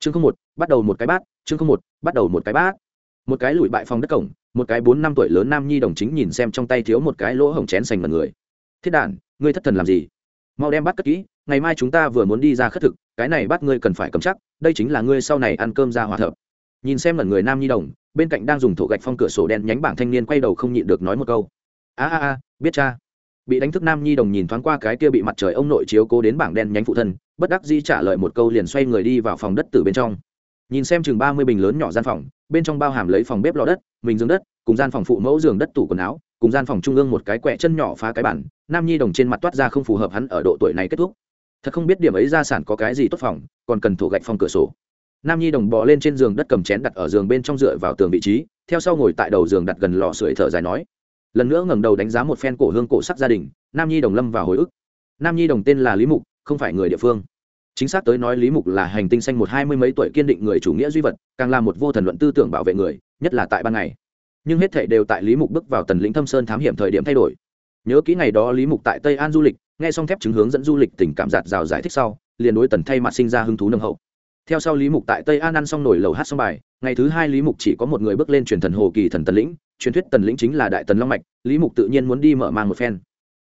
chương không một, bắt đầu một cái bát, chương không một, bắt đầu một cái bát. Một cái lùi bại phòng đất cổng, một cái bốn năm tuổi lớn nam nhi đồng chính nhìn xem trong tay thiếu một cái lỗ hổng chén sành mật người. Thiết đản, ngươi thất thần làm gì? Mau đem bắt cất kỹ, ngày mai chúng ta vừa muốn đi ra khất thực, cái này bắt ngươi cần phải cầm chắc, đây chính là ngươi sau này ăn cơm ra hòa thợ nhìn xem lần người nam nhi đồng, bên cạnh đang dùng thổ gạch phong cửa sổ đen nhánh bảng thanh niên quay đầu không nhịn được nói một câu. A a a, biết cha bị đánh thức nam nhi đồng nhìn thoáng qua cái kia bị mặt trời ông nội chiếu cố đến bảng đen nhánh phụ thân, bất đắc dĩ trả lời một câu liền xoay người đi vào phòng đất từ bên trong. Nhìn xem chừng ba mươi bình lớn nhỏ gian phòng, bên trong bao hàm lấy phòng bếp lò đất, mình giường đất, cùng gian phòng phụ mẫu giường đất tủ quần áo, cùng gian phòng trung ương một cái quẹ chân nhỏ phá cái bản nam nhi đồng trên mặt toát ra không phù hợp hắn ở độ tuổi này kết thúc. Thật không biết điểm ấy gia sản có cái gì tốt phòng, còn cần thổ gạch phòng cửa sổ. Nam nhi đồng bò lên trên giường đất cầm chén đặt ở giường bên trong dựa vào tường vị trí, theo sau ngồi tại đầu giường đặt gần lò sưởi thở dài nói lần nữa ngẩng đầu đánh giá một phen cổ hương cổ sắc gia đình, nam nhi đồng lâm vào hồi ức. Nam nhi đồng tên là lý mục, không phải người địa phương. Chính xác tới nói lý mục là hành tinh xanh một hai mươi mấy tuổi kiên định người chủ nghĩa duy vật, càng là một vô thần luận tư tưởng bảo vệ người, nhất là tại ban ngày. Nhưng hết thảy đều tại lý mục bước vào tần lĩnh thâm sơn thám hiểm thời điểm thay đổi. Nhớ kỹ ngày đó lý mục tại tây an du lịch, nghe xong thép chứng hướng dẫn du lịch tình cảm giạt rào giải thích sau, liền đối tần thay mặt sinh ra hứng thú nâng hậu. Theo sau lý mục tại tây an ăn xong nổi lầu hát xong bài ngày thứ hai lý mục chỉ có một người bước lên truyền thần hồ kỳ thần tần lĩnh, truyền thuyết tần lĩnh chính là đại tần long mạch, lý mục tự nhiên muốn đi mở mang một phen.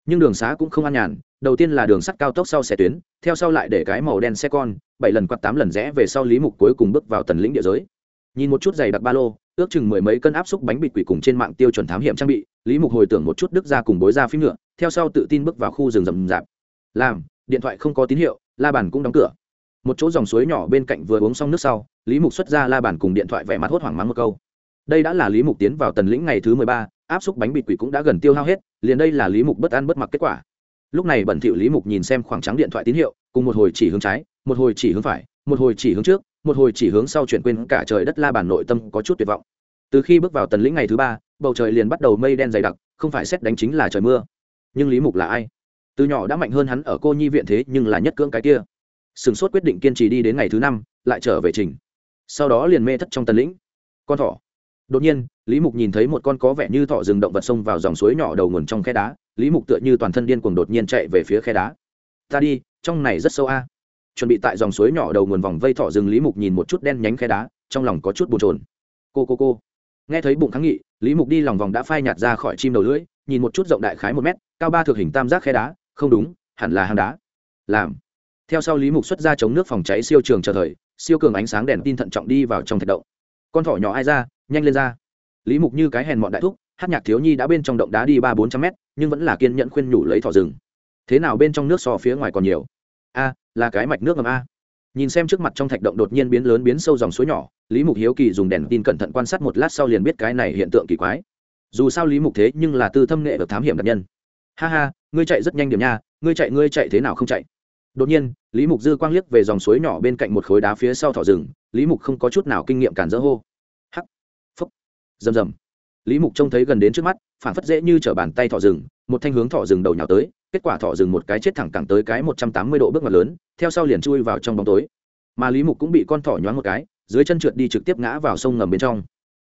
Nhưng đường xá cũng không an nhàn, đầu tiên là đường sắt cao tốc sau xe tuyến, theo sau lại để cái màu đen xe con, bảy lần quạt tám lần rẽ về sau lý mục cuối cùng bước vào tần lĩnh địa giới. Nhìn một chút giày đặc ba lô, ước chừng mười mấy cân áp xúc bánh bịt quỷ cùng trên mạng tiêu chuẩn thám hiểm trang bị, lý mục hồi tưởng một chút đức ra cùng bối ra phim ngựa, theo sau tự tin bước vào khu rừng rậm rạp. Làm, điện thoại không có tín hiệu, la bàn cũng đóng cửa một chỗ dòng suối nhỏ bên cạnh vừa uống xong nước sau, lý mục xuất ra la bàn cùng điện thoại vẻ mặt hốt hoảng mắng một câu. Đây đã là lý mục tiến vào tần lĩnh ngày thứ mười ba, áp xúc bánh bịt quỷ cũng đã gần tiêu hao hết, liền đây là lý mục bất ăn bất mặc kết quả. Lúc này bẩn thỉu lý mục nhìn xem khoảng trắng điện thoại tín hiệu, cùng một hồi chỉ hướng trái, một hồi chỉ hướng phải, một hồi chỉ hướng trước, một hồi chỉ hướng sau chuyển quên cả trời đất la bàn nội tâm có chút tuyệt vọng. Từ khi bước vào tần lĩnh ngày thứ ba, bầu trời liền bắt đầu mây đen dày đặc, không phải xét đánh chính là trời mưa. Nhưng lý mục là ai? Từ nhỏ đã mạnh hơn hắn ở cô nhi viện thế nhưng là nhất cưỡng cái kia sửng sốt quyết định kiên trì đi đến ngày thứ năm, lại trở về trình. Sau đó liền mê thất trong tần lĩnh. Con thỏ. Đột nhiên, lý mục nhìn thấy một con có vẻ như thỏ rừng động vật xông vào dòng suối nhỏ đầu nguồn trong khe đá. Lý mục tựa như toàn thân điên cuồng đột nhiên chạy về phía khe đá. Ta đi, trong này rất sâu a. Chuẩn bị tại dòng suối nhỏ đầu nguồn vòng vây thỏ rừng, lý mục nhìn một chút đen nhánh khe đá, trong lòng có chút bồn trồn cô cô cô. Nghe thấy bụng kháng nghị, lý mục đi lòng vòng đã phai nhạt ra khỏi chim đầu lưỡi, nhìn một chút rộng đại khái một mét, cao ba thực hình tam giác khe đá. Không đúng, hẳn là hang đá. Làm theo sau lý mục xuất ra chống nước phòng cháy siêu trường chờ thời, siêu cường ánh sáng đèn tin thận trọng đi vào trong thạch động. Con thỏ nhỏ ai ra, nhanh lên ra. Lý mục như cái hèn mọn đại thúc, hát nhạc thiếu nhi đã bên trong động đá đi ba bốn trăm mét, nhưng vẫn là kiên nhẫn khuyên nhủ lấy thỏ rừng. Thế nào bên trong nước so phía ngoài còn nhiều? A, là cái mạch nước ngầm a. Nhìn xem trước mặt trong thạch động đột nhiên biến lớn biến sâu dòng suối nhỏ, lý mục hiếu kỳ dùng đèn tin cẩn thận quan sát một lát sau liền biết cái này hiện tượng kỳ quái. Dù sao lý mục thế nhưng là tư thâm nghệ được thám hiểm đặc nhân. Ha ha, ngươi chạy rất nhanh điểm nha, ngươi chạy ngươi chạy thế nào không chạy? Đột nhiên, lý mục dư quang liếc về dòng suối nhỏ bên cạnh một khối đá phía sau thỏ rừng, lý mục không có chút nào kinh nghiệm cản dỡ hô. Hắc, phúc, rầm rầm. Lý mục trông thấy gần đến trước mắt phản phất dễ như t bàn tay thỏ rừng, một thanh hướng thỏ rừng đầu nhào tới, kết quả thỏ rừng một cái chết thẳng cẳng tới cái một trăm tám mươi độ bước ngoặt lớn, theo sau liền chui vào trong bóng tối. Mà lý mục cũng bị con thỏ nhoáng một cái, dưới chân trượt đi trực tiếp ngã vào sông ngầm bên trong.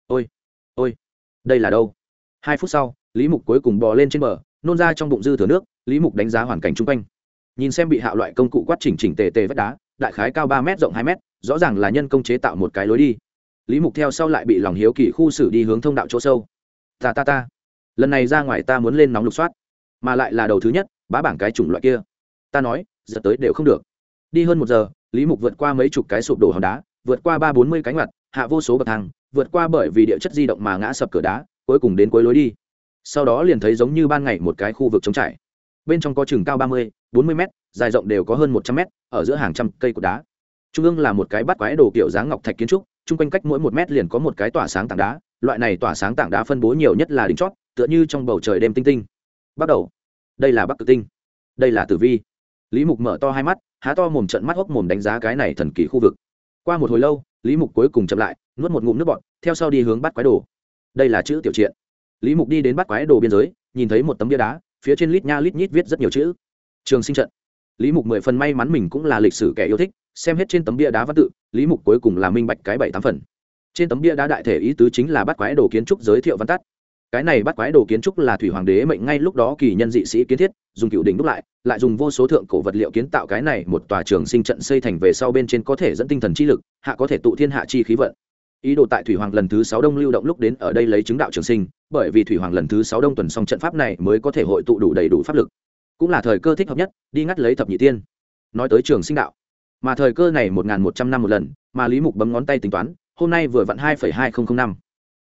Ôi ôi, đây là đâu? Hai phút sau, lý mục cuối cùng bò lên trên bờ, nôn ra trong bụng dư thừa nước, lý mục đánh giá hoàn cảnh chung quanh nhìn xem bị hạo loại công cụ quát chỉnh chỉnh tề tề vách đá, đại khái cao ba m rộng hai m rõ ràng là nhân công chế tạo một cái lối đi. Lý mục theo sau lại bị lòng hiếu kỳ khu xử đi hướng thông đạo chỗ sâu. Ta ta ta, lần này ra ngoài ta muốn lên nóng lục soát, mà lại là đầu thứ nhất, bá bảng cái chủng loại kia. Ta nói, giờ tới đều không được. Đi hơn một giờ, lý mục vượt qua mấy chục cái sụp đổ hòn đá, vượt qua ba bốn mươi cánh mặt hạ vô số bậc thang, vượt qua bởi vì địa chất di động mà ngã sập cửa đá, cuối cùng đến cuối lối đi. Sau đó liền thấy giống như ban ngày một cái khu vực trống trải. Bên trong có chừng cao ba mươi bốn mươi m dài rộng đều có hơn một trăm m ở giữa hàng trăm cây cột đá. Trung ương là một cái bắt quái đồ kiểu dáng ngọc thạch kiến trúc, chung quanh cách mỗi một mét liền có một cái tỏa sáng tảng đá. Loại này tỏa sáng tảng đá phân bố nhiều nhất là đỉnh chót, tựa như trong bầu trời đêm tinh tinh. Bắt đầu. Đây là bắc cực tinh. Đây là tử vi. Lý mục mở to hai mắt, há to mồm trận mắt hốc mồm đánh giá cái này thần kỳ khu vực. Qua một hồi lâu, lý mục cuối cùng chậm lại, nuốt một ngụm nước bọt, theo sau đi hướng bắt quái đồ. Đây là chữ tiểu triện lý mục đi đến bắt quái đồ biên giới, nhìn thấy một tấm bia đá, phía trên lít nha lít nhít viết rất nhiều chữ trường sinh trận. Lý mục mười phần may mắn mình cũng là lịch sử kẻ yêu thích, xem hết trên tấm bia đá văn tự, lý mục cuối cùng là minh bạch cái bảy tám phần. Trên tấm bia đá đại thể ý tứ chính là bắt quái đồ kiến trúc giới thiệu văn tắt. Cái này bắt quái đồ kiến trúc là thủy hoàng đế mệnh ngay lúc đó kỳ nhân dị sĩ kiến thiết, dùng cựu đỉnh đúc lại lại dùng vô số thượng cổ vật liệu kiến tạo cái này một tòa trường sinh trận xây thành về sau bên trên có thể dẫn tinh thần chi lực, hạ có thể tụ thiên hạ chi khí vận. Ý đồ tại thủy hoàng lần thứ sáu đông lưu động lúc đến ở đây lấy chứng đạo trường sinh, bởi vì thủy hoàng lần thứ sáu đông tuần xong trận pháp này mới có thể hội tụ đủ đầy đủ pháp lực cũng là thời cơ thích hợp nhất, đi ngắt lấy thập nhị tiên. Nói tới trường sinh đạo, mà thời cơ này một n một trăm năm một lần, mà lý mục bấm ngón tay tính toán, hôm nay vừa vặn hai hai nghìn năm.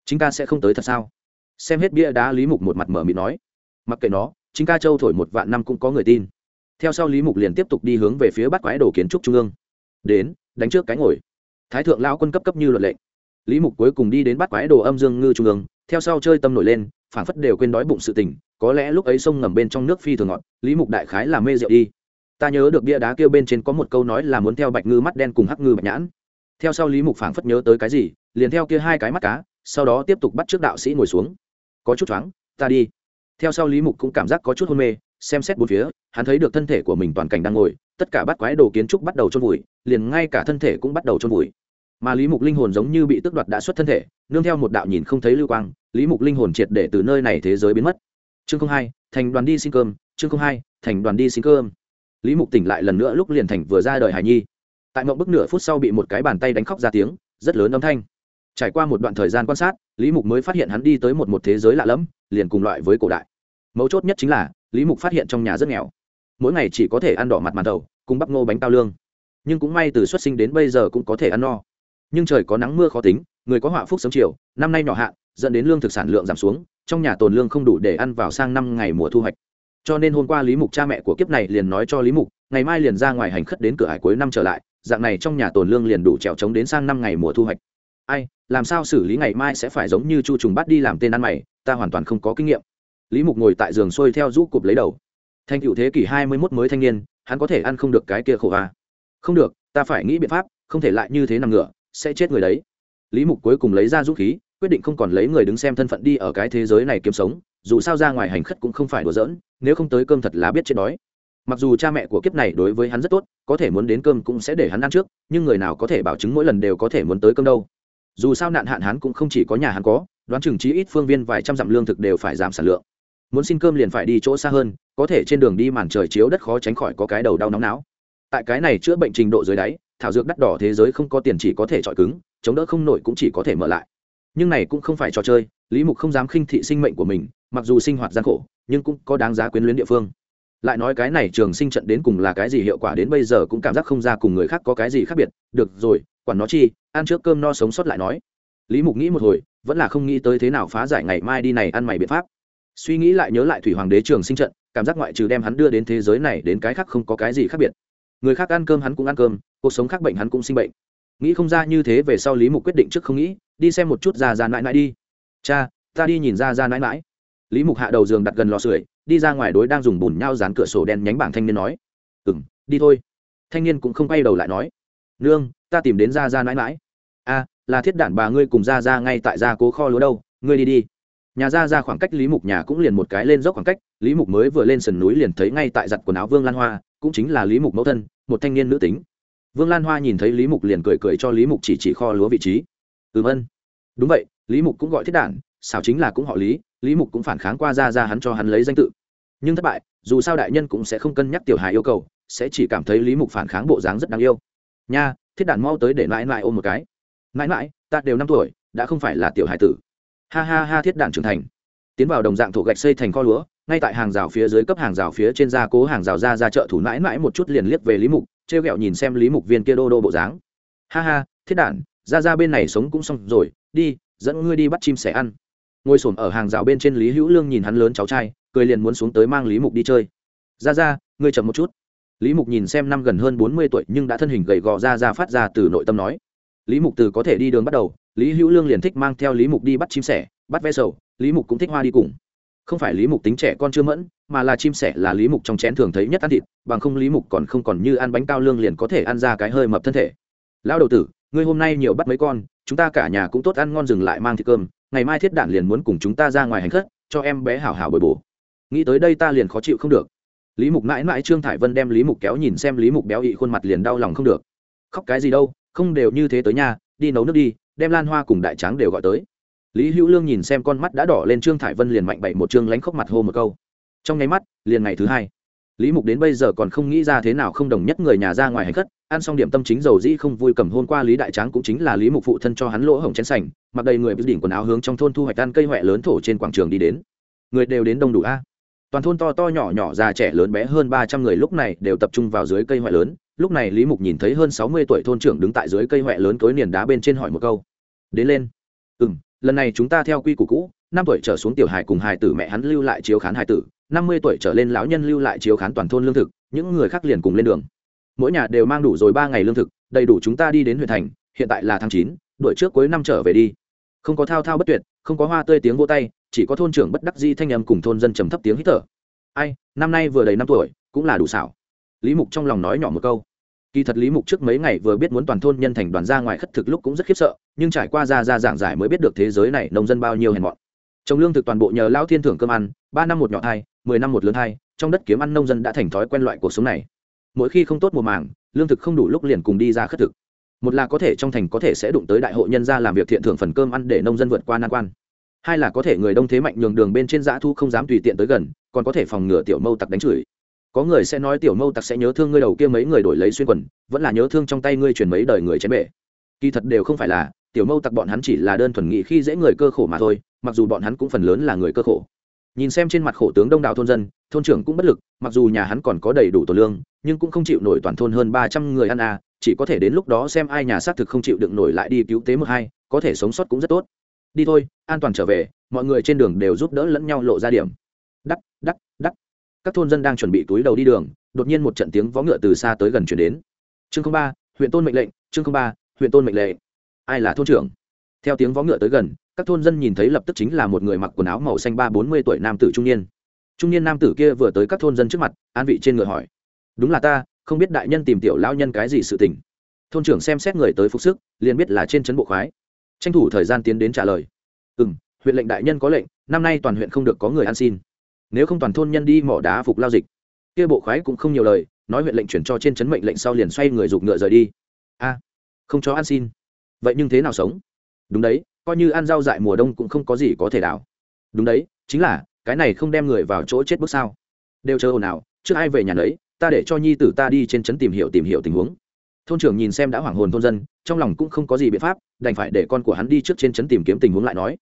Chính ca sẽ không tới thật sao? Xem hết bia đá lý mục một mặt mở mịt nói. Mặc kệ nó, chính ca châu thổi một vạn năm cũng có người tin. Theo sau lý mục liền tiếp tục đi hướng về phía bắt quái đồ kiến trúc trung ương. Đến, đánh trước cái ngồi. Thái thượng lao quân cấp cấp như luật lệnh lý mục cuối cùng đi đến bắt quái đồ âm dương ngư trung ương, theo sau chơi tâm nổi lên phản phất đều quên đói bụng sự tình, có lẽ lúc ấy sông ngầm bên trong nước phi thường ngọt, lý mục đại khái là mê rượu đi. Ta nhớ được bia đá kêu bên trên có một câu nói là muốn theo bạch ngư mắt đen cùng hắc ngư bạch nhãn. Theo sau lý mục phảng phất nhớ tới cái gì, liền theo kia hai cái mắt cá, sau đó tiếp tục bắt trước đạo sĩ ngồi xuống. Có chút thoáng ta đi. Theo sau lý mục cũng cảm giác có chút hôn mê, xem xét bốn phía, hắn thấy được thân thể của mình toàn cảnh đang ngồi, tất cả bắt quái đồ kiến trúc bắt đầu trôn vùi, liền ngay cả thân thể cũng bắt đầu trôn vùi mà lý mục linh hồn giống như bị tước đoạt đã xuất thân thể, nương theo một đạo nhìn không thấy lưu quang, lý mục linh hồn triệt để từ nơi này thế giới biến mất. Chương không hai, thành đoàn đi xin cơm, chương không hai, thành đoàn đi xin cơm. Lý mục tỉnh lại lần nữa lúc liền thành vừa ra đời hải nhi. Tại mộng bức nửa phút sau bị một cái bàn tay đánh khóc ra tiếng, rất lớn âm thanh. Trải qua một đoạn thời gian quan sát, lý mục mới phát hiện hắn đi tới một một thế giới lạ lẫm, liền cùng loại với cổ đại. Mấu chốt nhất chính là, lý mục phát hiện trong nhà rất nghèo. Mỗi ngày chỉ có thể ăn đỏ mặt màn đầu, cùng bắp ngô bánh cao lương. Nhưng cũng may từ xuất sinh đến bây giờ cũng có thể ăn no nhưng trời có nắng mưa khó tính, người có họa phúc sớm chiều, năm nay nhỏ hạn, dẫn đến lương thực sản lượng giảm xuống, trong nhà tồn lương không đủ để ăn vào sang năm ngày mùa thu hoạch. Cho nên hôm qua lý mục cha mẹ của kiếp này liền nói cho lý mục, ngày mai liền ra ngoài hành khất đến cửa hải cuối năm trở lại, dạng này trong nhà tồn lương liền đủ trèo trống đến sang năm ngày mùa thu hoạch. Ai, làm sao xử lý ngày mai sẽ phải giống như chu trùng bắt đi làm tên ăn mày, ta hoàn toàn không có kinh nghiệm. Lý mục ngồi tại giường xuôi theo rũ cụp lấy đầu. Thanh cựu thế kỷ hai mươi mốt mới thanh niên, hắn có thể ăn không được cái kia khổ à. không được, ta phải nghĩ biện pháp, không thể lại như thế nằm ngựa sẽ chết người đấy. Lý mục cuối cùng lấy ra dũng khí, quyết định không còn lấy người đứng xem thân phận đi ở cái thế giới này kiếm sống, dù sao ra ngoài hành khất cũng không phải đùa giỡn, nếu không tới cơm thật là biết chết đói. Mặc dù cha mẹ của kiếp này đối với hắn rất tốt, có thể muốn đến cơm cũng sẽ để hắn ăn trước, nhưng người nào có thể bảo chứng mỗi lần đều có thể muốn tới cơm đâu. Dù sao nạn hạn hắn cũng không chỉ có nhà hắn có, đoán chừng chí ít phương viên vài trăm dặm lương thực đều phải giảm sản lượng. Muốn xin cơm liền phải đi chỗ xa hơn, có thể trên đường đi màn trời chiếu đất khó tránh khỏi có cái đầu đau nóng não tại cái này chữa bệnh trình độ dưới đáy thảo dược đắt đỏ thế giới không có tiền chỉ có thể chọi cứng, chống đỡ không nổi cũng chỉ có thể mở lại. Nhưng này cũng không phải trò chơi, lý mục không dám khinh thị sinh mệnh của mình, mặc dù sinh hoạt gian khổ, nhưng cũng có đáng giá quyến luyến địa phương. Lại nói cái này trường sinh trận đến cùng là cái gì hiệu quả đến bây giờ cũng cảm giác không ra cùng người khác có cái gì khác biệt. Được rồi, quản nó chi, ăn trước cơm no sống sót lại nói. Lý mục nghĩ một hồi, vẫn là không nghĩ tới thế nào phá giải ngày mai đi này ăn mày biện pháp. Suy nghĩ lại nhớ lại thủy hoàng đế trường sinh trận, cảm giác ngoại trừ đem hắn đưa đến thế giới này đến cái khác không có cái gì khác biệt người khác ăn cơm hắn cũng ăn cơm, cuộc sống khác bệnh hắn cũng sinh bệnh. Nghĩ không ra như thế về sau lý mục quyết định trước không nghĩ, đi xem một chút ra ra mãi mãi đi. Cha, ta đi nhìn ra ra mãi mãi lý mục hạ đầu giường đặt gần lò sưởi, đi ra ngoài đối đang dùng bùn nhau dán cửa sổ đen nhánh bảng thanh niên nói. Ừ m đi thôi. Thanh niên cũng không quay đầu lại nói. Nương, ta tìm đến ra ra mãi mãi a, là thiết đản bà ngươi cùng ra ra ngay tại gia cố kho lúa đâu, ngươi đi đi nhà ra ra khoảng cách lý mục nhà cũng liền một cái lên dốc khoảng cách, lý mục mới vừa lên sườn núi liền thấy ngay tại giặt quần áo vương lan hoa, cũng chính là lý mục mẫu thân, một thanh niên nữ tính. Vương lan hoa nhìn thấy lý mục liền cười cười cho lý mục chỉ chỉ kho lúa vị trí. Ừm ân đúng vậy, lý mục cũng gọi thiết đản, xảo chính là cũng họ lý lý mục cũng phản kháng qua ra ra hắn cho hắn lấy danh tự. Nhưng thất bại, dù sao đại nhân cũng sẽ không cân nhắc tiểu hài yêu cầu, sẽ chỉ cảm thấy lý mục phản kháng bộ dáng rất đáng yêu. Nha, thiết đản mau tới để mãi mãi ôm một cái. Mãi mãi, ta đều năm tuổi, đã không phải là tiểu hải tử ha ha ha thiết đạn trưởng thành. Tiến vào đồng dạng thổ gạch xây thành kho lúa, ngay tại hàng rào phía dưới cấp hàng rào phía trên gia cố hàng rào ra ra chợ thủ mãi mãi một chút liền liếc về lý mục, trêu ghẹo nhìn xem lý mục viên kia đô đô bộ dáng. Ha ha, thiết đản ra ra bên này sống cũng xong rồi, đi, dẫn ngươi đi bắt chim sẻ ăn. Ngồi s ở hàng rào bên trên lý hữu lương nhìn hắn lớn cháu trai, cười liền muốn xuống tới mang lý mục đi chơi. Ra ra, ngươi chậm một chút. Lý mục nhìn xem năm gần hơn bốn mươi tuổi nhưng đã thân hình gầy gò ra ra phát ra từ nội tâm nói lý mục từ có thể đi đường bắt đầu, lý hữu lương liền thích mang theo lý mục đi bắt chim sẻ, bắt ve sầu, lý mục cũng thích hoa đi cùng. Không phải lý mục tính trẻ con chưa mẫn, mà là chim sẻ là lý mục trong chén thường thấy nhất ăn thịt, bằng không lý mục còn không còn như ăn bánh cao lương liền có thể ăn ra cái hơi mập thân thể. Lão đầu tử, ngươi hôm nay nhiều bắt mấy con, chúng ta cả nhà cũng tốt ăn ngon dừng lại mang thịt cơm, ngày mai thiết đản liền muốn cùng chúng ta ra ngoài hành khất, cho em bé hảo hảo bồi bổ. Nghĩ tới đây ta liền khó chịu không được. Lý mục mãi mãi trương thải vân đem lý mục kéo nhìn xem lý mục béo ị khuôn mặt liền đau lòng không được. Khóc cái gì đâu không đều như thế tới nhà đi nấu nước đi, đem lan hoa cùng đại tráng đều gọi tới. Lý hữu lương nhìn xem con mắt đã đỏ lên trương thải vân liền mạnh bậy một chương lánh khóc mặt hô một câu. Trong nháy mắt, liền ngày thứ hai. Lý mục đến bây giờ còn không nghĩ ra thế nào không đồng nhất người nhà ra ngoài hành khất, ăn xong điểm tâm chính dầu dĩ không vui cầm hôn qua lý đại tráng cũng chính là lý mục phụ thân cho hắn lỗ hổng chén sành, mặc đầy người đỉnh quần áo hướng trong thôn thu hoạch ăn cây huệ lớn thổ trên quảng trường đi đến. Người đều đến đông đủ a. Toàn thôn to to nhỏ nhỏ già trẻ lớn bé hơn ba trăm người lúc này đều tập trung vào dưới cây huệ lớn lúc này lý mục nhìn thấy hơn sáu mươi tuổi thôn trưởng đứng tại dưới cây huệ lớn cối niền đá bên trên hỏi một câu. Đến lên. Ừ m lần này chúng ta theo quy củ cũ, năm tuổi trở xuống tiểu hài cùng hài tử mẹ hắn lưu lại chiếu khán hài tử, năm mươi tuổi trở lên lão nhân lưu lại chiếu khán toàn thôn lương thực, những người khác liền cùng lên đường. Mỗi nhà đều mang đủ rồi ba ngày lương thực, đầy đủ chúng ta đi đến huyện thành, hiện tại là tháng chín, đuổi trước cuối năm trở về đi. Không có thao thao bất tuyệt, không có hoa tươi tiếng vô tay, chỉ có thôn trưởng bất đắc di thanh âm cùng thôn dân trầm thấp tiếng hít thở. Ai, năm nay vừa đầy năm tuổi, cũng là đủ xảo lý mục trong lòng nói nhỏ một câu. Kỳ thật lý mục trước mấy ngày vừa biết muốn toàn thôn nhân thành đoàn ra ngoài khất thực lúc cũng rất khiếp sợ, nhưng trải qua ra ra giảng giải mới biết được thế giới này nông dân bao nhiêu hèn mọn. Trồng lương thực toàn bộ nhờ lao thiên thưởng cơm ăn, ba năm một nhỏ thai mười năm một lớn thai trong đất kiếm ăn nông dân đã thành thói quen loại cuộc sống này. Mỗi khi không tốt mùa màng, lương thực không đủ lúc liền cùng đi ra khất thực. Một là có thể trong thành có thể sẽ đụng tới đại hội nhân ra làm việc thiện thưởng phần cơm ăn để nông dân vượt qua nan quan. Hai là có thể người đông thế mạnh nhường đường bên trên dã thu không dám tùy tiện tới gần, còn có thể phòng ngừa tiểu mâu tặc đánh chửi có người sẽ nói tiểu mâu tặc sẽ nhớ thương ngươi đầu kia mấy người đổi lấy xuyên quần, vẫn là nhớ thương trong tay ngươi truyền mấy đời người chén bể. Kỳ thật đều không phải là, tiểu mâu tặc bọn hắn chỉ là đơn thuần nghị khi dễ người cơ khổ mà thôi, mặc dù bọn hắn cũng phần lớn là người cơ khổ. Nhìn xem trên mặt khổ tướng đông đảo thôn dân, thôn trưởng cũng bất lực, mặc dù nhà hắn còn có đầy đủ tổ lương, nhưng cũng không chịu nổi toàn thôn hơn ba trăm người ăn à chỉ có thể đến lúc đó xem ai nhà xác thực không chịu đựng nổi lại đi cứu tế một hai, có thể sống sót cũng rất tốt. Đi thôi, an toàn trở về, mọi người trên đường đều giúp đỡ lẫn nhau lộ ra điểm các thôn dân đang chuẩn bị túi đầu đi đường, đột nhiên một trận tiếng vó ngựa từ xa tới gần chuyển đến. Chương ba, huyện tôn mệnh lệnh, chương ba, huyện tôn mệnh lệnh. Ai là thôn trưởng? Theo tiếng vó ngựa tới gần, các thôn dân nhìn thấy lập tức chính là một người mặc quần áo màu xanh ba bốn mươi tuổi nam tử trung niên. Trung niên nam tử kia vừa tới các thôn dân trước mặt, an vị trên ngựa hỏi. Đúng là ta, không biết đại nhân tìm tiểu lão nhân cái gì sự tình. Thôn trưởng xem xét người tới phục sức, liền biết là trên trấn bộ khoái. Tranh thủ thời gian tiến đến trả lời. Ừ m huyện lệnh đại nhân có lệnh, năm nay toàn huyện không được có người ăn xin nếu không toàn thôn nhân đi mỏ đá phục lao dịch. Kia bộ khoái cũng không nhiều lời, nói huyện lệnh chuyển cho trên trấn mệnh lệnh sau liền xoay người giục ngựa rời đi. A, không cho ăn xin. Vậy nhưng thế nào sống? Đúng đấy, coi như ăn rau dại mùa đông cũng không có gì có thể đảo. Đúng đấy, chính là, cái này không đem người vào chỗ chết bước sao. Đều chờ ồn ào, trước ai về nhà đấy ta để cho nhi tử ta đi trên trấn tìm hiểu tìm hiểu tình huống. Thôn trưởng nhìn xem đã hoảng hồn thôn dân, trong lòng cũng không có gì biện pháp, đành phải để con của hắn đi trước trên trấn tìm kiếm tình huống lại nói.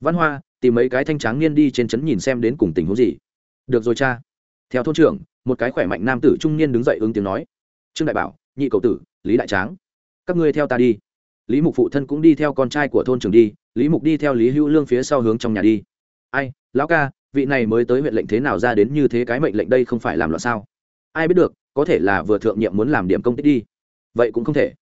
Văn hoa tìm mấy cái thanh tráng niên đi trên trấn nhìn xem đến cùng tình huống gì. Được rồi cha. Theo thôn trưởng, một cái khỏe mạnh nam tử trung niên đứng dậy ứng tiếng nói. Trương đại bảo, nhị cầu tử, lý đại tráng. Các ngươi theo ta đi. Lý mục phụ thân cũng đi theo con trai của thôn trưởng đi. Lý mục đi theo lý hữu lương phía sau hướng trong nhà đi. Ai, lão ca, vị này mới tới huyện lệnh thế nào ra đến như thế cái mệnh lệnh đây không phải làm loạn sao? Ai biết được, có thể là vừa thượng nhiệm muốn làm điểm công tích đi. Vậy cũng không thể.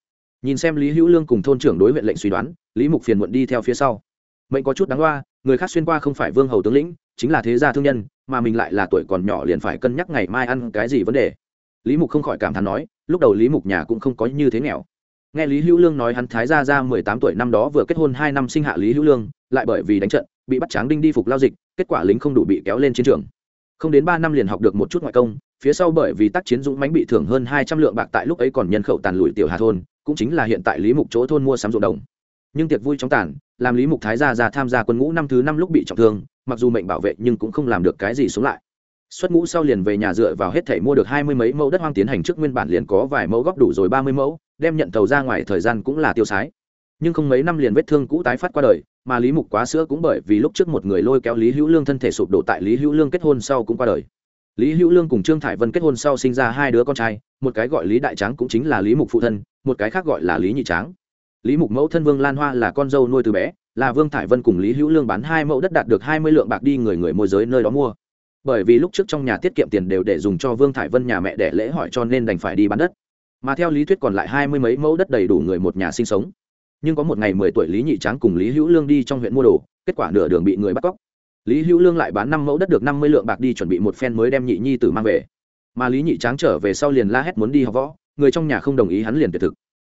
Nhìn xem lý hữu lương cùng thôn trưởng đối huyện lệnh suy đoán, lý mục phiền muộn đi theo phía sau. Mệnh có chút đáng loa người khác xuyên qua không phải vương hầu tướng lĩnh, chính là thế gia thương nhân, mà mình lại là tuổi còn nhỏ liền phải cân nhắc ngày mai ăn cái gì vấn đề. Lý mục không khỏi cảm thán nói, lúc đầu lý mục nhà cũng không có như thế nghèo. Nghe lý hữu lương nói hắn thái gia ra mười tám tuổi năm đó vừa kết hôn hai năm sinh hạ lý hữu lương, lại bởi vì đánh trận, bị bắt tráng đinh đi phục lao dịch, kết quả lính không đủ bị kéo lên chiến trường. Không đến ba năm liền học được một chút ngoại công, phía sau bởi vì tác chiến dũng mãnh bị thưởng hơn hai trăm lượng bạc tại lúc ấy còn nhân khẩu tàn lụi tiểu hà thôn, cũng chính là hiện tại lý mục chỗ thôn mua sắm ruộng đồng. Nhưng tiệc vui trong tàn làm lý mục thái gia ra tham gia quân ngũ năm thứ năm lúc bị trọng thương, mặc dù mệnh bảo vệ nhưng cũng không làm được cái gì sống lại. Xuất ngũ sau liền về nhà dựa vào hết thể mua được hai mươi mấy mẫu đất hoang tiến hành trước nguyên bản liền có vài mẫu góp đủ rồi ba mươi mẫu, đem nhận tàu ra ngoài thời gian cũng là tiêu sái. Nhưng không mấy năm liền vết thương cũ tái phát qua đời, mà lý mục quá sữa cũng bởi vì lúc trước một người lôi kéo lý hữu lương thân thể sụp đổ tại lý hữu lương kết hôn sau cũng qua đời. Lý hữu lương cùng trương thải vân kết hôn sau sinh ra hai đứa con trai, một cái gọi lý đại tráng cũng chính là lý mục phụ thân, một cái khác gọi là lý nhị tráng lý mục mẫu thân vương lan hoa là con dâu nuôi từ bé, là vương thải vân cùng lý hữu lương bán hai mẫu đất đạt được hai mươi lượng bạc đi người người môi giới nơi đó mua. Bởi vì lúc trước trong nhà tiết kiệm tiền đều để dùng cho vương thải vân nhà mẹ để lễ hỏi cho nên đành phải đi bán đất. Mà theo lý thuyết còn lại hai mươi mấy mẫu đất đầy đủ người một nhà sinh sống. Nhưng có một ngày mười tuổi lý nhị tráng cùng lý hữu lương đi trong huyện mua đồ, kết quả nửa đường bị người bắt cóc. Lý hữu lương lại bán năm mẫu đất được năm mươi lượng bạc đi chuẩn bị một phen mới đem nhị nhi tử mang về. Mà lý nhị tráng trở về sau liền la hét muốn đi học võ, người trong nhà không đồng ý hắn liền tuyệt thực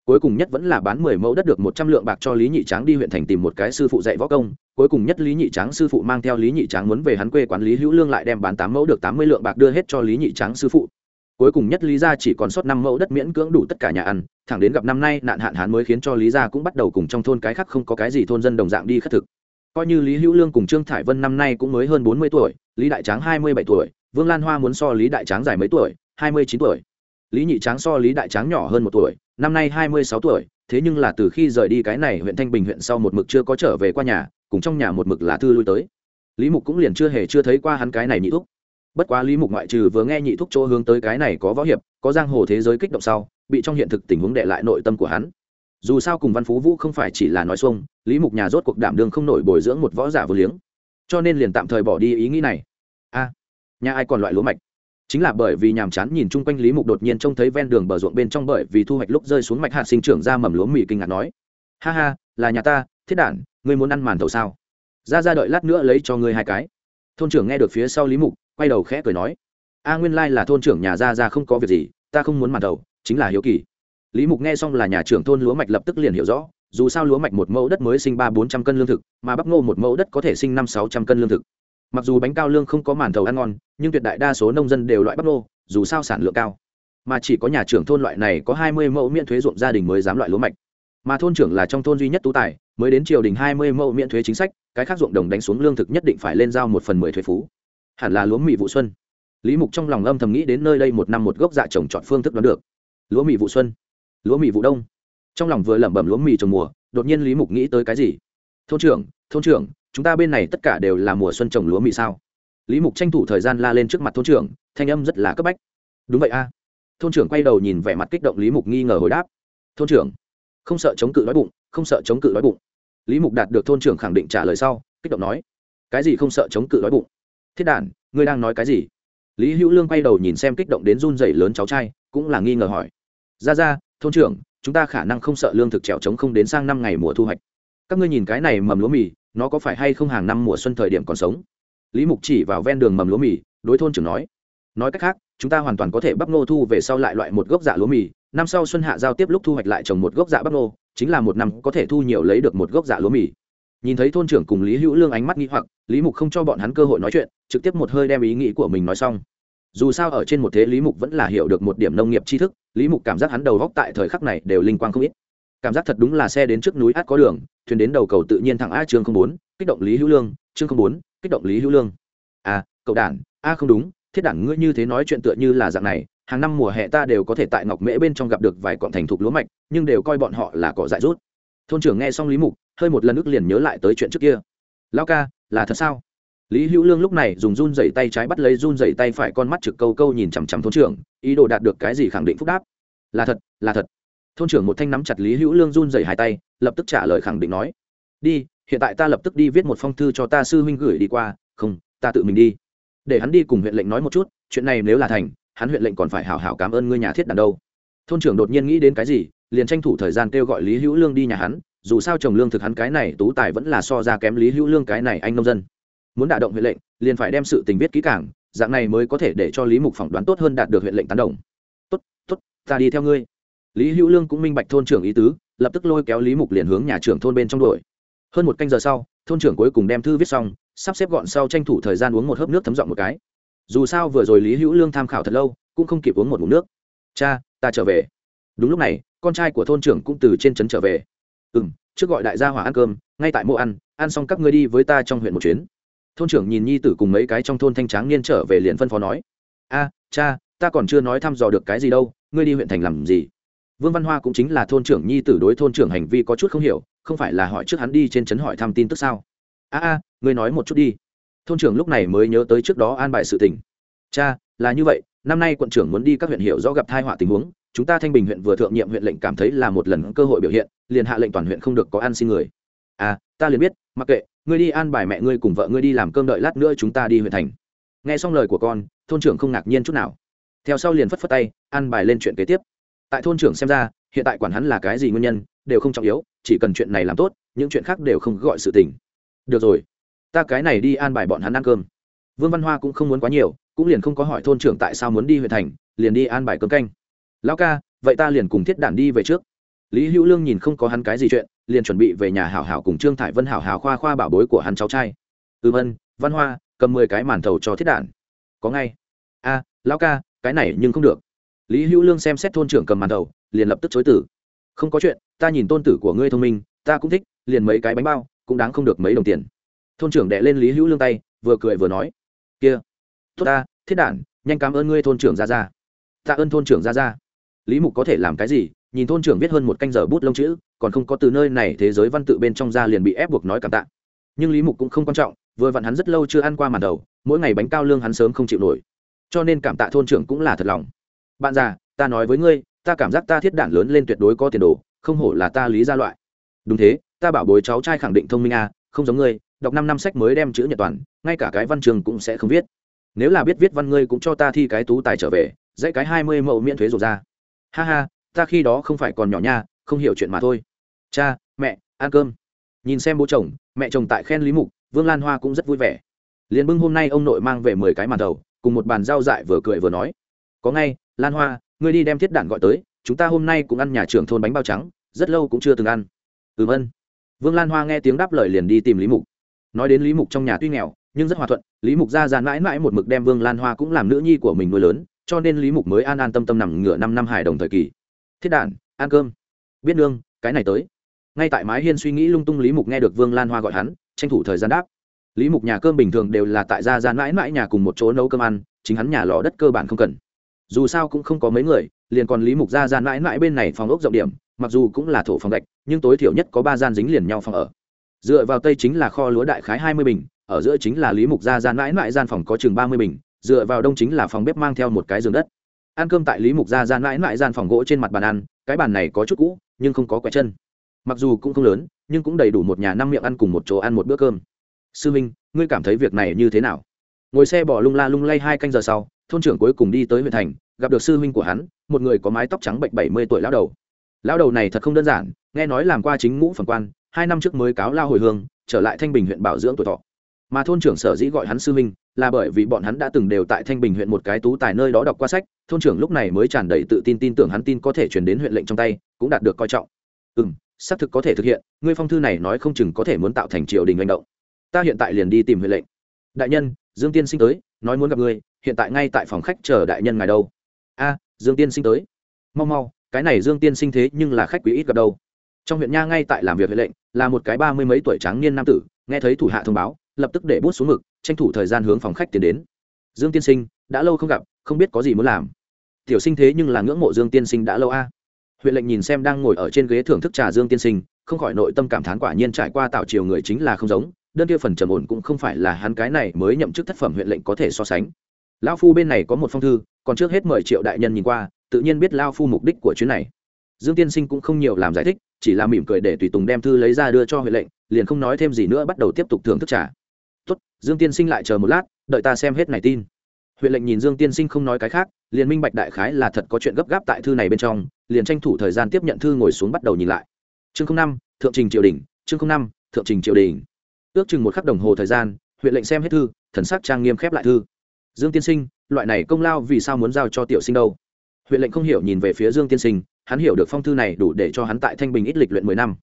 cuối cùng nhất vẫn là bán mười mẫu đất được một trăm lượng bạc cho lý nhị tráng đi huyện thành tìm một cái sư phụ dạy võ công. Cuối cùng nhất lý nhị tráng sư phụ mang theo lý nhị tráng muốn về hắn quê quán lý hữu lương lại đem bán tám mẫu được tám mươi lượng bạc đưa hết cho lý nhị tráng sư phụ. Cuối cùng nhất lý gia chỉ còn sót năm mẫu đất miễn cưỡng đủ tất cả nhà ăn. Thẳng đến gặp năm nay, nạn hạn hán mới khiến cho lý gia cũng bắt đầu cùng trong thôn cái khác không có cái gì thôn dân đồng dạng đi khất thực. Coi như lý hữu lương cùng trương thải vân năm nay cũng mới hơn bốn mươi tuổi, lý đại tráng hai mươi bảy tuổi, vương lan hoa muốn so lý đại tráng dài mấy tuổi? Hai mươi chín tuổi lý nhị tráng so lý đại tráng nhỏ hơn một tuổi, năm nay hai mươi sáu tuổi, thế nhưng là từ khi rời đi cái này huyện thanh bình huyện sau một mực chưa có trở về qua nhà, cùng trong nhà một mực là thư lui tới. Lý mục cũng liền chưa hề chưa thấy qua hắn cái này nhị thúc. Bất quá lý mục ngoại trừ vừa nghe nhị thúc chỗ hướng tới cái này có võ hiệp, có giang hồ thế giới kích động sau, bị trong hiện thực tình huống đệ lại nội tâm của hắn. Dù sao cùng văn phú vũ không phải chỉ là nói xuông, lý mục nhà rốt cuộc đảm đương không nổi bồi dưỡng một võ giả vô liếng. Cho nên liền tạm thời bỏ đi ý nghĩ này. A, nhà ai còn loại lúa mạch? Chính là bởi vì nhàm chán nhìn chung quanh lý mục đột nhiên trông thấy ven đường bờ ruộng bên trong bởi vì thu hoạch lúc rơi xuống mạch hạt sinh trưởng ra mầm lúa mì kinh ngạc nói. Ha ha, là nhà ta, thiết đản, ngươi muốn ăn màn thầu sao? Ra ra đợi lát nữa lấy cho ngươi hai cái. Thôn trưởng nghe được phía sau lý mục, quay đầu khẽ cười nói. A nguyên lai là thôn trưởng nhà ra ra không có việc gì, ta không muốn màn thầu, chính là hiếu kỳ. Lý mục nghe xong là nhà trưởng thôn lúa mạch lập tức liền hiểu rõ, dù sao lúa mạch một mẫu đất mới sinh ba bốn trăm cân lương thực, mà bắp ngô một mẫu đất có thể sinh năm sáu trăm cân lương thực mặc dù bánh cao lương không có màn thầu ăn ngon, nhưng tuyệt đại đa số nông dân đều loại bắp nô, dù sao sản lượng cao. Mà chỉ có nhà trưởng thôn loại này có hai mươi mẫu miễn thuế ruộng gia đình mới dám loại lúa mạch. Mà thôn trưởng là trong thôn duy nhất tú tài, mới đến triều đình hai mươi mẫu miễn thuế chính sách, cái khác ruộng đồng đánh xuống lương thực nhất định phải lên giao một phần mười thuế phú. Hẳn là lúa mì vụ xuân. Lý mục trong lòng âm thầm nghĩ đến nơi đây một năm một gốc dạ trồng chọn phương thức đoán được. Lúa mì vụ xuân, lúa mì vụ đông. Trong lòng vừa lẩm bẩm lúa mì trồng mùa, đột nhiên lý mục nghĩ tới cái gì? Thôn trưởng thôn trưởng chúng ta bên này tất cả đều là mùa xuân trồng lúa mì sao? Lý mục tranh thủ thời gian la lên trước mặt thôn trưởng, thanh âm rất là cấp bách. Đúng vậy a. Thôn trưởng quay đầu nhìn vẻ mặt kích động lý mục nghi ngờ hồi đáp. Thôn trưởng, không sợ chống cự đói bụng, không sợ chống cự đói bụng. Lý mục đạt được thôn trưởng khẳng định trả lời sau, kích động nói. Cái gì không sợ chống cự đói bụng? Thiết đản ngươi đang nói cái gì? Lý hữu lương quay đầu nhìn xem kích động đến run dày lớn cháu trai, cũng là nghi ngờ hỏi. Ra ra, thôn trưởng, chúng ta khả năng không sợ lương thực trèo trống không đến sang năm ngày mùa thu hoạch. Các ngươi nhìn cái này mầm lúa mì nó có phải hay không hàng năm mùa xuân thời điểm còn sống? Lý mục chỉ vào ven đường mầm lúa mì, đối thôn trưởng nói. Nói cách khác, chúng ta hoàn toàn có thể bắp ngô thu về sau lại loại một gốc dạ lúa mì, năm sau xuân hạ giao tiếp lúc thu hoạch lại trồng một gốc dạ bắp ngô, chính là một năm có thể thu nhiều lấy được một gốc dạ lúa mì. Nhìn thấy thôn trưởng cùng lý hữu lương ánh mắt nghi hoặc, lý mục không cho bọn hắn cơ hội nói chuyện, trực tiếp một hơi đem ý nghĩ của mình nói xong. Dù sao ở trên một thế lý mục vẫn là hiểu được một điểm nông nghiệp tri thức, lý mục cảm giác hắn đầu góc tại thời khắc này đều linh quang không ít. Cảm giác thật đúng là xe đến trước núi át có đường thuyền đến đầu cầu tự nhiên thẳng a chương không bốn, kích động lý hữu lương, chương không bốn, kích động lý hữu lương. A cậu đản a không đúng, thiết đản ngươi như thế nói chuyện tựa như là dạng này, hàng năm mùa hè ta đều có thể tại ngọc mễ bên trong gặp được vài cọn thành thục lúa mạch, nhưng đều coi bọn họ là cỏ dại rút. Thôn trưởng nghe xong lý mục, hơi một lần ức liền nhớ lại tới chuyện trước kia. Lao ca, là thật sao? Lý hữu lương lúc này dùng run dày tay trái bắt lấy run dày tay phải con mắt trực câu câu nhìn chằm chằm thôn trưởng, ý đồ đạt được cái gì khẳng định phúc đáp. Là thật là thật thôn trưởng một thanh nắm chặt lý hữu lương run dày hai tay, lập tức trả lời khẳng định nói, đi, hiện tại ta lập tức đi viết một phong thư cho ta sư huynh gửi đi qua, không, ta tự mình đi. Để hắn đi cùng huyện lệnh nói một chút, chuyện này nếu là thành, hắn huyện lệnh còn phải hảo hảo cảm ơn ngươi nhà thiết đàn đâu. Thôn trưởng đột nhiên nghĩ đến cái gì, liền tranh thủ thời gian kêu gọi lý hữu lương đi nhà hắn, dù sao chồng lương thực hắn cái này tú tài vẫn là so ra kém lý hữu lương cái này anh nông dân. Muốn đả động huyện lệnh, liền phải đem sự tình viết kỹ càng, dạng này mới có thể để cho lý mục phỏng đoán tốt hơn đạt được huyện lệnh tán đồng. Tốt tốt, ta đi theo ngươi lý hữu lương cũng minh bạch thôn trưởng ý tứ, lập tức lôi kéo lý mục liền hướng nhà trưởng thôn bên trong đội hơn một canh giờ sau, thôn trưởng cuối cùng đem thư viết xong, sắp xếp gọn sau tranh thủ thời gian uống một hớp nước thấm dọn một cái. Dù sao vừa rồi lý hữu lương tham khảo thật lâu, cũng không kịp uống một ngụm nước. Cha, ta trở về. Đúng lúc này, con trai của thôn trưởng cũng từ trên trấn trở về. Ừ m trước gọi đại gia hỏa ăn cơm, ngay tại mộ ăn ăn xong các ngươi đi với ta trong huyện một chuyến. Thôn trưởng nhìn nhi tử cùng mấy cái trong thôn thanh tráng niên trở về liền phân phó nói. A, cha, ta còn chưa nói thăm dò được cái gì đâu, ngươi đi huyện thành làm gì? Vương văn hoa cũng chính là thôn trưởng nhi tử đối thôn trưởng hành vi có chút không hiểu, không phải là hỏi trước hắn đi trên trấn hỏi thăm tin tức sao? A a, ngươi nói một chút đi. Thôn trưởng lúc này mới nhớ tới trước đó an bài sự tình. Cha, là như vậy, năm nay quận trưởng muốn đi các huyện hiểu do gặp thai họa tình huống, chúng ta thanh bình huyện vừa thượng nhiệm huyện lệnh cảm thấy là một lần cơ hội biểu hiện, liền hạ lệnh toàn huyện không được có ăn xin người. À ta liền biết, mặc kệ, ngươi đi an bài mẹ ngươi cùng vợ ngươi đi làm cơm đợi lát nữa chúng ta đi huyện thành. Nghe xong lời của con, thôn trưởng không ngạc nhiên chút nào. Theo sau liền phất phất tay, an bài lên chuyện kế tiếp tại thôn trưởng xem ra, hiện tại quản hắn là cái gì nguyên nhân, đều không trọng yếu, chỉ cần chuyện này làm tốt, những chuyện khác đều không gọi sự tình. Được rồi, ta cái này đi an bài bọn hắn ăn cơm. Vương văn hoa cũng không muốn quá nhiều, cũng liền không có hỏi thôn trưởng tại sao muốn đi huyện thành, liền đi an bài cơm canh. Lão ca, vậy ta liền cùng thiết đản đi về trước. Lý hữu lương nhìn không có hắn cái gì chuyện, liền chuẩn bị về nhà hảo hảo cùng trương thải vân hảo hảo khoa khoa bảo bối của hắn cháu trai. Ừm, ân, văn hoa, cầm mười cái màn thầu cho thiết đản. Có ngay. A, lão ca, cái này nhưng không được lý hữu lương xem xét thôn trưởng cầm màn đầu, liền lập tức chối tử không có chuyện ta nhìn tôn tử của ngươi thông minh ta cũng thích liền mấy cái bánh bao cũng đáng không được mấy đồng tiền. Thôn trưởng đệ lên lý hữu lương tay vừa cười vừa nói kia tốt ta thiết đản nhanh cảm ơn ngươi thôn trưởng ra ra tạ ơn thôn trưởng ra ra lý mục có thể làm cái gì nhìn thôn trưởng viết hơn một canh giờ bút lông chữ còn không có từ nơi này thế giới văn tự bên trong ra liền bị ép buộc nói cảm tạ. Nhưng lý mục cũng không quan trọng vừa vặn hắn rất lâu chưa ăn qua màn đầu mỗi ngày bánh cao lương hắn sớm không chịu nổi. Cho nên cảm tạ thôn trưởng cũng là thật lòng bạn già, ta nói với ngươi, ta cảm giác ta thiết đản lớn lên tuyệt đối có tiền đồ, không hổ là ta lý ra loại. Đúng thế, ta bảo bối cháu trai khẳng định thông minh a không giống ngươi, đọc năm năm sách mới đem chữ nhật toàn, ngay cả cái văn trường cũng sẽ không viết. Nếu là biết viết văn ngươi cũng cho ta thi cái tú tài trở về, dạy cái hai mươi mẫu miễn thuế rồi ra. Ha ha, ta khi đó không phải còn nhỏ nha, không hiểu chuyện mà thôi. Cha, mẹ, ăn cơm. Nhìn xem bố chồng, mẹ chồng tại khen lý mục, vương lan hoa cũng rất vui vẻ. Liền bưng hôm nay ông nội mang về mười cái màn đầu, cùng một bàn rau dại vừa cười vừa nói có ngay, lan hoa, ngươi đi đem thiết đản gọi tới, chúng ta hôm nay cũng ăn nhà trưởng thôn bánh bao trắng, rất lâu cũng chưa từng ăn. Ừm ân vương lan hoa nghe tiếng đáp lời liền đi tìm lý mục. Nói đến lý mục trong nhà tuy nghèo, nhưng rất hòa thuận, lý mục ra dàn mãi mãi một mực đem vương lan hoa cũng làm nữ nhi của mình nuôi lớn, cho nên lý mục mới an an tâm tâm nằm ngửa năm năm hài đồng thời kỳ. Thiết đản ăn cơm. Biết nương, cái này tới. Ngay tại mái hiên suy nghĩ lung tung lý mục nghe được vương lan hoa gọi hắn, tranh thủ thời gian đáp. Lý mục nhà cơm bình thường đều là tại gia gian mãi mãi nhà cùng một chỗ nấu cơm ăn, chính hắn nhà lò đất cơ bản không cần dù sao cũng không có mấy người, liền còn lý mục gia gian mãi mãi bên này phòng ốc rộng điểm, mặc dù cũng là thổ phòng gạch, nhưng tối thiểu nhất có ba gian dính liền nhau phòng ở. Dựa vào tây chính là kho lúa đại khái hai mươi bình, ở giữa chính là lý mục gia gian mãi mãi gian phòng có chừng ba mươi bình, dựa vào đông chính là phòng bếp mang theo một cái giường đất. Ăn cơm tại lý mục gia gian mãi mãi gian phòng gỗ trên mặt bàn ăn, cái bàn này có chút cũ, nhưng không có quẹt chân. Mặc dù cũng không lớn, nhưng cũng đầy đủ một nhà năm miệng ăn cùng một chỗ ăn một bữa cơm. Sư minh, ngươi cảm thấy việc này như thế nào? Ngồi xe bỏ lung la lung lay hai canh giờ sau thôn trưởng cuối cùng đi tới huyện thành, gặp được sư huynh của hắn, một người có mái tóc trắng bệnh bảy mươi tuổi lão đầu. Lão đầu này thật không đơn giản, nghe nói làm qua chính ngũ phần quan, hai năm trước mới cáo lao hồi hương, trở lại thanh bình huyện bảo dưỡng tuổi thọ. Mà thôn trưởng sở dĩ gọi hắn sư huynh, là bởi vì bọn hắn đã từng đều tại thanh bình huyện một cái tú tài nơi đó đọc qua sách, thôn trưởng lúc này mới tràn đầy tự tin tin tưởng hắn tin có thể chuyển đến huyện lệnh trong tay, cũng đạt được coi trọng. Ừ m xác thực có thể thực hiện, ngươi phong thư này nói không chừng có thể muốn tạo thành triều đình manh động. Ta hiện tại liền đi tìm huyện lệnh. Đại nhân, dương tiên sinh tới, nói muốn gặp ngươi hiện tại ngay tại phòng khách chờ đại nhân ngài đâu. A, dương tiên sinh tới. Mau mau, cái này dương tiên sinh thế nhưng là khách quý ít gặp đâu. Trong huyện nha ngay tại làm việc huyện lệnh, là một cái ba mươi mấy tuổi tráng niên nam tử, nghe thấy thủ hạ thông báo, lập tức để bút xuống mực, tranh thủ thời gian hướng phòng khách tiến đến. Dương tiên sinh, đã lâu không gặp, không biết có gì muốn làm. Tiểu sinh thế nhưng là ngưỡng mộ dương tiên sinh đã lâu a. Huyện lệnh nhìn xem đang ngồi ở trên ghế thưởng thức trà dương tiên sinh, không khỏi nội tâm cảm thán quả nhiên trải qua tạo chiều người chính là không giống, đơn kia phần trầm ổn cũng không phải là hắn cái này mới nhậm chức thất phẩm huyện lệnh có thể so sánh lão phu bên này có một phong thư, còn trước hết mời triệu đại nhân nhìn qua, tự nhiên biết lao phu mục đích của chuyến này. Dương tiên sinh cũng không nhiều làm giải thích, chỉ là mỉm cười để tùy tùng đem thư lấy ra đưa cho huệ lệnh, liền không nói thêm gì nữa bắt đầu tiếp tục thưởng thức trả tốt, dương tiên sinh lại chờ một lát, đợi ta xem hết này tin. Huệ lệnh nhìn dương tiên sinh không nói cái khác, liền minh bạch đại khái là thật có chuyện gấp gáp tại thư này bên trong, liền tranh thủ thời gian tiếp nhận thư ngồi xuống bắt đầu nhìn lại. Chương năm, thượng trình triều đình, chương năm, thượng trình triều đình. Ước chừng một khắc đồng hồ thời gian, huệ lệnh xem hết thư, thần sắc trang nghiêm khép lại thư dương tiên sinh, loại này công lao vì sao muốn giao cho tiểu sinh đâu? Huyện lệnh không hiểu nhìn về phía dương tiên sinh, hắn hiểu được phong thư này đủ để cho hắn tại thanh bình ít lịch luyện mười năm.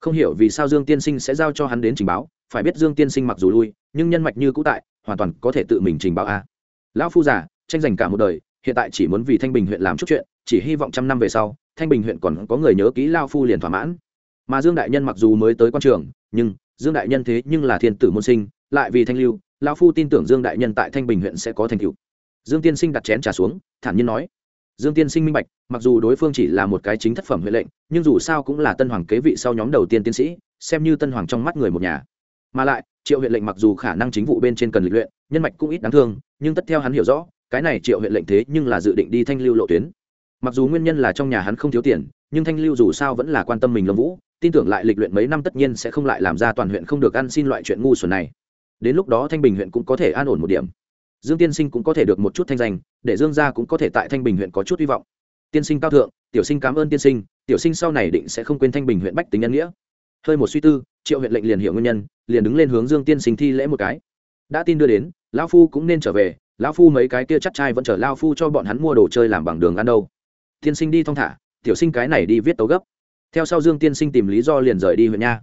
Không hiểu vì sao dương tiên sinh sẽ giao cho hắn đến trình báo, phải biết dương tiên sinh mặc dù lui, nhưng nhân mạch như cũ tại, hoàn toàn có thể tự mình trình báo a. Lão phu giả tranh giành cả một đời, hiện tại chỉ muốn vì thanh bình huyện làm chút chuyện, chỉ hy vọng trăm năm về sau, thanh bình huyện còn có người nhớ kỹ lao phu liền thỏa mãn. Mà dương đại nhân mặc dù mới tới quan trường, nhưng dương đại nhân thế nhưng là thiên tử môn sinh, lại vì thanh lưu lao phu tin tưởng dương đại nhân tại thanh bình huyện sẽ có thành tựu. Dương tiên sinh đặt chén trà xuống, thản nhiên nói. Dương tiên sinh minh bạch, mặc dù đối phương chỉ là một cái chính thất phẩm huệ lệnh, nhưng dù sao cũng là tân hoàng kế vị sau nhóm đầu tiên tiến sĩ, xem như tân hoàng trong mắt người một nhà. Mà lại, triệu huyện lệnh mặc dù khả năng chính vụ bên trên cần lịch luyện, nhân mạch cũng ít đáng thương, nhưng tất theo hắn hiểu rõ, cái này triệu huyện lệnh thế nhưng là dự định đi thanh lưu lộ tuyến. Mặc dù nguyên nhân là trong nhà hắn không thiếu tiền, nhưng thanh lưu dù sao vẫn là quan tâm mình lâm vũ, tin tưởng lại lịch luyện mấy năm tất nhiên sẽ không lại làm ra toàn huyện không được ăn xin loại chuyện ngu xuẩn này đến lúc đó thanh bình huyện cũng có thể an ổn một điểm. Dương tiên sinh cũng có thể được một chút thanh danh, để dương gia cũng có thể tại thanh bình huyện có chút hy vọng. Tiên sinh cao thượng, tiểu sinh cảm ơn tiên sinh, tiểu sinh sau này định sẽ không quên thanh bình huyện bách tính nhân nghĩa. Hơi một suy tư, triệu huyện lệnh liền hiểu nguyên nhân, liền đứng lên hướng dương tiên sinh thi lễ một cái. Đã tin đưa đến, lão phu cũng nên trở về, lão phu mấy cái kia chắc trai vẫn chở lao phu cho bọn hắn mua đồ chơi làm bằng đường ăn đâu. Tiên sinh đi thong thả, tiểu sinh cái này đi viết tấu gấp. Theo sau dương tiên sinh tìm lý do liền rời đi huyện nha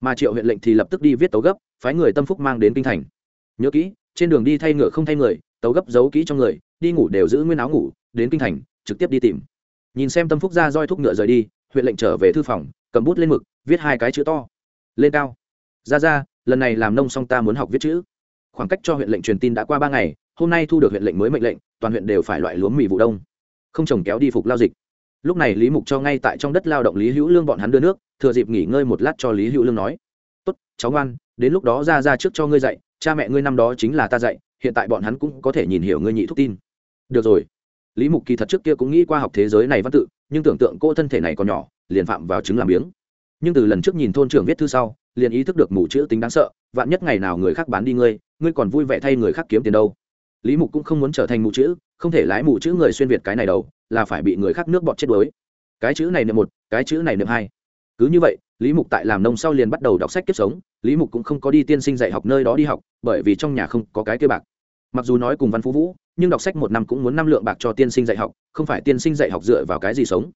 mà triệu huyện lệnh thì lập tức đi viết tấu gấp, phái người tâm phúc mang đến kinh thành. Nhớ kỹ, trên đường đi thay ngựa không thay người, tấu gấp giấu kỹ trong người, đi ngủ đều giữ nguyên áo ngủ, đến kinh thành, trực tiếp đi tìm. Nhìn xem tâm phúc ra roi thúc ngựa rời đi, huyện lệnh trở về thư phòng, cầm bút lên mực, viết hai cái chữ to. Lên cao. Ra ra, lần này làm nông xong ta muốn học viết chữ. Khoảng cách cho huyện lệnh truyền tin đã qua ba ngày, hôm nay thu được huyện lệnh mới mệnh lệnh, toàn huyện đều phải loại lúa mì vụ đông. Không trồng kéo đi phục lao dịch lúc này lý mục cho ngay tại trong đất lao động lý hữu lương bọn hắn đưa nước, thừa dịp nghỉ ngơi một lát cho lý hữu lương nói, tốt, cháu ngoan, đến lúc đó ra ra trước cho ngươi dạy, cha mẹ ngươi năm đó chính là ta dạy, hiện tại bọn hắn cũng có thể nhìn hiểu ngươi nhị thúc tin. Được rồi. Lý mục kỳ thật trước kia cũng nghĩ qua học thế giới này văn tự, nhưng tưởng tượng cô thân thể này còn nhỏ, liền phạm vào chứng làm biếng. Nhưng từ lần trước nhìn thôn trưởng viết thư sau, liền ý thức được mù chữ tính đáng sợ, vạn nhất ngày nào người khác bán đi ngươi ngươi còn vui vẻ thay người khác kiếm tiền đâu. Lý mục cũng không muốn trở thành mù chữ, không thể lái mù chữ người xuyên việt cái này đâu là phải bị người khác nước bọt chết đuối. Cái chữ này niệm một, cái chữ này niệm hai. Cứ như vậy, lý mục tại làm nông sau liền bắt đầu đọc sách kiếp sống. Lý mục cũng không có đi tiên sinh dạy học nơi đó đi học, bởi vì trong nhà không có cái kia bạc. Mặc dù nói cùng văn phú vũ, nhưng đọc sách một năm cũng muốn năm lượng bạc cho tiên sinh dạy học, không phải tiên sinh dạy học dựa vào cái gì sống.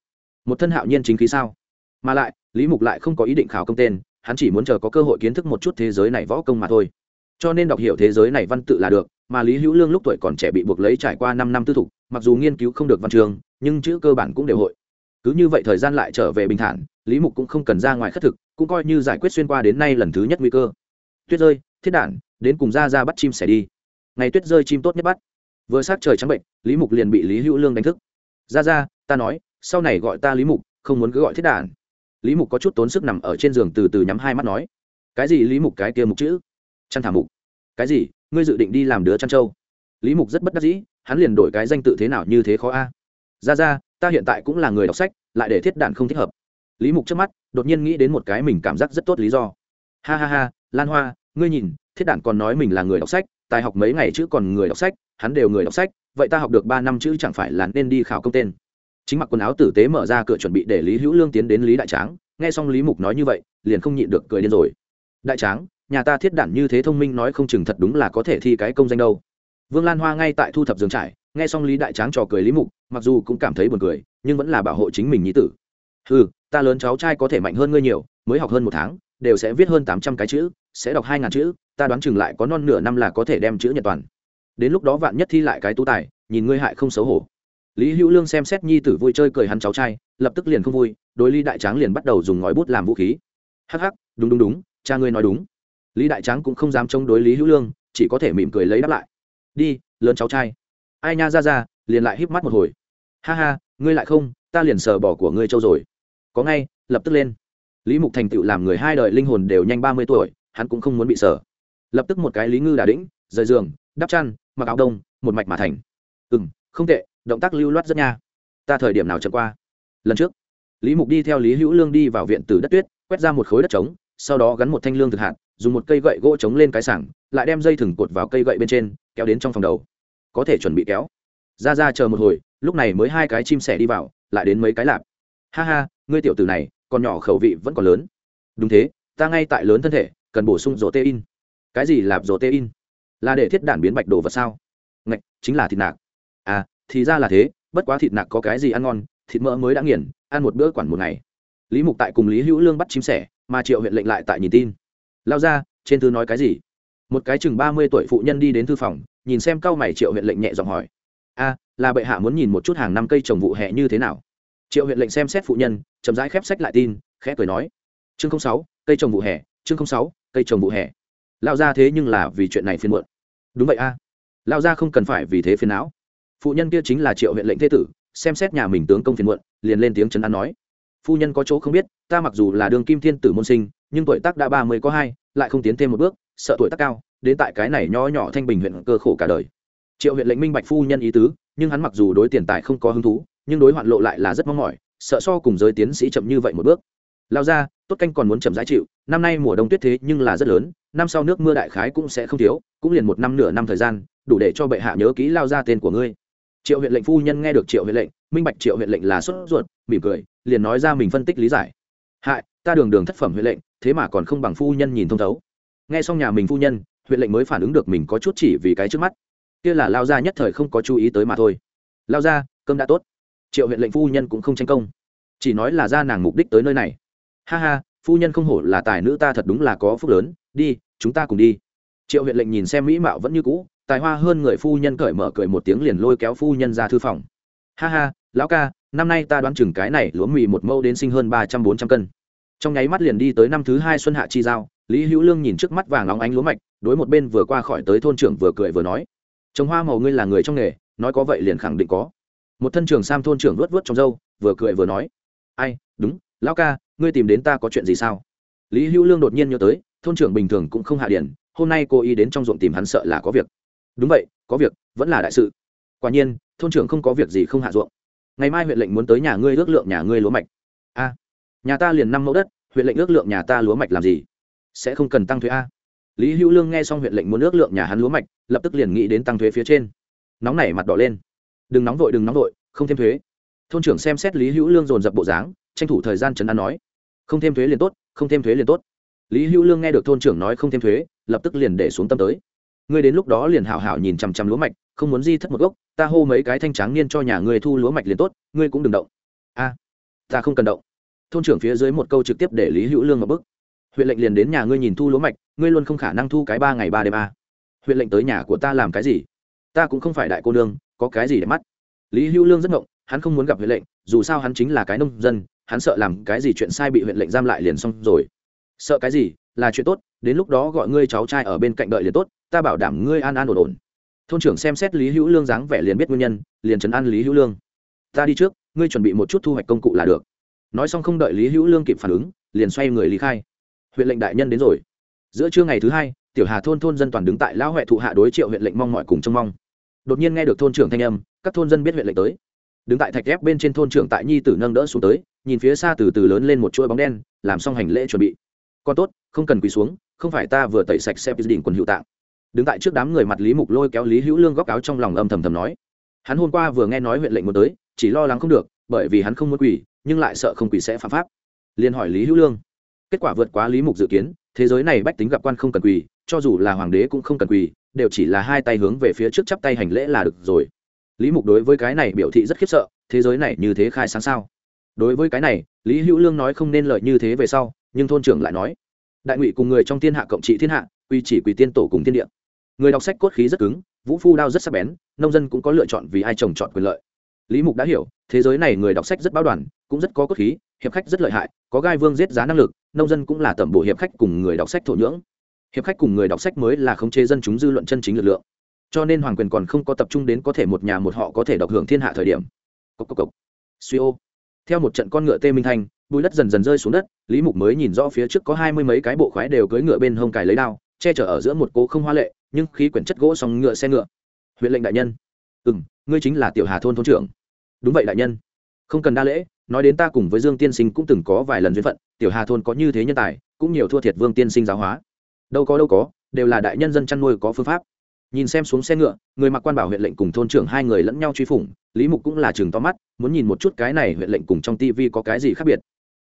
Một thân hạo nhiên chính khí sao? Mà lại, lý mục lại không có ý định khảo công tên, hắn chỉ muốn chờ có cơ hội kiến thức một chút thế giới này võ công mà thôi cho nên đọc hiểu thế giới này văn tự là được, mà lý hữu lương lúc tuổi còn trẻ bị buộc lấy trải qua năm năm tư thục, mặc dù nghiên cứu không được văn trường, nhưng chữ cơ bản cũng đều hội. Cứ như vậy thời gian lại trở về bình thản, lý mục cũng không cần ra ngoài khất thực, cũng coi như giải quyết xuyên qua đến nay lần thứ nhất nguy cơ. Tuyết rơi, thiết đản, đến cùng ra ra bắt chim sẻ đi. Ngày tuyết rơi chim tốt nhất bắt. Vừa sát trời trắng bệnh, lý mục liền bị lý hữu lương đánh thức. Ra ra, ta nói, sau này gọi ta lý mục, không muốn cứ gọi thiết đản. Lý mục có chút tốn sức nằm ở trên giường từ từ nhắm hai mắt nói. Cái gì lý mục cái kia mục chữ? Chăn thả mục. Cái gì? Ngươi dự định đi làm đứa chăn trâu? Lý mục rất bất đắc dĩ, hắn liền đổi cái danh tự thế nào như thế khó a? Ra ra, ta hiện tại cũng là người đọc sách, lại để thiết đạn không thích hợp. Lý mục trước mắt, đột nhiên nghĩ đến một cái mình cảm giác rất tốt lý do. Ha ha ha, lan hoa, ngươi nhìn, thiết đạn còn nói mình là người đọc sách, tài học mấy ngày chứ còn người đọc sách, hắn đều người đọc sách, vậy ta học được ba năm chữ chẳng phải là nên đi khảo công tên. Chính mặc quần áo tử tế mở ra cửa chuẩn bị để lý hữu lương tiến đến lý đại tráng, nghe xong lý mục nói như vậy, liền không nhịn được cười điên rồi. Đại tráng nhà ta thiết đản như thế thông minh nói không chừng thật đúng là có thể thi cái công danh đâu. Vương lan hoa ngay tại thu thập giường trải, nghe xong lý đại tráng trò cười lý mục, mặc dù cũng cảm thấy buồn cười, nhưng vẫn là bảo hộ chính mình nhí tử. Ừ ta lớn cháu trai có thể mạnh hơn ngươi nhiều, mới học hơn một tháng, đều sẽ viết hơn tám trăm cái chữ, sẽ đọc hai ngàn chữ, ta đoán chừng lại có non nửa năm là có thể đem chữ nhật toàn. Đến lúc đó vạn nhất thi lại cái tú tài, nhìn ngươi hại không xấu hổ. Lý hữu lương xem xét nhi tử vui chơi cười hắn cháu trai, lập tức liền không vui, đối lý đại tráng liền bắt đầu dùng ngòi bút làm vũ khí. Hắc hắc, đúng đúng đúng, cha ngươi nói đúng lý đại tráng cũng không dám chống đối lý hữu lương, chỉ có thể mỉm cười lấy đáp lại. Đi, lớn cháu trai. Ai nha, ra ra, liền lại híp mắt một hồi. Ha ha, ngươi lại không, ta liền sờ bỏ của ngươi châu rồi. Có ngay, lập tức lên. Lý mục thành tựu làm người hai đời linh hồn đều nhanh ba mươi tuổi, hắn cũng không muốn bị sờ. Lập tức một cái lý ngư đà đĩnh, rời giường, đắp chăn, mặc áo đông, một mạch mà thành. Ừ m không tệ, động tác lưu loát rất nha. Ta thời điểm nào chậm qua? Lần trước, lý mục đi theo lý hữu lương đi vào viện từ đất tuyết, quét ra một khối đất trống, sau đó gắn một thanh lương thực hạt dùng một cây gậy gỗ chống lên cái sảng, lại đem dây thừng cột vào cây gậy bên trên, kéo đến trong phòng đầu. Có thể chuẩn bị kéo. Ra ra chờ một hồi, lúc này mới hai cái chim sẻ đi vào, lại đến mấy cái lạp. Ha ha, ngươi tiểu tử này còn nhỏ khẩu vị vẫn còn lớn. Đúng thế, ta ngay tại lớn thân thể, cần bổ sung rổ tê in cái gì lạp rổ tê in là để thiết đản biến bạch đồ vật sao? Ngạch, chính là thịt nạc. À thì ra là thế, bất quá thịt nạc có cái gì ăn ngon, thịt mỡ mới đã nghiền, ăn một bữa quản một ngày. Lý mục tại cùng lý hữu lương bắt chim sẻ, mà triệu huyện lệnh lại tại nhìn tin lao ra, trên thư nói cái gì? Một cái chừng ba mươi tuổi phụ nhân đi đến thư phòng, nhìn xem cao mày triệu huyện lệnh nhẹ giọng hỏi. A, là bệ hạ muốn nhìn một chút hàng năm cây trồng vụ hè như thế nào? Triệu huyện lệnh xem xét phụ nhân, chậm rãi khép sách lại tin, khẽ cười nói. Chương sáu, cây trồng vụ hè, chương sáu, cây trồng vụ hè. Lao ra thế nhưng là vì chuyện này phiên muộn. Đúng vậy a. À. lao ra không cần phải vì thế phiền não. Phụ nhân kia chính là triệu huyện lệnh thế tử, xem xét nhà mình tướng công phiền muộn, liền lên tiếng chấn an nói phu nhân có chỗ không biết, ta mặc dù là đường kim thiên tử môn sinh, nhưng tuổi tác đã ba mươi có hai, lại không tiến thêm một bước, sợ tuổi tác cao, đến tại cái này nho nhỏ thanh bình huyện cơ khổ cả đời. Triệu huyện lệnh minh bạch phu nhân ý tứ, nhưng hắn mặc dù đối tiền tài không có hứng thú, nhưng đối hoạn lộ lại là rất mong mỏi, sợ so cùng giới tiến sĩ chậm như vậy một bước. Lao ra, tốt canh còn muốn chậm giá chịu, năm nay mùa đông tuyết thế nhưng là rất lớn, năm sau nước mưa đại khái cũng sẽ không thiếu, cũng liền một năm nửa năm thời gian, đủ để cho bệ hạ nhớ kỹ lao ra tên của ngươi. Triệu huyện lệnh phu nhân nghe được triệu huyện lệnh, minh bạch triệu huyện lệnh là sốt ruột, mỉm cười liền nói ra mình phân tích lý giải. Hại, ta đường đường thất phẩm huyện lệnh, thế mà còn không bằng phu nhân nhìn thông thấu. Nghe xong nhà mình phu nhân huyện lệnh mới phản ứng được mình có chút chỉ vì cái trước mắt. Kia là lao ra nhất thời không có chú ý tới mà thôi. Lao ra cơm đã tốt. Triệu huyện lệnh phu nhân cũng không tranh công. Chỉ nói là ra nàng mục đích tới nơi này. Ha ha, phu nhân không hổ là tài nữ ta thật đúng là có phúc lớn. Đi, chúng ta cùng đi. Triệu huyện lệnh nhìn xem mỹ mạo vẫn như cũ, tài hoa hơn người phu nhân cởi mở cười một tiếng liền lôi kéo phu nhân ra thư phòng. Ha ha, lão ca năm nay ta đoán chừng cái này lúa mì một mẫu đến sinh hơn ba trăm bốn trăm cân. Trong nháy mắt liền đi tới năm thứ hai xuân hạ chi giao, lý hữu lương nhìn trước mắt vàng óng ánh lúa mạch, đối một bên vừa qua khỏi tới thôn trưởng vừa cười vừa nói, trồng hoa màu ngươi là người trong nghề, nói có vậy liền khẳng định có. Một thân trưởng sam thôn trưởng vớt vớt trong râu, vừa cười vừa nói, ai, đúng, lão ca, ngươi tìm đến ta có chuyện gì sao? Lý hữu lương đột nhiên nhớ tới, thôn trưởng bình thường cũng không hạ điển, hôm nay cô ý đến trong ruộng tìm hắn sợ là có việc. Đúng vậy, có việc, vẫn là đại sự. Quả nhiên, thôn trưởng không có việc gì không hạ ruộng ngày mai huyện lệnh muốn tới nhà ngươi ước lượng nhà ngươi lúa mạch. A, nhà ta liền năm mẫu đất, huyện lệnh ước lượng nhà ta lúa mạch làm gì? Sẽ không cần tăng thuế a. Lý hữu lương nghe xong huyện lệnh muốn ước lượng nhà hắn lúa mạch, lập tức liền nghĩ đến tăng thuế phía trên. Nóng nảy mặt đỏ lên. Đừng nóng vội, đừng nóng vội, không thêm thuế. Thôn trưởng xem xét lý hữu lương dồn dập bộ dáng, tranh thủ thời gian chấn an nói. Không thêm thuế liền tốt, không thêm thuế liền tốt. Lý hữu lương nghe được thôn trưởng nói không thêm thuế, lập tức liền để xuống tâm tới ngươi đến lúc đó liền hảo hảo nhìn chằm chằm lúa mạch, không muốn di thất một gốc, ta hô mấy cái thanh tráng niên cho nhà ngươi thu lúa mạch liền tốt, ngươi cũng đừng động. A, ta không cần động. Thôn trưởng phía dưới một câu trực tiếp để lý hữu lương một bức huyện lệnh liền đến nhà ngươi nhìn thu lúa mạch, ngươi luôn không khả năng thu cái ba ngày ba đêm a. Huyện lệnh tới nhà của ta làm cái gì? Ta cũng không phải đại cô nương, có cái gì để mắt? Lý hữu lương rất ngộng, hắn không muốn gặp huyện lệnh, dù sao hắn chính là cái nông dân, hắn sợ làm cái gì chuyện sai bị huyện lệnh giam lại liền xong rồi. Sợ cái gì? Là chuyện tốt, đến lúc đó gọi ngươi cháu trai ở bên cạnh đợi liền tốt ta bảo đảm ngươi an an ổn ổn. Thôn trưởng xem xét lý hữu lương dáng vẻ liền biết nguyên nhân, liền trấn an lý hữu lương. Ta đi trước, ngươi chuẩn bị một chút thu hoạch công cụ là được. Nói xong không đợi lý hữu lương kịp phản ứng, liền xoay người lý khai. Huyện lệnh đại nhân đến rồi. Giữa trưa ngày thứ hai, tiểu hà thôn thôn dân toàn đứng tại lão huệ thụ hạ đối triệu huyện lệnh mong mọi cùng trông mong. Đột nhiên nghe được thôn trưởng thanh âm, các thôn dân biết huyện lệnh tới. Đứng tại thạch ghép bên trên thôn trưởng tại nhi tử nâng đỡ xuống tới, nhìn phía xa từ từ lớn lên một chuỗi bóng đen, làm xong hành lễ chuẩn bị. Con tốt, không cần quỳ xuống, không phải ta vừa tẩy sạch xe đỉnh quần hữu tạng đứng tại trước đám người mặt lý mục lôi kéo lý hữu lương góc áo trong lòng âm thầm thầm nói. Hắn hôm qua vừa nghe nói huyện lệnh muốn tới, chỉ lo lắng không được, bởi vì hắn không muốn quỳ, nhưng lại sợ không quỳ sẽ phạm pháp. Liền hỏi lý hữu lương. Kết quả vượt quá lý mục dự kiến, thế giới này bách tính gặp quan không cần quỳ, cho dù là hoàng đế cũng không cần quỳ, đều chỉ là hai tay hướng về phía trước chắp tay hành lễ là được rồi. Lý mục đối với cái này biểu thị rất khiếp sợ, thế giới này như thế khai sáng sao? Đối với cái này, lý hữu lương nói không nên lợi như thế về sau, nhưng thôn trưởng lại nói, đại ngụy cùng người trong thiên hạ cộng trị thiên hạ, quy chỉ quỳ tiên tổ cùng thiên địa người đọc sách cốt khí rất cứng, vũ phu đao rất sắc bén, nông dân cũng có lựa chọn vì ai trồng chọn quyền lợi. Lý mục đã hiểu, thế giới này người đọc sách rất báo đoàn, cũng rất có cốt khí, hiệp khách rất lợi hại, có gai vương giết giá năng lực, nông dân cũng là tẩm bổ hiệp khách cùng người đọc sách thổ nhưỡng. Hiệp khách cùng người đọc sách mới là khống chế dân chúng dư luận chân chính lực lượng. Cho nên hoàng quyền còn không có tập trung đến có thể một nhà một họ có thể độc hưởng thiên hạ thời điểm. Cốc cốc cốc. suy ô. Theo một trận con ngựa tê minh thanh, bùi đất dần dần rơi xuống đất, lý mục mới nhìn rõ phía trước có hai mươi mấy cái bộ khoái đều cưỡi ngựa bên hông cài lấy đao, che chở ở giữa một cố không hoa lệ nhưng khí quyển chất gỗ song ngựa xe ngựa. Huyện lệnh đại nhân. Ừ m ngươi chính là tiểu hà thôn thôn trưởng. Đúng vậy đại nhân. Không cần đa lễ, nói đến ta cùng với dương tiên sinh cũng từng có vài lần duyên phận, tiểu hà thôn có như thế nhân tài, cũng nhiều thua thiệt vương tiên sinh giáo hóa. Đâu có đâu có, đều là đại nhân dân chăn nuôi có phương pháp. Nhìn xem xuống xe ngựa, người mặc quan bảo huyện lệnh cùng thôn trưởng hai người lẫn nhau truy phủng, lý mục cũng là chừng to mắt, muốn nhìn một chút cái này huyện lệnh cùng trong tivi có cái gì khác biệt.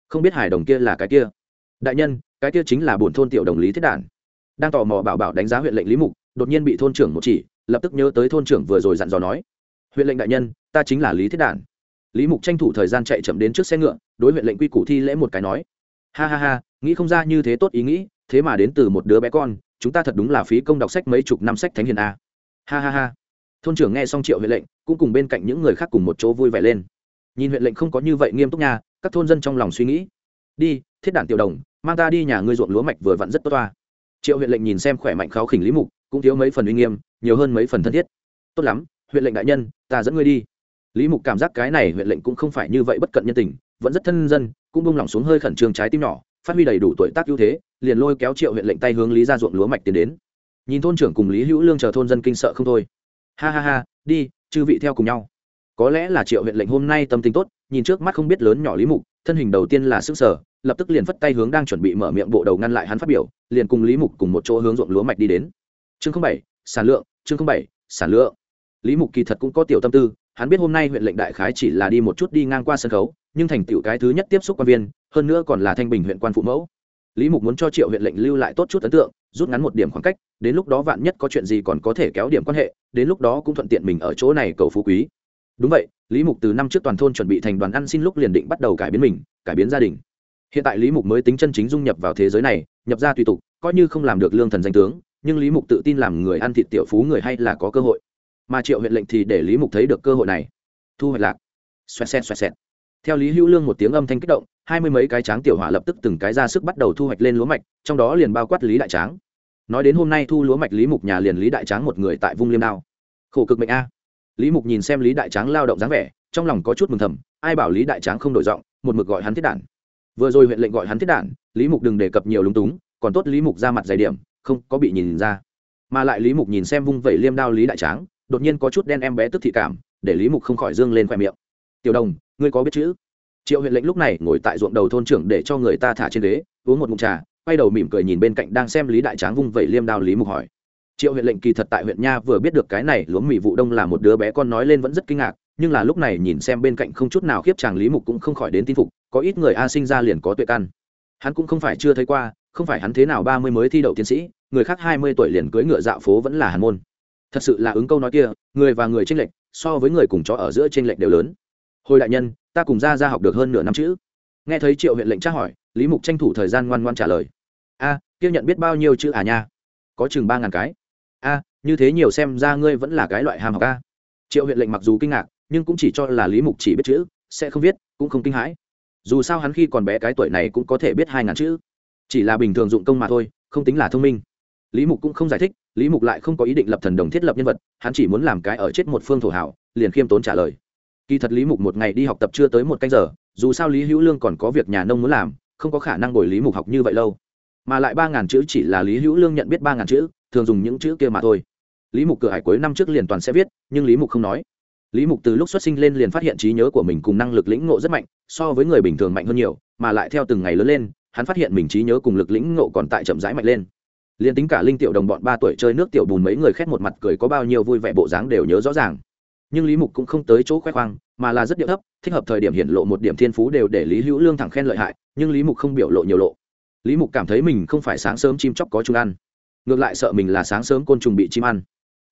Không biết hải đồng kia là cái kia. Đại nhân, cái kia chính là bổn thôn tiểu đồng lý thiết đản. Đang tò mò bảo bảo đánh giá huyện lệnh lý mục đột nhiên bị thôn trưởng một chỉ, lập tức nhớ tới thôn trưởng vừa rồi dặn dò nói, huyện lệnh đại nhân, ta chính là lý thiết đản. Lý mục tranh thủ thời gian chạy chậm đến trước xe ngựa, đối huyện lệnh quy củ thi lễ một cái nói, ha ha ha, nghĩ không ra như thế tốt ý nghĩ, thế mà đến từ một đứa bé con, chúng ta thật đúng là phí công đọc sách mấy chục năm sách thánh hiền a. Ha ha ha. Thôn trưởng nghe xong triệu huyện lệnh, cũng cùng bên cạnh những người khác cùng một chỗ vui vẻ lên. Nhìn huyện lệnh không có như vậy nghiêm túc nha, các thôn dân trong lòng suy nghĩ, đi, thiết đản tiểu đồng, mang ta đi nhà ngươi ruộng lúa mạch vừa vặn rất tốt toa. Triệu huyện lệnh nhìn xem khỏe mạnh kháo khỉnh lý mục cũng thiếu mấy phần uy nghiêm, nhiều hơn mấy phần thân thiết. Tốt lắm, huyện lệnh đại nhân, ta dẫn ngươi đi. Lý mục cảm giác cái này huyện lệnh cũng không phải như vậy bất cận nhân tình, vẫn rất thân dân, cũng bông lỏng xuống hơi khẩn trương trái tim nhỏ, phát huy đầy đủ tuổi tác ưu thế, liền lôi kéo triệu huyện lệnh tay hướng lý ra ruộng lúa mạch tiến đến. Nhìn thôn trưởng cùng lý hữu lương chờ thôn dân kinh sợ không thôi. Ha ha ha, đi, chư vị theo cùng nhau. Có lẽ là triệu huyện lệnh hôm nay tâm tình tốt, nhìn trước mắt không biết lớn nhỏ lý mục, thân hình đầu tiên là sức sở lập tức liền phất tay hướng đang chuẩn bị mở miệng bộ đầu ngăn lại hắn phát biểu, liền cùng lý mục cùng một chỗ hướng ruộng lúa mạch đi đến chương bảy, sản lượng, chương bảy, sản lượng. Lý mục kỳ thật cũng có tiểu tâm tư, hắn biết hôm nay huyện lệnh đại khái chỉ là đi một chút đi ngang qua sân khấu, nhưng thành tựu cái thứ nhất tiếp xúc quan viên, hơn nữa còn là thanh bình huyện quan phụ mẫu. Lý mục muốn cho triệu huyện lệnh lưu lại tốt chút ấn tượng, rút ngắn một điểm khoảng cách, đến lúc đó vạn nhất có chuyện gì còn có thể kéo điểm quan hệ, đến lúc đó cũng thuận tiện mình ở chỗ này cầu phú quý. Đúng vậy, lý mục từ năm trước toàn thôn chuẩn bị thành đoàn ăn xin lúc liền định bắt đầu cải biến mình, cải biến gia đình. Hiện tại lý mục mới tính chân chính dung nhập vào thế giới này, nhập ra tùy tục, coi như không làm được lương thần danh tướng nhưng lý mục tự tin làm người ăn thịt tiểu phú người hay là có cơ hội. Mà triệu huyện lệnh thì để lý mục thấy được cơ hội này. Thu hoạch lạc. Xoẹt xẹt xoẹt xẹt. Theo lý hữu lương một tiếng âm thanh kích động, hai mươi mấy cái tráng tiểu hỏa lập tức từng cái ra sức bắt đầu thu hoạch lên lúa mạch, trong đó liền bao quát lý đại tráng. Nói đến hôm nay thu lúa mạch, lý mục nhà liền lý đại tráng một người tại vung liêm đao. Khổ cực mệnh a. Lý mục nhìn xem lý đại tráng lao động dáng vẻ, trong lòng có chút mừng thầm, ai bảo lý đại tráng không đổi giọng, một mực gọi hắn thiết đản. Vừa rồi huyện lệnh gọi hắn thiết đản, lý mục đừng đề cập nhiều lúng túng, còn tốt lý mục ra mặt dày điểm không có bị nhìn ra. Mà lại lý mục nhìn xem vung vẩy liêm đao lý đại tráng, đột nhiên có chút đen em bé tức thị cảm, để lý mục không khỏi dương lên khoe miệng. Tiểu đồng, ngươi có biết chữ? Triệu huyện lệnh lúc này ngồi tại ruộng đầu thôn trưởng để cho người ta thả trên ghế, uống một mụn trà, quay đầu mỉm cười nhìn bên cạnh đang xem lý đại tráng vung vẩy liêm đao lý mục hỏi. Triệu huyện lệnh kỳ thật tại huyện nha vừa biết được cái này lúa mì vụ đông là một đứa bé con nói lên vẫn rất kinh ngạc, nhưng là lúc này nhìn xem bên cạnh không chút nào khiếp chàng lý mục cũng không khỏi đến tin phục, có ít người a sinh ra liền có tuệ căn. Hắn cũng không phải chưa thấy qua không phải hắn thế nào ba mươi mới thi đậu tiến sĩ, người khác hai mươi tuổi liền cưới ngựa dạo phố vẫn là hàn môn. Thật sự là ứng câu nói kia, người và người tranh lệch, so với người cùng chó ở giữa tranh lệch đều lớn. Hồi đại nhân, ta cùng ra ra học được hơn nửa năm chữ. Nghe thấy triệu huyện lệnh tra hỏi, lý mục tranh thủ thời gian ngoan ngoan trả lời. A, kia nhận biết bao nhiêu chữ à nha? Có chừng ba ngàn cái. A, như thế nhiều xem ra ngươi vẫn là cái loại ham học a. Triệu huyện lệnh mặc dù kinh ngạc, nhưng cũng chỉ cho là lý mục chỉ biết chữ, sẽ không viết, cũng không kinh hãi. Dù sao hắn khi còn bé cái tuổi này cũng có thể biết hai ngàn chữ chỉ là bình thường dụng công mà thôi, không tính là thông minh. Lý mục cũng không giải thích, lý mục lại không có ý định lập thần đồng thiết lập nhân vật, hắn chỉ muốn làm cái ở chết một phương thổ hảo, liền khiêm tốn trả lời. Kỳ thật lý mục một ngày đi học tập chưa tới một canh giờ, dù sao lý hữu lương còn có việc nhà nông muốn làm, không có khả năng bồi lý mục học như vậy lâu. Mà lại ba ngàn chữ chỉ là lý hữu lương nhận biết ba ngàn chữ, thường dùng những chữ kia mà thôi. Lý mục cửa hải cuối năm trước liền toàn sẽ viết, nhưng lý mục không nói. Lý mục từ lúc xuất sinh lên liền phát hiện trí nhớ của mình cùng năng lực lĩnh ngộ rất mạnh, so với người bình thường mạnh hơn nhiều, mà lại theo từng ngày lớn lên hắn phát hiện mình trí nhớ cùng lực lĩnh ngộ còn tại chậm rãi mạnh lên. Liền tính cả linh tiểu đồng bọn ba tuổi chơi nước tiểu bùn mấy người khét một mặt cười có bao nhiêu vui vẻ bộ dáng đều nhớ rõ ràng. Nhưng lý mục cũng không tới chỗ khoe khoang, mà là rất điệu thấp, thích hợp thời điểm hiện lộ một điểm thiên phú đều để lý hữu lương thẳng khen lợi hại, nhưng lý mục không biểu lộ nhiều lộ. Lý mục cảm thấy mình không phải sáng sớm chim chóc có chúng ăn, ngược lại sợ mình là sáng sớm côn trùng bị chim ăn.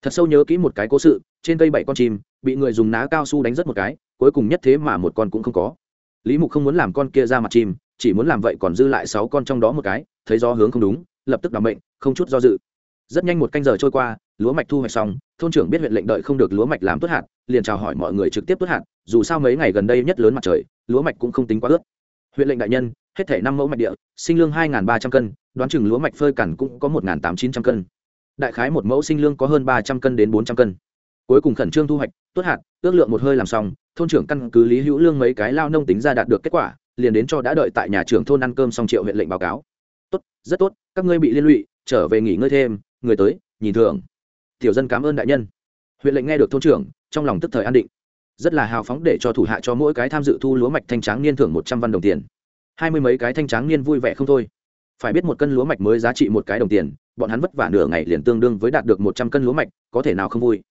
Thật sâu nhớ kỹ một cái cố sự, trên cây bảy con chim, bị người dùng ná cao su đánh rất một cái, cuối cùng nhất thế mà một con cũng không có. Lý mục không muốn làm con kia ra mặt chim chỉ muốn làm vậy còn dư lại sáu con trong đó một cái, thấy do hướng không đúng, lập tức đảm bệnh không chút do dự. Rất nhanh một canh giờ trôi qua, lúa mạch thu hoạch xong, thôn trưởng biết huyện lệnh đợi không được lúa mạch làm tốt hạt, liền chào hỏi mọi người trực tiếp tốt hạt, dù sao mấy ngày gần đây nhất lớn mặt trời, lúa mạch cũng không tính quá ướt. Huyện lệnh đại nhân, hết thể năm mẫu mạch địa, sinh lương hai ba trăm cân, đoán chừng lúa mạch phơi cằn cũng có một tám chín trăm cân. Đại khái một mẫu sinh lương có hơn ba trăm cân đến bốn trăm cân. Cuối cùng khẩn trương thu hoạch tốt hạt, ước lượng một hơi làm xong, thôn trưởng căn cứ lý hữu lương mấy cái lao nông tính ra đạt được kết quả liền đến cho đã đợi tại nhà trưởng thôn ăn cơm xong triệu huyện lệnh báo cáo. Tốt, rất tốt, các ngươi bị liên lụy, trở về nghỉ ngơi thêm, người tới, nhìn thường tiểu dân cảm ơn đại nhân. Huyện lệnh nghe được thôn trưởng, trong lòng tức thời an định. Rất là hào phóng để cho thủ hạ cho mỗi cái tham dự thu lúa mạch thanh tráng niên thưởng một trăm văn đồng tiền. Hai mươi mấy cái thanh tráng niên vui vẻ không thôi. Phải biết một cân lúa mạch mới giá trị một cái đồng tiền, bọn hắn vất vả nửa ngày liền tương đương với đạt được một trăm cân lúa mạch, có thể nào không vui?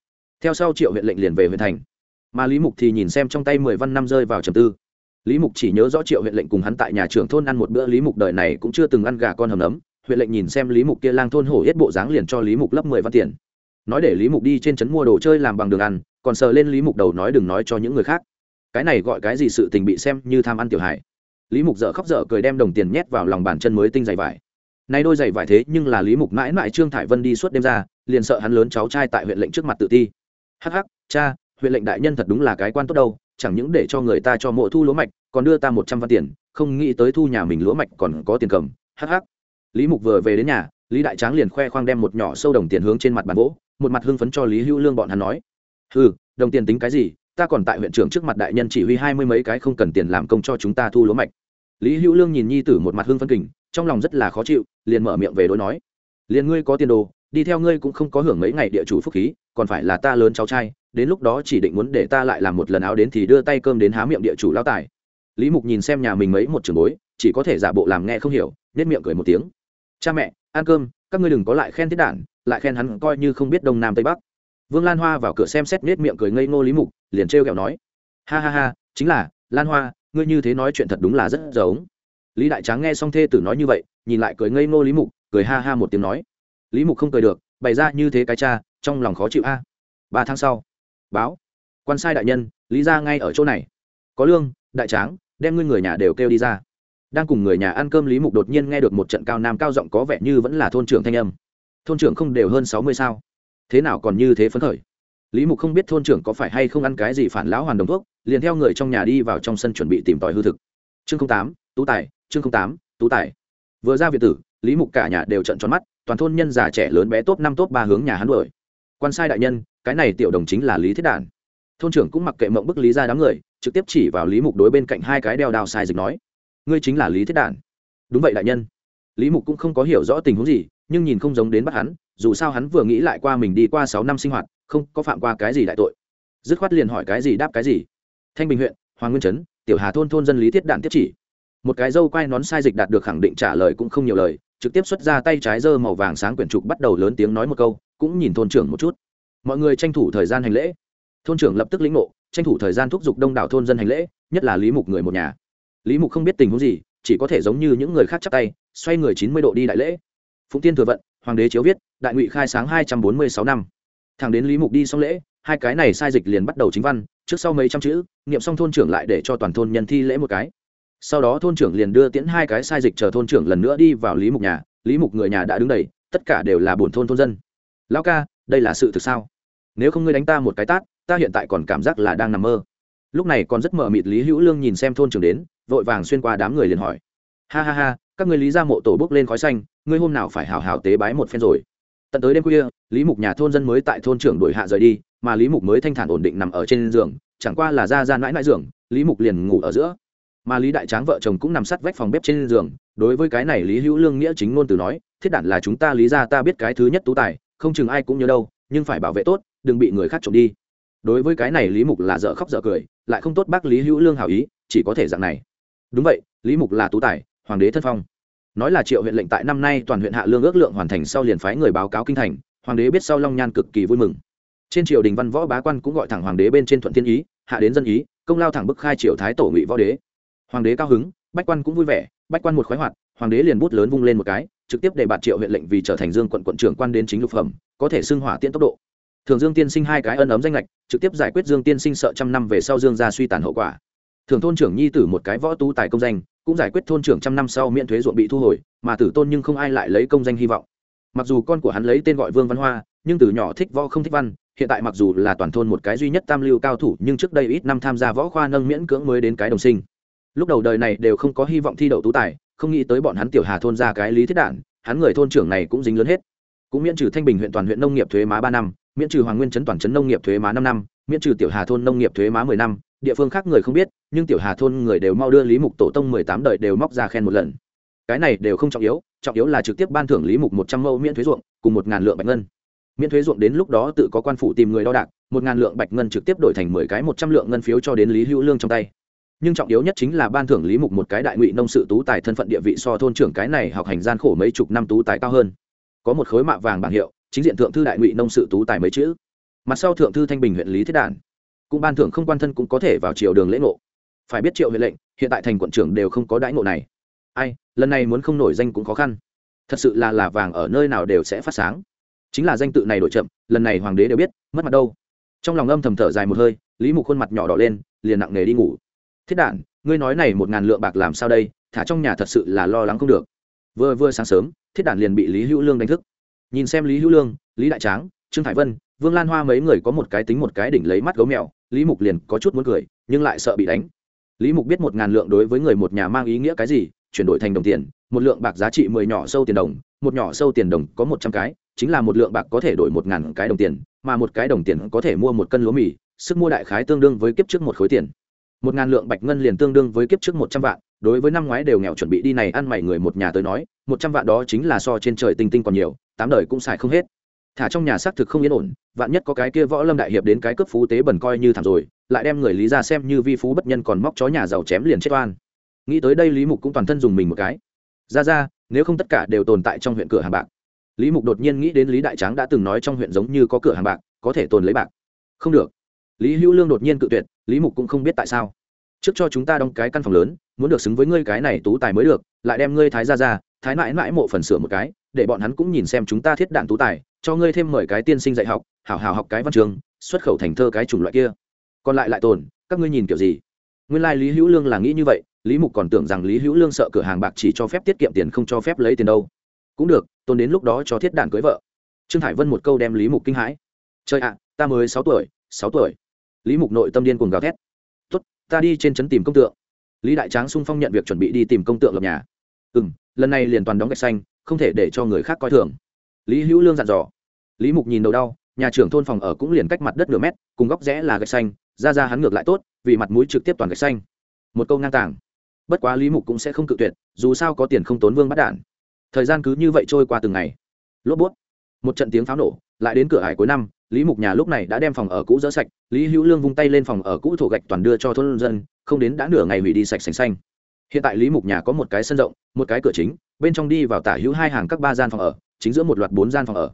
Theo sau triệu huyện lệnh liền về huyện thành. Mà lý mục thì nhìn xem trong tay mười văn năm rơi vào trầm tư lý mục chỉ nhớ rõ triệu huyện lệnh cùng hắn tại nhà trưởng thôn ăn một bữa lý mục đời này cũng chưa từng ăn gà con hầm nấm huyện lệnh nhìn xem lý mục kia lang thôn hổ hết bộ dáng liền cho lý mục lấp mười văn tiền. Nói để lý mục đi trên trấn mua đồ chơi làm bằng đường ăn, còn sờ lên lý mục đầu nói đừng nói cho những người khác. Cái này gọi cái gì sự tình bị xem như tham ăn tiểu hải lý mục dở khóc dở cười đem đồng tiền nhét vào lòng bàn chân mới tinh dày vải. Nay đôi giày vải thế nhưng là lý mục mãi mãi trương thải vân đi suốt đêm ra, liền sợ hắn lớn cháu trai tại huyện lệnh trước mặt tự ti. Hắc hắc, cha huyện lệnh đại nhân thật đúng là cái quan tốt đâu chẳng những để cho người ta cho mộ thu lúa mạch, còn đưa ta một trăm văn tiền, không nghĩ tới thu nhà mình lúa mạch còn có tiền cầm, hắc hắc. Lý mục vừa về đến nhà, lý đại tráng liền khoe khoang đem một nhỏ sâu đồng tiền hướng trên mặt bàn gỗ, một mặt hưng phấn cho lý hữu lương bọn hắn nói ừ đồng tiền tính cái gì, ta còn tại huyện trưởng trước mặt đại nhân chỉ huy hai mươi mấy cái không cần tiền làm công cho chúng ta thu lúa mạch. Lý hữu lương nhìn nhi tử một mặt hưng phấn kình, trong lòng rất là khó chịu, liền mở miệng về đối nói, liền ngươi có tiền đồ, đi theo ngươi cũng không có hưởng mấy ngày địa chủ phúc khí, còn phải là ta lớn cháu trai đến lúc đó chỉ định muốn để ta lại làm một lần áo đến thì đưa tay cơm đến há miệng địa chủ lao tài. Lý mục nhìn xem nhà mình mấy một trường bối, chỉ có thể giả bộ làm nghe không hiểu nết miệng cười một tiếng. Cha mẹ, ăn cơm, các ngươi đừng có lại khen thiết đản, lại khen hắn coi như không biết đông nam tây bắc. Vương lan hoa vào cửa xem xét nết miệng cười ngây ngô lý mục, liền trêu kẹo nói, ha ha ha, chính là, lan hoa, ngươi như thế nói chuyện thật đúng là rất giống. Lý đại tráng nghe xong thê tử nói như vậy, nhìn lại cười ngây ngô lý mục, cười ha ha một tiếng nói, lý mục không cười được, bày ra như thế cái cha, trong lòng khó chịu a. Ba tháng sau báo. Quan sai đại nhân, lý ra ngay ở chỗ này. Có lương, đại tráng, đem ngươi người nhà đều kêu đi ra. Đang cùng người nhà ăn cơm lý mục đột nhiên nghe được một trận cao nam cao giọng có vẻ như vẫn là thôn trưởng thanh âm. Thôn trưởng không đều hơn sáu mươi sao? Thế nào còn như thế phấn khởi? Lý mục không biết thôn trưởng có phải hay không ăn cái gì phản lão hoàn đồng thuốc, liền theo người trong nhà đi vào trong sân chuẩn bị tìm tòi hư thực. Chương tám, tú tài, chương tám, tú tài. Vừa ra việt tử, lý mục cả nhà đều trận tròn mắt, toàn thôn nhân già trẻ lớn bé top năm top ba hướng nhà hắn đuổi. Quan sai đại nhân cái này tiểu đồng chính là lý thiết đản. Thôn trưởng cũng mặc kệ mộng bức lý ra đám người, trực tiếp chỉ vào lý mục đối bên cạnh hai cái đeo đao sai dịch nói, ngươi chính là lý thiết đản. Đúng vậy, đại nhân. Lý mục cũng không có hiểu rõ tình huống gì, nhưng nhìn không giống đến bắt hắn, dù sao hắn vừa nghĩ lại qua mình đi qua sáu năm sinh hoạt, không có phạm qua cái gì đại tội. Dứt khoát liền hỏi cái gì đáp cái gì. Thanh bình huyện, hoàng nguyên trấn, tiểu hà thôn thôn dân lý thiết đản tiếp chỉ. Một cái dâu quai nón sai dịch đạt được khẳng định trả lời cũng không nhiều lời, trực tiếp xuất ra tay trái dơ màu vàng sáng quyển trục bắt đầu lớn tiếng nói một câu, cũng nhìn thôn trưởng một chút mọi người tranh thủ thời gian hành lễ. Thôn trưởng lập tức lĩnh ngộ, tranh thủ thời gian thúc giục đông đảo thôn dân hành lễ, nhất là lý mục người một nhà. Lý mục không biết tình huống gì, chỉ có thể giống như những người khác chắp tay, xoay người chín mươi độ đi đại lễ. Phụng tiên thừa vận, hoàng đế chiếu viết, đại ngụy khai sáng hai trăm bốn mươi sáu năm. Thằng đến lý mục đi xong lễ, hai cái này sai dịch liền bắt đầu chính văn, trước sau mấy trăm chữ, niệm xong thôn trưởng lại để cho toàn thôn nhân thi lễ một cái. Sau đó thôn trưởng liền đưa tiễn hai cái sai dịch chờ thôn trưởng lần nữa đi vào lý mục nhà, lý mục người nhà đã đứng đầy, tất cả đều là bổn thôn thôn dân. Lão ca, đây là sự thực sao? Nếu không ngươi đánh ta một cái tát, ta hiện tại còn cảm giác là đang nằm mơ. Lúc này còn rất mờ mịt lý hữu lương nhìn xem thôn trưởng đến, vội vàng xuyên qua đám người liền hỏi. Ha ha ha, các người lý ra mộ tổ bốc lên khói xanh, ngươi hôm nào phải hào hào tế bái một phen rồi? Tận tới đêm khuya, lý mục nhà thôn dân mới tại thôn trưởng đuổi hạ rời đi, mà lý mục mới thanh thản ổn định nằm ở trên giường, chẳng qua là ra ra mãi mãi giường, lý mục liền ngủ ở giữa. Mà lý đại tráng vợ chồng cũng nằm sát vách phòng bếp trên giường, đối với cái này lý hữu lương nghĩa chính ngôn từ nói, thiết đản là chúng ta lý ra ta biết cái thứ nhất tú tài, không chừng ai cũng nhớ đâu, nhưng phải bảo vệ tốt đừng bị người khác trộm đi. Đối với cái này lý mục là dở khóc dở cười, lại không tốt bác lý hữu lương hảo ý, chỉ có thể dạng này. Đúng vậy, lý mục là tú tài, hoàng đế thân phong. Nói là triệu huyện lệnh tại năm nay toàn huyện hạ lương ước lượng hoàn thành sau liền phái người báo cáo kinh thành, hoàng đế biết sau long nhan cực kỳ vui mừng. Trên triều đình văn võ bá quan cũng gọi thẳng hoàng đế bên trên thuận thiên ý, hạ đến dân ý, công lao thẳng bức khai triều thái tổ ngụy võ đế. Hoàng đế cao hứng, bách quan cũng vui vẻ, bách quan một khoái hoạt, hoàng đế liền bút lớn vung lên một cái, trực tiếp để bạt triệu huyện lệnh vì trở thành dương quận quận trưởng quan đến chính lục phẩm, có thể xưng hỏa tiễn tốc độ thường dương tiên sinh hai cái ân ấm danh lệch trực tiếp giải quyết dương tiên sinh sợ trăm năm về sau dương gia suy tàn hậu quả. Thường thôn trưởng nhi tử một cái võ tú tài công danh, cũng giải quyết thôn trưởng trăm năm sau miễn thuế ruộng bị thu hồi, mà tử tôn nhưng không ai lại lấy công danh hy vọng. Mặc dù con của hắn lấy tên gọi vương văn hoa, nhưng từ nhỏ thích võ không thích văn, hiện tại mặc dù là toàn thôn một cái duy nhất tam lưu cao thủ, nhưng trước đây ít năm tham gia võ khoa nâng miễn cưỡng mới đến cái đồng sinh. Lúc đầu đời này đều không có hy vọng thi đậu tú tài, không nghĩ tới bọn hắn tiểu hà thôn ra cái lý thiết đản, hắn người thôn trưởng này cũng dính lớn hết. Cũng miễn trừ thanh bình huyện toàn huyện nông nghiệp thuế má ba năm miễn trừ hoàng nguyên chấn toàn chấn nông nghiệp thuế má năm năm, miễn trừ tiểu hà thôn nông nghiệp thuế má mười năm, địa phương khác người không biết, nhưng tiểu hà thôn người đều mau đưa lý mục tổ tông mười tám đời đều móc ra khen một lần. Cái này đều không trọng yếu trọng yếu là trực tiếp ban thưởng lý mục một trăm mẫu miễn thuế ruộng, cùng một ngàn lượng bạch ngân. Miễn thuế ruộng đến lúc đó tự có quan phủ tìm người đo đạc, một ngàn lượng bạch ngân trực tiếp đổi thành mười cái một trăm lượng ngân phiếu cho đến lý hữu lương trong tay. Nhưng trọng yếu nhất chính là ban thưởng lý mục một cái đại ngụy nông sự tú tài thân phận địa vị so thôn trưởng cái này học hành gian khổ mấy chục năm tú tài cao hơn. Có một khối mạ vàng bảng hiệu chính diện thượng thư đại ngụy nông sự tú tài mấy chữ. Mặt sau thượng thư thanh bình huyện lý thiết đản. Cũng ban thưởng không quan thân cũng có thể vào triều đường lễ ngộ. Phải biết triệu huyện lệnh, hiện tại thành quận trưởng đều không có đãi ngộ này. Ai, lần này muốn không nổi danh cũng khó khăn. Thật sự là là vàng ở nơi nào đều sẽ phát sáng. Chính là danh tự này đổi chậm, lần này hoàng đế đều biết, mất mặt đâu. Trong lòng âm thầm thở dài một hơi, lý mục khuôn mặt nhỏ đỏ lên, liền nặng nề đi ngủ. Thiết đản, ngươi nói này một ngàn lượng bạc làm sao đây, thả trong nhà thật sự là lo lắng không được. Vừa vừa sáng sớm, thiết đản liền bị lý hữu lương đánh thức nhìn xem lý hữu lương, lý đại tráng, trương thải vân, vương lan hoa mấy người có một cái tính một cái đỉnh lấy mắt gấu mèo, lý mục liền có chút muốn cười, nhưng lại sợ bị đánh. Lý mục biết một ngàn lượng đối với người một nhà mang ý nghĩa cái gì, chuyển đổi thành đồng tiền, một lượng bạc giá trị mười nhỏ sâu tiền đồng, một nhỏ sâu tiền đồng có một trăm cái, chính là một lượng bạc có thể đổi một ngàn cái đồng tiền, mà một cái đồng tiền có thể mua một cân lúa mì, sức mua đại khái tương đương với kiếp trước một khối tiền. Một ngàn lượng bạch ngân liền tương đương với kiếp trước một trăm vạn, đối với năm ngoái đều nghèo chuẩn bị đi này ăn mày người một nhà tới nói, một trăm vạn đó chính là so trên trời tinh tinh còn nhiều tám đời cũng xài không hết. Thả trong nhà xác thực không yên ổn, vạn nhất có cái kia võ lâm đại hiệp đến cái cướp phú tế bẩn coi như thảm rồi, lại đem người lý ra xem như vi phú bất nhân còn móc chó nhà giàu chém liền chết oan. Nghĩ tới đây lý mục cũng toàn thân dùng mình một cái. Ra ra, nếu không tất cả đều tồn tại trong huyện cửa hàng bạc. Lý mục đột nhiên nghĩ đến lý đại tráng đã từng nói trong huyện giống như có cửa hàng bạc, có thể tồn lấy bạc. Không được. Lý hữu lương đột nhiên cự tuyệt, lý mục cũng không biết tại sao. Trước cho chúng ta đóng cái căn phòng lớn, muốn được xứng với ngươi cái này tú tài mới được, lại đem ngươi thái ra ra thái mãi mãi mộ phần sửa một cái, để bọn hắn cũng nhìn xem chúng ta thiết đạn tú tài, cho ngươi thêm mời cái tiên sinh dạy học, hảo hảo học cái văn trường, xuất khẩu thành thơ cái chủng loại kia. Còn lại lại tồn, các ngươi nhìn kiểu gì? Nguyên lai、like、lý hữu lương là nghĩ như vậy, lý mục còn tưởng rằng lý hữu lương sợ cửa hàng bạc chỉ cho phép tiết kiệm tiền không cho phép lấy tiền đâu. Cũng được, tồn đến lúc đó cho thiết đạn cưới vợ. Trương hải vân một câu đem lý mục kinh hãi. Chơi ạ, ta mới sáu tuổi sáu tuổi. Lý mục nội tâm điên cuồng gào thét. Tốt, ta đi trên trấn tìm công tượng. Lý đại tráng sung phong nhận việc chuẩn bị đi tìm công tượng lập nhà. Ừ m lần này liền toàn đóng gạch xanh, không thể để cho người khác coi thường. Lý hữu lương dặn dò. Lý mục nhìn đầu đau, nhà trưởng thôn phòng ở cũng liền cách mặt đất nửa mét, cùng góc rẽ là gạch xanh, ra ra hắn ngược lại tốt, vì mặt mũi trực tiếp toàn gạch xanh. Một câu ngang tàng. Bất quá lý mục cũng sẽ không cự tuyệt, dù sao có tiền không tốn vương bắt đản thời gian cứ như vậy trôi qua từng ngày. Lốp bút. Một trận tiếng pháo nổ, lại đến cửa hải cuối năm, lý mục nhà lúc này đã đem phòng ở cũ dỡ sạch, lý hữu lương vung tay lên phòng ở cũ thổ gạch toàn đưa cho thôn dân, không đến đã nửa ngày hủy đi sạch sành xanh hiện tại lý mục nhà có một cái sân rộng, một cái cửa chính, bên trong đi vào tả hữu hai hàng các ba gian phòng ở, chính giữa một loạt bốn gian phòng ở.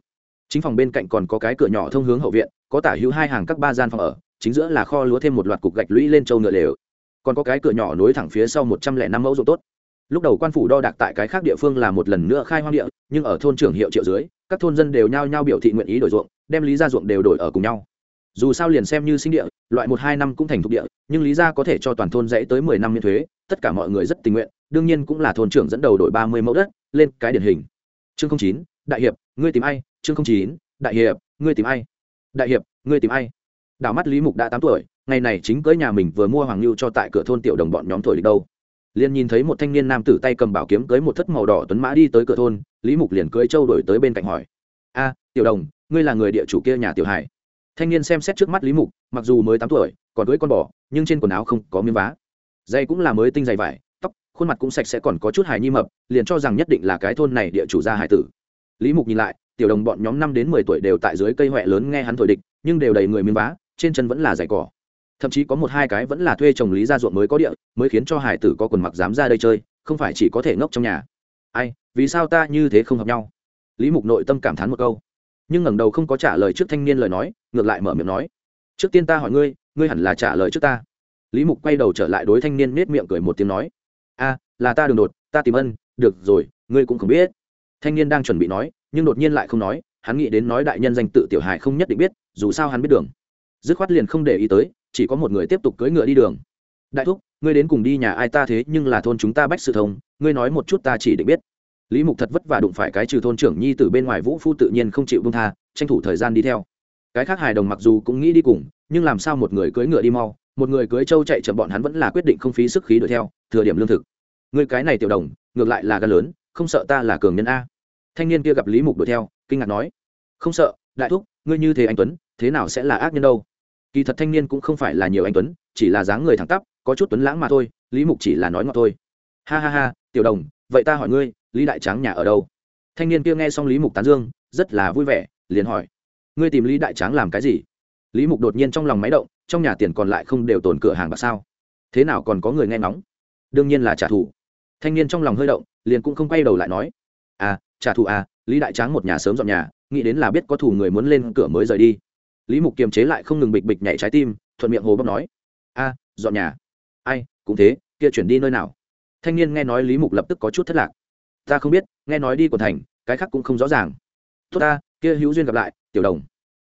Chính phòng bên cạnh còn có cái cửa nhỏ thông hướng hậu viện, có tả hữu hai hàng các ba gian phòng ở, chính giữa là kho lúa thêm một loạt cục gạch lũy lên châu ngựa lều. Còn có cái cửa nhỏ nối thẳng phía sau một trăm lẻ năm mẫu ruộng tốt. Lúc đầu quan phủ đo đạc tại cái khác địa phương là một lần nữa khai hoang địa, nhưng ở thôn trưởng hiệu triệu dưới, các thôn dân đều nhao nhao biểu thị nguyện ý đổi ruộng, đem lý ra ruộng đều đổi ở cùng nhau dù sao liền xem như sinh địa, loại một hai năm cũng thành thuộc địa, nhưng lý ra có thể cho toàn thôn dãy tới mười năm miễn thuế, tất cả mọi người rất tình nguyện, đương nhiên cũng là thôn trưởng dẫn đầu đổi ba mươi mẫu đất, lên cái điển hình. Chương chín, đại hiệp, ngươi tìm ai? Chương chín, đại hiệp, ngươi tìm ai? Đại hiệp, ngươi tìm ai? Đảo mắt lý mục đã tám tuổi, ngày này chính cưới nhà mình vừa mua hoàng lưu cho tại cửa thôn tiểu đồng bọn nhóm thổi đâu. Liền nhìn thấy một thanh niên nam tử tay cầm bảo kiếm cưới một thất màu đỏ tuấn mã đi tới cửa thôn, lý mục liền cưới Châu đổi tới bên cạnh hỏi. A, tiểu đồng, ngươi là người địa chủ kia nhà tiểu hải thanh niên xem xét trước mắt lý mục, mặc dù mới tám tuổi, còn cưới con bò, nhưng trên quần áo không có miếng vá. Dây cũng là mới tinh dày vải, tóc, khuôn mặt cũng sạch sẽ còn có chút hài nhi mập, liền cho rằng nhất định là cái thôn này địa chủ gia hải tử. Lý mục nhìn lại, tiểu đồng bọn nhóm năm đến mười tuổi đều tại dưới cây huệ lớn nghe hắn thổi địch, nhưng đều đầy người miếng vá, trên chân vẫn là giày cỏ. Thậm chí có một hai cái vẫn là thuê chồng lý gia ruộng mới có địa, mới khiến cho hải tử có quần mặc dám ra đây chơi, không phải chỉ có thể ngốc trong nhà. Ai, vì sao ta như thế không hợp nhau? Lý mục nội tâm cảm thán một câu nhưng ngẩng đầu không có trả lời trước thanh niên lời nói, ngược lại mở miệng nói, trước tiên ta hỏi ngươi ngươi hẳn là trả lời trước ta. Lý mục quay đầu trở lại đối thanh niên nết miệng cười một tiếng nói, a, là ta đường đột, ta tìm ân, được rồi, ngươi cũng không biết. Thanh niên đang chuẩn bị nói, nhưng đột nhiên lại không nói, hắn nghĩ đến nói đại nhân danh tự tiểu hài không nhất định biết, dù sao hắn biết đường. Dứt khoát liền không để ý tới, chỉ có một người tiếp tục cưỡi ngựa đi đường. Đại thúc, ngươi đến cùng đi nhà ai ta thế, nhưng là thôn chúng ta bách sự thông, ngươi nói một chút ta chỉ định biết lý mục thật vất vả đụng phải cái trừ thôn trưởng nhi từ bên ngoài vũ phu tự nhiên không chịu bông tha, tranh thủ thời gian đi theo. Cái khác hài đồng mặc dù cũng nghĩ đi cùng, nhưng làm sao một người cưỡi ngựa đi mau, một người cưỡi trâu chạy chậm bọn hắn vẫn là quyết định không phí sức khí đuổi theo, thừa điểm lương thực. Người cái này tiểu đồng, ngược lại là gan lớn, không sợ ta là cường nhân a. Thanh niên kia gặp lý mục đuổi theo, kinh ngạc nói, không sợ, đại thúc, ngươi như thế anh tuấn, thế nào sẽ là ác nhân đâu? Kỳ thật thanh niên cũng không phải là nhiều anh tuấn, chỉ là dáng người thẳng tắp, có chút tuấn lãng mà thôi, lý mục chỉ là nói ngọt thôi. Ha ha ha, tiểu đồng, vậy ta hỏi ngươi lý đại tráng nhà ở đâu? Thanh niên kia nghe xong lý mục tán dương, rất là vui vẻ, liền hỏi, ngươi tìm lý đại tráng làm cái gì? Lý mục đột nhiên trong lòng máy động, trong nhà tiền còn lại không đều tồn cửa hàng bạc sao? Thế nào còn có người nghe ngóng? Đương nhiên là trả thù. Thanh niên trong lòng hơi động, liền cũng không quay đầu lại nói à trả thù à lý đại tráng một nhà sớm dọn nhà, nghĩ đến là biết có thù người muốn lên cửa mới rời đi. Lý mục kiềm chế lại không ngừng bịch bịch nhảy trái tim, thuận miệng hồ bốc nói a dọn nhà. Ai, cũng thế, kia chuyển đi nơi nào? Thanh niên nghe nói lý mục lập tức có chút thất lạc ta không biết, nghe nói đi quần thành, cái khác cũng không rõ ràng. Tốt ta, kia hữu duyên gặp lại, tiểu đồng.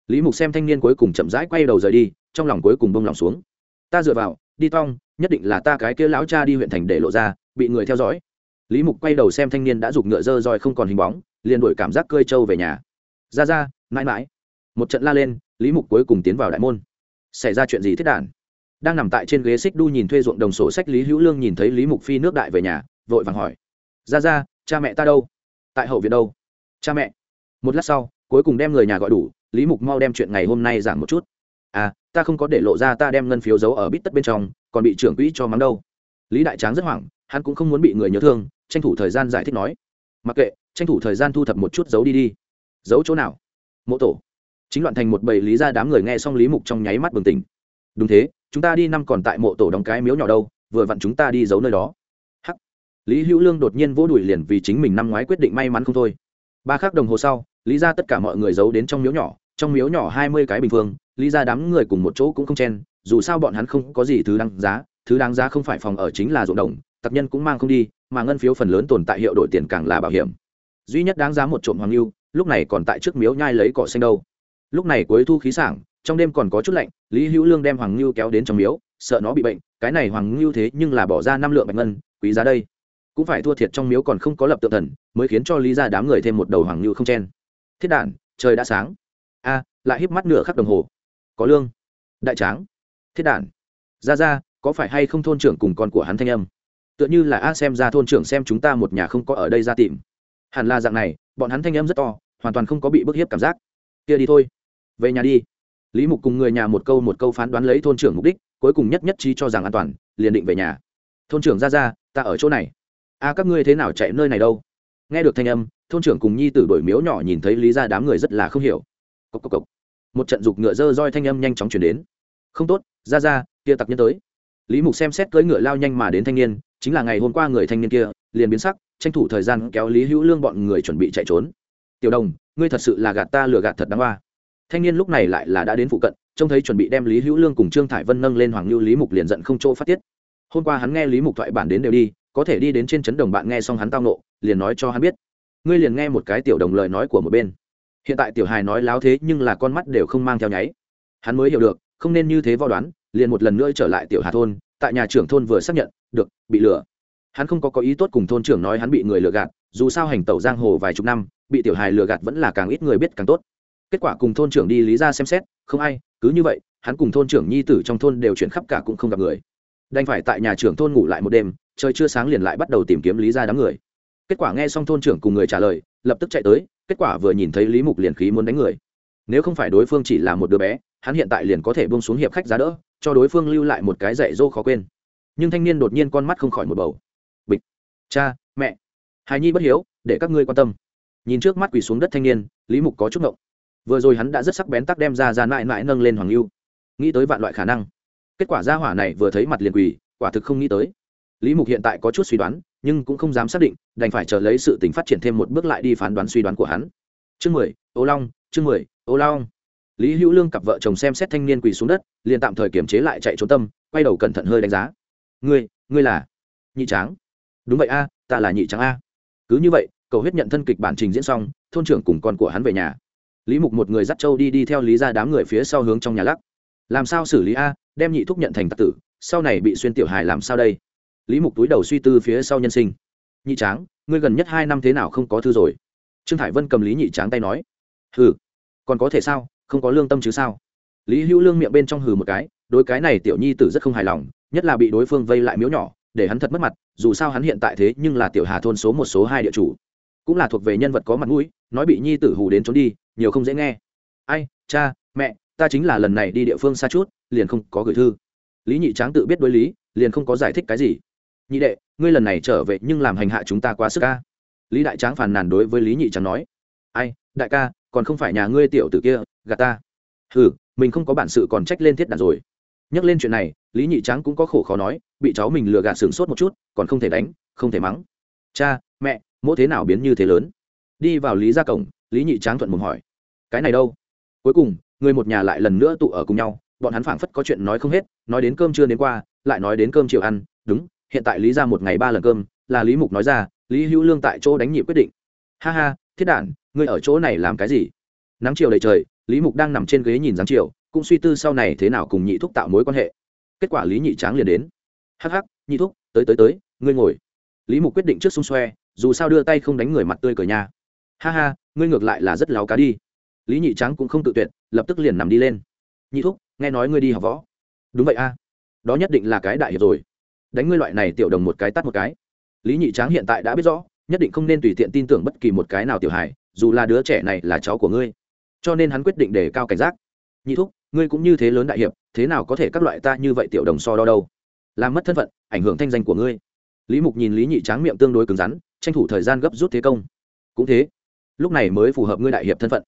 Lý mục xem thanh niên cuối cùng chậm rãi quay đầu rời đi, trong lòng cuối cùng bông lòng xuống. Ta dựa vào, đi tong, nhất định là ta cái kia lão cha đi huyện thành để lộ ra, bị người theo dõi. Lý mục quay đầu xem thanh niên đã giục ngựa dơ roi không còn hình bóng, liền đổi cảm giác cơi trâu về nhà. Ra ra, mãi mãi. Một trận la lên, lý mục cuối cùng tiến vào đại môn. Xảy ra chuyện gì thiết đản đang nằm tại trên ghế xích đu nhìn thuê ruộng đồng sổ sách lý hữu lương nhìn thấy lý mục phi nước đại về nhà, vội vàng hỏi. Ra ra cha mẹ ta đâu? Tại hậu viện đâu? Cha mẹ. Một lát sau, cuối cùng đem người nhà gọi đủ, lý mục mau đem chuyện ngày hôm nay giảng một chút. À ta không có để lộ ra ta đem ngân phiếu giấu ở bít tất bên trong, còn bị trưởng quỹ cho mắng đâu. Lý đại tráng rất hoảng, hắn cũng không muốn bị người nhớ thương, tranh thủ thời gian giải thích nói. Mặc kệ, tranh thủ thời gian thu thập một chút giấu đi đi. Giấu chỗ nào? Mộ tổ. Chính loạn thành một bầy lý ra đám người nghe xong lý mục trong nháy mắt bừng tỉnh. Đúng thế, chúng ta đi năm còn tại mộ tổ đóng cái miếu nhỏ đâu, vừa vặn chúng ta đi giấu nơi đó lý hữu lương đột nhiên vỗ đùi liền vì chính mình năm ngoái quyết định may mắn không thôi. Ba khắc đồng hồ sau, lý ra tất cả mọi người giấu đến trong miếu nhỏ, trong miếu nhỏ hai mươi cái bình phương, lý ra đám người cùng một chỗ cũng không chen, dù sao bọn hắn không có gì thứ đáng giá, thứ đáng giá không phải phòng ở chính là ruộng đồng, tập nhân cũng mang không đi, mà ngân phiếu phần lớn tồn tại hiệu đổi tiền càng là bảo hiểm. Duy nhất đáng giá một trộm hoàng lưu, lúc này còn tại trước miếu nhai lấy cỏ xanh đâu. Lúc này cuối thu khí sảng, trong đêm còn có chút lạnh, lý hữu lương đem hoàng lưu kéo đến trong miếu, sợ nó bị bệnh, cái này hoàng lưu thế nhưng là bỏ ra năm lượng bạch ngân, quý giá đây cũng phải thua thiệt trong miếu còn không có lập tượng thần, mới khiến cho lý ra đám người thêm một đầu hoàng như không chen. Thiết đản, trời đã sáng. A, lại híp mắt nửa khắc đồng hồ. Có lương. Đại tráng. Thiết đản. Ra ra có phải hay không thôn trưởng cùng con của hắn thanh âm? Tựa như là a xem ra thôn trưởng xem chúng ta một nhà không có ở đây ra tìm. Hẳn là dạng này, bọn hắn thanh âm rất to, hoàn toàn không có bị bức hiếp cảm giác. Kia đi thôi. Về nhà đi. Lý mục cùng người nhà một câu một câu phán đoán lấy thôn trưởng mục đích, cuối cùng nhất nhất trí cho rằng an toàn, liền định về nhà. Thôn trưởng ra ra ta ở chỗ này a, các ngươi thế nào chạy nơi này đâu? Nghe được thanh âm, thôn trưởng cùng nhi tử đổi miếu nhỏ nhìn thấy lý ra đám người rất là không hiểu. Cốc cốc cốc. một trận dục ngựa dơ roi thanh âm nhanh chóng chuyển đến. Không tốt, ra ra, kia tặc nhân tới. Lý mục xem xét cưỡi ngựa lao nhanh mà đến thanh niên, chính là ngày hôm qua người thanh niên kia, liền biến sắc, tranh thủ thời gian kéo lý hữu lương bọn người chuẩn bị chạy trốn. Tiểu đồng, ngươi thật sự là gạt ta lừa gạt thật đáng hoa thanh niên lúc này lại là đã đến phụ cận, trông thấy chuẩn bị đem lý hữu lương cùng trương thải vân nâng lên hoàng lưu lý mục liền giận không chỗ phát tiết. Hôm qua hắn nghe lý mục thoại bản đến đều đi có thể đi đến trên trấn đồng bạn nghe xong hắn tao nộ liền nói cho hắn biết. Ngươi liền nghe một cái tiểu đồng lời nói của một bên. Hiện tại tiểu hài nói láo thế nhưng là con mắt đều không mang theo nháy. Hắn mới hiểu được, không nên như thế vò đoán, liền một lần nữa trở lại tiểu hà thôn, tại nhà trưởng thôn vừa xác nhận, được, bị lừa. Hắn không có có ý tốt cùng thôn trưởng nói hắn bị người lừa gạt, dù sao hành tẩu giang hồ vài chục năm, bị tiểu hài lừa gạt vẫn là càng ít người biết càng tốt. Kết quả cùng thôn trưởng đi lý ra xem xét, không ai, cứ như vậy, hắn cùng thôn trưởng nhi tử trong thôn đều chuyển khắp cả cũng không gặp người. Đành phải tại nhà trưởng thôn ngủ lại một đêm trời chưa sáng liền lại bắt đầu tìm kiếm lý ra đám người. Kết quả nghe xong thôn trưởng cùng người trả lời, lập tức chạy tới, kết quả vừa nhìn thấy lý mục liền khí muốn đánh người. Nếu không phải đối phương chỉ là một đứa bé, hắn hiện tại liền có thể bông xuống hiệp khách giá đỡ, cho đối phương lưu lại một cái dạy dỗ khó quên. Nhưng thanh niên đột nhiên con mắt không khỏi một bầu. Bịch. Cha, mẹ. Hài nhi bất hiếu, để các ngươi quan tâm. Nhìn trước mắt quỳ xuống đất thanh niên, lý mục có chút ngộng. Vừa rồi hắn đã rất sắc bén tắc đem ra ra mãi mãi nâng lên hoàng lưu nghĩ tới vạn loại khả năng. Kết quả gia hỏa này vừa thấy mặt liền quỳ, quả thực không nghĩ tới lý mục hiện tại có chút suy đoán, nhưng cũng không dám xác định, đành phải chờ lấy sự tình phát triển thêm một bước lại đi phán đoán suy đoán của hắn. Chương mười, ô long, chương mười, ô long. Lý hữu lương cặp vợ chồng xem xét thanh niên quỳ xuống đất, liền tạm thời kiềm chế lại chạy trốn tâm, quay đầu cẩn thận hơi đánh giá. Ngươi ngươi là nhị tráng? Đúng vậy a, ta là nhị tráng a. Cứ như vậy, cầu huyết nhận thân kịch bản trình diễn xong, thôn trưởng cùng con của hắn về nhà. Lý mục một người dắt trâu đi đi theo lý ra đám người phía sau hướng trong nhà lắc. Làm sao xử lý a, đem nhị thúc nhận thành tạc tử, sau này bị xuyên tiểu hài làm sao đây? Lý mục túi đầu suy tư phía sau nhân sinh. Nhị tráng, ngươi gần nhất hai năm thế nào không có thư rồi? Trương hải vân cầm lý nhị tráng tay nói. Hừ, còn có thể sao? Không có lương tâm chứ sao? Lý hữu lương miệng bên trong hừ một cái, đối cái này tiểu nhi tử rất không hài lòng, nhất là bị đối phương vây lại miếu nhỏ, để hắn thật mất mặt, dù sao hắn hiện tại thế nhưng là tiểu hà thôn số một, số hai địa chủ. Cũng là thuộc về nhân vật có mặt mũi, nói bị nhi tử hù đến trốn đi, nhiều không dễ nghe. Ai, cha, mẹ, ta chính là lần này đi địa phương xa chút, liền không có gửi thư. Lý nhị tráng tự biết đối lý, liền không có giải thích cái gì nhị đệ, ngươi lần này trở về nhưng làm hành hạ chúng ta quá sức ca lý đại tráng phàn nàn đối với lý nhị tráng nói, ai, đại ca, còn không phải nhà ngươi tiểu tử kia, gạt ta. Ừ mình không có bản sự còn trách lên thiết đàn rồi. Nhắc lên chuyện này, lý nhị tráng cũng có khổ khó nói, bị cháu mình lừa gạt sửng sốt một chút, còn không thể đánh, không thể mắng. Cha, mẹ mỗi thế nào biến như thế lớn? Đi vào lý ra cổng, lý nhị tráng thuận mồm hỏi, cái này đâu? Cuối cùng, người một nhà lại lần nữa tụ ở cùng nhau, bọn hắn phảng phất có chuyện nói không hết, nói đến cơm chưa đến qua, lại nói đến cơm chiều ăn, đúng hiện tại lý ra một ngày ba lần cơm, là lý mục nói ra, lý hữu lương tại chỗ đánh nhị quyết định. Ha ha, thiết đản, ngươi ở chỗ này làm cái gì? Nắng chiều đầy trời, lý mục đang nằm trên ghế nhìn dáng chiều, cũng suy tư sau này thế nào cùng nhị thúc tạo mối quan hệ. Kết quả lý nhị tráng liền đến. Hắc hắc, nhị thúc, tới tới tới, ngươi ngồi. Lý mục quyết định trước xung xoe, dù sao đưa tay không đánh người mặt tươi cờ nhà ha ha, ngươi ngược lại là rất láo cá đi. Lý nhị tráng cũng không tự tuyệt, lập tức liền nằm đi lên. Nhị thúc, nghe nói ngươi đi học võ. Đúng vậy a. Đó nhất định là cái đại hiệp rồi đánh ngươi loại này tiểu đồng một cái tắt một cái. Lý nhị tráng hiện tại đã biết rõ, nhất định không nên tùy tiện tin tưởng bất kỳ một cái nào tiểu hài, dù là đứa trẻ này là cháu của ngươi. Cho nên hắn quyết định đề cao cảnh giác. Nhị thúc, ngươi cũng như thế lớn đại hiệp, thế nào có thể các loại ta như vậy tiểu đồng so đo đâu? Làm mất thân phận, ảnh hưởng thanh danh của ngươi. Lý mục nhìn lý nhị tráng miệng tương đối cứng rắn, tranh thủ thời gian gấp rút thế công. Cũng thế, lúc này mới phù hợp ngươi đại hiệp thân phận.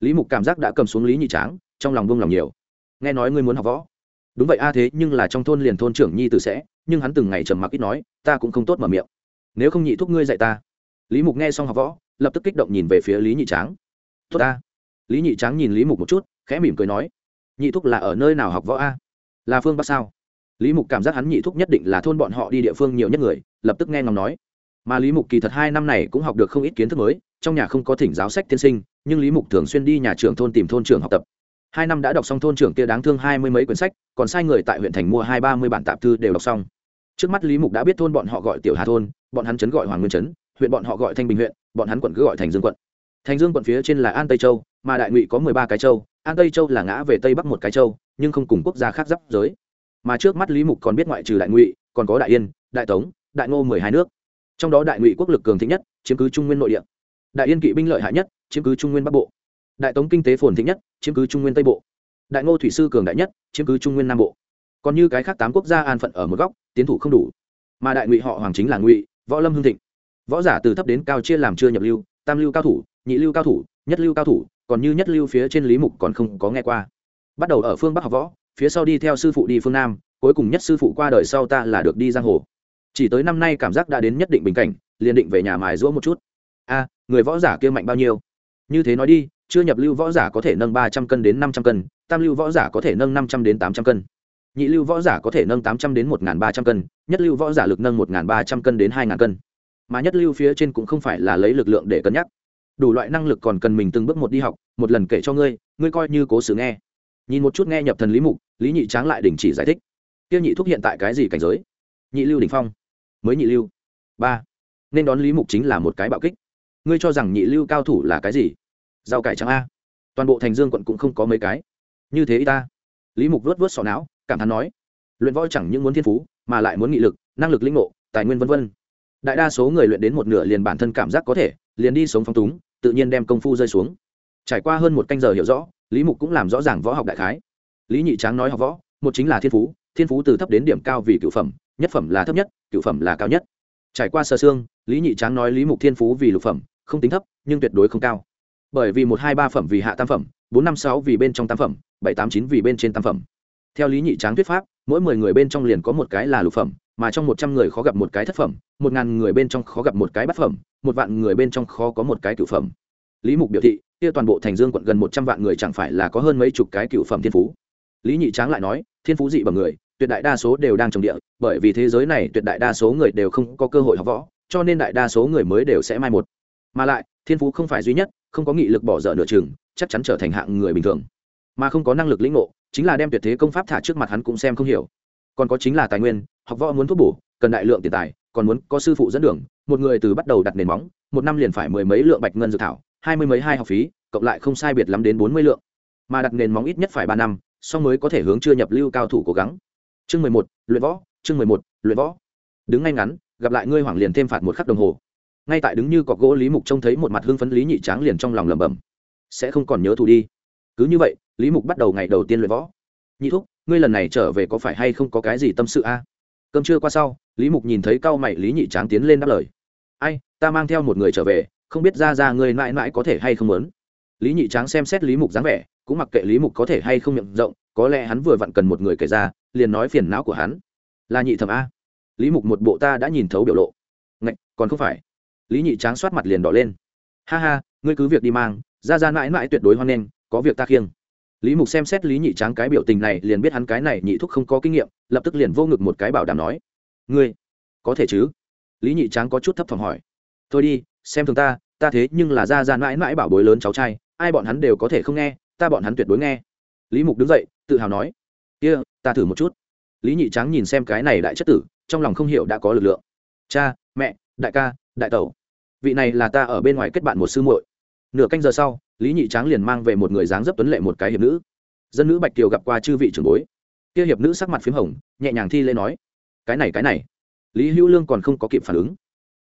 Lý mục cảm giác đã cầm xuống lý nhị tráng, trong lòng vung lòng nhiều. Nghe nói ngươi muốn học võ đúng vậy a, thế nhưng là trong thôn liền thôn trưởng nhi tử sẽ, nhưng hắn từng ngày trầm mặc ít nói, ta cũng không tốt mở miệng. Nếu không nhị thúc ngươi dạy ta. Lý mục nghe xong học võ, lập tức kích động nhìn về phía lý nhị tráng. Tốt ta. Lý nhị tráng nhìn lý mục một chút, khẽ mỉm cười nói, nhị thúc là ở nơi nào học võ a? Là phương bắc sao? Lý mục cảm giác hắn nhị thúc nhất định là thôn bọn họ đi địa phương nhiều nhất người, lập tức nghe ngóng nói. Mà lý mục kỳ thật hai năm này cũng học được không ít kiến thức mới, trong nhà không có thỉnh giáo sách tiên sinh, nhưng lý mục thường xuyên đi nhà trường thôn tìm thôn trường học tập hai năm đã đọc xong thôn trưởng kia đáng thương hai mươi mấy quyển sách, còn sai người tại huyện thành mua hai ba mươi bản tạp thư đều đọc xong. Trước mắt lý mục đã biết thôn bọn họ gọi tiểu hà thôn, bọn hắn chấn gọi hoàng nguyên chấn, huyện bọn họ gọi thanh bình huyện, bọn hắn quận cứ gọi thành dương quận. Thành dương quận phía trên là an tây châu, mà đại ngụy có mười ba cái châu, an tây châu là ngã về tây bắc một cái châu, nhưng không cùng quốc gia khác giáp giới. Mà trước mắt lý mục còn biết ngoại trừ đại ngụy, còn có đại yên, đại tống, đại ngô mười hai nước. Trong đó đại ngụy quốc lực cường thịnh nhất, chiếm cứ trung nguyên nội địa. Đại yên kỵ binh lợi hại nhất, chiếm cứ trung nguyên bắc bộ đại tống kinh tế phồn thịnh nhất, chiếm cứ trung nguyên tây bộ. Đại ngô thủy sư cường đại nhất, chiếm cứ trung nguyên nam bộ. Còn như cái khác tám quốc gia an phận ở một góc, tiến thủ không đủ. Mà đại ngụy họ hoàng chính là ngụy, võ lâm hương thịnh. Võ giả từ thấp đến cao chia làm chưa nhập lưu, tam lưu cao thủ, nhị lưu cao thủ, nhất lưu cao thủ, còn như nhất lưu phía trên lý mục còn không có nghe qua. Bắt đầu ở phương bắc học võ, phía sau đi theo sư phụ đi phương nam, cuối cùng nhất sư phụ qua đời sau ta là được đi giang hồ. Chỉ tới năm nay cảm giác đã đến nhất định bình cảnh, liền định về nhà mài giũa một chút. A, người võ giả kia mạnh bao nhiêu? Như thế nói đi chưa nhập lưu võ giả có thể nâng ba trăm cân đến năm trăm cân, tam lưu võ giả có thể nâng năm trăm đến tám trăm cân. Nhị lưu võ giả có thể nâng tám trăm đến một ba trăm cân, nhất lưu võ giả lực nâng một ba trăm cân đến hai cân. Mà nhất lưu phía trên cũng không phải là lấy lực lượng để cân nhắc. Đủ loại năng lực còn cần mình từng bước một đi học, một lần kể cho ngươi ngươi coi như cố xử nghe. Nhìn một chút nghe nhập thần lý mục, lý nhị tráng lại đình chỉ giải thích. Tiêu nhị thúc hiện tại cái gì cảnh giới? Nhị lưu đỉnh phong. Mới nhị lưu. Ba. Nên đón lý mục chính là một cái bạo kích. Ngươi cho rằng nhị lưu cao thủ là cái gì? Rau cải trắng a. Toàn bộ thành dương quận cũng không có mấy cái. Như thế y ta. Lý mục vớt vớt sọ não, cảm thán nói. Luyện võ chẳng những muốn thiên phú, mà lại muốn nghị lực, năng lực linh ngộ, tài nguyên vân vân. Đại đa số người luyện đến một nửa liền bản thân cảm giác có thể, liền đi sống phong túng, tự nhiên đem công phu rơi xuống. Trải qua hơn một canh giờ hiểu rõ, lý mục cũng làm rõ ràng võ học đại khái. Lý nhị tráng nói học võ, một chính là thiên phú thiên phú từ thấp đến điểm cao vì cựu phẩm, nhất phẩm là thấp nhất cựu phẩm là cao nhất. Trải qua sơ xương lý nhị tráng nói lý mục thiên phú vì lục phẩm, không tính thấp, nhưng tuyệt đối không cao bởi vì một hai ba phẩm vì hạ tam phẩm, bốn năm sáu vì bên trong tam phẩm, bảy tám chín vì bên trên tam phẩm. Theo lý nhị tráng thuyết pháp, mỗi mười người bên trong liền có một cái là lục phẩm, mà trong một trăm người khó gặp một cái thất phẩm, một ngàn người bên trong khó gặp một cái bát phẩm, một vạn người bên trong khó có một cái cửu phẩm. Lý mục biểu thị, kia toàn bộ thành dương quận gần một trăm vạn người chẳng phải là có hơn mấy chục cái cửu phẩm thiên phú. Lý nhị tráng lại nói, thiên phú dị bằng người, tuyệt đại đa số đều đang trồng địa, bởi vì thế giới này tuyệt đại đa số người đều không có cơ hội học võ, cho nên đại đa số người mới đều sẽ mai một. Mà lại, thiên phú không phải duy nhất không có nghị lực bỏ dở nửa chừng, chắc chắn trở thành hạng người bình thường. Mà không có năng lực lĩnh ngộ, chính là đem tuyệt thế công pháp thả trước mặt hắn cũng xem không hiểu. Còn có chính là tài nguyên, học võ muốn thuốc bổ, cần đại lượng tiền tài, còn muốn có sư phụ dẫn đường, một người từ bắt đầu đặt nền móng, một năm liền phải mười mấy lượng bạch ngân dự thảo, hai mươi mấy hai học phí, cộng lại không sai biệt lắm đến bốn mươi lượng. Mà đặt nền móng ít nhất phải ba năm sau mới có thể hướng chưa nhập lưu cao thủ cố gắng. Chương mười một, luyện võ, chương mười một, luyện võ. Đứng ngay ngắn, gặp lại ngươi hoảng liền thêm phạt một khắc đồng hồ ngay tại đứng như cọc gỗ lý mục trông thấy một mặt hưng phấn lý nhị tráng liền trong lòng lẩm bẩm. Sẽ không còn nhớ thù đi. Cứ như vậy, lý mục bắt đầu ngày đầu tiên luyện võ. Nhị thúc, ngươi lần này trở về có phải hay không có cái gì tâm sự a? Cơm trưa qua sau, lý mục nhìn thấy cao mày lý nhị tráng tiến lên đáp lời. Ai, ta mang theo một người trở về, không biết ra ra ngươi mãi mãi có thể hay không muốn. Lý nhị tráng xem xét lý mục dáng vẻ, cũng mặc kệ lý mục có thể hay không miệng rộng, có lẽ hắn vừa vặn cần một người kể ra, liền nói phiền não của hắn. Là nhị thẩm a. Lý mục một bộ ta đã nhìn thấu biểu lộ. Ngạch, còn không phải lý nhị tráng soát mặt liền đỏ lên. Ha ha ngươi cứ việc đi mang ra ra mãi mãi tuyệt đối hoan nghênh có việc ta khiêng. Lý mục xem xét lý nhị tráng cái biểu tình này liền biết hắn cái này nhị thúc không có kinh nghiệm lập tức liền vô ngực một cái bảo đảm nói. Ngươi có thể chứ? Lý nhị tráng có chút thấp thỏm hỏi. Thôi đi xem thường ta ta thế nhưng là ra ra mãi mãi bảo bối lớn cháu trai ai bọn hắn đều có thể không nghe ta bọn hắn tuyệt đối nghe. Lý mục đứng dậy tự hào nói. Kia、yeah, ta thử một chút. Lý nhị tráng nhìn xem cái này đại chất tử trong lòng không hiểu đã có lực lượng. Cha mẹ đại ca đại tẩu, vị này là ta ở bên ngoài kết bạn một sư muội. Nửa canh giờ sau, lý nhị tráng liền mang về một người dáng dấp tuấn lệ một cái hiệp nữ. Dân nữ bạch kiều gặp qua chư vị trưởng bối. Kia hiệp nữ sắc mặt p h í m hồng, nhẹ nhàng thi lê nói, cái này cái này. Lý hữu lương còn không có kịp phản ứng.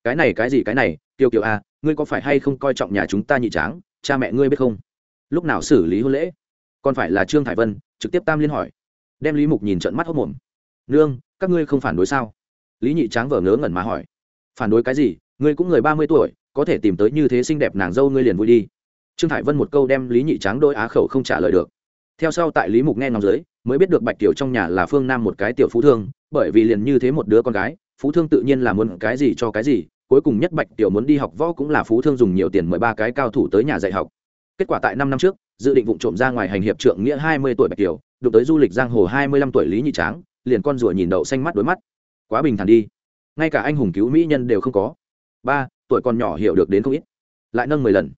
Cái này, cái gì, cái này? Kiều kiều à ngươi có phải hay không coi trọng nhà chúng ta nhị tráng? Cha mẹ ngươi biết không? Lúc nào xử lý hôn lễ? Còn phải là trương thải vân, trực tiếp tam liên hỏi. Đem lý mục nhìn trận mắt hốc mồm. Nương, các ngươi không phản đối sao? Lý nhị tráng vờ ngớ ngẩn mà hỏi. Phản đối cái gì? Ngươi cũng người ba mươi tuổi, có thể tìm tới như thế xinh đẹp nàng dâu ngươi liền vui đi. Trương thải vân một câu đem lý nhị tráng đôi á khẩu không trả lời được. Theo sau tại lý mục nghe ngóng dưới, mới biết được bạch tiểu trong nhà là phương nam một cái tiểu phú thương, bởi vì liền như thế một đứa con gái, phú thương tự nhiên là muốn cái gì cho cái gì, cuối cùng nhất bạch tiểu muốn đi học võ cũng là phú thương dùng nhiều tiền mời ba cái cao thủ tới nhà dạy học. Kết quả tại năm năm trước, dự định vụ trộm ra ngoài hành hiệp trượng nghĩa hai mươi tuổi bạch tiểu đụng tới du lịch giang hồ hai mươi lăm tuổi lý nhị tráng, liền con rùa nhìn đậu xanh mắt đối mắt. Quá bình thản đi. Ngay cả anh hùng cứu mỹ nhân đều không có ba, tuổi còn nhỏ hiểu được đến không ít. Lại nâng mười lần.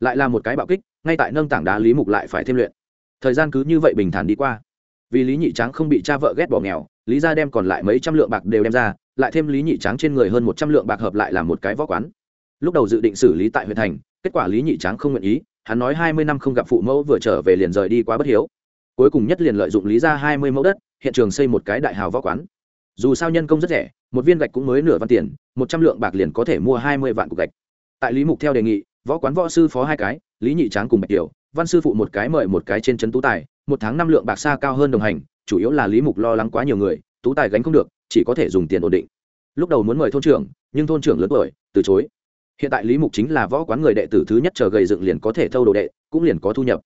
Lại là một cái bạo kích, ngay tại nâng tảng đá lý mục lại phải thêm luyện. Thời gian cứ như vậy bình thản đi qua. Vì lý nhị tráng không bị cha vợ ghét bỏ nghèo, lý ra đem còn lại mấy trăm lượng bạc đều đem ra, lại thêm lý nhị tráng trên người hơn một trăm lượng bạc hợp lại là một cái võ quán. Lúc đầu dự định xử lý tại huyện thành, kết quả lý nhị tráng không nguyện ý, hắn nói hai mươi năm không gặp phụ mẫu vừa trở về liền rời đi quá bất hiếu. Cuối cùng nhất liền lợi dụng lý ra hai mươi mẫu đất, hiện trường xây một cái đại hào võ quán dù sao nhân công rất rẻ, một viên gạch cũng mới nửa văn tiền, một trăm lượng bạc liền có thể mua hai mươi vạn cục gạch. Tại lý mục theo đề nghị, võ quán võ sư phó hai cái, lý nhị tráng cùng bạch tiểu, văn sư phụ một cái mời một cái trên trấn tú tài, một tháng năm lượng bạc xa cao hơn đồng hành, chủ yếu là lý mục lo lắng quá nhiều người, tú tài gánh không được, chỉ có thể dùng tiền ổn định. Lúc đầu muốn mời thôn trưởng, nhưng thôn trưởng lớn tuổi, từ chối. Hiện tại lý mục chính là võ quán người đệ tử thứ nhất chờ gầy dựng liền có thể thâu đồ đệ, cũng liền có thu nhập.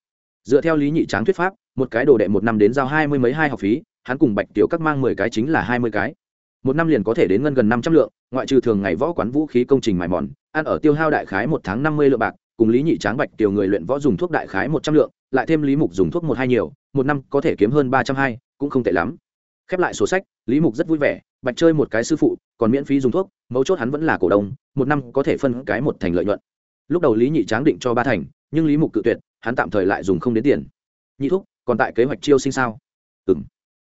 Dựa theo lý nhị tráng thuyết pháp, một cái đồ đệ một năm đến giao hai mươi mấy hai học phí hắn cùng bạch tiểu các mang mười cái chính là hai mươi cái. Một năm liền có thể đến ngân gần năm trăm lượng, ngoại trừ thường ngày võ quán vũ khí công trình mài mòn, ăn ở tiêu hao đại khái một tháng năm mươi lượng bạc, cùng lý nhị tráng bạch tiểu người luyện võ dùng thuốc đại khái một trăm lượng, lại thêm lý mục dùng thuốc một hai nhiều, một năm có thể kiếm hơn ba trăm hai, cũng không tệ lắm. Khép lại sổ sách, lý mục rất vui vẻ, bạch chơi một cái sư phụ, còn miễn phí dùng thuốc, mấu chốt hắn vẫn là cổ đông, một năm có thể phân cái một thành lợi nhuận. Lúc đầu lý nhị tráng định cho ba thành, nhưng lý mục cự tuyệt, hắn tạm thời lại dùng không đến tiền. Nhị thúc, còn tại kế hoạch chiêu sinh sao? Ừ m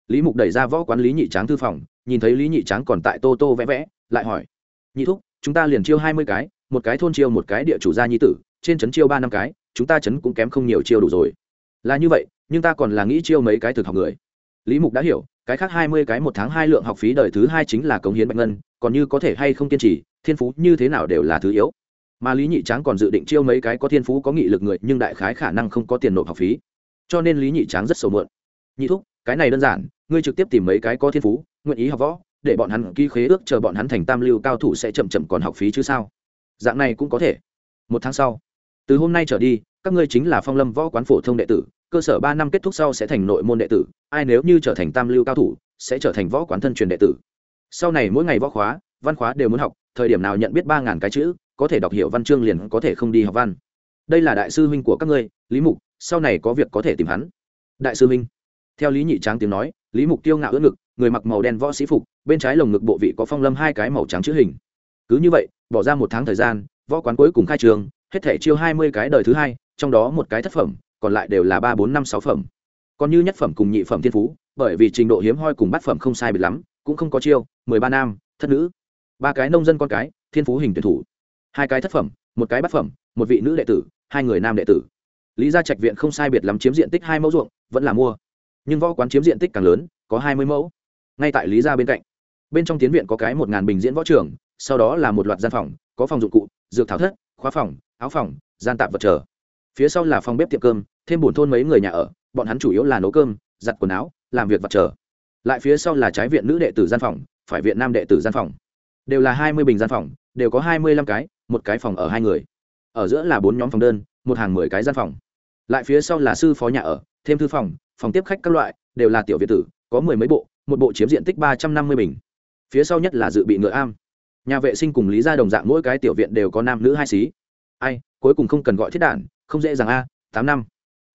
lý mục đẩy ra võ quán lý nhị tráng thư phòng, nhìn thấy lý nhị tráng còn tại tô tô vẽ vẽ, lại hỏi, nhị thúc, chúng ta liền chiêu hai mươi cái, một cái thôn chiêu, một cái địa chủ gia nhi tử, trên trấn chiêu ba năm cái, chúng ta trấn cũng kém không nhiều chiêu đủ rồi. Là như vậy, nhưng ta còn là nghĩ chiêu mấy cái thực học người. Lý mục đã hiểu, cái khác hai mươi cái một tháng hai lượng học phí đời thứ hai chính là cống hiến bạch ngân, còn như có thể hay không kiên trì, thiên phú như thế nào đều là thứ yếu. Mà lý nhị tráng còn dự định chiêu mấy cái có thiên phú, có nghị lực người, nhưng đại khái khả năng không có tiền nộp học phí. Cho nên lý nhị tráng rất sầu mượn nhị thúc cái này đơn giản, ngươi trực tiếp tìm mấy cái có thiên phú, nguyện ý học võ, để bọn hắn ký khế ước chờ bọn hắn thành tam lưu cao thủ sẽ chậm chậm còn học phí chứ sao? Dạng này cũng có thể. Một tháng sau, từ hôm nay trở đi, các ngươi chính là phong lâm võ quán phổ thông đệ tử, cơ sở ba năm kết thúc sau sẽ thành nội môn đệ tử, ai nếu như trở thành tam lưu cao thủ, sẽ trở thành võ quán thân truyền đệ tử. Sau này mỗi ngày võ khóa, văn khóa đều muốn học, thời điểm nào nhận biết ba ngàn cái chữ, có thể đọc hiểu văn chương liền có thể không đi học văn. Đây là đại sư huynh của các ngươi, lý mục, sau này có việc có thể tìm hắn. Đại sư huynh theo lý nhị tráng tiếng nói, lý mục tiêu ngạo ưỡn ngực, người mặc màu đen võ sĩ phục, bên trái lồng ngực bộ vị có phong lâm hai cái màu trắng chữ hình. Cứ như vậy, bỏ ra một tháng thời gian, võ quán cuối cùng khai trường, hết thể chiêu hai mươi cái đời thứ hai, trong đó một cái thất phẩm, còn lại đều là ba bốn năm sáu phẩm. Còn như nhất phẩm cùng nhị phẩm thiên phú, bởi vì trình độ hiếm hoi cùng bát phẩm không sai biệt lắm, cũng không có chiêu, mười ba nam, thất nữ. Ba cái nông dân con cái, thiên phú hình tuyển thủ. Hai cái thất phẩm, một cái bát phẩm, một vị nữ đệ tử, hai người nam đệ tử. Lý gia trạch viện không sai biệt lắm chiếm diện tích hai mẫu ruộng, vẫn là mua nhưng võ quán chiếm diện tích càng lớn, có hai mươi mẫu. Ngay tại lý gia bên cạnh, bên trong tiến viện có cái một ngàn bình diễn võ trường, sau đó là một loạt gian phòng, có phòng dụng cụ, dược thảo thất, khóa phòng, áo phòng, gian tạp vật chờ. Phía sau là phòng bếp tiệm cơm, thêm bổn thôn mấy người nhà ở, bọn hắn chủ yếu là nấu cơm, giặt quần áo, làm việc vật chờ. Lại phía sau là trái viện nữ đệ tử gian phòng, phải viện nam đệ tử gian phòng. Đều là hai mươi bình gian phòng, đều có hai mươi lăm cái, một cái phòng ở hai người. Ở giữa là bốn nhóm phòng đơn, một hàng mười cái gian phòng. Lại phía sau là sư phó nhà ở, thêm thư phòng phòng tiếp khách các loại, đều là tiểu viện tử, có mười mấy bộ, một bộ chiếm diện tích ba trăm năm mươi bình. Phía sau nhất là dự bị ngựa am. Nhà vệ sinh cùng lý gia đồng dạng mỗi cái tiểu viện đều có nam nữ hai xí. Ai, cuối cùng không cần gọi thiết đản không dễ dàng a, tám năm.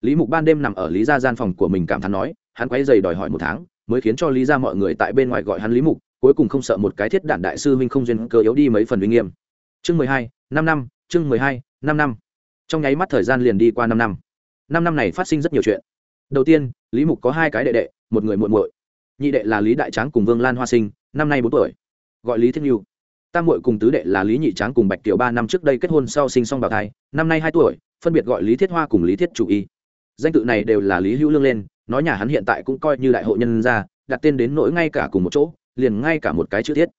Lý mục ban đêm nằm ở lý gia gian phòng của mình cảm thán nói, hắn quay dày đòi hỏi một tháng, mới khiến cho lý gia mọi người tại bên ngoài gọi hắn lý mục, cuối cùng không sợ một cái thiết đản đại sư huynh không duyên cơ yếu đi mấy phần uy nghiêm. Chương mười hai, năm năm, chương mười hai, năm năm. Trong nháy mắt thời gian liền đi qua năm năm. Năm năm này phát sinh rất nhiều chuyện đầu tiên, lý mục có hai cái đệ đệ, một người muộn muội. Nhị đệ là lý đại tráng cùng vương lan hoa sinh, năm nay bốn tuổi. Gọi lý thiết nhu. Tam muội cùng tứ đệ là lý nhị tráng cùng bạch tiểu ba năm trước đây kết hôn sau sinh xong bào thai, năm nay hai tuổi, phân biệt gọi lý thiết hoa cùng lý thiết chủ y. Danh tự này đều là lý hữu lương lên, nói nhà hắn hiện tại cũng coi như đại hội nhân gia, đặt tên đến nỗi ngay cả cùng một chỗ, liền ngay cả một cái chữ thiết.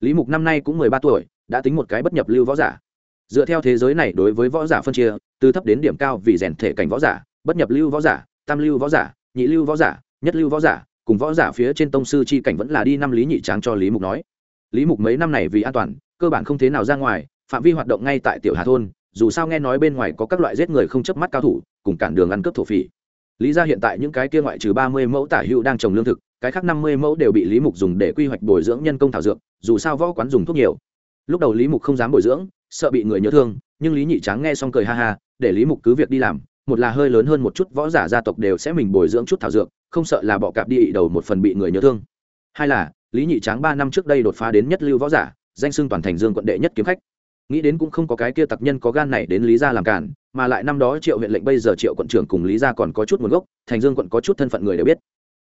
Lý mục năm nay cũng mười ba tuổi, đã tính một cái bất nhập lưu võ giả. Dựa theo thế giới này đối với võ giả phân chia, từ thấp đến điểm cao vì rèn thể cảnh võ giả, bất nhập lưu võ giả tam lưu võ giả, nhị lưu võ giả, nhất lưu võ giả, cùng võ giả phía trên tông sư chi cảnh vẫn là đi năm lý nhị tráng cho lý mục nói. Lý mục mấy năm này vì an toàn, cơ bản không thế nào ra ngoài, phạm vi hoạt động ngay tại tiểu hà thôn, dù sao nghe nói bên ngoài có các loại giết người không chấp mắt cao thủ, cùng cản đường ăn cướp thổ phỉ. Lý ra hiện tại những cái kia ngoại trừ ba mươi mẫu tả hữu đang trồng lương thực, cái khác năm mươi mẫu đều bị lý mục dùng để quy hoạch bồi dưỡng nhân công thảo dược, dù sao võ quán dùng thuốc nhiều. Lúc đầu lý mục không dám bồi dưỡng, sợ bị người nhớ thương, nhưng lý nhị tráng nghe xong cười ha ha, để lý mục cứ việc đi làm một là hơi lớn hơn một chút võ giả gia tộc đều sẽ mình bồi dưỡng chút thảo dược, không sợ là bọ cạp đi ị đầu một phần bị người nhớ thương. Hai là, lý nhị tráng ba năm trước đây đột phá đến nhất lưu võ giả, danh xưng toàn thành dương quận đệ nhất kiếm khách. Nghĩ đến cũng không có cái kia tặc nhân có gan này đến lý gia làm cản, mà lại năm đó triệu huyện lệnh bây giờ triệu quận trưởng cùng lý gia còn có chút nguồn gốc, thành dương quận có chút thân phận người đều biết.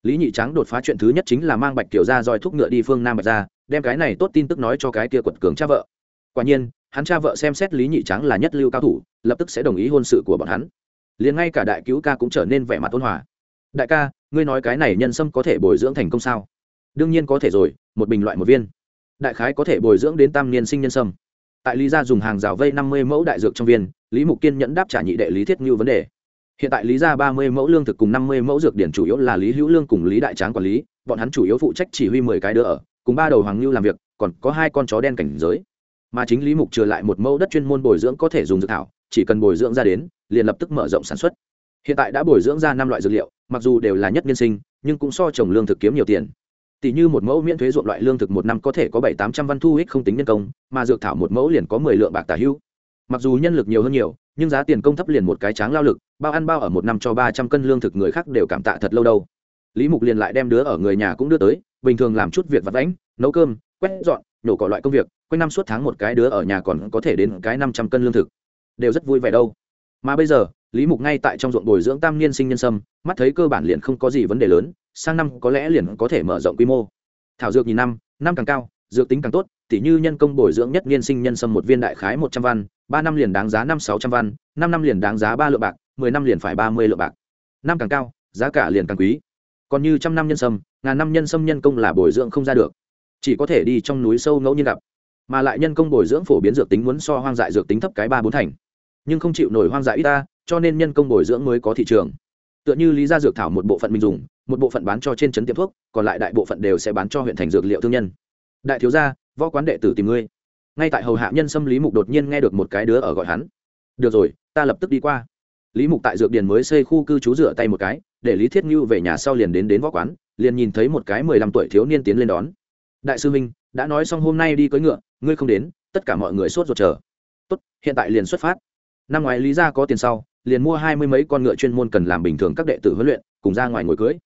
Lý nhị tráng đột phá chuyện thứ nhất chính là mang bạch tiểu ra roi thúc ngựa đi phương nam bạch ra, đem cái này tốt tin tức nói cho cái kia quận cường cha vợ. Quả nhiên, hắn cha vợ xem xét lý nhị tráng là nhất lưu cao thủ, lập tức sẽ đồng ý hôn sự của bọn hắn liền ngay cả đại cứu ca cũng trở nên vẻ mặt ôn hòa. Đại ca, ngươi nói cái này nhân sâm có thể bồi dưỡng thành công sao? Đương nhiên có thể rồi, một bình loại một viên. Đại khái có thể bồi dưỡng đến tam niên sinh nhân sâm. Tại lý gia dùng hàng rào vây năm mươi mẫu đại dược trong viên, lý mục kiên nhẫn đáp trả nhị đệ lý thiết như vấn đề. Hiện tại lý gia ba mươi mẫu lương thực cùng năm mươi mẫu dược điển chủ yếu là lý hữu lương cùng lý đại tráng quản lý, bọn hắn chủ yếu phụ trách chỉ huy mười cái đứa ở, cùng ba đầu hoàng lưu làm việc, còn có hai con chó đen cảnh giới. Mà chính lý mục trừ lại một mẫu đất chuyên môn bồi dưỡng có thể dùng dược thảo, chỉ cần bồi dưỡng ra đến liền lập tức mở rộng sản xuất. Hiện tại đã bồi dưỡng ra năm loại dược liệu, mặc dù đều là nhất niên sinh, nhưng cũng so trồng lương thực kiếm nhiều tiền. Tỷ như một mẫu miễn thuế ruộng loại lương thực một năm có thể có bảy tám trăm văn thu ích không tính nhân công, mà dược thảo một mẫu liền có mười lượng bạc tả hữu. Mặc dù nhân lực nhiều hơn nhiều, nhưng giá tiền công thấp liền một cái tráng lao lực, bao ăn bao ở một năm cho ba trăm cân lương thực người khác đều cảm tạ thật lâu đâu. Lý mục liền lại đem đứa ở người nhà cũng đưa tới, bình thường làm chút việc vặt vãnh, nấu cơm, quét dọn, nhổ cỏ loại công việc, quanh năm suốt tháng một cái đứa ở nhà còn có thể đến cái năm trăm cân lương thực. Đều rất vui vẻ đâu mà bây giờ, lý mục ngay tại trong ruộng bồi dưỡng tam niên sinh nhân sâm, mắt thấy cơ bản liền không có gì vấn đề lớn, sang năm có lẽ liền có thể mở rộng quy mô. Thảo dược nhìn năm năm càng cao, dược tính càng tốt, tỉ như nhân công bồi dưỡng nhất niên sinh nhân sâm một viên đại khái một trăm văn, ba năm liền đáng giá năm sáu trăm văn, năm năm liền đáng giá ba lượng bạc, mười năm liền phải ba mươi lượng bạc. Năm càng cao, giá cả liền càng quý. Còn như trăm năm nhân sâm, ngàn năm nhân sâm nhân công là bồi dưỡng không ra được. Chỉ có thể đi trong núi sâu ngẫu nhiên gặp. Mà lại nhân công bồi dưỡng phổ biến dược tính muốn so hoang dại dược tính thấp cái ba bốn thành nhưng không chịu nổi hoang dã ít ta, cho nên nhân công bồi dưỡng mới có thị trường. Tựa như lý gia dược thảo một bộ phận mình dùng, một bộ phận bán cho trên trấn tiệm thuốc, còn lại đại bộ phận đều sẽ bán cho huyện thành dược liệu thương nhân. Đại thiếu gia, võ quán đệ tử tìm ngươi. Ngay tại hầu hạ nhân xâm lý mục đột nhiên nghe được một cái đứa ở gọi hắn. Được rồi, ta lập tức đi qua. Lý mục tại dược điền mới xây khu cư trú rửa tay một cái, để lý thiết ngưu về nhà sau liền đến đến võ quán, liền nhìn thấy một cái mười lăm tuổi thiếu niên tiến lên đón. Đại sư minh, đã nói xong hôm nay đi cưỡi ngựa, ngươi không đến, tất cả mọi người sốt ruột chờ. Tốt, hiện tại liền xuất phát năm ngoái lý gia có tiền sau, liền mua hai mươi mấy con ngựa chuyên môn cần làm bình thường các đệ tử huấn luyện, cùng ra ngoài ngồi cưới.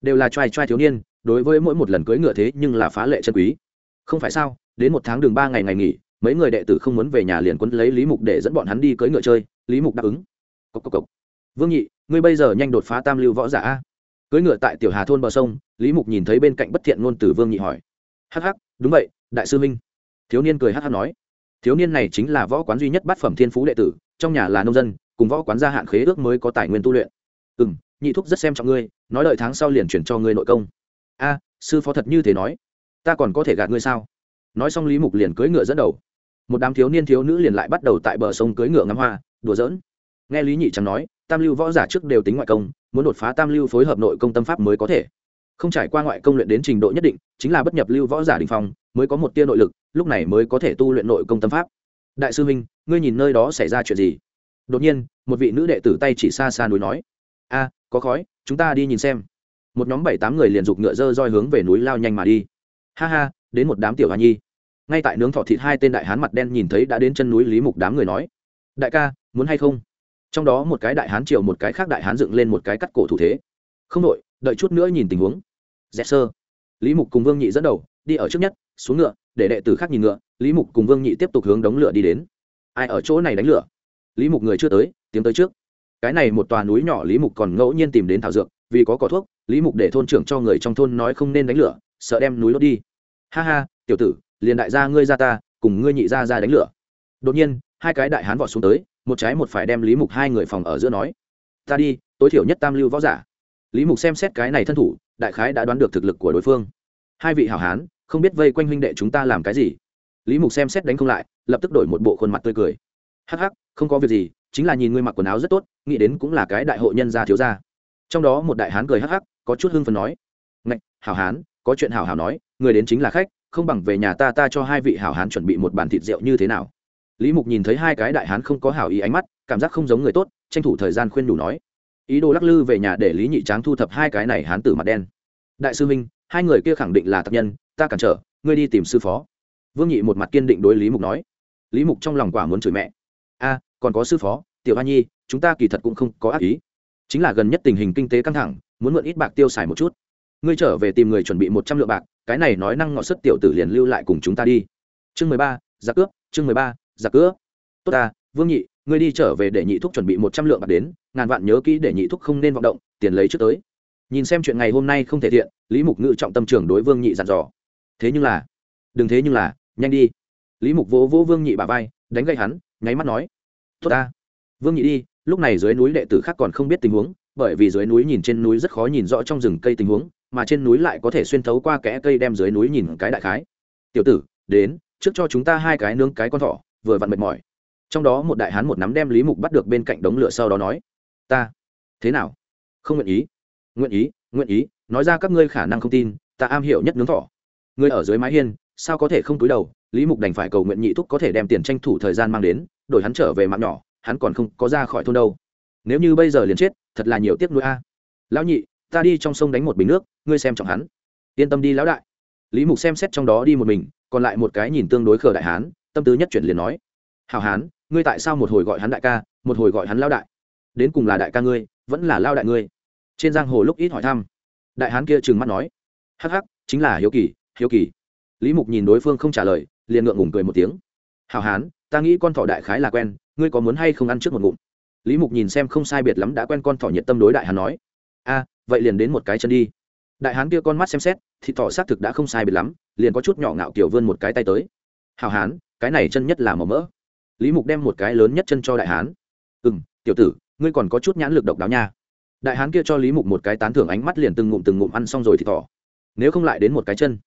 Đều là trai trai thiếu niên, đối với mỗi một lần cưới ngựa thế nhưng là phá lệ chân quý. Không phải sao, đến một tháng đường ba ngày ngày nghỉ, mấy người đệ tử không muốn về nhà liền quấn lấy lý mục để dẫn bọn hắn đi cưới ngựa chơi, lý mục đáp ứng. Cốc cốc cốc. vương nhị, ngươi bây giờ nhanh đột phá tam lưu võ giả a. Cưới ngựa tại tiểu hà thôn bờ sông, lý mục nhìn thấy bên cạnh bất thiện ngôn từ vương nhị hỏi. Hắc hắc, đúng vậy, đại sư minh thiếu niên cười hắc hắc nói. Thiếu niên này chính là võ quán duy nhất bát phẩm thiên phú đệ tử trong nhà là nông dân, cùng võ quán gia hạn khế ước mới có tài nguyên tu luyện. Ừ m nhị thúc rất xem trọng ngươi, nói đợi tháng sau liền chuyển cho ngươi nội công. A, sư phó thật như thế nói. Ta còn có thể gạt ngươi sao? Nói xong lý mục liền cưỡi ngựa dẫn đầu. Một đám thiếu niên thiếu nữ liền lại bắt đầu tại bờ sông cưỡi ngựa ngắm hoa, đùa giỡn. Nghe lý nhị chẳng nói, tam lưu võ giả trước đều tính ngoại công, muốn đột phá tam lưu phối hợp nội công tâm pháp mới có thể. Không trải qua ngoại công luyện đến trình độ nhất định, chính là bất nhập lưu võ giả đình phong, mới có một tia nội lực, lúc này mới có thể tu luyện nội công tâm pháp đại sư minh ngươi nhìn nơi đó xảy ra chuyện gì? Đột nhiên, một vị nữ đệ tử tay chỉ xa xa núi nói, a, có khói, chúng ta đi nhìn xem. Một nhóm bảy tám người liền giục ngựa dơ roi hướng về núi lao nhanh mà đi. Ha ha, đến một đám tiểu hoa nhi. Ngay tại nướng thọ thịt hai tên đại hán mặt đen nhìn thấy đã đến chân núi lý mục đám người nói, đại ca, muốn hay không? Trong đó một cái đại hán triệu một cái khác đại hán dựng lên một cái cắt cổ thủ thế. Không đội đợi chút nữa nhìn tình huống. Dẹp sơ. Lý mục cùng vương nhị dẫn đầu, đi ở trước nhất, xuống ngựa để đệ tử khác nhìn ngựa, lý mục cùng vương nhị tiếp tục hướng đống lửa đi đến. Ai ở chỗ này đánh lửa? Lý mục người chưa tới, tiến tới trước. Cái này một tòa núi nhỏ lý mục còn ngẫu nhiên tìm đến thảo dược, vì có cỏ thuốc, lý mục để thôn trưởng cho người trong thôn nói không nên đánh lửa, sợ đem núi đốt đi. Ha ha, tiểu tử, liền đại gia ngươi ra ta, cùng ngươi nhị ra ra đánh lửa. Đột nhiên, hai cái đại hán vọt xuống tới, một trái một phải đem lý mục hai người phòng ở giữa nói. Ta đi, tối thiểu nhất tam lưu võ giả. Lý mục xem xét cái này thân thủ, đại khái đã đoán được thực lực của đối phương. Hai vị hảo hán không biết vây quanh huynh đệ chúng ta làm cái gì. Lý mục xem xét đánh không lại, lập tức đổi một bộ khuôn mặt tươi cười. Hắc hắc, không có việc gì, chính là nhìn ngươi mặc quần áo rất tốt, nghĩ đến cũng là cái đại hội nhân gia thiếu gia. Trong đó một đại hán cười hắc hắc, có chút hưng phần nói. Ngạch, hảo hán, có chuyện hảo hảo nói, người đến chính là khách, không bằng về nhà ta ta cho hai vị hảo hán chuẩn bị một bàn thịt rượu như thế nào. Lý mục nhìn thấy hai cái đại hán không có hảo ý ánh mắt, cảm giác không giống người tốt, tranh thủ thời gian khuyên đủ nói. Ý đồ lắc lư về nhà để lý nhị tráng thu thập hai cái này hán tử mặt đen. Đại sư minh hai người kia khẳng định là tập nhân, ta cản trở, ngươi đi tìm sư phó. Vương nhị một mặt kiên định đối lý mục nói. Lý mục trong lòng quả muốn chửi mẹ. A, còn có sư phó, tiểu hoa nhi, chúng ta kỳ thật cũng không có ác ý. Chính là gần nhất tình hình kinh tế căng thẳng, muốn mượn ít bạc tiêu xài một chút. Ngươi trở về tìm người chuẩn bị một trăm lượng bạc, cái này nói năng ngọ sức tiểu tử liền lưu lại cùng chúng ta đi. Chương mười ba, giặc cướp, chương mười ba, giặc cướp. Tốt ta, vương nhị, ngươi đi trở về để nhị thúc chuẩn bị một trăm lượng bạc đến, ngàn vạn nhớ kỹ để nhị thúc không nên vọng động, tiền lấy trước tới nhìn xem chuyện ngày hôm nay không thể thiện lý mục ngự trọng tâm trường đối vương nhị dặn dò. Thế nhưng là, đừng thế nhưng là, nhanh đi. Lý mục vỗ vỗ vương nhị bà vai, đánh gây hắn, nháy mắt nói, tốt ta. Vương nhị đi, lúc này dưới núi đệ tử khác còn không biết tình huống, bởi vì dưới núi nhìn trên núi rất khó nhìn rõ trong rừng cây tình huống, mà trên núi lại có thể xuyên thấu qua kẽ cây đem dưới núi nhìn cái đại khái. Tiểu tử, đến, trước cho chúng ta hai cái nướng cái con thỏ, vừa vặn mệt mỏi. Trong đó một đại hán một nắm đem lý mục bắt được bên cạnh đống lửa sau đó nói, ta, thế nào? Không nguyện ý nguyện ý nguyện ý, nói ra các ngươi khả năng không tin, ta am hiểu nhất nướng thỏ. Ngươi ở dưới mái hiên, sao có thể không túi đầu? Lý mục đành phải cầu nguyện nhị thúc có thể đem tiền tranh thủ thời gian mang đến, đổi hắn trở về mạng nhỏ, hắn còn không có ra khỏi thôn đâu. Nếu như bây giờ liền chết, thật là nhiều tiếc nuôi a. Lão nhị, ta đi trong sông đánh một bình nước, ngươi xem trọng hắn. Yên tâm đi lão đại. Lý mục xem xét trong đó đi một mình, còn lại một cái nhìn tương đối khờ đại hán, tâm tư nhất chuyển liền nói hào hán, ngươi tại sao một hồi gọi hắn đại ca, một hồi gọi hắn lao đại? Đến cùng là đại ca ngươi, vẫn là lao đại ngươi? Trên giang hồ lúc ít hỏi thăm. Đại hán kia trừng mắt nói, hắc hắc, chính là hiếu kỳ hiếu kỳ. Lý mục nhìn đối phương không trả lời, liền ngượng ngùng cười một tiếng. Hào hán, ta nghĩ con thỏ đại khái là quen, ngươi có muốn hay không ăn trước một ngụm? Lý mục nhìn xem không sai biệt lắm đã quen con thỏ nhiệt tâm đối đại hán nói, a, vậy liền đến một cái chân đi. Đại hán kia con mắt xem xét, thì thỏ xác thực đã không sai biệt lắm, liền có chút nhỏ ngạo kiểu vươn một cái tay tới. Hào hán, cái này chân nhất là màu mỡ. Lý mục đem một cái lớn nhất chân cho đại hán. Ừ m tiểu tử, ngươi còn có chút nhãn lực độc đáo nha đại hán kia cho lý mục một cái tán thưởng ánh mắt liền từng ngụm từng ngụm ăn xong rồi thì thỏ. Nếu không lại đến một cái chân.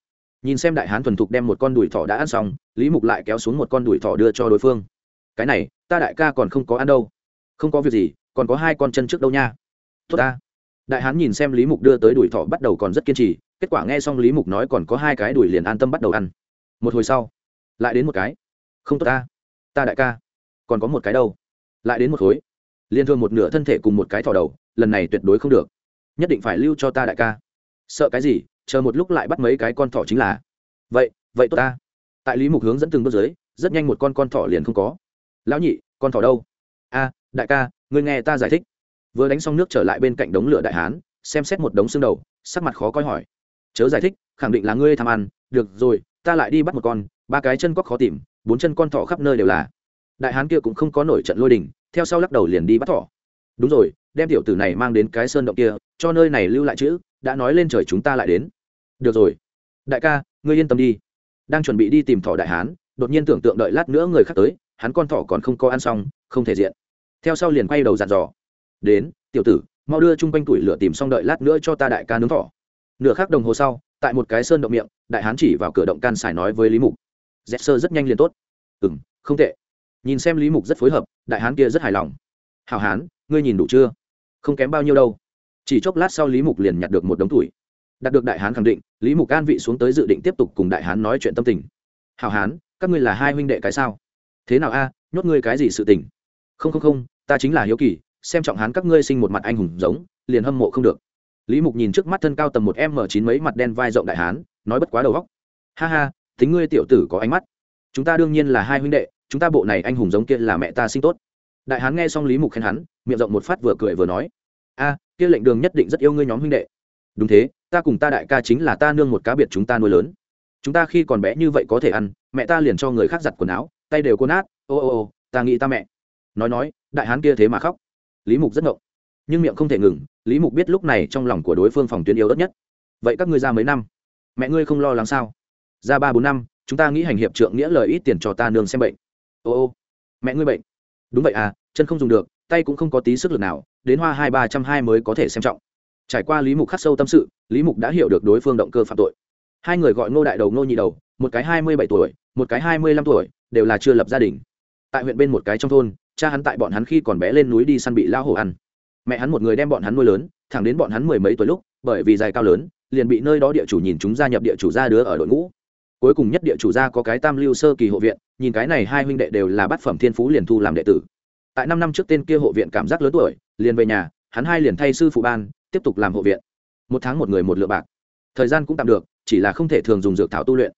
Nhìn xem đại hán thuần thục đem một con đùi thỏ đã ăn xong, lý mục lại kéo xuống một con đùi thỏ đưa cho đối phương. Cái này, ta đại ca còn không có ăn đâu. Không có việc gì, còn có hai con chân trước đâu nha. Tốt ta. Đại hán nhìn xem lý mục đưa tới đùi thỏ bắt đầu còn rất kiên trì, kết quả nghe xong lý mục nói còn có hai cái đùi liền an tâm bắt đầu ăn. Một hồi sau, lại đến một cái. Không tốt ta. Ta đại ca. Còn có một cái đâu. Lại đến một khối. Liên thương một nửa thân thể cùng một cái thỏ đầu lần này tuyệt đối không được. Nhất định phải lưu cho ta đại ca. Sợ cái gì? Chờ một lúc lại bắt mấy cái con thỏ chính là. Vậy vậy tốt ta. Tại lý mục hướng dẫn từng bước dưới, rất nhanh một con con thỏ liền không có. Lão nhị, con thỏ đâu? A, đại ca, ngươi nghe ta giải thích. Vừa đánh xong nước trở lại bên cạnh đống lửa đại hán, xem xét một đống xương đầu, sắc mặt khó coi hỏi. Chớ giải thích, khẳng định là ngươi tham ăn. Được rồi, ta lại đi bắt một con, ba cái chân quắc khó tìm, bốn chân con thỏ khắp nơi đều là. Đại hán kia cũng không có nổi trận lôi đình, theo sau lắc đầu liền đi bắt thỏ. Đúng rồi đem tiểu tử này mang đến cái sơn động kia, cho nơi này lưu lại chữ, đã nói lên trời chúng ta lại đến. Được rồi. Đại ca, ngươi yên tâm đi. Đang chuẩn bị đi tìm thỏ đại hán, đột nhiên tưởng tượng đợi lát nữa người khác tới, hắn con thỏ còn không có ăn xong, không thể diện. Theo sau liền quay đầu dàn dò. Đến, tiểu tử, mau đưa chung quanh tuổi lửa tìm xong đợi lát nữa cho ta đại ca nướng thỏ. Nửa khắc đồng hồ sau, tại một cái sơn động miệng, đại hán chỉ vào cửa động can xài nói với lý mục. Dẹp sơ rất nhanh liền tốt. Ừ m không tệ. Nhìn xem lý mục rất phối hợp, đại hán kia rất hài lòng. Hào hán, ngươi nhìn đủ chưa? Không kém bao nhiêu đâu. Chỉ chốc lát sau lý mục liền nhặt được một đống tuổi. Đạt được đại hán khẳng định, lý mục an vị xuống tới dự định tiếp tục cùng đại hán nói chuyện tâm tình. Hào hán, các ngươi là hai huynh đệ cái sao? Thế nào a, nhốt ngươi cái gì sự tình? Không không không, ta chính là hiếu kỳ, xem trọng hán các ngươi sinh một mặt anh hùng giống, liền hâm mộ không được. Lý mục nhìn trước mắt thân cao tầm một m chín mấy mặt đen vai rộng đại hán, nói bất quá đầu góc ha ha, tính ngươi tiểu tử có ánh mắt. Chúng ta đương nhiên là hai huynh đệ, chúng ta bộ này anh hùng giống kia là mẹ ta sinh tốt đại hán nghe xong lý mục khen hắn, miệng rộng một phát vừa cười vừa nói, a, kia lệnh đường nhất định rất yêu ngươi nhóm huynh đệ. Đúng thế, ta cùng ta đại ca chính là ta nương một cá biệt chúng ta nuôi lớn. Chúng ta khi còn bé như vậy có thể ăn, mẹ ta liền cho người khác giặt quần áo, tay đều cô nát ô ô ô, ta nghĩ ta mẹ. Nói nói, đại hán kia thế mà khóc. Lý mục rất ngộng, nhưng miệng không thể ngừng, lý mục biết lúc này trong lòng của đối phương phòng tuyến yếu đất nhất. Vậy các ngươi ra mấy năm? Mẹ ngươi không lo lắng sao? Ra ba bốn năm, chúng ta nghĩ hành hiệp trượng nghĩa lời ít tiền cho ta nương xem bệnh. Ô ô, mẹ ngươi bệnh đúng vậy à chân không dùng được, tay cũng không có tí sức lực nào, đến hoa hai ba trăm hai mới có thể xem trọng. Trải qua lý mục khắc sâu tâm sự, lý mục đã hiểu được đối phương động cơ phạm tội. Hai người gọi ngô đại đầu, ngô nhị đầu, một cái hai mươi bảy tuổi, một cái hai mươi lăm tuổi, đều là chưa lập gia đình. Tại huyện bên một cái trong thôn, cha hắn tại bọn hắn khi còn bé lên núi đi săn bị lao hổ ăn. Mẹ hắn một người đem bọn hắn nuôi lớn, thẳng đến bọn hắn mười mấy tuổi lúc, bởi vì dài cao lớn, liền bị nơi đó địa chủ nhìn chúng gia nhập địa chủ gia đứa ở đội ngũ cuối cùng nhất địa chủ gia có cái tam lưu sơ kỳ hộ viện, nhìn cái này hai huynh đệ đều là bát phẩm thiên phú liền thu làm đệ tử. Tại năm năm trước tên kia hộ viện cảm giác lớn tuổi, liền về nhà, hắn hai liền thay sư phụ ban, tiếp tục làm hộ viện. Một tháng một người một lượng bạc. Thời gian cũng tạm được, chỉ là không thể thường dùng dược thảo tu luyện.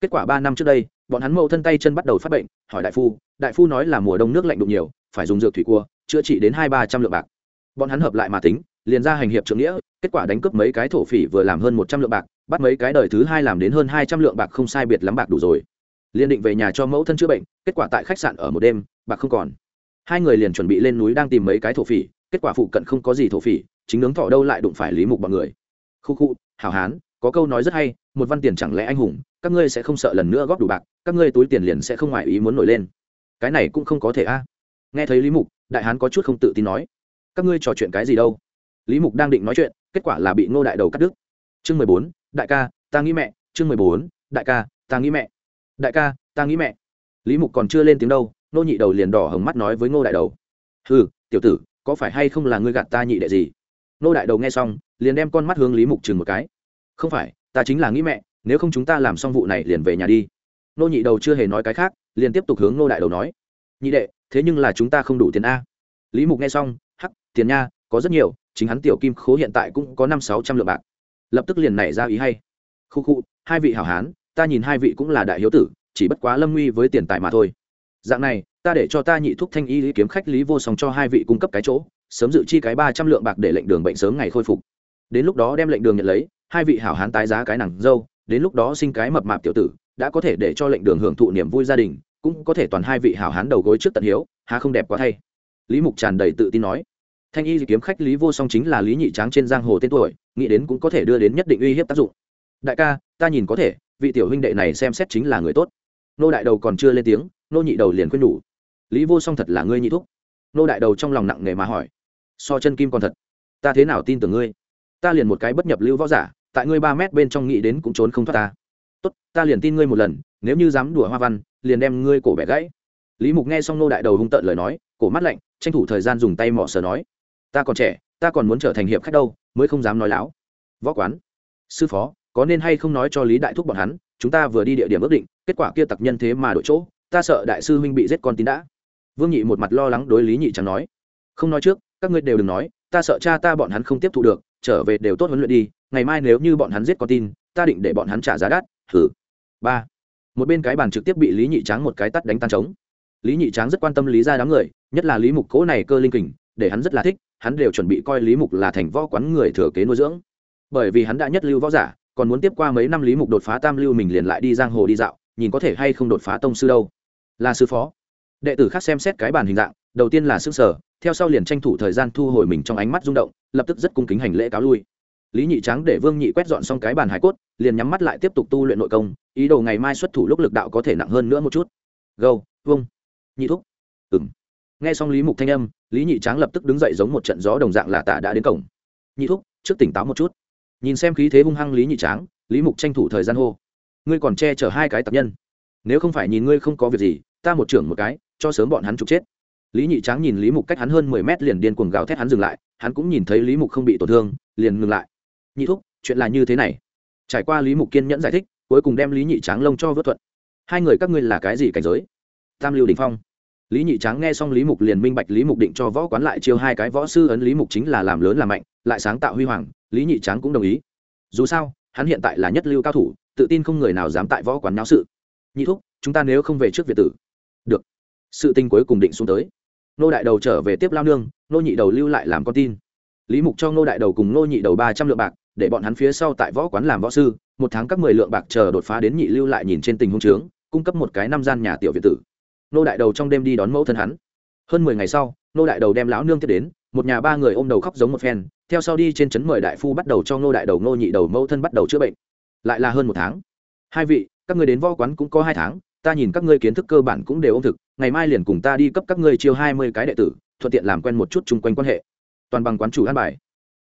Kết quả ba năm trước đây, bọn hắn mậu thân tay chân bắt đầu phát bệnh, hỏi đại phu đại phu nói là mùa đông nước lạnh đụng nhiều, phải dùng dược thủy cua, chữa trị đến hai ba trăm lượng bạc. Bọn hắn hợp lại mà tính, liền ra hành hiệp trưởng nghĩa, kết quả đánh cướp mấy cái thổ phỉ vừa làm hơn một trăm lượng bạc bắt mấy cái đời thứ hai làm đến hơn hai trăm lượng bạc không sai biệt lắm bạc đủ rồi. Liền định về nhà cho mẫu thân chữa bệnh, kết quả tại khách sạn ở một đêm, bạc không còn. Hai người liền chuẩn bị lên núi đang tìm mấy cái thổ phỉ, kết quả phụ cận không có gì thổ phỉ, chính nướng thọ đâu lại đụng phải lý mục bọn người. Khu khu, hảo hán, có câu nói rất hay, một văn tiền chẳng lẽ anh hùng, các ngươi sẽ không sợ lần nữa góp đủ bạc, các ngươi túi tiền liền sẽ không ngoài ý muốn nổi lên. Cái này cũng không có thể a. Nghe thấy lý mục, đại hán có chút không tự tin nói, các ngươi trò chuyện cái gì đâu? Lý mục đang định nói chuyện, kết quả là bị ngô đại đầu cắt đứt chương mười bốn, đại ca, ta nghĩ mẹ. Chương mười bốn, đại ca, ta nghĩ mẹ. Đại ca, ta nghĩ mẹ. Lý mục còn chưa lên tiếng đâu, nô nhị đầu liền đỏ hồng mắt nói với ngô đại đầu. Ừ tiểu tử, có phải hay không là ngươi gạt ta nhị đệ gì? Nô đại đầu nghe xong, liền đem con mắt hướng lý mục chừng một cái. Không phải, ta chính là nghĩ mẹ, nếu không chúng ta làm xong vụ này liền về nhà đi. Nô nhị đầu chưa hề nói cái khác, liền tiếp tục hướng nô đại đầu nói. Nhị đệ, thế nhưng là chúng ta không đủ tiền a. Lý mục nghe xong, hắc, tiền nha, có rất nhiều, chính hắn tiểu kim khố hiện tại cũng có năm sáu trăm lượng bạc lập tức liền nảy ra ý hay. Khu khu, hai vị hảo hán, ta nhìn hai vị cũng là đại hiếu tử, chỉ bất quá lâm nguy với tiền tài mà thôi. Dạng này, ta để cho ta nhị thúc thanh y lý kiếm khách lý vô song cho hai vị cung cấp cái chỗ, sớm dự chi cái ba trăm lượng bạc để lệnh đường bệnh sớm ngày khôi phục. Đến lúc đó đem lệnh đường nhận lấy, hai vị hảo hán tái giá cái nàng dâu, đến lúc đó sinh cái mập mạp tiểu tử, đã có thể để cho lệnh đường hưởng thụ niềm vui gia đình, cũng có thể toàn hai vị hảo hán đầu gối trước tận hiếu, há không đẹp quá thay. Lý mục tràn đầy tự tin nói. Thanh y kiếm khách lý vô song chính là lý nhị tráng trên giang hồ tên tuổi nghĩ đến cũng có thể đưa đến nhất định uy hiếp tác dụng. Đại ca, ta nhìn có thể, vị tiểu huynh đệ này xem xét chính là người tốt. Nô đại đầu còn chưa lên tiếng, nô nhị đầu liền khuyên nhủ. Lý vô song thật là ngươi nhị thúc. Nô đại đầu trong lòng nặng nề mà hỏi. So chân kim còn thật. Ta thế nào tin tưởng ngươi? Ta liền một cái bất nhập lưu võ giả, tại ngươi ba mét bên trong nghĩ đến cũng trốn không thoát ta. Tốt, ta liền tin ngươi một lần, nếu như dám đùa hoa văn, liền đem ngươi cổ bẻ gãy. Lý mục nghe xong nô đại đầu hung tợn lời nói, cổ mắt lạnh, tranh thủ thời gian dùng tay mỏ sờ nói. Ta còn trẻ, ta còn muốn trở thành hiệp khách đâu mới không dám nói láo. Võ quán, sư phó, có nên hay không nói cho lý đại thúc bọn hắn, chúng ta vừa đi địa điểm ước định, kết quả kia tặc nhân thế mà đổi chỗ, ta sợ đại sư huynh bị giết con tín đã. Vương nhị một mặt lo lắng đối lý nhị chẳng nói. Không nói trước, các ngươi đều đừng nói, ta sợ cha ta bọn hắn không tiếp thu được, trở về đều tốt huấn luyện đi, ngày mai nếu như bọn hắn giết con tin, ta định để bọn hắn trả giá đắt thử ba. Một bên cái bàn trực tiếp bị lý nhị tráng một cái tắt đánh tan trống. Lý nhị tráng rất quan tâm lý ra đám người, nhất là lý mục cố này cơ linh kình, để hắn rất là thích hắn đều chuẩn bị coi lý mục là thành võ quán người thừa kế nuôi dưỡng. Bởi vì hắn đã nhất lưu võ giả, còn muốn tiếp qua mấy năm lý mục đột phá tam lưu mình liền lại đi giang hồ đi dạo, nhìn có thể hay không đột phá tông sư đâu. Là sư phó. Đệ tử khác xem xét cái bàn hình dạng, đầu tiên là xương sở theo sau liền tranh thủ thời gian thu hồi mình trong ánh mắt rung động, lập tức rất cung kính hành lễ cáo lui. Lý nhị trắng để vương nhị quét dọn xong cái bàn hải cốt, liền nhắm mắt lại tiếp tục tu luyện nội công, ý đồ ngày mai xuất thủ lúc lực đạo có thể nặng hơn nữa một chút. Gâu, vung. Nhị thúc. Ừng nghe xong lý mục thanh âm, lý nhị tráng lập tức đứng dậy giống một trận gió đồng dạng là tả đã đến cổng. Nhị thúc, trước tỉnh táo một chút. Nhìn xem khí thế hung hăng lý nhị tráng, lý mục tranh thủ thời gian hô, ngươi còn che chở hai cái tập nhân. Nếu không phải nhìn ngươi không có việc gì, ta một trưởng một cái, cho sớm bọn hắn trục chết. Lý nhị tráng nhìn lý mục cách hắn hơn mười mét liền điên cuồng gào thét hắn dừng lại, hắn cũng nhìn thấy lý mục không bị tổn thương, liền ngừng lại. Nhị thúc, chuyện là như thế này. Trải qua lý mục kiên nhẫn giải thích, cuối cùng đem lý nhị tráng lông cho vớt thuận. Hai người các ngươi là cái gì cảnh giới? Tam lưu đình phong lý nhị tráng nghe xong lý mục liền minh bạch lý mục định cho võ quán lại chiêu hai cái võ sư ấn lý mục chính là làm lớn làm mạnh, lại sáng tạo huy hoàng, lý nhị tráng cũng đồng ý. Dù sao, hắn hiện tại là nhất lưu cao thủ, tự tin không người nào dám tại võ quán náo sự. Nhị thúc, chúng ta nếu không về trước việt tử. Được. Sự tình cuối cùng định xuống tới. Nô đại đầu trở về tiếp lao nương, nô nhị đầu lưu lại làm con tin. Lý mục cho nô đại đầu cùng nô nhị đầu ba trăm lượng bạc, để bọn hắn phía sau tại võ quán làm võ sư, một tháng các mười lượng bạc chờ đột phá đến nhị lưu lại nhìn trên tình huống trướng cung cấp một cái năm gian nhà tiểu việt tử nô đại đầu trong đêm đi đón mẫu thân hắn. Hơn mười ngày sau, nô đại đầu đem lão nương tiếp đến, một nhà ba người ôm đầu khóc giống một phen, theo sau đi trên trấn mời đại phu bắt đầu cho nô đại đầu nô nhị đầu mẫu thân bắt đầu chữa bệnh. Lại là hơn một tháng. Hai vị, các người đến võ quán cũng có hai tháng, ta nhìn các ngươi kiến thức cơ bản cũng đều ôm thực, ngày mai liền cùng ta đi cấp các ngươi chiêu hai mươi cái đệ tử, thuận tiện làm quen một chút chung quanh quan hệ. Toàn bằng quán chủ an bài.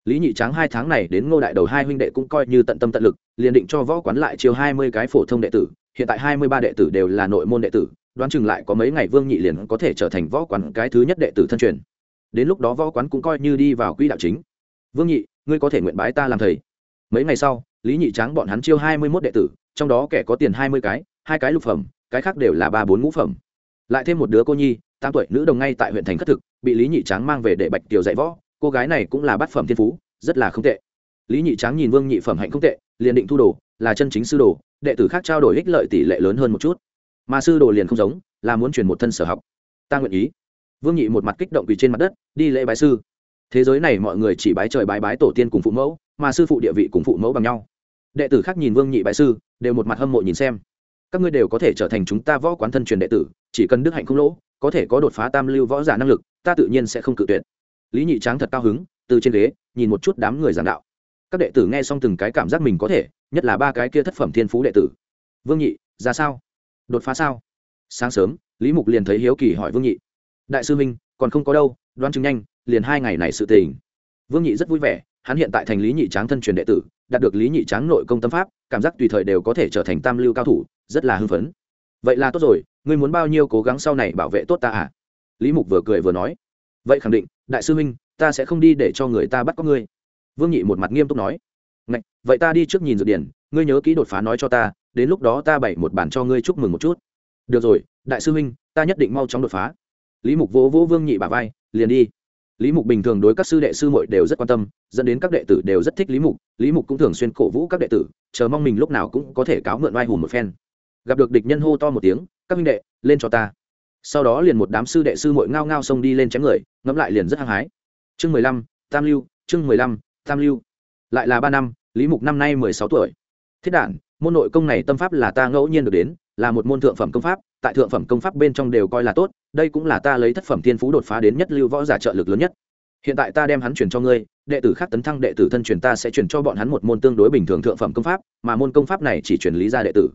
Lý nhị tráng hai tháng này đến ngô đại đầu hai huynh đệ cũng coi như tận tâm tận lực, liền định cho võ quán lại chiêu hai mươi cái phổ thông đệ tử, hiện tại hai mươi ba đệ tử đều là nội môn đệ tử đoán chừng lại có mấy ngày vương nhị liền có thể trở thành võ quán cái thứ nhất đệ tử thân truyền. Đến lúc đó võ quán cũng coi như đi vào quỹ đạo chính. Vương nhị, ngươi có thể nguyện bái ta làm thầy. Mấy ngày sau, lý nhị tráng bọn hắn chiêu hai mươi mốt đệ tử, trong đó kẻ có tiền hai mươi cái, hai cái lục phẩm, cái khác đều là ba bốn ngũ phẩm. Lại thêm một đứa cô nhi, tám tuổi, nữ đồng ngay tại huyện thành khất thực, bị lý nhị tráng mang về để bạch tiểu dạy võ. Cô gái này cũng là bát phẩm thiên phú, rất là không tệ. Lý nhị tráng nhìn vương nhị phẩm hạnh không tệ, liền định thu đồ, là chân chính sư đồ, đệ tử khác trao đổi ích lợi tỷ lệ lớn hơn một chút mà sư đồ liền không giống, là muốn truyền một thân sở học. Ta nguyện ý. Vương nhị một mặt kích động quỳ trên mặt đất, đi lễ bái sư. Thế giới này mọi người chỉ bái trời bái bái tổ tiên cùng phụ mẫu, mà sư phụ địa vị cùng phụ mẫu bằng nhau. Đệ tử khác nhìn vương nhị bái sư, đều một mặt hâm mộ nhìn xem. Các ngươi đều có thể trở thành chúng ta võ quán thân truyền đệ tử, chỉ cần đức hạnh không lỗ, có thể có đột phá tam lưu võ giả năng lực, ta tự nhiên sẽ không cự tuyệt. Lý nhị tráng thật cao hứng, từ trên ghế, nhìn một chút đám người giảng đạo. Các đệ tử nghe xong từng cái cảm giác mình có thể, nhất là ba cái kia thất phẩm thiên phú đệ tử. Vương nhị, ra sao? Đột phá sao? Sáng sớm lý mục liền thấy hiếu kỳ hỏi vương nhị. Đại sư minh còn không có đâu đoán chứng nhanh liền hai ngày này sự tình. Vương nhị rất vui vẻ hắn hiện tại thành lý nhị tráng thân truyền đệ tử đạt được lý nhị tráng nội công tâm pháp cảm giác tùy thời đều có thể trở thành tam lưu cao thủ rất là hưng phấn. Vậy là tốt rồi ngươi muốn bao nhiêu cố gắng sau này bảo vệ tốt ta à? Lý mục vừa cười vừa nói. Vậy khẳng định đại sư huynh ta sẽ không đi để cho người ta bắt có ngươi. Vương nhị một mặt nghiêm túc nói. Ngạch, vậy ta đi trước nhìn dược điển ngươi nhớ kỹ đột phá nói cho ta, đến lúc đó ta bày một bản cho ngươi chúc mừng một chút. Được rồi, đại sư huynh, ta nhất định mau chóng đột phá. Lý mục vỗ vỗ vương nhị bà vai, liền đi. Lý mục bình thường đối các sư đệ sư muội đều rất quan tâm, dẫn đến các đệ tử đều rất thích lý mục. Lý mục cũng thường xuyên cổ vũ các đệ tử, chờ mong mình lúc nào cũng có thể cáo mượn vai hùm một phen. Gặp được địch nhân hô to một tiếng, các minh đệ, lên cho ta. Sau đó liền một đám sư đệ sư muội ngao ngao xông đi lên chém người, ngẫm lại liền rất hăng hái. Chương mười lăm, tam lưu, chương mười lăm, tam lưu. Lại là ba năm, lý mục năm nay mười sáu tuổi thiết đản, môn nội công này tâm pháp là ta ngẫu nhiên được đến, là một môn thượng phẩm công pháp, tại thượng phẩm công pháp bên trong đều coi là tốt, đây cũng là ta lấy thất phẩm thiên phú đột phá đến nhất lưu võ giả trợ lực lớn nhất. Hiện tại ta đem hắn chuyển cho ngươi, đệ tử khác tấn thăng đệ tử thân truyền ta sẽ chuyển cho bọn hắn một môn tương đối bình thường thượng phẩm công pháp, mà môn công pháp này chỉ chuyển lý ra đệ tử.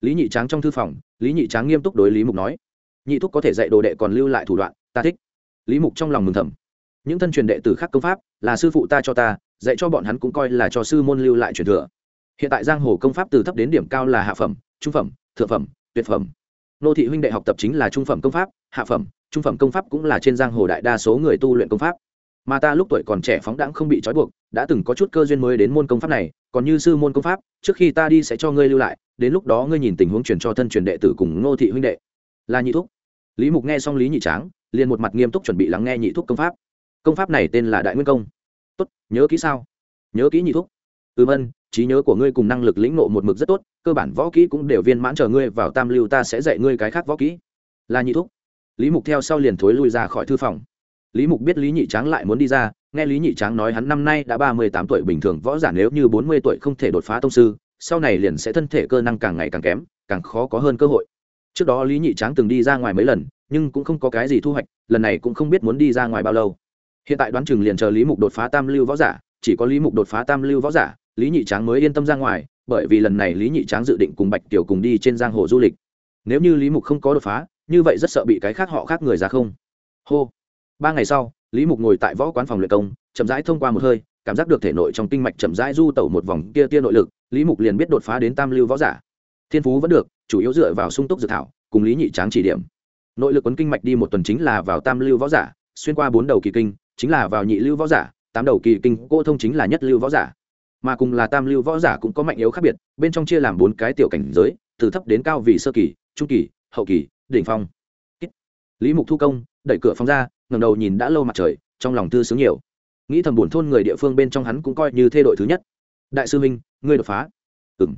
Lý nhị tráng trong thư phòng, lý nhị tráng nghiêm túc đối lý mục nói, nhị thúc có thể dạy đồ đệ còn lưu lại thủ đoạn, ta thích. Lý mục trong lòng mừng thầm, những thân truyền đệ tử khác công pháp, là sư phụ ta cho ta, dạy cho bọn hắn cũng coi là cho sư môn lưu lại truyền thừa hiện tại giang hồ công pháp từ thấp đến điểm cao là hạ phẩm, trung phẩm, thượng phẩm, tuyệt phẩm. Nô thị huynh đệ học tập chính là trung phẩm công pháp, hạ phẩm, trung phẩm công pháp cũng là trên giang hồ đại đa số người tu luyện công pháp. Mà ta lúc tuổi còn trẻ phóng đãng không bị trói buộc, đã từng có chút cơ duyên mới đến môn công pháp này, còn như sư môn công pháp, trước khi ta đi sẽ cho ngươi lưu lại, đến lúc đó ngươi nhìn tình huống truyền cho thân truyền đệ tử cùng ngô thị huynh đệ. Là nhị thúc. Lý mục nghe xong lý nhị tráng, liền một mặt nghiêm túc chuẩn bị lắng nghe nhị thúc công pháp. Công pháp này tên là đại nguyên công. Tốt, nhớ kỹ sao? Nhớ kỹ nhị thúc. Ừ vân trí nhớ của ngươi cùng năng lực lĩnh nộ một mực rất tốt, cơ bản võ kỹ cũng đều viên mãn chờ ngươi vào tam lưu ta sẽ dạy ngươi cái khác võ kỹ. Là nhị thúc. Lý mục theo sau liền thối lui ra khỏi thư phòng. Lý mục biết lý nhị tráng lại muốn đi ra, nghe lý nhị tráng nói hắn năm nay đã ba mươi tám tuổi, bình thường võ giả nếu như bốn mươi tuổi không thể đột phá tông sư, sau này liền sẽ thân thể cơ năng càng ngày càng kém, càng khó có hơn cơ hội. Trước đó lý nhị tráng từng đi ra ngoài mấy lần, nhưng cũng không có cái gì thu hoạch, lần này cũng không biết muốn đi ra ngoài bao lâu. Hiện tại đoán chừng liền chờ lý mục đột phá tam lưu võ giả, chỉ có lý mục đột phá tam lưu võ giả lý nhị tráng mới yên tâm ra ngoài, bởi vì lần này lý nhị tráng dự định cùng bạch tiểu cùng đi trên giang hồ du lịch. Nếu như lý mục không có đột phá, như vậy rất sợ bị cái khác họ khác người ra không? Hô. Ba ngày sau, lý mục ngồi tại võ quán phòng luyện công, chậm rãi thông qua một hơi, cảm giác được thể nội trong kinh mạch chậm rãi du tẩu một vòng kia tia nội lực, lý mục liền biết đột phá đến tam lưu võ giả. Thiên phú vẫn được, chủ yếu dựa vào sung túc dự thảo, cùng lý nhị tráng chỉ điểm. Nội lực quấn kinh mạch đi một tuần chính là vào tam lưu võ giả, xuyên qua bốn đầu kỳ kinh, chính là vào nhị lưu võ giả, tám đầu kỳ kinh, cô thông chính là nhất lưu võ giả mà cùng là tam lưu võ giả cũng có mạnh yếu khác biệt, bên trong chia làm bốn cái tiểu cảnh giới, từ thấp đến cao vì sơ kỳ, trung kỳ, hậu kỳ, đỉnh phong. Lý mục thu công, đẩy cửa phòng ra ngầm đầu nhìn đã lâu mặt trời, trong lòng tư sướng nhiều. Nghĩ thầm buồn thôn người địa phương bên trong hắn cũng coi như thê đội thứ nhất. Đại sư minh ngươi đột phá. Ừng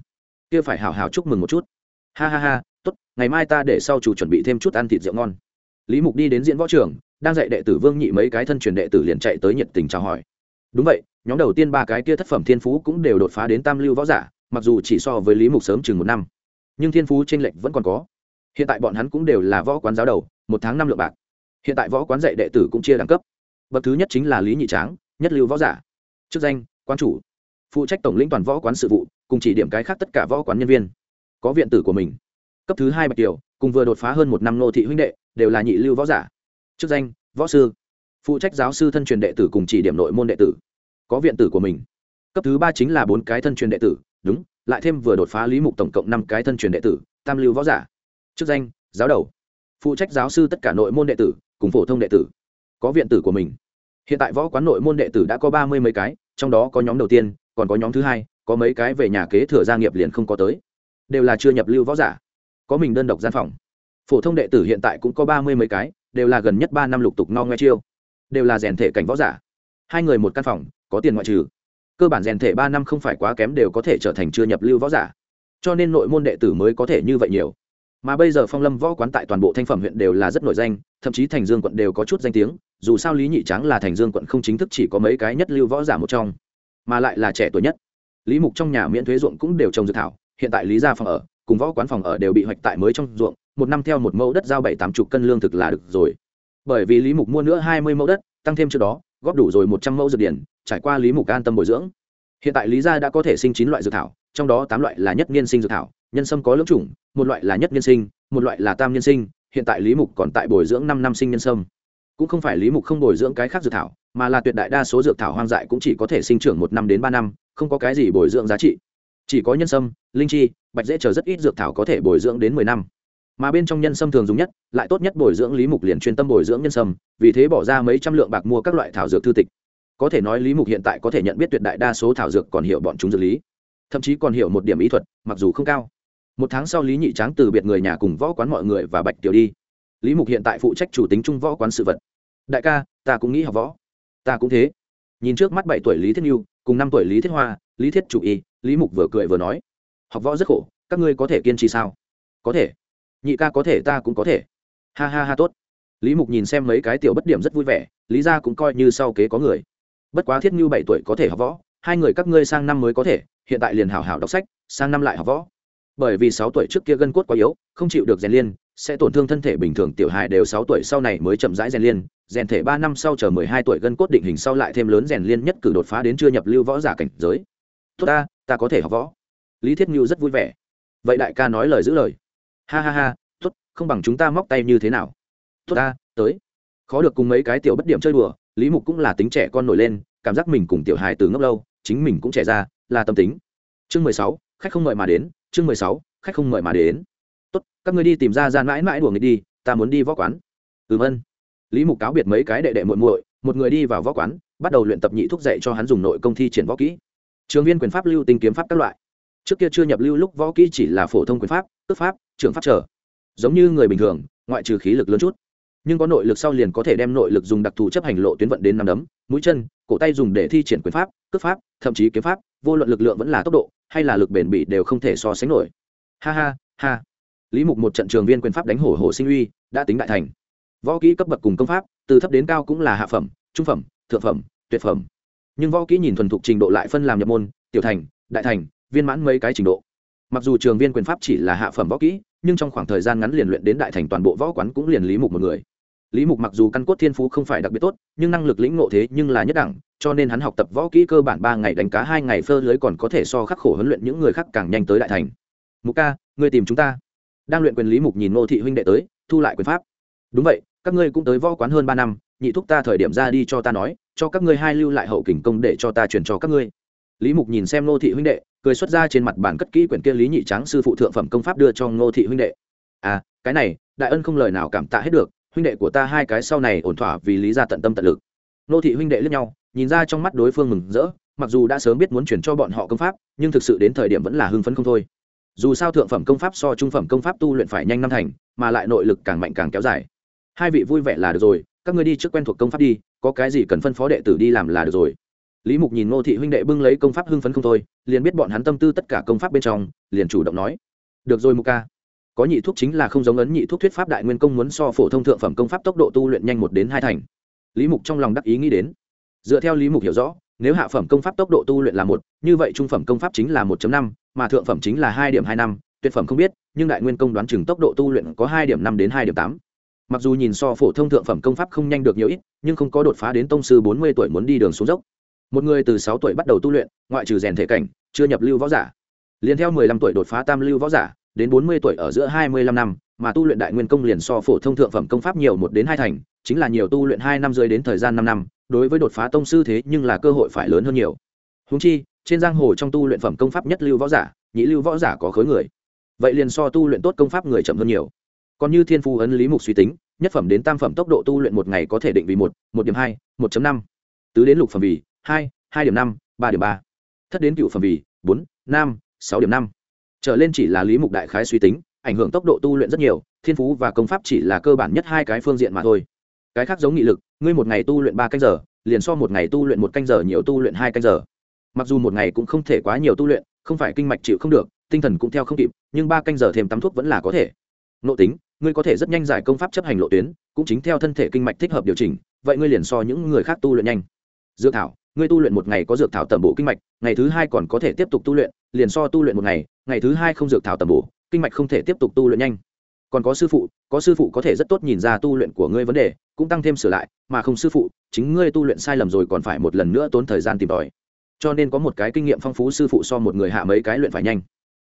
kia phải hào hào chúc mừng một chút. Ha ha ha, tốt, ngày mai ta để sau chủ chuẩn bị thêm chút ăn thịt rượu ngon. Lý mục đi đến diễn võ trường, đang dạy đệ tử vương nhị mấy cái thân truyền đệ tử liền chạy tới nhiệt tình chào hỏi. Đúng vậy nhóm đầu tiên ba cái kia thất phẩm thiên phú cũng đều đột phá đến tam lưu võ giả, mặc dù chỉ so với lý mục sớm chừng một năm, nhưng thiên phú t r ê n lệch vẫn còn có. Hiện tại bọn hắn cũng đều là võ quán giáo đầu, một tháng năm lượng bạc. Hiện tại võ quán dạy đệ tử cũng chia đẳng cấp. Bậc thứ nhất chính là lý nhị tráng, nhất lưu võ giả, chức danh quan chủ, phụ trách tổng lĩnh toàn võ quán sự vụ, cùng chỉ điểm cái khác tất cả võ quán nhân viên. Có viện tử của mình. Cấp thứ hai bạch kiều, cùng vừa đột phá hơn một năm nô thị huynh đệ, đều là nhị lưu võ giả. Chức danh, võ sư. Phụ trách giáo sư thân truyền đệ tử cùng chỉ điểm nội môn đệ tử có viện tử của mình. Cấp thứ ba chính là bốn cái thân truyền đệ tử, đúng, lại thêm vừa đột phá lý mục tổng cộng năm cái thân truyền đệ tử, tam lưu võ giả, chức danh, giáo đầu. Phụ trách giáo sư tất cả nội môn đệ tử, cùng phổ thông đệ tử. Có viện tử của mình. Hiện tại võ quán nội môn đệ tử đã có ba mươi mấy cái, trong đó có nhóm đầu tiên, còn có nhóm thứ hai, có mấy cái về nhà kế thừa gia nghiệp liền không có tới. Đều là chưa nhập lưu võ giả. Có mình đơn độc gian phòng. Phổ thông đệ tử hiện tại cũng có ba mươi mấy cái, đều là gần nhất ba năm lục tục no ngoe chiêu. Đều là rèn thể cảnh võ giả. Hai người một căn phòng có tiền ngoại trừ. Cơ bản rèn thể ba năm không phải quá kém đều có thể trở thành chưa nhập lưu võ giả. Cho nên nội môn đệ tử mới có thể như vậy nhiều. Mà bây giờ phong lâm võ quán tại toàn bộ thanh phẩm huyện đều là rất nổi danh, thậm chí thành dương quận đều có chút danh tiếng, dù sao lý nhị tráng là thành dương quận không chính thức chỉ có mấy cái nhất lưu võ giả một trong, mà lại là trẻ tuổi nhất. Lý mục trong nhà miễn thuế ruộng cũng đều trồng dược thảo, hiện tại lý gia phòng ở cùng võ quán phòng ở đều bị hoạch tại mới trong ruộng, một năm theo một mẫu đất giao bảy tám chục cân lương thực là được rồi. Bởi vì lý mục mua nữa hai mươi mẫu đất, tăng thêm trước đó, góp đủ rồi một trăm mẫu dược điển trải qua lý mục an tâm bồi dưỡng. Hiện tại lý gia đã có thể sinh chín loại dược thảo, trong đó tám loại là nhất niên sinh dược thảo, nhân sâm có lưỡng chủng, một loại là nhất niên sinh, một loại là tam niên sinh, hiện tại lý mục còn tại bồi dưỡng năm năm sinh nhân sâm. Cũng không phải lý mục không bồi dưỡng cái khác dược thảo, mà là tuyệt đại đa số dược thảo hoang dại cũng chỉ có thể sinh trưởng một năm đến ba năm, không có cái gì bồi dưỡng giá trị. Chỉ có nhân sâm, linh chi, bạch dễ chờ rất ít dược thảo có thể bồi dưỡng đến mười năm. Mà bên trong nhân sâm thường dùng nhất, lại tốt nhất bồi dưỡng lý mục liền chuyên tâm bồi dưỡng nhân sâm, vì thế bỏ ra mấy trăm lượng bạc mua các loại thảo dược thư tịch có thể nói lý mục hiện tại có thể nhận biết tuyệt đại đa số thảo dược còn hiểu bọn chúng dược lý, thậm chí còn hiểu một điểm ý thuật, mặc dù không cao. Một tháng sau lý nhị tráng từ biệt người nhà cùng võ quán mọi người và bạch tiểu đi. Lý mục hiện tại phụ trách chủ tính trung võ quán sự vật. Đại ca, ta cũng nghĩ học võ. Ta cũng thế. Nhìn trước mắt bảy tuổi lý thiết nhu, cùng năm tuổi lý thiết hoa, lý thiết chủ y, lý mục vừa cười vừa nói, học võ rất khổ, các ngươi có thể kiên trì sao? Có thể. Nhị ca có thể, ta cũng có thể. Ha ha ha, tốt. Lý mục nhìn xem mấy cái tiểu bất điểm rất vui vẻ, lý ra cũng coi như sau kế có người bất quá thiết như bảy tuổi có thể học võ, hai người các ngươi sang năm mới có thể, hiện tại liền hảo hảo đọc sách, sang năm lại học võ. Bởi vì sáu tuổi trước kia gân cốt quá yếu, không chịu được rèn liên, sẽ tổn thương thân thể bình thường, tiểu hài đều sáu tuổi sau này mới chậm rãi rèn liên, rèn thể ba năm sau chờ mười hai tuổi gân cốt định hình sau lại thêm lớn rèn liên nhất cử đột phá đến chưa nhập lưu võ giả cảnh giới. Tốt ta ta có thể học võ. Lý thiết nhu rất vui vẻ. Vậy đại ca nói lời giữ lời. Ha ha ha, tốt, không bằng chúng ta móc tay như thế nào. Tốt ta, tới. Khó được cùng mấy cái tiểu bất điểm chơi đùa lý mục cũng là tính trẻ con nổi lên, cảm giác mình cùng tiểu hài từ ngốc lâu, chính mình cũng trẻ ra, là tâm tính. Chương mười sáu, khách không mời mà đến, chương mười sáu, khách không mời mà đến. Tốt, các ngươi đi tìm ra gian mãi mãi đùa người đi, ta muốn đi võ quán. Ừ vân. Lý mục cáo biệt mấy cái đệ đệ muội muội, một người đi vào võ quán, bắt đầu luyện tập nhị thúc dạy cho hắn dùng nội công thi triển võ kỹ. Trường viên quyền pháp lưu tinh kiếm pháp các loại. Trước kia chưa nhập lưu lúc võ kỹ chỉ là phổ thông quyền pháp, cước pháp trường pháp trở. Giống như người bình thường, ngoại trừ khí lực lớn chút nhưng có nội lực sau liền có thể đem nội lực dùng đặc thù chấp hành lộ tuyến vận đến năm đấm, mũi chân, cổ tay dùng để thi triển quyền pháp cướp pháp, thậm chí kiếm pháp, vô luận lực lượng vẫn là tốc độ, hay là lực bền bỉ đều không thể so sánh nổi. Ha ha ha. Lý mục một trận trường viên quyền pháp đánh hổ hổ sinh uy, đã tính đại thành. Võ kỹ cấp bậc cùng công pháp, từ thấp đến cao cũng là hạ phẩm, trung phẩm, thượng phẩm, tuyệt phẩm. Nhưng võ kỹ nhìn thuần thục trình độ lại phân làm nhập môn, tiểu thành, đại thành, viên mãn mấy cái trình độ. Mặc dù trường viên quyền pháp chỉ là hạ phẩm võ kỹ, nhưng trong khoảng thời gian ngắn liền luyện đến đại thành toàn bộ võ quán cũng liền lý mục một người lý mục mặc dù căn cốt thiên phú không phải đặc biệt tốt, nhưng năng lực lĩnh ngộ thế nhưng là nhất đẳng, cho nên hắn học tập võ kỹ cơ bản ba ngày đánh cá, hai ngày phơ lưới còn có thể so khắc khổ huấn luyện những người khác càng nhanh tới đại thành. Mục ca, ngươi tìm chúng ta. Đang luyện quyền lý mục nhìn ngô thị huynh đệ tới, thu lại quyền pháp. Đúng vậy, các ngươi cũng tới võ quán hơn ba năm, nhị thúc ta thời điểm ra đi cho ta nói, cho các ngươi hai lưu lại hậu kình công để cho ta truyền cho các ngươi. Lý mục nhìn xem ngô thị huynh đệ, cười xuất ra trên mặt bản cất kỹ quyển kia lý nhị tráng sư phụ thượng phẩm công pháp đưa cho ngô thị huynh đệ. À cái này, đại ân không lời nào cảm tạ hết được huynh đệ của ta hai cái sau này ổn thỏa vì lý ra tận tâm tận lực. Nô thị huynh đệ lẫn nhau, nhìn ra trong mắt đối phương mừng rỡ, mặc dù đã sớm biết muốn chuyển cho bọn họ công pháp, nhưng thực sự đến thời điểm vẫn là hưng phấn không thôi. Dù sao thượng phẩm công pháp so trung phẩm công pháp tu luyện phải nhanh năm thành, mà lại nội lực càng mạnh càng kéo dài. Hai vị vui vẻ là được rồi, các ngươi đi trước quen thuộc công pháp đi, có cái gì cần phân phó đệ tử đi làm là được rồi. Lý mục nhìn ngô thị huynh đệ bưng lấy công pháp hưng phấn không thôi, liền biết bọn hắn tâm tư tất cả công pháp bên trong, liền chủ động nói. Được rồi mục ca có nhị thuốc chính là không giống ấn nhị thuốc thuyết pháp đại nguyên công muốn so phổ thông thượng phẩm công pháp tốc độ tu luyện nhanh một đến hai thành. Lý mục trong lòng đắc ý nghĩ đến. Dựa theo lý mục hiểu rõ, nếu hạ phẩm công pháp tốc độ tu luyện là một, như vậy trung phẩm công pháp chính là một năm, mà thượng phẩm chính là hai điểm hai năm, tuyệt phẩm không biết, nhưng đại nguyên công đoán chừng tốc độ tu luyện có hai điểm năm đến hai điểm tám. Mặc dù nhìn so phổ thông thượng phẩm công pháp không nhanh được nhiều ít, nhưng không có đột phá đến tông sư bốn mươi tuổi muốn đi đường xuống dốc. Một người từ sáu tuổi bắt đầu tu luyện, ngoại trừ rèn thể cảnh, chưa nhập lưu võ giả. Liền theo mười lăm tuổi đột phá tam lưu võ giả đến bốn mươi tuổi ở giữa hai mươi lăm năm, mà tu luyện đại nguyên công liền so phổ thông thượng phẩm công pháp nhiều một đến hai thành, chính là nhiều tu luyện hai năm rơi đến thời gian năm năm, đối với đột phá tông sư thế nhưng là cơ hội phải lớn hơn nhiều. Húng chi, trên giang hồ trong tu luyện phẩm công pháp nhất lưu võ giả, nhị lưu võ giả có khối người. Vậy liền so tu luyện tốt công pháp người chậm hơn nhiều. Còn như thiên phu ấn lý mục suy tính, nhất phẩm đến tam phẩm tốc độ tu luyện một ngày có thể định vì một một điểm hai, một năm. Tứ đến lục phẩm vì hai hai điểm năm, ba điểm ba. Thất đến cựu phẩm vì bốn, năm, sáu điểm năm trở lên chỉ là lý mục đại khái suy tính, ảnh hưởng tốc độ tu luyện rất nhiều, thiên phú và công pháp chỉ là cơ bản nhất hai cái phương diện mà thôi. Cái khác giống nghị lực, ngươi một ngày tu luyện ba canh giờ, liền so một ngày tu luyện một canh giờ nhiều tu luyện hai canh giờ. Mặc dù một ngày cũng không thể quá nhiều tu luyện, không phải kinh mạch chịu không được, tinh thần cũng theo không kịp, nhưng ba canh giờ thêm tắm thuốc vẫn là có thể. Nội tính, ngươi có thể rất nhanh giải công pháp chấp hành lộ tuyến, cũng chính theo thân thể kinh mạch thích hợp điều chỉnh, vậy ngươi liền so những người khác tu luyện nhanh. Dược thảo, ngươi tu luyện một ngày có dược thảo tẩm bổ kinh mạch, ngày thứ hai còn có thể tiếp tục tu luyện liền so tu luyện một ngày ngày thứ hai không dược thảo tầm bổ, kinh mạch không thể tiếp tục tu luyện nhanh. Còn có sư phụ, có sư phụ có thể rất tốt nhìn ra tu luyện của ngươi vấn đề, cũng tăng thêm sửa lại, mà không sư phụ, chính ngươi tu luyện sai lầm rồi còn phải một lần nữa tốn thời gian tìm tòi. Cho nên có một cái kinh nghiệm phong phú sư phụ so một người hạ mấy cái luyện phải nhanh.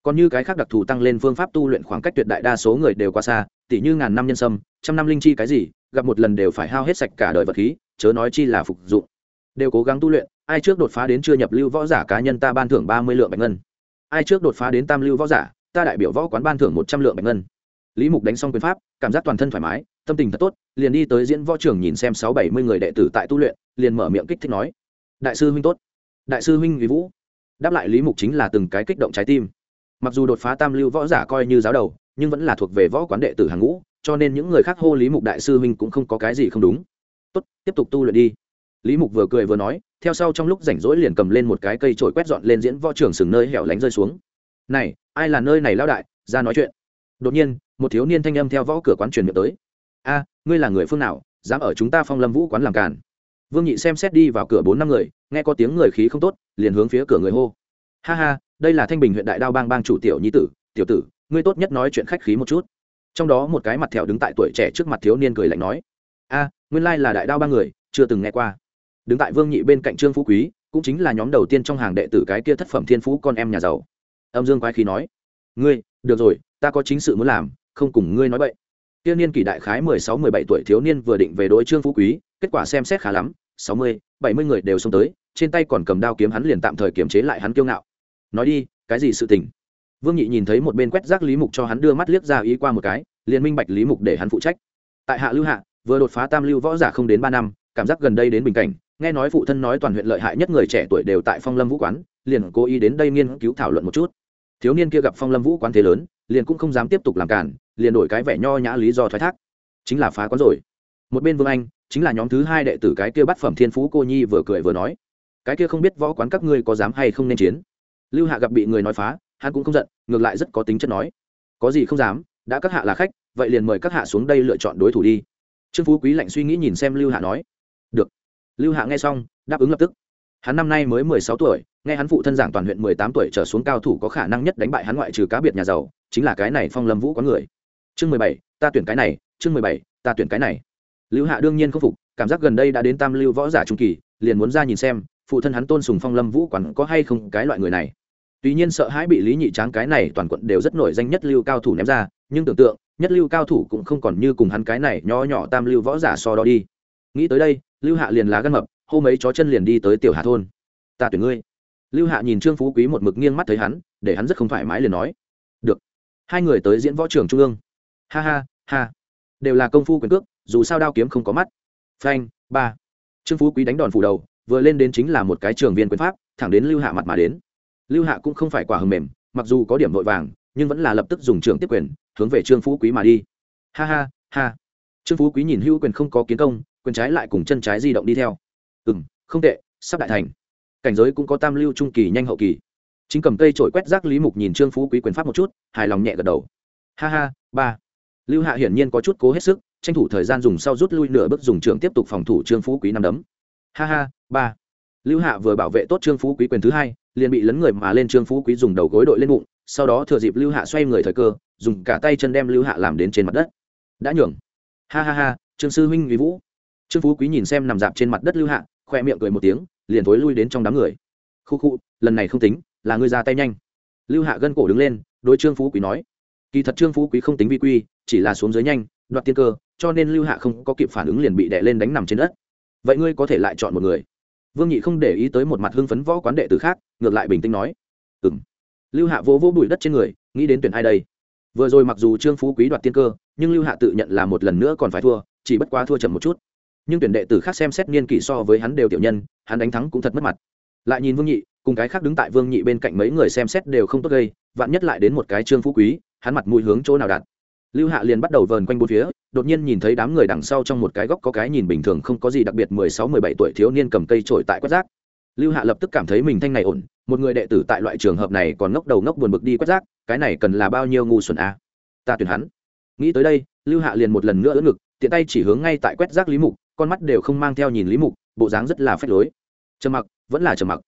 Còn như cái khác đặc thù tăng lên phương pháp tu luyện khoảng cách tuyệt đại đa số người đều quá xa, tỉ như ngàn năm nhân sâm, trăm năm linh chi cái gì, gặp một lần đều phải hao hết sạch cả đời vật khí, chớ nói chi là phục dụng. Đều cố gắng tu luyện, ai trước đột phá đến chưa nhập lưu võ giả cá nhân ta ban thưởng ba mươi lượng bạch ngân ai trước đột phá đến tam lưu võ giả, ta đại biểu võ quán ban thưởng một trăm lượng bạch ngân. Lý mục đánh xong quyền pháp, cảm giác toàn thân thoải mái, tâm tình thật tốt, liền đi tới diễn võ trường nhìn xem sáu bảy mươi người đệ tử tại tu luyện, liền mở miệng kích thích nói, đại sư huynh tốt, đại sư huynh vì vũ. Đáp lại lý mục chính là từng cái kích động trái tim. Mặc dù đột phá tam lưu võ giả coi như giáo đầu, nhưng vẫn là thuộc về võ quán đệ tử hàng ngũ, cho nên những người khác hô lý mục đại sư huynh cũng không có cái gì không đúng. Tốt, tiếp tục tu luyện đi lý mục vừa cười vừa nói, theo sau trong lúc rảnh rỗi liền cầm lên một cái cây trổi quét dọn lên diễn võ trường sừng nơi hẻo lánh rơi xuống. Này, ai là nơi này lao đại, ra nói chuyện. Đột nhiên, một thiếu niên thanh âm theo võ cửa quán truyền miệng tới. A, ngươi là người phương nào, dám ở chúng ta phong lâm vũ quán làm càn? Vương nhị xem xét đi vào cửa bốn năm người, nghe có tiếng người khí không tốt, liền hướng phía cửa người hô. Ha ha, đây là thanh bình huyện đại đao bang bang chủ tiểu nhi tử, tiểu tử, ngươi tốt nhất nói chuyện khách khí một chút. Trong đó một cái mặt thẹo đứng tại tuổi trẻ trước mặt thiếu niên cười lạnh nói. A, nguyên lai là đại đao bang người, chưa từng nghe qua đứng tại vương nhị bên cạnh trương phú quý, cũng chính là nhóm đầu tiên trong hàng đệ tử cái kia thất phẩm thiên phú con em nhà giàu. Âm dương quái khí nói, ngươi, được rồi, ta có chính sự muốn làm, không cùng ngươi nói vậy Tiêu niên kỷ đại khái mười sáu, mười bảy tuổi thiếu niên vừa định về đối trương phú quý, kết quả xem xét khá lắm, sáu mươi, bảy mươi người đều xông tới, trên tay còn cầm đao kiếm hắn liền tạm thời kiềm chế lại hắn kiêu ngạo. Nói đi, cái gì sự tình? Vương nhị nhìn thấy một bên quét rác lý mục cho hắn đưa mắt liếc ra ý qua một cái, liền minh bạch lý mục để hắn phụ trách. Tại hạ lưu hạ, vừa đột phá tam lưu võ giả không đến ba năm, cảm giác gần đây đến bình cảnh nghe nói phụ thân nói toàn huyện lợi hại nhất người trẻ tuổi đều tại phong lâm vũ quán, liền cố ý đến đây nghiên cứu thảo luận một chút. Thiếu niên kia gặp phong lâm vũ quán thế lớn, liền cũng không dám tiếp tục làm cản, liền đổi cái vẻ nho nhã lý do thoái thác. Chính là phá quán rồi. Một bên vương anh, chính là nhóm thứ hai đệ tử cái kia bắt phẩm thiên phú cô nhi vừa cười vừa nói. Cái kia không biết võ quán các ngươi có dám hay không nên chiến. Lưu hạ gặp bị người nói phá, hắn cũng không giận, ngược lại rất có tính chất nói. Có gì không dám, đã các hạ là khách, vậy liền mời các hạ xuống đây lựa chọn đối thủ đi. Trương phú quý lạnh suy nghĩ nhìn xem lưu hạ nói lưu hạ nghe xong, đáp ứng lập tức. Hắn năm nay mới mười sáu tuổi, nghe hắn phụ thân giảng toàn huyện mười tám tuổi trở xuống cao thủ có khả năng nhất đánh bại hắn ngoại trừ cá biệt nhà giàu, chính là cái này phong lâm vũ có người. Chương mười bảy, ta tuyển cái này, chương mười bảy, ta tuyển cái này. Lưu hạ đương nhiên không phục, cảm giác gần đây đã đến tam lưu võ giả trung kỳ, liền muốn ra nhìn xem, phụ thân hắn tôn sùng phong lâm vũ quán có hay không cái loại người này. Tuy nhiên sợ hãi bị lý nhị tráng cái này toàn quận đều rất nổi danh nhất lưu cao thủ ném ra, nhưng tưởng tượng, nhất lưu cao thủ cũng không còn như cùng hắn cái này nho nhỏ tam lưu võ giả so đó đi. Nghĩ tới đây lưu hạ liền lá gan mập, hô mấy chó chân liền đi tới tiểu Hà thôn. Ta tuyển ngươi. Lưu hạ nhìn trương phú quý một mực nghiêng mắt thấy hắn, để hắn rất không thoải mái liền nói, được, hai người tới diễn võ trường trung ương. Ha ha ha. Đều là công phu quyền cước, dù sao đao kiếm không có mắt. Phanh, ba. Trương phú quý đánh đòn phủ đầu, vừa lên đến chính là một cái trường viên quyền pháp, thẳng đến lưu hạ mặt mà đến. Lưu hạ cũng không phải quả hầm mềm, mặc dù có điểm vội vàng, nhưng vẫn là lập tức dùng trường tiếp quyền, hướng về trương phú quý mà đi. Ha ha ha. Trương phú quý nhìn hữu quyền không có kiến công quyền trái lại cùng chân trái di động đi theo. Ừ m không tệ, sắp đại thành. Cảnh giới cũng có tam lưu trung kỳ nhanh hậu kỳ. Chính cầm cây trổi quét rác lý mục nhìn trương phú quý quyền pháp một chút, hài lòng nhẹ gật đầu. Ha ha, ba. Lưu hạ hiển nhiên có chút cố hết sức, tranh thủ thời gian dùng sau rút lui nửa bước dùng trường tiếp tục phòng thủ trương phú quý năm đấm. Ha ha, ba. Lưu hạ vừa bảo vệ tốt trương phú quý quyền thứ hai, liền bị lấn người mà lên trương phú quý dùng đầu gối đội lên bụng, sau đó thừa dịp lưu hạ xoay người thời cơ, dùng cả tay chân đem lưu hạ làm đến trên mặt đất. Đã nhường. Ha ha ha, trương sư huynh vì vũ trương phú quý nhìn xem nằm dạp trên mặt đất lưu hạ, khoe miệng cười một tiếng, liền thối lui đến trong đám người. Khu khu, lần này không tính, là ngươi ra tay nhanh. Lưu hạ gân cổ đứng lên, đối trương phú quý nói. Kỳ thật trương phú quý không tính vi quy, chỉ là xuống dưới nhanh, đoạt tiên cơ, cho nên lưu hạ không có kịp phản ứng liền bị đè lên đánh nằm trên đất. Vậy ngươi có thể lại chọn một người. Vương nhị không để ý tới một mặt hưng phấn võ quán đệ tử khác, ngược lại bình tĩnh nói. Ừ m lưu hạ vỗ vỗ bụi đất trên người, nghĩ đến tuyển ai đây? Vừa rồi mặc dù trương phú quý đoạt tiên cơ, nhưng lưu hạ tự nhận là một lần nữa còn phải thua, chỉ bất quá thua chậm một chút nhưng tuyển đệ tử khác xem xét niên kỷ so với hắn đều tiểu nhân, hắn đánh thắng cũng thật mất mặt. Lại nhìn vương nhị, cùng cái khác đứng tại vương nhị bên cạnh mấy người xem xét đều không tốt gây, vạn nhất lại đến một cái trương phú quý, hắn mặt mũi hướng chỗ nào đặt lưu hạ liền bắt đầu vờn quanh bốn phía, đột nhiên nhìn thấy đám người đằng sau trong một cái góc có cái nhìn bình thường không có gì đặc biệt mười sáu mười bảy tuổi thiếu niên cầm cây trổi tại quét rác. Lưu hạ lập tức cảm thấy mình thanh này ổn, một người đệ tử tại loại trường hợp này còn ngốc đầu ngốc buồn bực đi quét rác, cái này cần là bao nhiêu ngu xuẩn a? À? ta tuyển hắn. Nghĩ tới đây, lưu hạ liền một lần nữa ưỡn ngực, tiện tay chỉ hướng ngay tại quét rác lý mục con mắt đều không mang theo nhìn lý mục, bộ dáng rất là phách lối. Trầm mặc, vẫn là trầm mặc.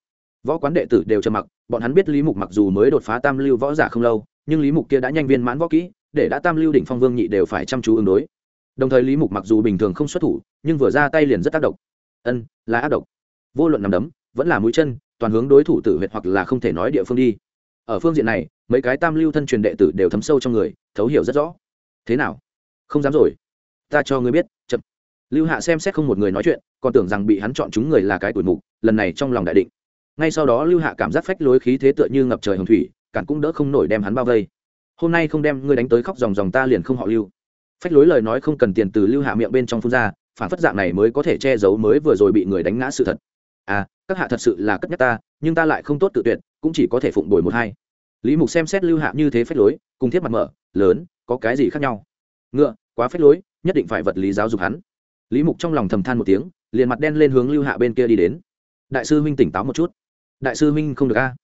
Võ quán đệ tử đều trầm mặc, bọn hắn biết lý mục mặc dù mới đột phá tam lưu võ giả không lâu, nhưng lý mục kia đã nhanh viên mãn võ kỹ, để đã tam lưu đỉnh phong vương nhị đều phải chăm chú ứng đối. Đồng thời lý mục mặc dù bình thường không xuất thủ, nhưng vừa ra tay liền rất tác động ân, là ác độc. Vô luận nằm đấm, vẫn là mũi chân, toàn hướng đối thủ tử huyệt hoặc là không thể nói địa phương đi. Ở phương diện này, mấy cái tam lưu thân truyền đệ tử đều thấm sâu trong người, thấu hiểu rất rõ. Thế nào? Không dám rồi. Ta cho ngươi biết lưu hạ xem xét không một người nói chuyện, còn tưởng rằng bị hắn chọn chúng người là cái tuổi mục, lần này trong lòng đại định. Ngay sau đó lưu hạ cảm giác phách lối khí thế tựa như ngập trời hồng thủy, cản cũng đỡ không nổi đem hắn bao vây. Hôm nay không đem ngươi đánh tới khóc dòng dòng ta liền không họ lưu. Phách lối lời nói không cần tiền từ lưu hạ miệng bên trong phun ra, phản phất dạng này mới có thể che giấu mới vừa rồi bị người đánh ngã sự thật. À các hạ thật sự là cất nhắc ta, nhưng ta lại không tốt tự tuyệt, cũng chỉ có thể phụng đổi một hai. Lý mục xem xét lưu hạ như thế phách lối, cùng thiết mặt mở, lớn, có cái gì khác nhau? Ngựa, quá phách lối, nhất định phải vật lý giáo dục hắn lý mục trong lòng thầm than một tiếng, liền mặt đen lên hướng lưu hạ bên kia đi đến. Đại sư huynh tỉnh táo một chút. Đại sư huynh không được a.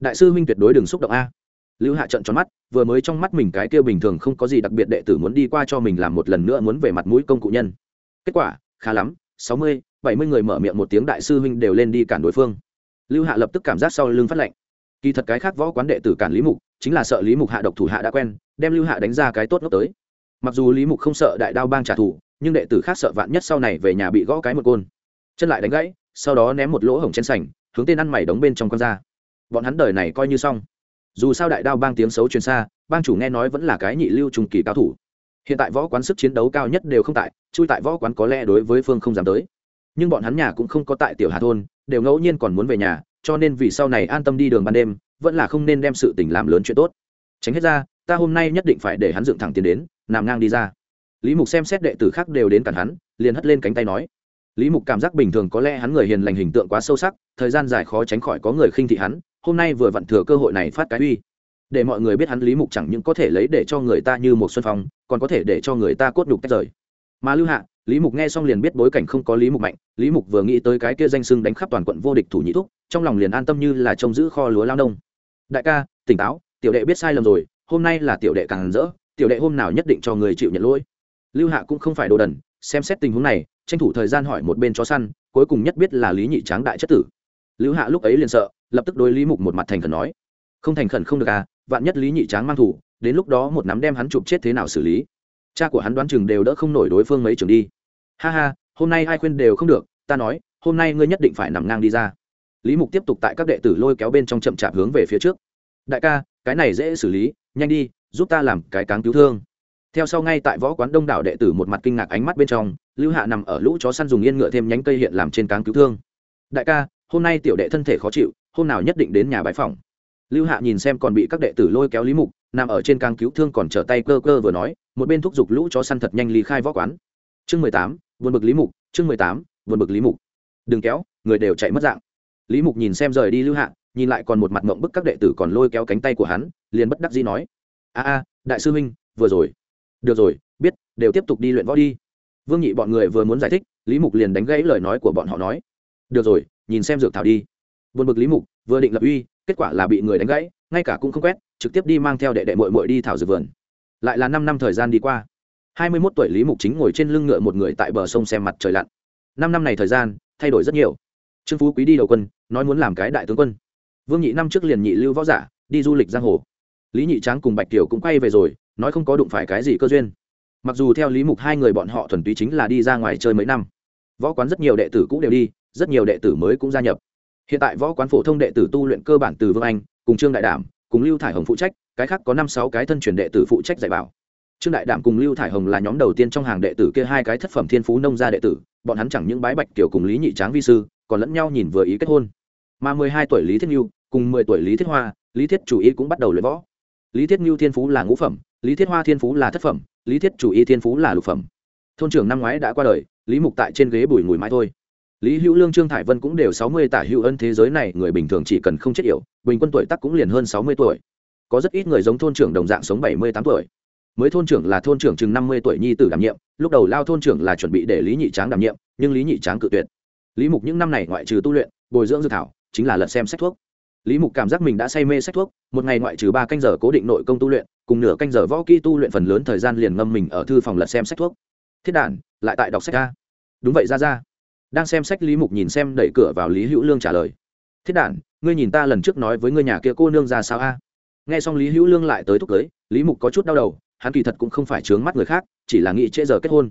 Đại sư huynh tuyệt đối đừng xúc động a. Lưu hạ trận tròn mắt, vừa mới trong mắt mình cái kia bình thường không có gì đặc biệt đệ tử muốn đi qua cho mình làm một lần nữa muốn về mặt mũi công cụ nhân. Kết quả, khá lắm, sáu mươi, bảy mươi người mở miệng một tiếng đại sư huynh đều lên đi cản đối phương. Lưu hạ lập tức cảm giác sau lưng phát lạnh. Kỳ thật cái khác võ quán đệ tử cản lý mục, chính là sợ lý mục hạ độc thủ hạ đã quen, đem lưu hạ đánh ra cái tốt ngốc tới. Mặc dù lý mục không sợ đại đao bang trả thù nhưng đệ tử khác sợ vạn nhất sau này về nhà bị gõ cái một côn. Chân lại đánh gãy, sau đó ném một lỗ hổng trên sành hướng tên ăn mày đóng bên trong con ra bọn hắn đời này coi như xong. Dù sao đại đao bang tiếng xấu truyền xa, bang chủ nghe nói vẫn là cái nhị lưu trùng kỳ cao thủ. Hiện tại võ quán sức chiến đấu cao nhất đều không tại, chui tại võ quán có lẽ đối với phương không dám tới. Nhưng bọn hắn nhà cũng không có tại tiểu hà thôn, đều ngẫu nhiên còn muốn về nhà, cho nên vì sau này an tâm đi đường ban đêm, vẫn là không nên đem sự tình làm lớn chuyện tốt. Tránh hết ra, ta hôm nay nhất định phải để hắn dựng thẳng tiền đến, nằm ngang đi ra lý mục xem xét đệ tử khác đều đến cản hắn, liền hất lên cánh tay nói. Lý mục cảm giác bình thường có lẽ hắn người hiền lành hình tượng quá sâu sắc, thời gian dài khó tránh khỏi có người khinh thị hắn, hôm nay vừa vặn thừa cơ hội này phát cái uy. Để mọi người biết hắn lý mục chẳng những có thể lấy để cho người ta như một xuân phong, còn có thể để cho người ta cốt đục tách rời. Mà lưu hạ, lý mục nghe xong liền biết bối cảnh không có lý mục mạnh, lý mục vừa nghĩ tới cái kia danh sưng đánh khắp toàn quận vô địch thủ nhị thúc, trong lòng liền an tâm như là trông giữ kho lúa lao nông. Đại ca, tỉnh táo, tiểu đệ biết sai lầm rồi, hôm nay là tiểu đệ càng rỡ, tiểu đệ hôm nào nhất định cho người chịu nhận lỗi lưu hạ cũng không phải đồ đần, xem xét tình huống này, tranh thủ thời gian hỏi một bên chó săn, cuối cùng nhất biết là lý nhị tráng đại chất tử. Lưu hạ lúc ấy liền sợ, lập tức đối lý mục một mặt thành khẩn nói, không thành khẩn không được à vạn nhất lý nhị tráng mang thủ, đến lúc đó một nắm đem hắn chụp chết thế nào xử lý? Cha của hắn đoán chừng đều đỡ không nổi đối phương mấy trường đi. Ha ha, hôm nay ai khuyên đều không được, ta nói, hôm nay ngươi nhất định phải nằm ngang đi ra. Lý mục tiếp tục tại các đệ tử lôi kéo bên trong chậm chạp hướng về phía trước. Đại ca, cái này dễ xử lý, nhanh đi, giúp ta làm cái cáng cứu thương theo sau ngay tại võ quán đông đảo đệ tử một mặt kinh ngạc ánh mắt bên trong, lưu hạ nằm ở lũ chó săn dùng yên ngựa thêm nhánh cây hiện làm trên cáng cứu thương. Đại ca, hôm nay tiểu đệ thân thể khó chịu, hôm nào nhất định đến nhà bãi phòng lưu hạ nhìn xem còn bị các đệ tử lôi kéo lý mục, nằm ở trên cáng cứu thương còn trở tay cơ cơ vừa nói, một bên thúc giục lũ chó săn thật nhanh ly khai võ quán. Chương mười tám vượt bực lý mục, chương mười tám vượt bực lý mục. Đừng kéo, người đều chạy mất dạng. Lý mục nhìn xem rời đi lưu hạ, nhìn lại còn một mặt mộng bức các đệ tử còn lôi kéo cánh tay của hắn, liền bất đắc dĩ nói, a a, đại sư huynh, vừa rồi được rồi, biết, đều tiếp tục đi luyện võ đi. Vương nhị bọn người vừa muốn giải thích, lý mục liền đánh gãy lời nói của bọn họ nói. Được rồi, nhìn xem dược thảo đi. Buồn bực lý mục, vừa định lập uy, kết quả là bị người đánh gãy, ngay cả cũng không quét, trực tiếp đi mang theo đệ đệ mội mội đi thảo dược vườn. Lại là năm năm thời gian đi qua. Hai mươi mốt tuổi lý mục chính ngồi trên lưng ngựa một người tại bờ sông xem mặt trời lặn. Năm năm này thời gian, thay đổi rất nhiều. Trương phú quý đi đầu quân, nói muốn làm cái đại tướng quân. Vương nhị năm trước liền nhị lưu võ giả, đi du lịch giang hồ. Lý nhị tráng cùng bạch kiều cũng quay về rồi nói không có đụng phải cái gì cơ duyên. Mặc dù theo lý mục hai người bọn họ thuần túy chính là đi ra ngoài chơi mấy năm, võ quán rất nhiều đệ tử cũng đều đi, rất nhiều đệ tử mới cũng gia nhập. Hiện tại võ quán phổ thông đệ tử tu luyện cơ bản từ vương anh, cùng trương đại đảm, cùng lưu thải hồng phụ trách, cái khác có năm sáu cái thân truyền đệ tử phụ trách dạy bảo. Trương đại đảm cùng lưu thải hồng là nhóm đầu tiên trong hàng đệ tử kia hai cái thất phẩm thiên phú nông gia đệ tử, bọn hắn chẳng những bái bạch kiểu cùng lý nhị tráng vi sư, còn lẫn nhau nhìn vừa ý kết hôn. Mà mười hai tuổi lý thiết nhu, cùng mười tuổi lý thiết hoa, lý thiết chủ ý cũng bắt đầu luyện võ. Lý thiết nhu thiên phú là ngũ phẩm lý thiết hoa thiên phú là thất phẩm, lý thiết chủ y thiên phú là lục phẩm. Thôn trưởng năm ngoái đã qua đời, lý mục tại trên ghế bùi mùi mãi thôi. Lý hữu lương, trương thải vân cũng đều sáu mươi tả hữu ân thế giới này, người bình thường chỉ cần không chết yểu, bình quân tuổi tắc cũng liền hơn sáu mươi tuổi. Có rất ít người giống thôn trưởng đồng dạng sống bảy mươi tám tuổi. Mới thôn trưởng là thôn trưởng chừng năm mươi tuổi nhi tử đảm nhiệm, lúc đầu lao thôn trưởng là chuẩn bị để lý nhị tráng đảm nhiệm, nhưng lý nhị tráng cự tuyệt. Lý mục những năm này ngoại trừ tu luyện, bồi dưỡng dự thảo, chính là lật xem sách thuốc lý mục cảm giác mình đã say mê sách thuốc, một ngày ngoại trừ ba canh giờ cố định nội công tu luyện, cùng nửa canh giờ võ kỹ tu luyện phần lớn thời gian liền ngâm mình ở thư phòng lật xem sách thuốc. Thiết đản, lại tại đọc sách ra đúng vậy, ra ra. Đang xem sách, lý mục nhìn xem đẩy cửa vào lý hữu lương trả lời. Thiết đản, ngươi nhìn ta lần trước nói với ngươi nhà kia cô nương ra sao a? Nghe xong lý hữu lương lại tới thúc cưới lý mục có chút đau đầu, hắn kỳ thật cũng không phải trướng mắt người khác, chỉ là nghĩ trễ giờ kết hôn.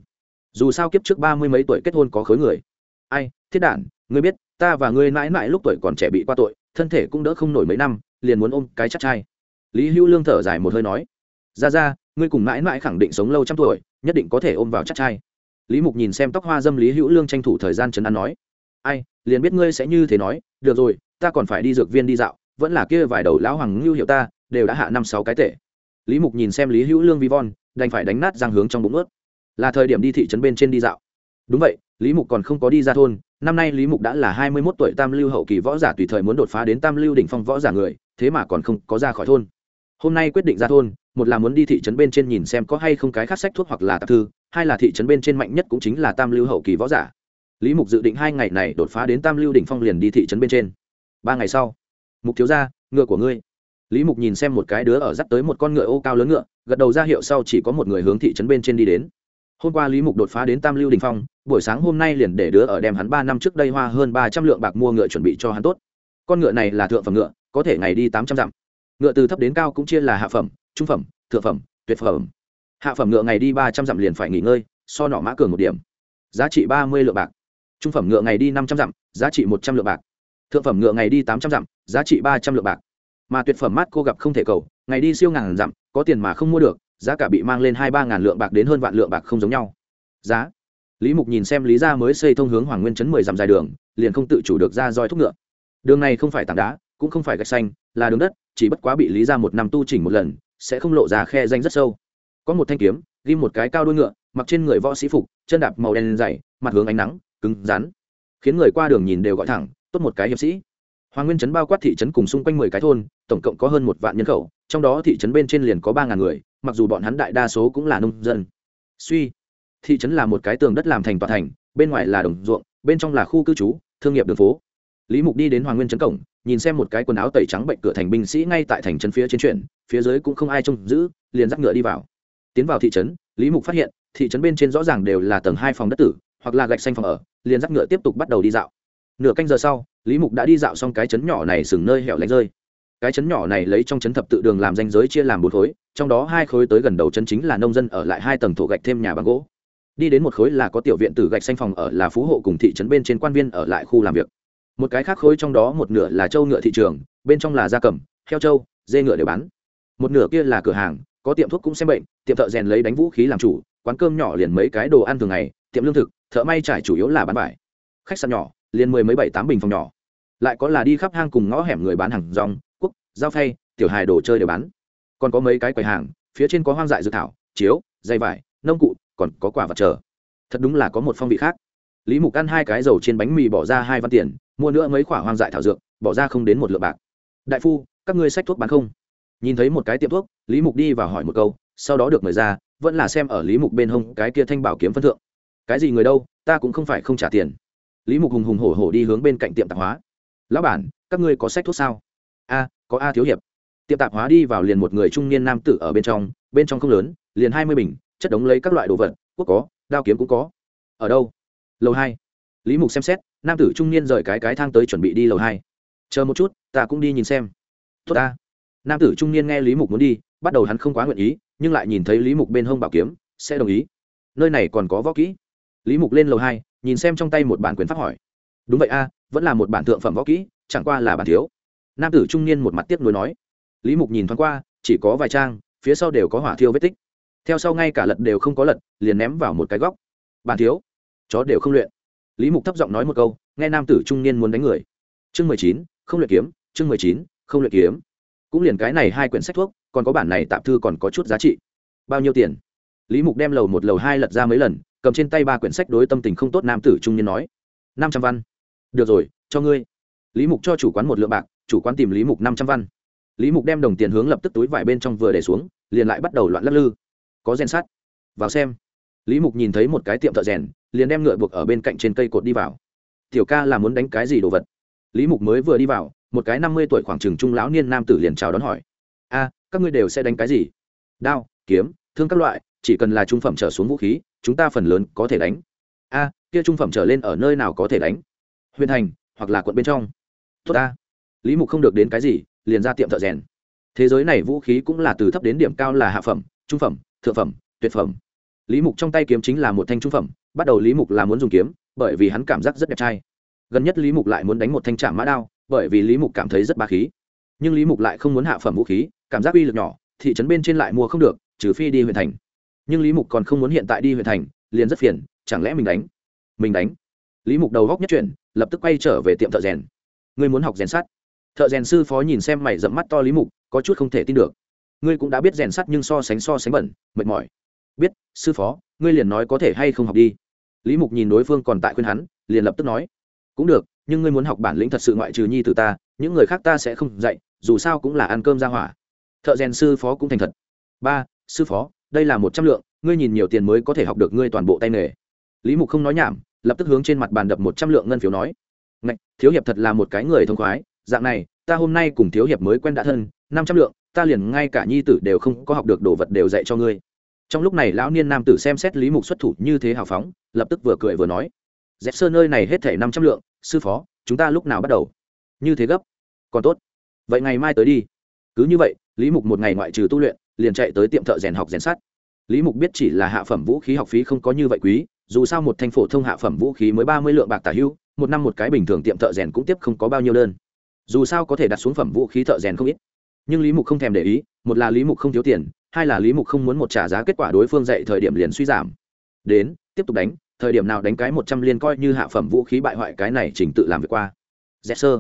Dù sao kiếp trước ba mươi mấy tuổi kết hôn có khối người. Ai, thiết đản, ngươi biết, ta và ngươi mãi mãi lúc tuổi còn trẻ bị qua tội thân thể cũng đỡ không nổi mấy năm, liền muốn ôm cái chắc trai. Lý hữu lương thở dài một hơi nói, ra ra, ngươi cùng mãi mãi khẳng định sống lâu trăm tuổi, nhất định có thể ôm vào chắc trai. Lý mục nhìn xem tóc hoa dâm lý hữu lương tranh thủ thời gian chấn an nói, ai, liền biết ngươi sẽ như thế nói, được rồi, ta còn phải đi dược viên đi dạo, vẫn là kia vài đầu lão hoàng ngưu hiệu ta, đều đã hạ năm sáu cái tệ. Lý mục nhìn xem lý hữu lương vi von, đành phải đánh nát răng hướng trong bụng ướt là thời điểm đi thị trấn bên trên đi dạo. Đúng vậy, lý mục còn không có đi ra thôn năm nay lý mục đã là hai mươi mốt tuổi tam lưu hậu kỳ võ giả tùy thời muốn đột phá đến tam lưu đỉnh phong võ giả người, thế mà còn không có ra khỏi thôn. Hôm nay quyết định ra thôn, một là muốn đi thị trấn bên trên nhìn xem có hay không cái khác sách thuốc hoặc là tạp thư, hai là thị trấn bên trên mạnh nhất cũng chính là tam lưu hậu kỳ võ giả. Lý mục dự định hai ngày này đột phá đến tam lưu đỉnh phong liền đi thị trấn bên trên. Ba ngày sau, mục thiếu ra ngựa của ngươi. Lý mục nhìn xem một cái đứa ở dắt tới một con ngựa ô cao lớn ngựa, gật đầu ra hiệu sau chỉ có một người hướng thị trấn bên trên đi đến hôm qua lý mục đột phá đến tam lưu đình phong, buổi sáng hôm nay liền để đứa ở đem hắn ba năm trước đây hoa hơn ba trăm lượng bạc mua ngựa chuẩn bị cho hắn tốt. Con ngựa này là thượng phẩm ngựa, có thể ngày đi tám trăm dặm. Ngựa từ thấp đến cao cũng chia là hạ phẩm, trung phẩm, thượng phẩm, tuyệt phẩm. Hạ phẩm ngựa ngày đi ba trăm dặm liền phải nghỉ ngơi, so nọ mã cường một điểm. Giá trị ba mươi lượng bạc. Trung phẩm ngựa ngày đi năm trăm dặm, giá trị một trăm lượng bạc. Thượng phẩm ngựa ngày đi tám trăm dặm, giá trị ba trăm lượng bạc. Mà tuyệt phẩm mát cô gặp không thể cầu, ngày đi siêu ngàn dặm, có tiền mà không mua được giá cả bị mang lên hai ba ngàn lượng bạc đến hơn vạn lượng bạc không giống nhau. Giá. Lý mục nhìn xem lý gia mới xây thông hướng hoàng nguyên chấn mười dặm dài đường, liền không tự chủ được ra roi thúc ngựa. Đường này không phải tảng đá, cũng không phải gạch xanh, là đường đất, chỉ bất quá bị lý ra một năm tu chỉnh một lần, sẽ không lộ ra khe danh rất sâu. Có một thanh kiếm, ghi một cái cao đuôi ngựa, mặc trên người võ sĩ phục, chân đạp màu đen dày, mặt hướng ánh nắng, cứng rắn. Khiến người qua đường nhìn đều gọi thẳng, tốt một cái hiệp sĩ. Hoàng nguyên trấn bao quát thị trấn cùng xung quanh mười cái thôn, tổng cộng có hơn một vạn nhân khẩu, trong đó thị trấn bên trên liền có ba ngàn người mặc dù bọn hắn đại đa số cũng là nông dân. Suy, thị trấn là một cái tường đất làm thành tòa thành, bên ngoài là đồng ruộng, bên trong là khu cư trú, thương nghiệp đường phố. Lý mục đi đến hoàng nguyên trấn cổng, nhìn xem một cái quần áo tẩy trắng bệnh cửa thành binh sĩ ngay tại thành trấn phía trên chuyển, phía dưới cũng không ai trông giữ, liền dắt ngựa đi vào. Tiến vào thị trấn, lý mục phát hiện, thị trấn bên trên rõ ràng đều là tầng hai phòng đất tử, hoặc là gạch xanh phòng ở, liền dắt ngựa tiếp tục bắt đầu đi dạo. Nửa canh giờ sau, lý mục đã đi dạo xong cái trấn nhỏ này sừng nơi hẻo lánh rơi cái chấn nhỏ này lấy trong chấn thập tự đường làm danh giới chia làm bốn khối, trong đó hai khối tới gần đầu chấn chính là nông dân ở lại hai tầng thổ gạch thêm nhà bằng gỗ. Đi đến một khối là có tiểu viện từ gạch xanh phòng ở là phú hộ cùng thị trấn bên trên quan viên ở lại khu làm việc. Một cái khác khối trong đó một nửa là châu ngựa thị trường, bên trong là da cầm, heo trâu, dê ngựa đều bán. Một nửa kia là cửa hàng, có tiệm thuốc cũng xem bệnh, tiệm thợ rèn lấy đánh vũ khí làm chủ, quán cơm nhỏ liền mấy cái đồ ăn thường ngày, tiệm lương thực, thợ may trải chủ yếu là bán vải. Khách sạn nhỏ, liền mười mấy bảy tám bình phòng nhỏ. Lại có là đi khắp hang cùng ngõ hẻm người bán hàng rong dao giao phay, tiểu hài đồ chơi đều bán. Còn có mấy cái quầy hàng, phía trên có hoang dại dự thảo, chiếu, dây vải, nông cụ, còn có quả vật chờ. Thật đúng là có một phong vị khác. Lý mục ăn hai cái dầu trên bánh mì bỏ ra hai văn tiền, mua nữa mấy quả hoang dại thảo dược, bỏ ra không đến một lượng bạc. Đại phu, các ngươi sách thuốc bán không? Nhìn thấy một cái tiệm thuốc, lý mục đi và hỏi một câu, sau đó được mời ra, vẫn là xem ở lý mục bên hông cái kia thanh bảo kiếm phân thượng. Cái gì người đâu, ta cũng không phải không trả tiền. Lý mục hùng hùng hổ hổ đi hướng bên cạnh tiệm tạp hóa. Lão bản, các ngươi có sách thuốc sao? A có a thiếu hiệp. Tiệm tạp hóa đi vào liền một người trung niên nam tử ở bên trong bên trong không lớn, liền hai mươi bình, chất đống lấy các loại đồ vật, quốc có, đao kiếm cũng có. Ở đâu? Lầu hai. Lý mục xem xét, nam tử trung niên rời cái cái thang tới chuẩn bị đi lầu hai. Chờ một chút, ta cũng đi nhìn xem. Tốt ta. Nam tử trung niên nghe lý mục muốn đi, bắt đầu hắn không quá nguyện ý, nhưng lại nhìn thấy lý mục bên hông bảo kiếm, sẽ đồng ý. Nơi này còn có võ kỹ. Lý mục lên lầu hai, nhìn xem trong tay một bản quyền pháp hỏi. Đúng vậy a, vẫn là một bản thượng phẩm võ kỹ, chẳng qua là bản thiếu nam tử trung niên một mặt tiếc nuối nói. Lý mục nhìn thoáng qua, chỉ có vài trang, phía sau đều có hỏa thiêu vết tích. Theo sau ngay cả lật đều không có lật, liền ném vào một cái góc. Bàn thiếu, chó đều không luyện. Lý mục thấp giọng nói một câu, nghe nam tử trung niên muốn đánh người. Chương mười chín, không luyện kiếm, chương mười chín, không luyện kiếm. Cũng liền cái này hai quyển sách thuốc, còn có bản này tạm thư còn có chút giá trị. Bao nhiêu tiền? Lý mục đem lầu một, lầu hai lật ra mấy lần, cầm trên tay ba quyển sách đối tâm tình không tốt nam tử trung niên nói. Năm trăm văn. Được rồi, cho ngươi. Lý mục cho chủ quán một lượng bạc chủ quán tìm lý mục năm trăm văn. Lý mục đem đồng tiền hướng lập tức túi vải bên trong vừa để xuống, liền lại bắt đầu loạn lắc lư. Có rèn sắt. Vào xem. Lý mục nhìn thấy một cái tiệm thợ rèn, liền đem ngựa buộc ở bên cạnh trên cây cột đi vào. Tiểu ca là muốn đánh cái gì đồ vật? Lý mục mới vừa đi vào, một cái năm mươi tuổi khoảng trừng trung lão niên nam tử liền chào đón hỏi. A, các ngươi đều sẽ đánh cái gì? Đao, kiếm, thương các loại, chỉ cần là trung phẩm trở xuống vũ khí, chúng ta phần lớn có thể đánh. A, kia trung phẩm trở lên ở nơi nào có thể đánh? Huyện thành, hoặc là quận bên trong. Tốt a lý mục không được đến cái gì, liền ra tiệm thợ rèn. Thế giới này vũ khí cũng là từ thấp đến điểm cao là hạ phẩm, trung phẩm, thượng phẩm, tuyệt phẩm. Lý mục trong tay kiếm chính là một thanh trung phẩm, bắt đầu lý mục là muốn dùng kiếm, bởi vì hắn cảm giác rất đẹp trai. Gần nhất lý mục lại muốn đánh một thanh trạm mã đao, bởi vì lý mục cảm thấy rất ba khí. Nhưng lý mục lại không muốn hạ phẩm vũ khí, cảm giác uy lực nhỏ, thị trấn bên trên lại mua không được, trừ phi đi huyện thành. Nhưng lý mục còn không muốn hiện tại đi huyện thành, liền rất phiền, chẳng lẽ mình đánh? Mình đánh. Lý mục đầu góc nhất chuyển, lập tức quay trở về tiệm thợ rèn. Ngươi muốn học rèn sắt? Thợ rèn sư phó nhìn xem mày dẫm mắt to lý mục, có chút không thể tin được. Ngươi cũng đã biết rèn sắt nhưng so sánh so sánh bẩn, mệt mỏi. Biết, sư phó, ngươi liền nói có thể hay không học đi. Lý mục nhìn đối phương còn tại khuyên hắn, liền lập tức nói. Cũng được, nhưng ngươi muốn học bản lĩnh thật sự ngoại trừ nhi từ ta, những người khác ta sẽ không dạy, dù sao cũng là ăn cơm ra hỏa. Thợ rèn sư phó cũng thành thật. Ba, sư phó, đây là một trăm lượng, ngươi nhìn nhiều tiền mới có thể học được ngươi toàn bộ tay nghề. Lý mục không nói nhảm, lập tức hướng trên mặt bàn đập một trăm lượng ngân phiếu nói. Ngạch, thiếu hiệp thật là một cái người thông khoái dạng này, ta hôm nay cùng thiếu hiệp mới quen đã thân, năm trăm lượng, ta liền ngay cả nhi tử đều không có học được đồ vật đều dạy cho ngươi. Trong lúc này lão niên nam tử xem xét lý mục xuất thủ như thế hào phóng, lập tức vừa cười vừa nói, dẹp sơ nơi này hết thể năm trăm lượng, sư phó, chúng ta lúc nào bắt đầu? Như thế gấp. Còn tốt. Vậy ngày mai tới đi. Cứ như vậy, lý mục một ngày ngoại trừ tu luyện, liền chạy tới tiệm thợ rèn học rèn sắt. Lý mục biết chỉ là hạ phẩm vũ khí học phí không có như vậy quý, dù sao một thanh phổ thông hạ phẩm vũ khí mới ba mươi lượng bạc tả hưu, một năm một cái bình thường tiệm thợ rèn cũng tiếp không có bao nhiêu đơn dù sao có thể đặt xuống phẩm vũ khí thợ rèn không ít. Nhưng lý mục không thèm để ý, một là lý mục không thiếu tiền, hai là lý mục không muốn một trả giá kết quả đối phương dạy thời điểm liền suy giảm. Đến, tiếp tục đánh, thời điểm nào đánh cái một trăm liên coi như hạ phẩm vũ khí bại hoại cái này chỉnh tự làm việc qua. Dẹp sơ.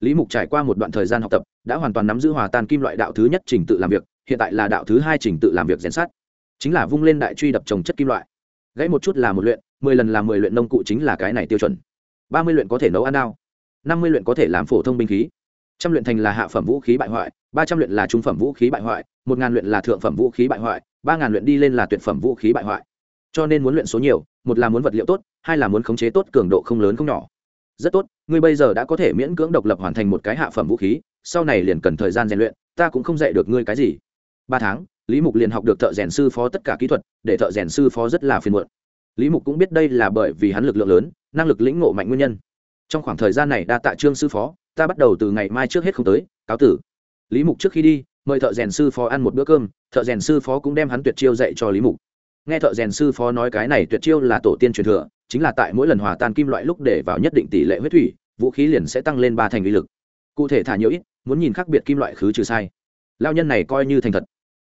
Lý mục trải qua một đoạn thời gian học tập, đã hoàn toàn nắm giữ hòa tan kim loại đạo thứ nhất trình tự làm việc, hiện tại là đạo thứ hai trình tự làm việc rèn sát chính là vung lên đại truy đập trồng chất kim loại. Gãy một chút là một luyện, mười lần là mười luyện nông cụ chính là cái này tiêu chuẩn. ba mươi luyện có thể nấu ăn đao năm mươi luyện có thể làm phổ thông binh khí. Trăm luyện thành là hạ phẩm vũ khí bại hoại, ba trăm luyện là trung phẩm vũ khí bại hoại, một ngàn luyện là thượng phẩm vũ khí bại hoại, ba ngàn luyện đi lên là tuyệt phẩm vũ khí bại hoại. Cho nên muốn luyện số nhiều, một là muốn vật liệu tốt, hai là muốn khống chế tốt cường độ không lớn không nhỏ. Rất tốt, ngươi bây giờ đã có thể miễn cưỡng độc lập hoàn thành một cái hạ phẩm vũ khí, sau này liền cần thời gian rèn luyện, ta cũng không dạy được ngươi cái gì. Ba tháng, lý mục liền học được thợ rèn sư phó tất cả kỹ thuật, để thợ rèn sư phó rất là phiền muộn. Lý mục cũng biết đây là bởi vì hắn lực lượng lớn, năng lực lĩnh ngộ mạnh nguyên nhân trong khoảng thời gian này đa tạ trương sư phó, ta bắt đầu từ ngày mai trước hết không tới, cáo tử. Lý mục trước khi đi, mời thợ rèn sư phó ăn một bữa cơm, thợ rèn sư phó cũng đem hắn tuyệt chiêu dạy cho lý mục. Nghe thợ rèn sư phó nói cái này tuyệt chiêu là tổ tiên truyền thừa, chính là tại mỗi lần hòa tan kim loại lúc để vào nhất định tỷ lệ huyết thủy, vũ khí liền sẽ tăng lên ba thành uy lực. Cụ thể thả nhiều ít, muốn nhìn khác biệt kim loại khứ trừ sai. Lao nhân này coi như thành thật.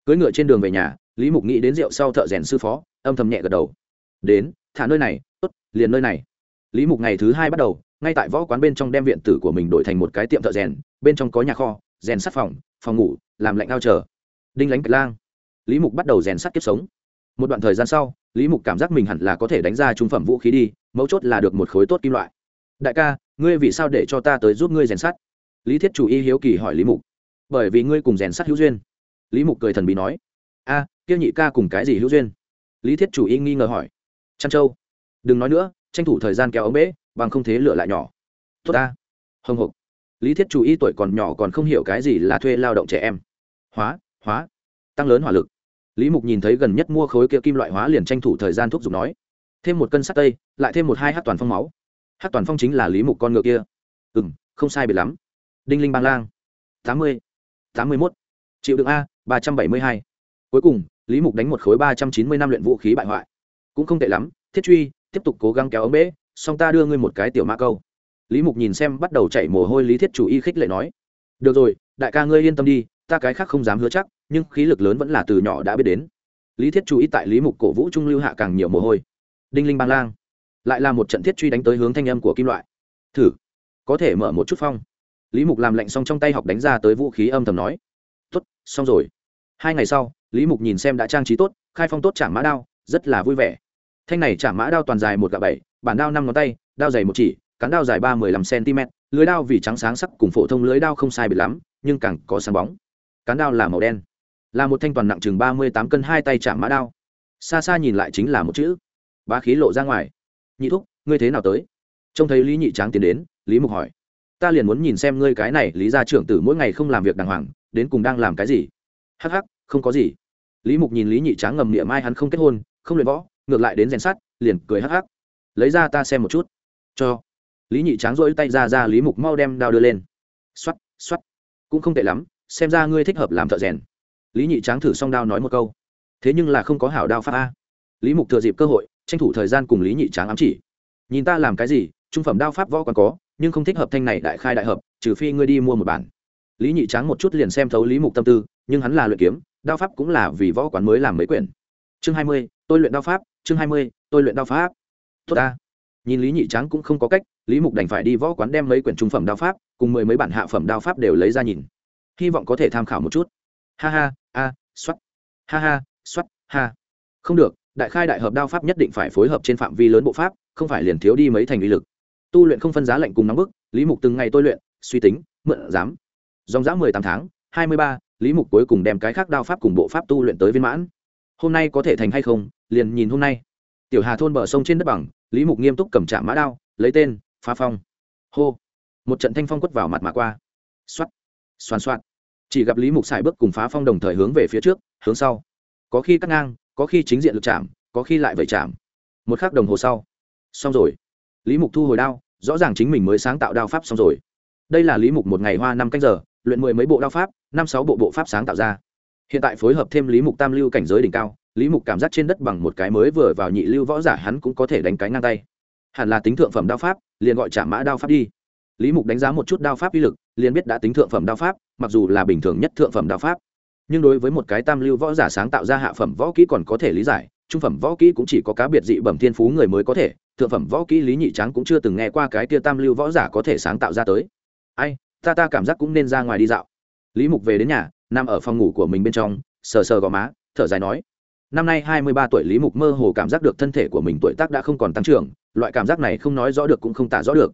Cưỡi ngựa trên đường về nhà, lý mục nghĩ đến rượu sau thợ rèn sư phó, âm thầm nhẹ gật đầu. Đến, thả nơi này, tốt, liền nơi này lý mục ngày thứ hai bắt đầu ngay tại võ quán bên trong đem viện tử của mình đổi thành một cái tiệm thợ rèn bên trong có nhà kho rèn sắt phòng phòng ngủ làm lạnh ao chờ. Đinh lánh cạch lang. Lý mục bắt đầu rèn sắt kiếp sống. Một đoạn thời gian sau lý mục cảm giác mình hẳn là có thể đánh ra trung phẩm vũ khí đi mấu chốt là được một khối tốt kim loại. Đại ca ngươi vì sao để cho ta tới giúp ngươi rèn sắt? Lý thiết chủ y hiếu kỳ hỏi lý mục. Bởi vì ngươi cùng rèn sắt hữu duyên. Lý mục cười thần bí nói. A à, tiêu nhị ca cùng cái gì hữu duyên? Lý thiết chủ y nghi ngờ hỏi. Trăn châu. Đừng nói nữa tranh thủ thời gian kéo ống bể, bằng không thế lửa lại nhỏ. Tốt ta. Hồng hộc lý thiết chủ ý tuổi còn nhỏ còn không hiểu cái gì là thuê lao động trẻ em. Hóa hóa. Tăng lớn hỏa lực. Lý mục nhìn thấy gần nhất mua khối kia kim loại hóa liền tranh thủ thời gian thuốc giục nói. Thêm một cân sắt tây, lại thêm một hai hát toàn phong máu. Hát toàn phong chính là lý mục con ngựa kia. Ừ m không sai biệt lắm. Đinh linh bang lang. Tám mươi. Tám mươi mốt. Triệu đựng a, ba trăm bảy mươi hai. Cuối cùng, lý mục đánh một khối ba trăm chín mươi năm luyện vũ khí bại hoại. Cũng không tệ lắm. Thiết truy tiếp tục cố gắng kéo ống bế, xong ta đưa ngươi một cái tiểu mã câu. Lý mục nhìn xem bắt đầu chảy mồ hôi lý thiết chủ y khích lệ nói. Được rồi đại ca ngươi yên tâm đi ta cái khác không dám hứa chắc nhưng khí lực lớn vẫn là từ nhỏ đã biết đến. Lý thiết Chủ Y tại lý mục cổ vũ trung lưu hạ càng nhiều mồ hôi. Đinh linh bang lang. Lại là một trận thiết truy đánh tới hướng thanh âm của kim loại. Thử. Có thể mở một chút phong. Lý mục làm lạnh xong trong tay học đánh ra tới vũ khí âm thầm nói. Tốt xong rồi. Hai ngày sau lý mục nhìn xem đã trang trí tốt khai phong tốt chạm mã đao rất là vui vẻ thanh này chạm mã đao toàn dài một gạ bảy, bản đao năm ngón tay, đao dày một chỉ, cán đao dài ba mươi lăm cm lưới đao vì trắng sáng sắc cùng phổ thông lưới đao không sai biệt lắm, nhưng càng có sáng bóng. Cán đao là màu đen, là một thanh toàn nặng chừng ba mươi tám cân hai tay chạm mã đao. Xa xa nhìn lại chính là một chữ ba khí lộ ra ngoài. Nhị thúc, ngươi thế nào tới? Trông thấy lý nhị tráng tiến đến, lý mục hỏi. Ta liền muốn nhìn xem ngươi cái này, lý gia trưởng tử mỗi ngày không làm việc đàng hoàng, đến cùng đang làm cái gì? Hắc hắc, không có gì. Lý mục nhìn lý nhị tráng ngầm miệng mai hắn không kết hôn, không luyện võ ngược lại đến rèn sắt, liền cười hắc hắc. Lấy ra ta xem một chút. Cho. Lý nhị tráng rỗi tay ra ra lý mục mau đem đao đưa lên. X o á t x o á t cũng không tệ lắm, xem ra ngươi thích hợp làm thợ rèn. Lý nhị tráng thử xong đao nói một câu. Thế nhưng là không có hảo đao pháp a. Lý mục thừa dịp cơ hội, tranh thủ thời gian cùng lý nhị tráng ám chỉ. Nhìn ta làm cái gì, trung phẩm đao pháp võ còn có, nhưng không thích hợp thanh này đại khai đại hợp, trừ phi ngươi đi mua một bản. Lý nhị tráng một chút liền xem thấu lý mục tâm tư, nhưng hắn là luyện kiếm, đao pháp cũng là vì võ quán mới làm mấy quyển chương hai mươi, tôi luyện đao pháp. Chương hai mươi, tôi luyện đao pháp. Tốt ta. Nhìn lý nhị tráng cũng không có cách, lý mục đành phải đi võ quán đem mấy quyển trung phẩm đao pháp cùng mười mấy bản hạ phẩm đao pháp đều lấy ra nhìn. Hy vọng có thể tham khảo một chút. Ha ha, a x ha ha x ha. Không được, đại khai đại hợp đao pháp nhất định phải phối hợp trên phạm vi lớn bộ pháp, không phải liền thiếu đi mấy thành uy lực. Tu luyện không phân giá lạnh cùng nóng bức, lý mục từng ngày tôi luyện, suy tính, mượn, dám. Dòng dã mười tám tháng, hai mươi ba, lý mục cuối cùng đem cái khác đao pháp cùng bộ pháp tu luyện tới viên mãn hôm nay có thể thành hay không, liền nhìn hôm nay. Tiểu hà thôn bờ sông trên đất bằng, lý mục nghiêm túc cầm trạm mã đao, lấy tên, phá phong. Hô. Một trận thanh phong quất vào mặt mà qua. Xoắt xoan xoát chỉ gặp lý mục xài bước cùng phá phong đồng thời hướng về phía trước, hướng sau. Có khi cắt ngang, có khi chính diện lực chạm, có khi lại vẩy chạm. Một khắc đồng hồ sau. Xong rồi. Lý mục thu hồi đao, rõ ràng chính mình mới sáng tạo đao pháp xong rồi. Đây là lý mục một ngày hoa năm canh giờ, luyện mười mấy bộ đao pháp, năm sáu bộ bộ pháp sáng tạo ra hiện tại phối hợp thêm lý mục tam lưu cảnh giới đỉnh cao, lý mục cảm giác trên đất bằng một cái mới vừa vào nhị lưu võ giả hắn cũng có thể đánh cái ngang tay. Hẳn là tính thượng phẩm đao pháp, liền gọi trả mã đao pháp đi. Lý mục đánh giá một chút đao pháp uy lực, liền biết đã tính thượng phẩm đao pháp, mặc dù là bình thường nhất thượng phẩm đao pháp. Nhưng đối với một cái tam lưu võ giả sáng tạo ra hạ phẩm võ kỹ còn có thể lý giải, trung phẩm võ kỹ cũng chỉ có cá biệt dị bẩm thiên phú người mới có thể, thượng phẩm võ kỹ lý nhị tráng cũng chưa từng nghe qua cái tia tam lưu võ giả có thể sáng tạo ra tới. Ai, ta ta cảm giác cũng nên ra ngoài đi dạo. Lý mục về đến nhà nằm ở phòng ngủ của mình bên trong, sờ sờ gò má, thở dài nói, năm nay hai mươi ba tuổi lý mục mơ hồ cảm giác được thân thể của mình tuổi tác đã không còn tăng trưởng, loại cảm giác này không nói rõ được cũng không tả rõ được.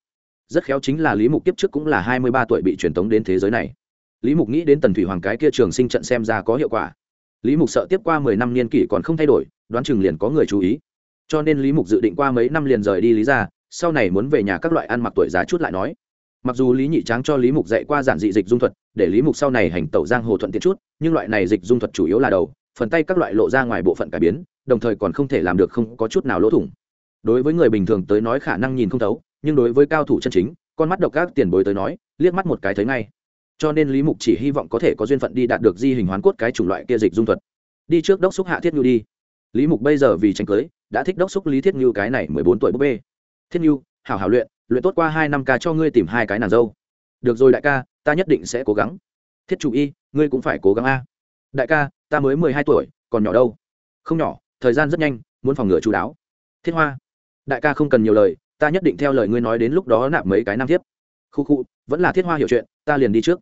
Rất khéo chính là lý mục tiếp trước cũng là hai mươi ba tuổi bị truyền tống đến thế giới này. Lý mục nghĩ đến tần thủy hoàng cái kia trường sinh trận xem ra có hiệu quả. Lý mục sợ tiếp qua mười năm niên kỷ còn không thay đổi, đoán chừng liền có người chú ý. Cho nên lý mục dự định qua mấy năm liền rời đi lý ra sau này muốn về nhà các loại ăn mặc tuổi giá chút lại nói. Mặc dù lý nhị tráng cho lý mục dạy qua giản dị dịch dung thuật để lý mục sau này hành tẩu giang hồ thuận tiện chút, nhưng loại này dịch dung thuật chủ yếu là đầu, phần tay các loại lộ ra ngoài bộ phận cải biến, đồng thời còn không thể làm được không có chút nào lỗ thủng. Đối với người bình thường tới nói khả năng nhìn không thấu, nhưng đối với cao thủ chân chính, con mắt độc các tiền bối tới nói, liếc mắt một cái thấy ngay. Cho nên lý mục chỉ hy vọng có thể có duyên phận đi đạt được di hình hoán cốt cái chủng loại kia dịch dung thuật. Đi trước đốc xúc hạ thiết nhu đi. Lý mục bây giờ vì tranh cưới, đã thích đốc xúc lý thiết nhu cái này mười bốn tuổi búp bê. Thiết nhu, hảo hảo luyện luyện tốt qua hai năm ca cho ngươi tìm hai cái nàng dâu được rồi đại ca, ta nhất định sẽ cố gắng. Thiết chủ y, ngươi cũng phải cố gắng a. Đại ca, ta mới mười hai tuổi, còn nhỏ đâu? Không nhỏ, thời gian rất nhanh, muốn phòng ngừa chú đáo. Thiết hoa. Đại ca không cần nhiều lời, ta nhất định theo lời ngươi nói đến lúc đó nạp mấy cái nam thiếp. Khu khu, vẫn là thiết hoa hiểu chuyện, ta liền đi trước.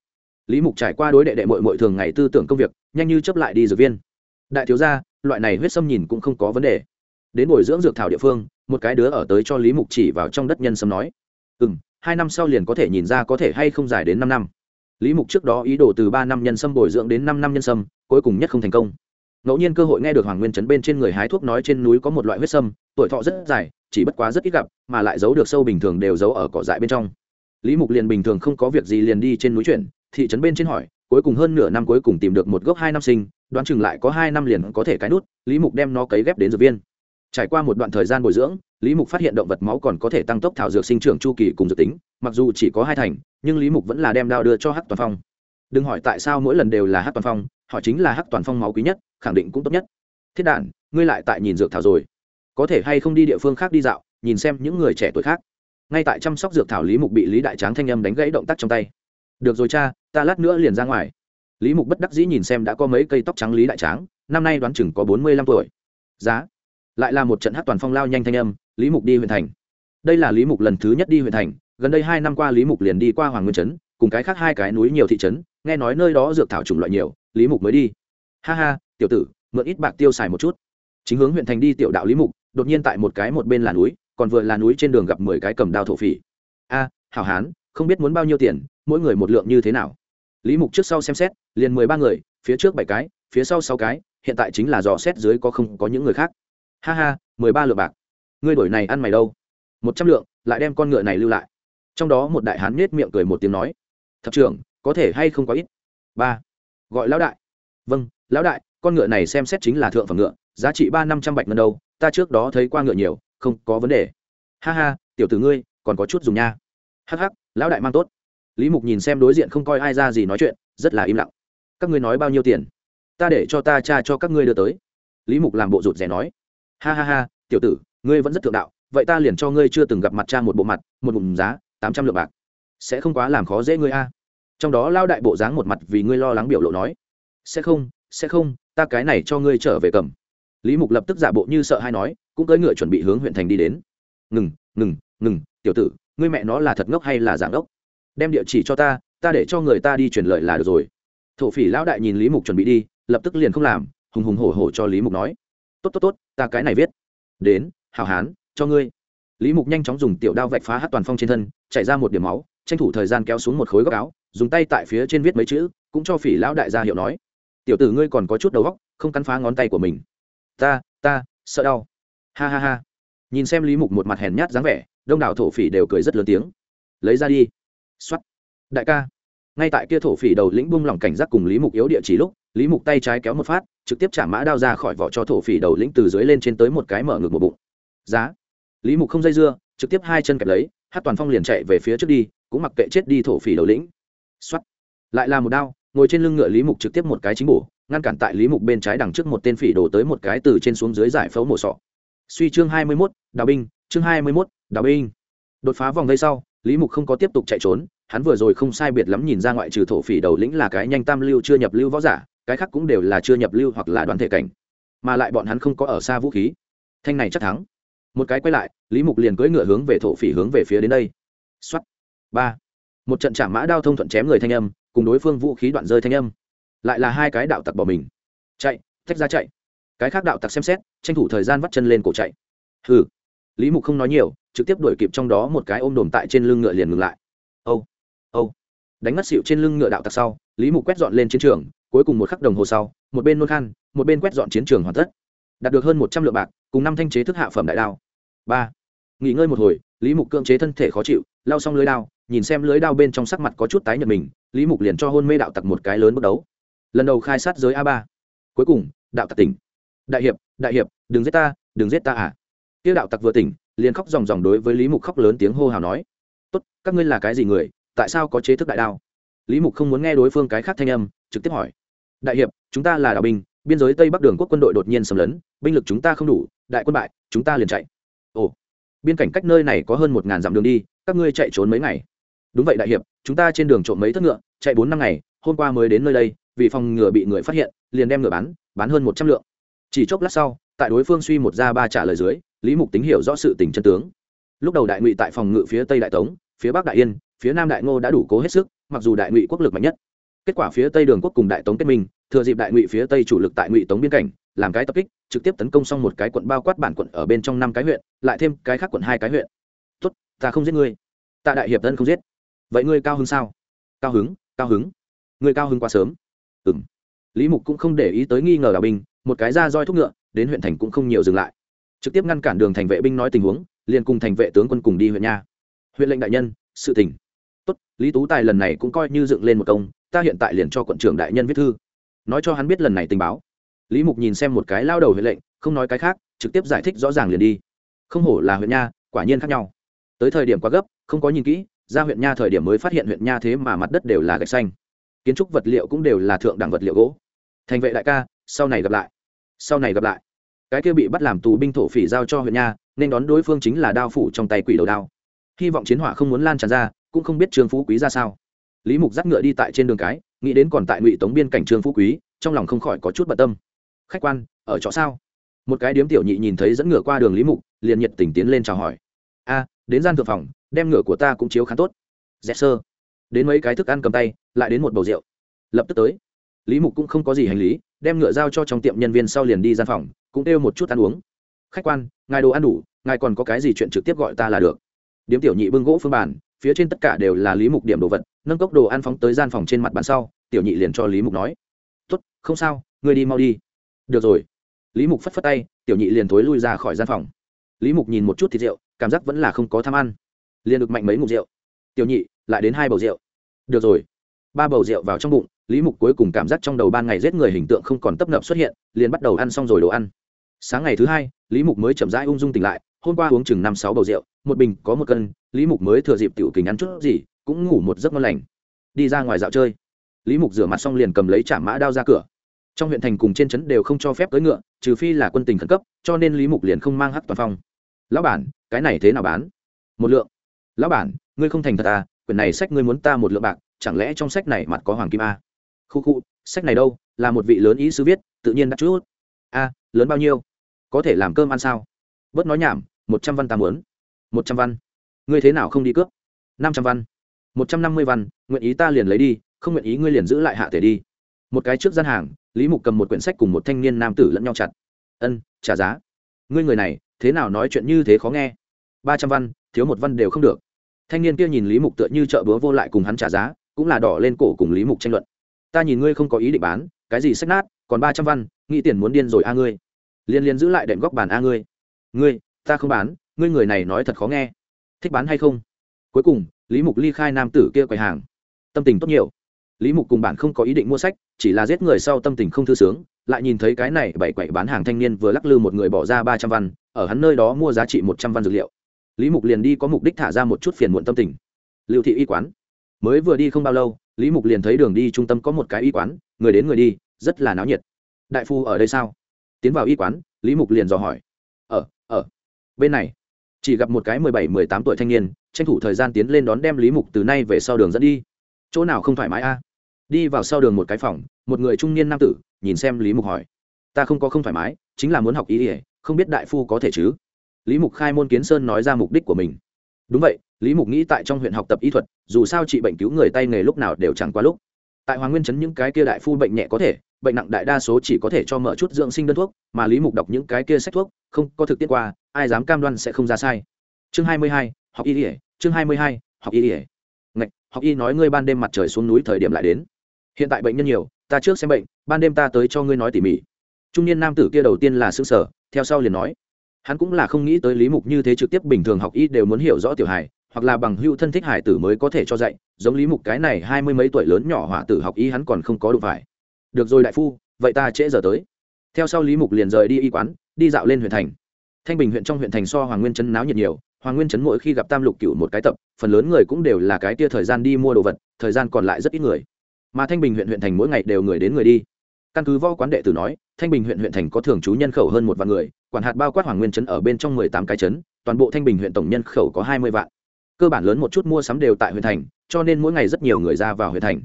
Lý mục trải qua đối đệ đệ mội mội thường ngày tư tưởng công việc, nhanh như chấp lại đi dược viên. Đại thiếu gia, loại này huyết sâm nhìn cũng không có vấn đề. Đến bồi dưỡng dược thảo địa phương, một cái đứa ở tới cho lý mục chỉ vào trong đất nhân sâm nói. Ừ m hai năm sau liền có thể nhìn ra có thể hay không dài đến năm năm. Lý mục trước đó ý đồ từ ba năm nhân sâm bồi dưỡng đến năm năm nhân sâm, cuối cùng nhất không thành công. Ngẫu nhiên cơ hội nghe được hoàng nguyên chấn bên trên người hái thuốc nói trên núi có một loại huyết sâm, tuổi thọ rất dài, chỉ bất quá rất ít gặp, mà lại giấu được sâu bình thường đều giấu ở cỏ dại bên trong. Lý mục liền bình thường không có việc gì liền đi trên núi chuyển, thị trấn bên trên hỏi, cuối cùng hơn nửa năm cuối cùng tìm được một gốc hai năm sinh, đoán chừng lại có hai năm liền có thể cái nút, lý mục đem nó cấy ghép đến dược viên trải qua một đoạn thời gian bồi dưỡng, lý mục phát hiện động vật máu còn có thể tăng tốc thảo dược sinh trưởng chu kỳ cùng dự tính, mặc dù chỉ có hai thành, nhưng lý mục vẫn là đem đao đưa cho hắc toàn phong. Đừng hỏi tại sao mỗi lần đều là hắc toàn phong họ chính là hắc toàn phong máu quý nhất, khẳng định cũng tốt nhất. Thiết đản, ngươi lại tại nhìn dược thảo rồi. Có thể hay không đi địa phương khác đi dạo, nhìn xem những người trẻ tuổi khác. Ngay tại chăm sóc dược thảo lý mục bị lý đại tráng thanh âm đánh gãy động tác trong tay. Được rồi cha, ta lát nữa liền ra ngoài. Lý mục bất đắc dĩ nhìn xem đã có mấy cây tóc trắng lý đại tráng, năm nay đoán chừng có bốn mươi lăm tuổi. Giá lại là một trận hát toàn phong lao nhanh thanh âm, lý mục đi huyện thành. Đây là lý mục lần thứ nhất đi huyện thành, gần đây hai năm qua lý mục liền đi qua hoàng nguyên trấn, cùng cái khác hai cái núi nhiều thị trấn, nghe nói nơi đó dược thảo chủng loại nhiều, lý mục mới đi. Ha ha, tiểu tử, mượn ít bạc tiêu xài một chút. Chính hướng huyện thành đi tiểu đạo lý mục, đột nhiên tại một cái một bên là núi, còn vừa là núi trên đường gặp mười cái cầm đao thổ phỉ. A, hảo hán, không biết muốn bao nhiêu tiền, mỗi người một lượng như thế nào? Lý mục trước sau xem xét, liền mười ba người, phía trước bảy cái, phía sau sáu cái, hiện tại chính là dò xét dưới có không có những người khác ha ha, mười ba lượng bạc. Ngươi đổi này ăn mày đâu? Một trăm lượng, lại đem con ngựa này lưu lại. Trong đó một đại hán nết miệng cười một tiếng nói, thập trưởng, có thể hay không có ít? Ba. Gọi lão đại. Vâng lão đại, con ngựa này xem xét chính là thượng phẩm ngựa, giá trị ba năm trăm bạch ngân đâu, ta trước đó thấy qua ngựa nhiều, không có vấn đề. Ha ha, tiểu tử ngươi, còn có chút dùng nha. Hắc hắc, lão đại mang tốt. Lý mục nhìn xem đối diện không coi ai ra gì nói chuyện, rất là im lặng. Các ngươi nói bao nhiêu tiền? Ta để cho ta cha cho các ngươi đưa tới. Lý mục làm bộ rụt rè nói ha ha ha, tiểu tử, ngươi vẫn rất thượng đạo, vậy ta liền cho ngươi chưa từng gặp mặt cha một bộ mặt, một bụng giá, tám trăm lượng bạc. Sẽ không quá làm khó dễ ngươi a. Trong đó lao đại bộ dáng một mặt vì ngươi lo lắng biểu lộ nói. Sẽ không sẽ không, ta cái này cho ngươi trở về cầm. Lý mục lập tức giả bộ như sợ hay nói, cũng cưỡi ngựa chuẩn bị hướng huyện thành đi đến. Ngừng ngừng ngừng, tiểu tử, ngươi mẹ nó là thật ngốc hay là giảng ngốc? Đem địa chỉ cho ta ta để cho người ta đi truyền lời là được rồi. Thổ phỉ lão đại nhìn lý mục chuẩn bị đi, lập tức liền không làm, hùng hùng hổ hổ cho lý mục nói tốt tốt tốt, ta cái này viết. Đến, hảo hán, cho ngươi. Lý mục nhanh chóng dùng tiểu đao vạch phá hát toàn phong trên thân chạy ra một điểm máu, tranh thủ thời gian kéo xuống một khối góc áo, dùng tay tại phía trên viết mấy chữ, cũng cho phỉ lão đại gia hiệu nói. Tiểu tử ngươi còn có chút đầu góc không cắn phá ngón tay của mình. Ta ta, sợ đau. Ha ha ha. Nhìn xem lý mục một mặt hèn nhát dáng vẻ, đông đảo thổ phỉ đều cười rất lớn tiếng. Lấy ra đi. X o á t đại ca. Ngay tại kia thổ phỉ đầu lĩnh bung lỏng cảnh giác cùng lý mục yếu địa chỉ lúc lý mục tay trái kéo một phát, trực tiếp trả mã đao ra khỏi vỏ cho thổ phỉ đầu lĩnh từ dưới lên trên tới một cái mở ngực một bụng. Giá. Lý mục không dây dưa, trực tiếp hai chân kẹp lấy, hát toàn phong liền chạy về phía trước đi, cũng mặc kệ chết đi thổ phỉ đầu lĩnh. Xuất lại là một đao, ngồi trên lưng ngựa lý mục trực tiếp một cái chính bổ, ngăn cản tại lý mục bên trái đằng trước một tên phỉ đổ tới một cái từ trên xuống dưới giải phẫu mổ sọ. Suy chương hai mươi mốt, đào binh, chương hai mươi mốt, đào binh. Đột phá vòng vây sau, lý mục không có tiếp tục chạy trốn, hắn vừa rồi không sai biệt lắm nhìn ra ngoại trừ thổ phỉ đầu lĩnh là cái nhanh tam lưu chưa nhập lưu võ giả cái khác cũng đều là chưa nhập lưu hoặc là đoán thể cảnh, mà lại bọn hắn không có ở xa vũ khí. Thanh này chắc thắng. Một cái quay lại, lý mục liền cưỡi ngựa hướng về thổ phỉ hướng về phía đến đây. X ba. Một trận chạm mã đao thông thuận chém người thanh âm, cùng đối phương vũ khí đoạn rơi thanh âm. Lại là hai cái đạo tặc bỏ mình. Chạy tách ra chạy. Cái khác đạo tặc xem xét, tranh thủ thời gian vắt chân lên cổ chạy. Hừ. Lý mục không nói nhiều, trực tiếp đuổi kịp trong đó một cái ôm đồm tại trên lưng ngựa liền ngừng lại. Âu. Âu. Đánh ngất xịu trên lưng ngựa đạo tặc sau, lý mục quét dọn lên chiến trường cuối cùng một khắc đồng hồ sau, một bên nôn khan, một bên quét dọn chiến trường hoàn tất. Đạt được hơn một trăm lượng bạc, cùng năm thanh chế thức hạ phẩm đại đao. Ba. Nghỉ ngơi một hồi, lý mục cưỡng chế thân thể khó chịu lao xong lưới đao, nhìn xem lưới đao bên trong sắc mặt có chút tái nhợt mình, lý mục liền cho hôn mê đạo tặc một cái lớn bước đấu. Lần đầu khai sát giới a ba. Cuối cùng, đạo tặc tỉnh. Đại hiệp đại hiệp, đừng giết ta, đừng giết ta à. Tiêu đạo tặc vừa tỉnh, liền khóc ròng ròng đối với lý mục khóc lớn tiếng hô hào nói. Tốt, các ngươi là cái gì người, tại sao có chế thức đại đao? Lý mục không muốn nghe đối phương cái khác thanh âm, trực tiếp hỏi đại hiệp, chúng ta là đạo binh, biên giới tây bắc đường quốc quân đội đột nhiên xâm lấn, binh lực chúng ta không đủ, đại quân bại, chúng ta liền chạy. Ồ, biên cảnh cách nơi này có hơn một ngàn dặm đường đi, các ngươi chạy trốn mấy ngày? Đúng vậy đại hiệp, chúng ta trên đường trộm mấy thất ngựa, chạy bốn năm ngày, hôm qua mới đến nơi đây, vì phòng ngựa bị người phát hiện, liền đem ngựa bán bán hơn một trăm lượng. Chỉ chốc lát sau, tại đối phương suy một ra ba trả lời dưới, lý mục tính hiểu rõ sự tình chân tướng. Lúc đầu đại ngụy tại phòng ngự phía tây đại tống, phía bắc đại yên, phía nam đại ngô đã đủ cố hết sức, mặc dù đại ngụy quốc lực mạnh nhất kết quả phía tây đường quốc cùng đại tống kết minh, thừa dịp đại ngụy phía tây chủ lực tại ngụy tống biên cảnh, làm cái tập kích, trực tiếp tấn công xong một cái quận bao quát bản quận ở bên trong năm cái huyện, lại thêm cái khác quận hai cái huyện. Tốt, ta không giết ngươi. Tạ đại hiệp thân không giết. Vậy ngươi cao hứng sao? Cao hứng cao hứng. Ngươi cao hứng quá sớm. Ừ m lý mục cũng không để ý tới nghi ngờ đào binh, một cái ra roi thúc ngựa, đến huyện thành cũng không nhiều dừng lại. Trực tiếp ngăn cản đường thành vệ binh nói tình huống, liền cùng thành vệ tướng quân cùng đi huyện nha. Huyện lệnh đại nhân, sự tình. Tốt, lý tú tài lần này cũng coi như dựng lên một công ta hiện tại liền cho quận trưởng đại nhân viết thư. Nói cho hắn biết lần này tình báo. Lý mục nhìn xem một cái lao đầu huyện lệnh, không nói cái khác, trực tiếp giải thích rõ ràng liền đi. Không hổ là huyện nha, quả nhiên khác nhau. Tới thời điểm quá gấp, không có nhìn kỹ, ra huyện nha thời điểm mới phát hiện huyện nha thế mà mặt đất đều là gạch xanh. Kiến trúc vật liệu cũng đều là thượng đẳng vật liệu gỗ. Thành vệ đại ca, sau này gặp lại. Sau này gặp lại. Cái kia bị bắt làm tù binh thổ phỉ giao cho huyện nha, nên đón đối phương chính là đao phủ trong tay quỷ đầu đao. Hy vọng chiến hỏa không muốn lan tràn ra, cũng không biết trường phú quý ra sao lý mục dắt ngựa đi tại trên đường cái, nghĩ đến còn tại ngụy tống biên cảnh trương phú quý, trong lòng không khỏi có chút bận tâm. Khách quan, ở chỗ sao? Một cái điếm tiểu nhị nhìn thấy dẫn ngựa qua đường lý mục, liền nhiệt tình tiến lên chào hỏi. A, đến gian thượng phòng, đem ngựa của ta cũng chiếu khá tốt. Dạ, Dẹp sơ đến mấy cái thức ăn cầm tay, lại đến một bầu rượu. Lập tức tới. Lý mục cũng không có gì hành lý, đem ngựa giao cho trong tiệm nhân viên sau liền đi gian phòng, cũng kêu một chút ăn uống. Khách quan, ngài đồ ăn đủ, ngài còn có cái gì chuyện trực tiếp gọi ta là được. Điếm tiểu nhị bưng gỗ phương bàn phía trên tất cả đều là lý mục điểm đồ vật, nâng cốc đồ ăn phóng tới gian phòng trên mặt bàn sau, tiểu nhị liền cho lý mục nói, tốt, không sao, ngươi đi mau đi. Được rồi. Lý mục phất phất tay, tiểu nhị liền thối lui ra khỏi gian phòng. Lý mục nhìn một chút thịt rượu, cảm giác vẫn là không có tham ăn. Liền được mạnh mấy ngục rượu. Tiểu nhị, lại đến hai bầu rượu. Được rồi. Ba bầu rượu vào trong bụng, lý mục cuối cùng cảm giác trong đầu ban ngày giết người hình tượng không còn tấp nập xuất hiện, liền bắt đầu ăn xong rồi đồ ăn. Sáng ngày thứ hai, lý mục mới chậm rãi ung dung tỉnh lại hôm qua uống chừng năm sáu bầu rượu, một bình có một cân, lý mục mới thừa dịp tiểu kình ăn chút gì, cũng ngủ một giấc ngon lành. Đi ra ngoài dạo chơi. Lý mục rửa mặt xong liền cầm lấy trả mã đao ra cửa. Trong huyện thành cùng trên trấn đều không cho phép cưỡi ngựa, trừ phi là quân tình khẩn cấp, cho nên lý mục liền không mang hắc toàn phong. Lão bản, cái này thế nào bán? Một lượng. Lão bản, ngươi không thành thật à quyển này sách ngươi muốn ta một lượng bạc, chẳng lẽ trong sách này mặt có hoàng kim a? Khu khu, sách này đâu, là một vị lớn ý sư viết, tự nhiên đã chút a, lớn bao nhiêu? Có thể làm cơm ăn sao? Bớt nói nhảm một trăm văn ta muốn. Một trăm văn. Ngươi thế nào không đi cướp? Năm trăm văn. Một trăm năm mươi văn, nguyện ý ta liền lấy đi, không nguyện ý ngươi liền giữ lại hạ thể đi. Một cái trước gian hàng, lý mục cầm một quyển sách cùng một thanh niên nam tử lẫn nhau chặt. Ân, trả giá. Ngươi người này, thế nào nói chuyện như thế khó nghe? Ba trăm văn, thiếu một văn đều không được. Thanh niên kia nhìn lý mục tựa như chợ búa vô lại cùng hắn trả giá, cũng là đỏ lên cổ cùng lý mục tranh luận. Ta nhìn ngươi không có ý định bán, cái gì sách nát, còn ba trăm văn, nghĩ tiền muốn điên rồi a ngươi. Liên liên giữ lại đệm góc bàn a ngươi. Ngươi ta không bán, ngươi người này nói thật khó nghe. Thích bán hay không? Cuối cùng, lý mục ly khai nam tử kia quầy hàng. Tâm tình tốt nhiều. Lý mục cùng bạn không có ý định mua sách, chỉ là giết người sau tâm tình không thư sướng, lại nhìn thấy cái này bảy quậy bán hàng thanh niên vừa lắc lư một người bỏ ra ba trăm văn, ở hắn nơi đó mua giá trị một trăm văn dược liệu. Lý mục liền đi có mục đích thả ra một chút phiền muộn tâm tình. Liệu thị y quán. Mới vừa đi không bao lâu, lý mục liền thấy đường đi trung tâm có một cái y quán, người đến người đi, rất là náo nhiệt. Đại phu ở đây sao? Tiến vào y quán, lý mục liền dò hỏi. Ở ở bên này. Chỉ gặp một cái mười bảy, mười tám tuổi thanh niên, tranh thủ thời gian tiến lên đón đem lý mục từ nay về sau đường dẫn đi. Chỗ nào không thoải mái a? Đi vào sau đường một cái phòng, một người trung niên nam tử, nhìn xem lý mục hỏi. Ta không có không thoải mái, chính là muốn học ý ỉa không biết đại phu có thể chứ? Lý mục khai môn kiến sơn nói ra mục đích của mình. Đúng vậy, lý mục nghĩ tại trong huyện học tập y thuật, dù sao trị bệnh cứu người tay nghề lúc nào đều chẳng qua lúc tại hoàng nguyên chấn những cái kia đại phu bệnh nhẹ có thể, bệnh nặng đại đa số chỉ có thể cho mở chút dưỡng sinh đơn thuốc, mà lý mục đọc những cái kia sách thuốc, không có thực tiễn qua, ai dám cam đoan sẽ không ra sai. Chương hai mươi hai, học y ỉa chương hai mươi hai, học y ỉa ngạch, học y nói ngươi ban đêm mặt trời xuống núi thời điểm lại đến. Hiện tại bệnh nhân nhiều, ta trước xem bệnh, ban đêm ta tới cho ngươi nói tỉ mỉ. Trung niên nam tử kia đầu tiên là s ư ơ n g sở theo sau liền nói. Hắn cũng là không nghĩ tới lý mục như thế trực tiếp bình thường học y đều muốn hiểu rõ tiểu hài hoặc là bằng hưu thân thích hải tử mới có thể cho dạy, giống lý mục cái này hai mươi mấy tuổi lớn nhỏ hỏa tử học y hắn còn không có đủ phải. Được rồi đại phu, vậy ta trễ giờ tới. Theo sau lý mục liền rời đi y quán, đi dạo lên huyện thành. Thanh bình huyện trong huyện thành so hoàng nguyên chấn náo nhiệt nhiều, hoàng nguyên chấn mỗi khi gặp tam lục cựu một cái tập, phần lớn người cũng đều là cái tia thời gian đi mua đồ vật, thời gian còn lại rất ít người. Mà thanh bình huyện huyện thành mỗi ngày đều người đến người đi. Căn cứ võ quán đệ tử nói, thanh bình huyện huyện thành có thường trú nhân khẩu hơn một vạn người, quản hạt bao quát hoàng nguyên chấn ở bên trong mười tám cái chấn toàn bộ thanh bình huyện tổng nhân khẩu có hai mươi vạn cơ bản lớn một chút mua sắm đều tại huyện thành, cho nên mỗi ngày rất nhiều người ra vào huyện thành.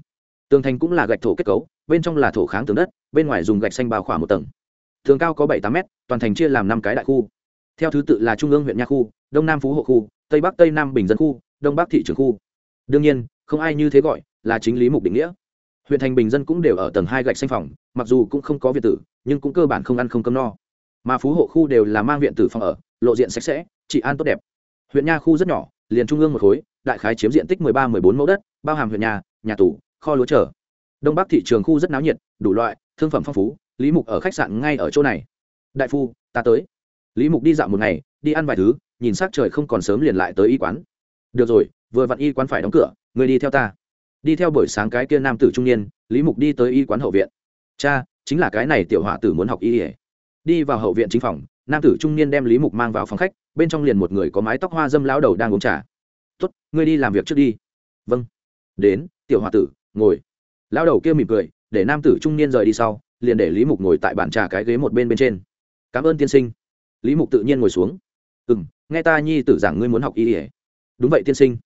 Tường thành cũng là gạch thổ kết cấu, bên trong là thổ kháng tường đất, bên ngoài dùng gạch xanh bao khỏa một tầng. Tường cao có bảy tám mét, toàn thành chia làm năm cái đại khu. Theo thứ tự là trung ương huyện nha khu, đông nam phú hộ khu, tây bắc tây nam bình dân khu, đông bắc thị trường khu. Đương nhiên, không ai như thế gọi, là chính lý mục định nghĩa. Huyện thành bình dân cũng đều ở tầng hai gạch xanh phòng, mặc dù cũng không có viện tử, nhưng cũng cơ bản không ăn không cơm no. Mà phú hộ khu đều là mang viện tử phòng ở, lộ diện sạch sẽ, trị an tốt đẹp. Huyện nha khu rất nhỏ liền trung ương một khối, đại khái chiếm diện tích mười ba, mười bốn mẫu đất, bao hàm huyện nhà nhà tủ kho lúa trở đông bắc thị trường khu rất náo nhiệt, đủ loại, thương phẩm phong phú, lý mục ở khách sạn ngay ở chỗ này. Đại phu, ta tới. Lý mục đi dạo một ngày, đi ăn vài thứ, nhìn s c trời không còn sớm liền lại tới y quán. Được rồi, vừa vặn y quán phải đóng cửa, người đi theo ta. Đi theo buổi sáng cái kia nam tử trung niên, lý mục đi tới y quán hậu viện. Cha, chính là cái này tiểu họa tử muốn học y ỉa đi vào hậu viện chính phòng nam tử trung niên đem lý mục mang vào phòng khách, bên trong liền một người có mái tóc hoa dâm lão đầu đang uống trà. Tuất ngươi đi làm việc trước đi. Vâng. Đến, tiểu họa tử, ngồi. Lão đầu kia mỉm cười, để nam tử trung niên rời đi sau, liền để lý mục ngồi tại bàn trà cái ghế một bên bên trên. Cảm ơn tiên sinh. Lý mục tự nhiên ngồi xuống. Ừ m nghe ta nhi tử giảng ngươi muốn học y ỉa đúng vậy tiên sinh.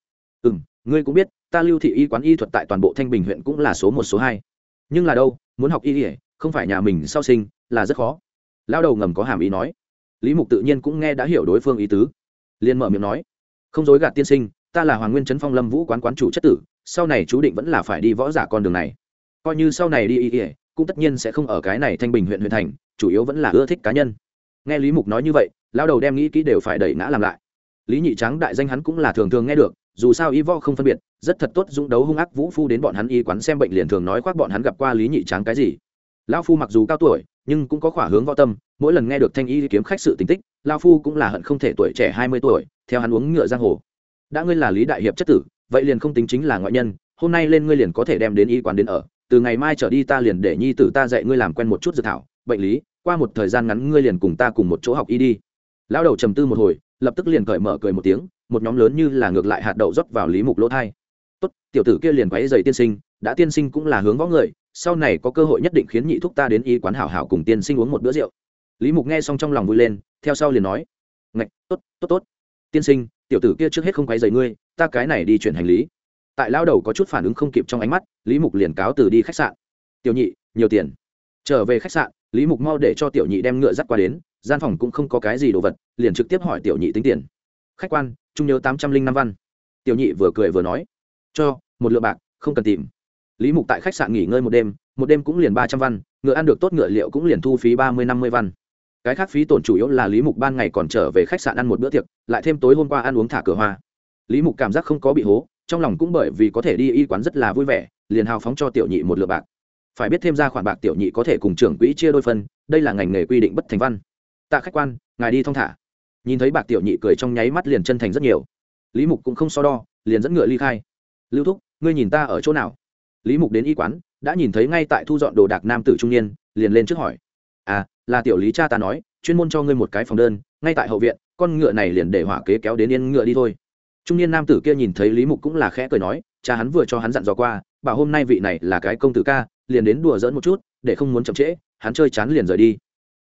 Ừ m ngươi cũng biết, ta lưu thị y quán y thuật tại toàn bộ thanh bình huyện cũng là số một, số hai. Nhưng là đâu, muốn học y ỉa không phải nhà mình sau sinh, là rất khó. Lao đầu ngầm có hàm ý nói lý mục tự nhiên cũng nghe đã hiểu đối phương ý tứ. Liền mở miệng nói, không dối gạt tiên sinh, ta là hoàng nguyên trấn phong lâm vũ quán quán chủ chất tử, sau này chú định vẫn là phải đi võ giả con đường này. Coi như sau này đi ý ỉa cũng tất nhiên sẽ không ở cái này thanh bình huyện huyện thành, chủ yếu vẫn là ưa thích cá nhân. Nghe lý mục nói như vậy lao đầu đem nghĩ kỹ đều phải đẩy ngã làm lại. Lý nhị trắng đại danh hắn cũng là thường thường nghe được, dù sao y vo không phân biệt, rất thật tốt dũng đấu hung ác vũ phu đến bọn hắn y quán xem bệnh liền thường nói khoác bọn hắn gặp qua lý nhị trắng cái gì lao phu mặc dù cao tuổi, nhưng cũng có khỏa hướng võ tâm, mỗi lần nghe được thanh y kiếm khách sự tính tích lao phu cũng là hận không thể tuổi trẻ hai mươi tuổi, theo hắn uống ngựa giang hồ. Đã ngươi là lý đại hiệp chất tử, vậy liền không tính chính là ngoại nhân, hôm nay lên ngươi liền có thể đem đến y quán đến ở, từ ngày mai trở đi ta liền để nhi tử ta dạy ngươi làm quen một chút dự thảo, bệnh lý, qua một thời gian ngắn ngươi liền cùng ta cùng một chỗ học y đi. Lão đầu trầm tư một hồi, lập tức liền cởi mở cười một tiếng, một nhóm lớn như là ngược lại hạt đậu rót vào lý mục lỗ thai. Tốt, tiểu tử kia liền quáy dày tiên sinh, đã tiên sinh cũng là hướng võ người sau này có cơ hội nhất định khiến nhị thúc ta đến y quán hảo hảo cùng tiên sinh uống một bữa rượu. Lý mục nghe xong trong lòng vui lên, theo sau liền nói, ngạch, tốt tốt tốt. Tiên sinh, tiểu tử kia trước hết không quay dày ngươi, ta cái này đi chuyển hành lý. Tại lao đầu có chút phản ứng không kịp trong ánh mắt, lý mục liền cáo từ đi khách sạn. Tiểu nhị, nhiều tiền. Trở về khách sạn, lý mục mau để cho tiểu nhị đem ngựa dắt qua đến, gian phòng cũng không có cái gì đồ vật, liền trực tiếp hỏi tiểu nhị tính tiền. Khách quan, trung nhớ tám trăm linh năm văn. Tiểu nhị vừa cười vừa nói, cho, một lượng bạc, không cần tìm lý mục tại khách sạn nghỉ ngơi một đêm một đêm cũng liền ba trăm văn, ngựa ăn được tốt ngựa liệu cũng liền thu phí ba mươi, năm mươi văn. Cái khác phí tổn chủ yếu là lý mục ban ngày còn trở về khách sạn ăn một bữa tiệc, lại thêm tối hôm qua ăn uống thả cửa hoa. Lý mục cảm giác không có bị hố, trong lòng cũng bởi vì có thể đi y quán rất là vui vẻ, liền hào phóng cho tiểu nhị một lượng bạc. Phải biết thêm ra khoản bạc tiểu nhị có thể cùng trưởng quỹ chia đôi phân đây là ngành nghề quy định bất thành văn. Tạ khách quan, ngài đi thong thả. Nhìn thấy bạc tiểu nhị cười trong nháy mắt liền chân thành rất nhiều. Lý mục cũng không so đo, liền dẫn ngựa ly khai. Lưu thúc, ngươi nhìn ta ở chỗ nào? Lý mục đến y quán, đã nhìn thấy ngay tại thu dọn đồ đạc nam tử trung niên, liền lên trước hỏi. À là tiểu lý cha ta nói, chuyên môn cho ngươi một cái phòng đơn, ngay tại hậu viện, con ngựa này liền để hỏa kế kéo đến yên ngựa đi thôi. Trung niên nam tử kia nhìn thấy lý mục cũng là khẽ cười nói, cha hắn vừa cho hắn dặn dò qua, bảo hôm nay vị này là cái công tử ca, liền đến đùa dỡn một chút, để không muốn chậm trễ, hắn chơi chán liền rời đi.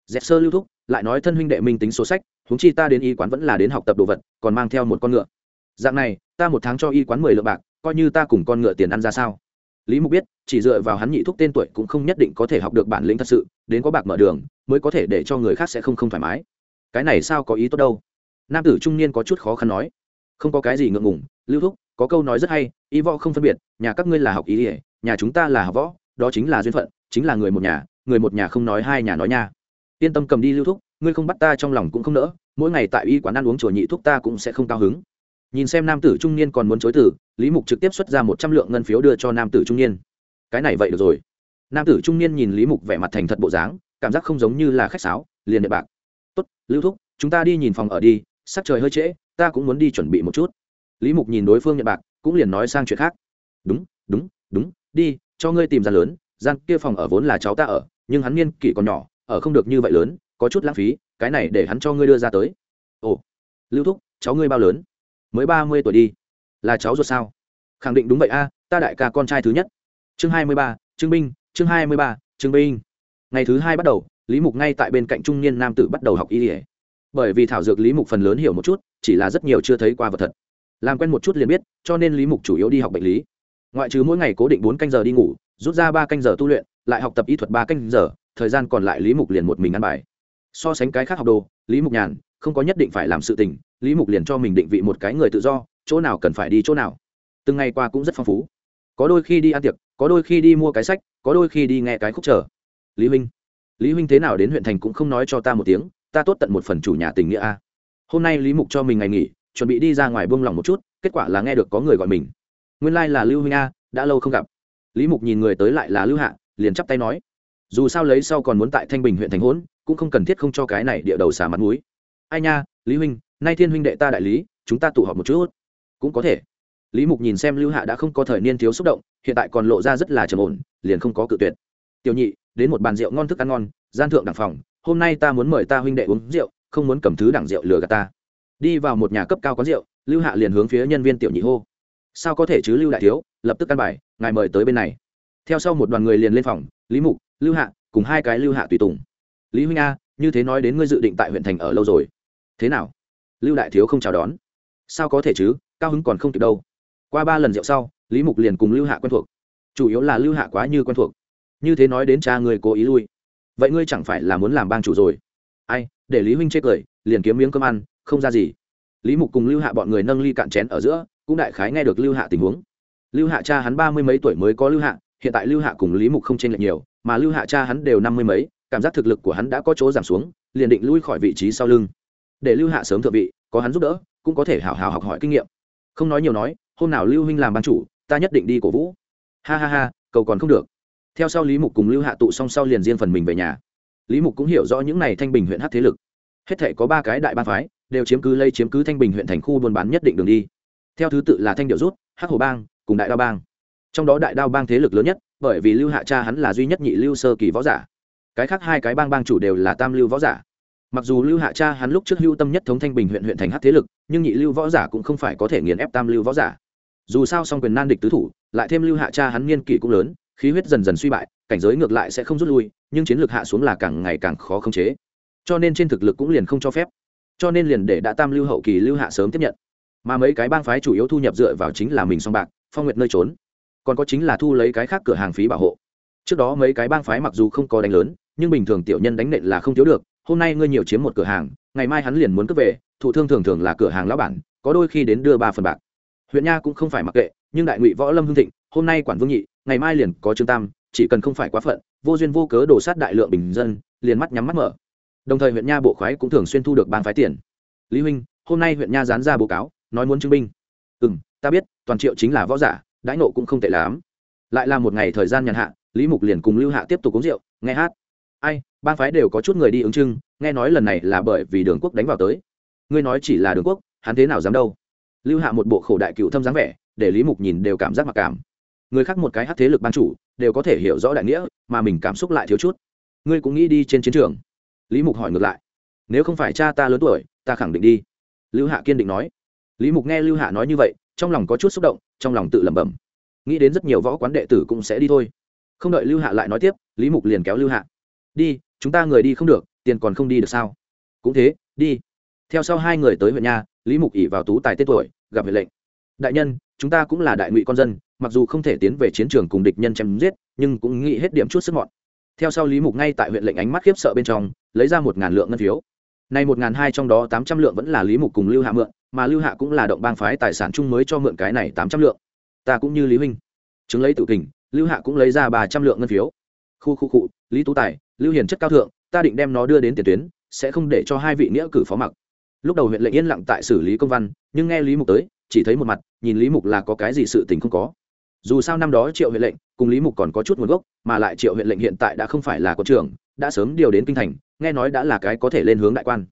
Dẹp sơ lưu thúc, lại nói thân huynh đệ minh tính số sách, huống chi ta đến y quán vẫn là đến học tập đồ vật, còn mang theo một con ngựa. Dạng này, ta một tháng cho y quán mười lượng bạc, coi như ta cùng con ngựa tiền ăn ra sao? Lý mục biết, chỉ dựa vào hắn nhị thúc tên tuổi cũng không nhất định có thể học được bản lĩnh thật sự, đến có bạc mở đường, mới có thể để cho người khác sẽ không không thoải mái. Cái này sao có ý tốt đâu? Nam tử trung niên có chút khó khăn nói. Không có cái gì ngượng ngùng, lưu thúc, có câu nói rất hay, y võ không phân biệt, nhà các ngươi là học ý ỉa nhà chúng ta là học võ, đó chính là duyên phận, chính là người một nhà, người một nhà không nói hai nhà nói nha. Yên tâm cầm đi lưu thúc, ngươi không bắt ta trong lòng cũng không nỡ, mỗi ngày tại y quán ăn uống chùa nhị thúc ta cũng sẽ không cao hứng nhìn xem nam tử trung niên còn muốn chối từ, lý mục trực tiếp xuất ra một trăm lượng ngân phiếu đưa cho nam tử trung niên. Cái này vậy được rồi. Nam tử trung niên nhìn lý mục vẻ mặt thành thật bộ dáng, cảm giác không giống như là khách sáo, liền nhận bạc. Tốt, lưu thúc, chúng ta đi nhìn phòng ở đi sắc trời hơi trễ, ta cũng muốn đi chuẩn bị một chút. Lý mục nhìn đối phương nhận bạc, cũng liền nói sang chuyện khác. Đúng đúng đúng, đi, cho ngươi tìm gian lớn, gian kia phòng ở vốn là cháu ta ở, nhưng hắn niên kỷ còn nhỏ, ở không được như vậy lớn, có chút lãng phí, cái này để hắn cho ngươi đưa ra tới. Ồ, lưu thúc, cháu ngươi bao lớn? Mới ba mươi tuổi đi. Là cháu ruột sao? Khẳng định đúng vậy a, ta đại ca con trai thứ nhất. Chương hai mươi ba, trương binh, chương hai mươi ba, trương binh. Ngày thứ hai bắt đầu, lý mục ngay tại bên cạnh trung niên nam tử bắt đầu học y ỉa bởi vì thảo dược lý mục phần lớn hiểu một chút, chỉ là rất nhiều chưa thấy qua vật thật. Làm quen một chút liền biết, cho nên lý mục chủ yếu đi học bệnh lý. Ngoại trừ mỗi ngày cố định bốn canh giờ đi ngủ, rút ra ba canh giờ tu luyện, lại học tập y thuật ba canh giờ, thời gian còn lại lý mục liền một mình ăn bài. So sánh cái khác học đồ, lý mục nhàn, không có nhất định phải làm sự tình lý mục liền cho mình định vị một cái người tự do, chỗ nào cần phải đi chỗ nào. Từng ngày qua cũng rất phong phú. Có đôi khi đi ăn tiệc, có đôi khi đi mua cái sách, có đôi khi đi nghe cái khúc trở lý huynh lý huynh thế nào đến huyện thành cũng không nói cho ta một tiếng, ta tốt tận một phần chủ nhà tình nghĩa a. Hôm nay lý mục cho mình ngày nghỉ, chuẩn bị đi ra ngoài buông lòng một chút, kết quả là nghe được có người gọi mình. Nguyên lai、like、là lưu huynh a, đã lâu không gặp. Lý mục nhìn người tới lại là lưu hạ, liền chắp tay nói. Dù sao lấy sau còn muốn tại thanh bình huyện thành hốn, cũng không cần thiết không cho cái này địa đầu xả mặt mũi. Ai nha, lý huynh nay thiên huynh đệ ta đại lý, chúng ta tụ họp một chút. Cũng có thể. Lý mục nhìn xem lưu hạ đã không có thời niên thiếu xúc động, hiện tại còn lộ ra rất là trầm ổn, liền không có cự tuyệt. Tiểu nhị, đến một bàn rượu ngon thức ăn ngon, gian thượng đẳng phòng, hôm nay ta muốn mời ta huynh đệ uống rượu, không muốn cầm thứ đẳng rượu lừa gạt ta. Đi vào một nhà cấp cao có rượu, lưu hạ liền hướng phía nhân viên tiểu nhị hô. Sao có thể chứ, lưu đại thiếu, lập tức căn bài, ngài mời tới bên này. Theo sau một đoàn người liền lên phòng, lý mục, lưu hạ, cùng hai cái lưu hạ tùy tùng. Lý huynh a, như thế nói đến ngươi dự định tại huyện thành ở lâu rồi. Thế nào? Lưu đại thiếu không chào đón. Sao có thể chứ, cao hứng còn không kịp đâu. Qua ba lần rượu sau, lý mục liền cùng lưu hạ quen thuộc. Chủ yếu là lưu hạ quá như quen thuộc. Như thế nói đến cha người cố ý lui. Vậy ngươi chẳng phải là muốn làm bang chủ rồi? Ai, để lý huynh chê cười, liền kiếm miếng cơm ăn, không ra gì. Lý mục cùng lưu hạ bọn người nâng ly cạn chén ở giữa, cũng đại khái nghe được lưu hạ tình huống. Lưu hạ cha hắn ba mươi mấy tuổi mới có lưu hạ, hiện tại lưu hạ cùng lý mục không chênh lệch nhiều, mà lưu hạ cha hắn đều năm mươi mấy, cảm giác thực lực của hắn đã có chỗ giảm xuống, liền định lui khỏi vị trí sau lưng để lưu hạ sớm thượng vị, có hắn giúp đỡ, cũng có thể hào hào học hỏi kinh nghiệm. Không nói nhiều nói, hôm nào lưu huynh làm ban chủ, ta nhất định đi cổ vũ. Ha ha ha, cầu còn không được. Theo sau lý mục cùng lưu hạ tụ song sau liền riêng phần mình về nhà. Lý mục cũng hiểu rõ những n à y thanh bình huyện hát thế lực. Hết thể có ba cái đại ban phái, đều chiếm cứ lây chiếm cứ thanh bình huyện thành khu buôn bán nhất định đường đi. Theo thứ tự là thanh điệu rút, hắc hồ bang, cùng đại đao bang. Trong đó đại đao bang thế lực lớn nhất, bởi vì lưu hạ cha hắn là duy nhất nhị lưu sơ kỳ võ giả. Cái khác hai cái bang bang chủ đều là tam lưu võ giả mặc dù lưu hạ cha hắn lúc trước hưu tâm nhất thống thanh bình huyện huyện thành hát thế lực, nhưng nhị lưu võ giả cũng không phải có thể nghiền ép tam lưu võ giả. Dù sao song quyền nan địch tứ thủ, lại thêm lưu hạ cha hắn niên kỷ cũng lớn, khí huyết dần dần suy bại, cảnh giới ngược lại sẽ không rút lui, nhưng chiến lược hạ xuống là càng ngày càng khó khống chế. Cho nên trên thực lực cũng liền không cho phép. Cho nên liền để đã tam lưu hậu kỳ lưu hạ sớm tiếp nhận. Mà mấy cái bang phái chủ yếu thu nhập dựa vào chính là mình song bạc, phong nguyệt nơi trốn. Còn có chính là thu lấy cái khác cửa hàng phí bảo hộ. Trước đó mấy cái bang phái mặc dù không có đánh lớn, nhưng bình thường tiểu nhân đánh nện là không thiếu được hôm nay ngươi nhiều chiếm một cửa hàng, ngày mai hắn liền muốn cướp về thủ thương thường thường là cửa hàng lão bản, có đôi khi đến đưa ba phần bạc. Huyện nha cũng không phải mặc kệ, nhưng đại ngụy võ lâm hưng thịnh, hôm nay quản vương nhị, ngày mai liền có trương tam, chỉ cần không phải quá phận, vô duyên vô cớ đổ sát đại lượng bình dân, liền mắt nhắm mắt mở. Đồng thời huyện nha bộ khoái cũng thường xuyên thu được ban phái tiền. Lý huynh, hôm nay huyện nha dán ra báo cáo, nói muốn trưng binh. Ừ m ta biết, toàn triệu chính là võ giả, đãi nộ cũng không tệ lắm. Lại là một ngày thời gian nhàn hạ, lý mục liền cùng lưu hạ tiếp tục uống rượu, nghe hát. Ai ban phái đều có chút người đi ứng trưng nghe nói lần này là bởi vì đường quốc đánh vào tới. Ngươi nói chỉ là đường quốc, hắn thế nào dám đâu? Lưu hạ một bộ khổ đại cựu thâm dáng vẻ, để lý mục nhìn đều cảm giác mặc cảm. Người khác một cái hát thế lực ban chủ, đều có thể hiểu rõ đại nghĩa, mà mình cảm xúc lại thiếu chút. Ngươi cũng nghĩ đi trên chiến trường? Lý mục hỏi ngược lại. Nếu không phải cha ta lớn tuổi, ta khẳng định đi. Lưu hạ kiên định nói. Lý mục nghe lưu hạ nói như vậy, trong lòng có chút xúc động, trong lòng tự lẩm bẩm. Nghĩ đến rất nhiều võ quán đệ tử cũng sẽ đi thôi. Không đợi lưu hạ lại nói tiếp, lý mục liền kéo lưu hạ. Đi chúng ta người đi không được, tiền còn không đi được sao? Cũng thế, đi. Theo sau hai người tới huyện nha lý mục ỉ vào tú tài tết tuổi, gặp huyện lệnh. Đại nhân, chúng ta cũng là đại ngụy con dân, mặc dù không thể tiến về chiến trường cùng địch nhân chém giết, nhưng cũng nghĩ hết điểm chút sức mọn. Theo sau lý mục ngay tại huyện lệnh ánh mắt khiếp sợ bên trong, lấy ra một ngàn lượng ngân phiếu. Nay một ngàn hai trong đó tám trăm lượng vẫn là lý mục cùng lưu hạ mượn, mà lưu hạ cũng là động bang phái tài sản chung mới cho mượn cái này tám trăm lượng. Ta cũng như lý huynh. Chứng lấy tự kình, lưu hạ cũng lấy ra ba trăm lượng ngân phiếu. Khu khu cụ lý tú tài lưu hiền chất cao thượng, ta định đem nó đưa đến tiền tuyến, sẽ không để cho hai vị nghĩa cử phó mặc. Lúc đầu huyện lệnh yên lặng tại xử lý công văn, nhưng nghe lý mục tới, chỉ thấy một mặt, nhìn lý mục là có cái gì sự tình không có. Dù sao năm đó triệu huyện lệnh cùng lý mục còn có chút nguồn gốc, mà lại triệu huyện lệnh hiện tại đã không phải là có trưởng, đã sớm điều đến kinh thành, nghe nói đã là cái có thể lên hướng đại quan.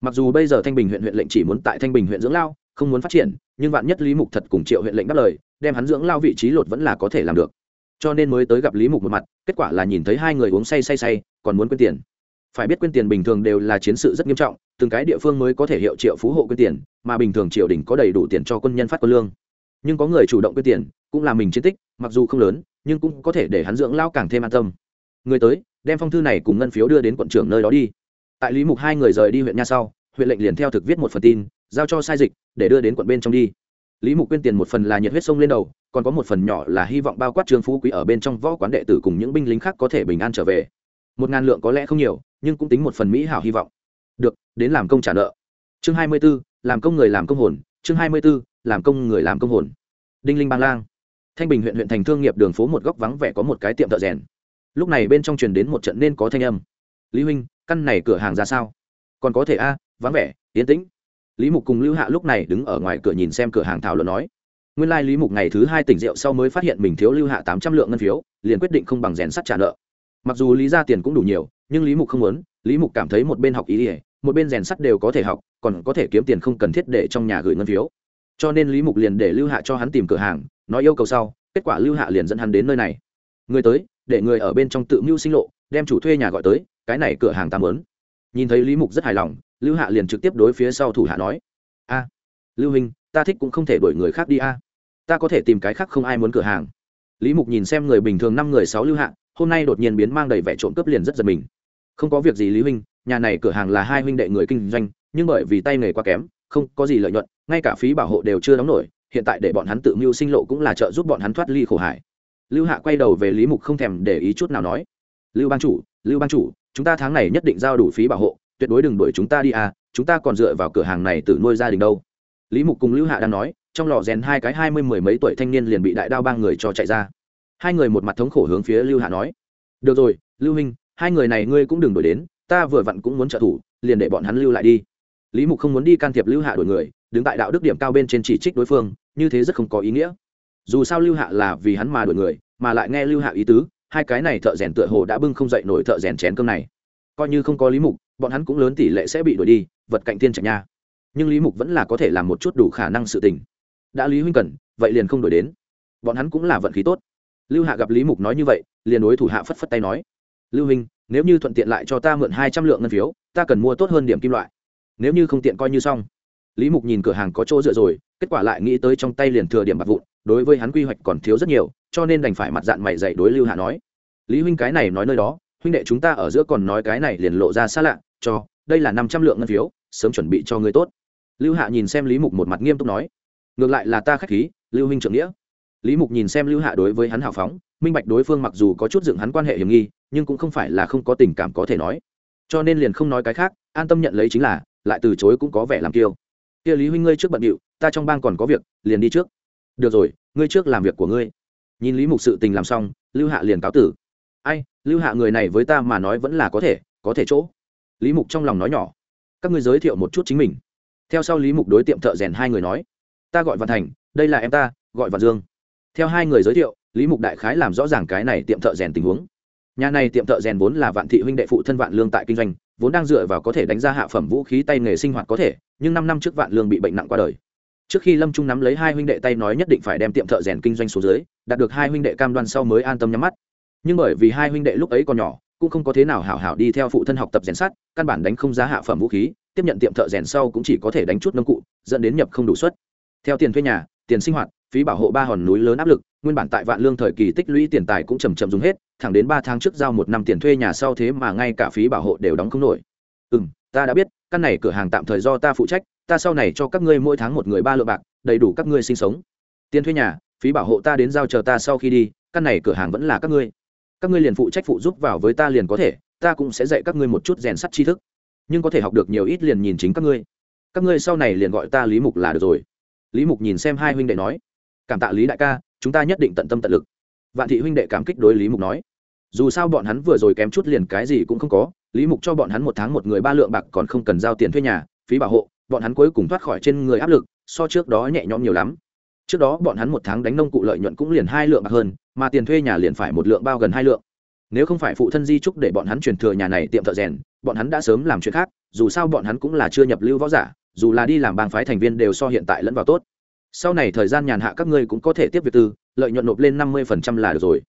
Mặc dù bây giờ thanh bình huyện huyện lệnh chỉ muốn tại thanh bình huyện dưỡng lao, không muốn phát triển, nhưng vạn nhất lý mục thật cùng triệu huyện lệnh đáp lời, đem hắn dưỡng lao vị trí lột vẫn là có thể làm được. Cho nên mới tới gặp lý mục một mặt, kết quả là nhìn thấy hai người uống say say say còn muốn quên tiền. Phải biết quên tiền bình thường đều là chiến sự rất nghiêm trọng, từng cái địa phương mới có thể hiệu triệu phú hộ quên tiền, mà bình thường triều đình có đầy đủ tiền cho quân nhân phát quân lương. Nhưng có người chủ động quên tiền, cũng là mình chiến tích, mặc dù không lớn, nhưng cũng có thể để hắn dưỡng lao càng thêm an tâm. Người tới, đem phong thư này cùng ngân phiếu đưa đến quận trưởng nơi đó đi. Tại lý mục hai người rời đi huyện nha sau, huyện lệnh liền theo thực viết một phần tin, giao cho sai dịch, để đưa đến quận bên trong đi. Lý mục quyên tiền một phần là nhiệt huyết sông lên đầu, còn có một phần nhỏ là hy vọng bao quát trương phú quý ở bên trong võ quán đệ tử cùng những binh lính khác có thể bình an trở về một ngàn lượng có lẽ không nhiều, nhưng cũng tính một phần mỹ hảo hy vọng. Được, đến làm công trả nợ. Chương hai mươi b ố làm công người làm công hồn. Chương hai mươi b ố làm công người làm công hồn. Đinh linh bang lang. Thanh bình huyện huyện thành thương nghiệp đường phố một góc vắng vẻ có một cái tiệm thợ rèn. Lúc này bên trong truyền đến một trận nên có thanh âm. Lý huynh, căn này cửa hàng ra sao? Còn có thể a, vắng vẻ yến tĩnh. Lý mục cùng lưu hạ lúc này đứng ở ngoài cửa nhìn xem cửa hàng thảo luận nói. Nguyên lai、like、lý mục ngày thứ hai tỉnh rượu sau mới phát hiện mình thiếu lưu hạ tám trăm lượng ngân phiếu, liền quyết định không bằng rèn sắt trả nợ mặc dù lý ra tiền cũng đủ nhiều, nhưng lý mục không muốn. Lý mục cảm thấy một bên học ý ỉa một bên rèn sắt đều có thể học, còn có thể kiếm tiền không cần thiết để trong nhà gửi ngân phiếu. Cho nên lý mục liền để lưu hạ cho hắn tìm cửa hàng, nói yêu cầu sau, kết quả lưu hạ liền dẫn hắn đến nơi này. Người tới, để người ở bên trong tự mưu sinh lộ, đem chủ thuê nhà gọi tới, cái này cửa hàng tạm lớn nhìn thấy lý mục rất hài lòng, lưu hạ liền trực tiếp đối phía sau thủ hạ nói, a, lưu hình ta thích cũng không thể đuổi người khác đi a. Ta có thể tìm cái khác không ai muốn cửa hàng. Lý mục nhìn xem người bình thường năm người sáu lưu hạ hôm nay đột nhiên biến mang đầy vẻ trộm cướp liền rất giật mình. Không có việc gì lý huynh, nhà này cửa hàng là hai huynh đệ người kinh doanh, nhưng bởi vì tay nghề quá kém, không có gì lợi nhuận, ngay cả phí bảo hộ đều chưa đóng nổi, hiện tại để bọn hắn tự mưu sinh lộ cũng là trợ giúp bọn hắn thoát ly khổ hải lưu hạ quay đầu về lý mục không thèm để ý chút nào nói, lưu ban chủ, lưu ban chủ, chúng ta tháng này nhất định giao đủ phí bảo hộ, tuyệt đối đừng đuổi chúng ta đi à chúng ta còn dựa vào cửa hàng này tự nuôi gia đình đâu. Lý mục cùng lưu hạ đang nói, trong lò rèn hai cái hai mươi mười mấy tuổi thanh niên liền bị đại đao ba người cho chạy ra hai người một mặt thống khổ hướng phía lưu hạ nói. Được rồi lưu Minh, hai người này ngươi cũng đừng đuổi đến ta vừa vặn cũng muốn trợ thủ liền để bọn hắn lưu lại đi. Lý mục không muốn đi can thiệp lưu hạ đuổi người đứng tại đạo đức điểm cao bên trên chỉ trích đối phương như thế rất không có ý nghĩa. Dù sao lưu hạ là vì hắn mà đuổi người mà lại nghe lưu hạ ý tứ hai cái này thợ rèn tựa hồ đã bưng không dậy nổi thợ rèn chén cơm này. Coi như không có lý mục bọn hắn cũng lớn tỷ lệ sẽ bị đuổi đi vật cạnh tiên trạch nha. Nhưng lý mục vẫn là có thể làm một chút đủ khả năng sự tình. Đã lý huynh cần vậy liền không đổi đến. Bọn hắn cũng là vận khí tốt lưu hạ gặp lý mục nói như vậy, liền đối thủ hạ phất phất tay nói, lưu huynh, nếu như thuận tiện lại cho ta mượn hai trăm lượng ngân phiếu, ta cần mua tốt hơn điểm kim loại. Nếu như không tiện coi như xong. Lý mục nhìn cửa hàng có chỗ dựa rồi, kết quả lại nghĩ tới trong tay liền thừa điểm bạc vụn, đối với hắn quy hoạch còn thiếu rất nhiều, cho nên đành phải mặt dạng mày dạy đối lưu hạ nói, lý huynh cái này nói nơi đó, huynh đệ chúng ta ở giữa còn nói cái này liền lộ ra xa lạ, cho, đây là năm trăm lượng ngân phiếu, sớm chuẩn bị cho người tốt. Lưu hạ nhìn xem lý mục một mặt nghiêm túc nói, ngược lại là ta k h á c h khí, lưu huynh trưởng nghĩa lý mục nhìn xem lưu hạ đối với hắn hào phóng, minh bạch đối phương mặc dù có chút dựng hắn quan hệ hiểm nghi, nhưng cũng không phải là không có tình cảm có thể nói. Cho nên liền không nói cái khác, an tâm nhận lấy chính là, lại từ chối cũng có vẻ làm kiêu. Kia lý huynh ngươi trước bận điệu, ta trong bang còn có việc, liền đi trước. Được rồi, ngươi trước làm việc của ngươi. Nhìn lý mục sự tình làm xong, lưu hạ liền cáo tử. Ai, lưu hạ người này với ta mà nói vẫn là có thể có thể chỗ. Lý mục trong lòng nói nhỏ. Các ngươi giới thiệu một chút chính mình. Theo sau lý mục đối tiệm thợ rèn hai người nói. Ta gọi văn thành, đây là em ta, gọi văn dương theo hai người giới thiệu, lý mục đại khái làm rõ ràng cái này tiệm thợ rèn tình huống. Nhà này tiệm thợ rèn vốn là vạn thị huynh đệ phụ thân vạn lương tại kinh doanh, vốn đang dựa vào có thể đánh ra hạ phẩm vũ khí tay nghề sinh hoạt có thể, nhưng năm năm trước vạn lương bị bệnh nặng qua đời. Trước khi lâm trung nắm lấy hai huynh đệ tay nói nhất định phải đem tiệm thợ rèn kinh doanh xuống dưới, đạt được hai huynh đệ cam đoan sau mới an tâm nhắm mắt. Nhưng bởi vì hai huynh đệ lúc ấy còn nhỏ, cũng không có thế nào hảo hảo đi theo phụ thân học tập rèn sắt, căn bản đánh không giá hạ phẩm vũ khí, tiếp nhận tiệm thợ rèn sau cũng chỉ có thể đánh chút nông cụ, dẫn đến nhập không đủ suất. Theo tiền thuê nhà, tiền sinh hoạt phí bảo hộ ba hòn núi lớn áp lực, nguyên bản tại vạn lương thời kỳ tích lũy tiền tài cũng chầm chậm dùng hết, thẳng đến ba tháng trước giao một năm tiền thuê nhà sau thế mà ngay cả phí bảo hộ đều đóng không nổi. Ừ m ta đã biết, căn này cửa hàng tạm thời do ta phụ trách, ta sau này cho các ngươi mỗi tháng một người ba lượng bạc, đầy đủ các ngươi sinh sống. Tiền thuê nhà, phí bảo hộ ta đến giao chờ ta sau khi đi, căn này cửa hàng vẫn là các ngươi. Các ngươi liền phụ trách phụ giúp vào với ta liền có thể, ta cũng sẽ dạy các ngươi một chút rèn sắt tri thức. Nhưng có thể học được nhiều ít liền nhìn chính các ngươi. Các ngươi sau này liền gọi ta lý mục là được rồi. Lý mục nhìn xem hai huynh đệ nói cảm tạ lý đại ca chúng ta nhất định tận tâm tận lực vạn thị huynh đệ cảm kích đối lý mục nói dù sao bọn hắn vừa rồi kém chút liền cái gì cũng không có lý mục cho bọn hắn một tháng một người ba lượng bạc còn không cần giao tiền thuê nhà phí bảo hộ bọn hắn cuối cùng thoát khỏi trên người áp lực so trước đó nhẹ nhõm nhiều lắm trước đó bọn hắn một tháng đánh nông cụ lợi nhuận cũng liền hai lượng bạc hơn mà tiền thuê nhà liền phải một lượng bao gần hai lượng nếu không phải phụ thân di trúc để bọn hắn truyền thừa nhà này tiệm thợ rèn bọn hắn đã sớm làm chuyện khác dù sao bọn hắn cũng là chưa nhập lưu võ giả dù là đi làm bang phái thành viên đều so hiện tại lẫn vào tốt sau này thời gian nhàn hạ các ngươi cũng có thể tiếp việc tư, lợi nhuận nộp lên năm mươi phần trăm là được rồi.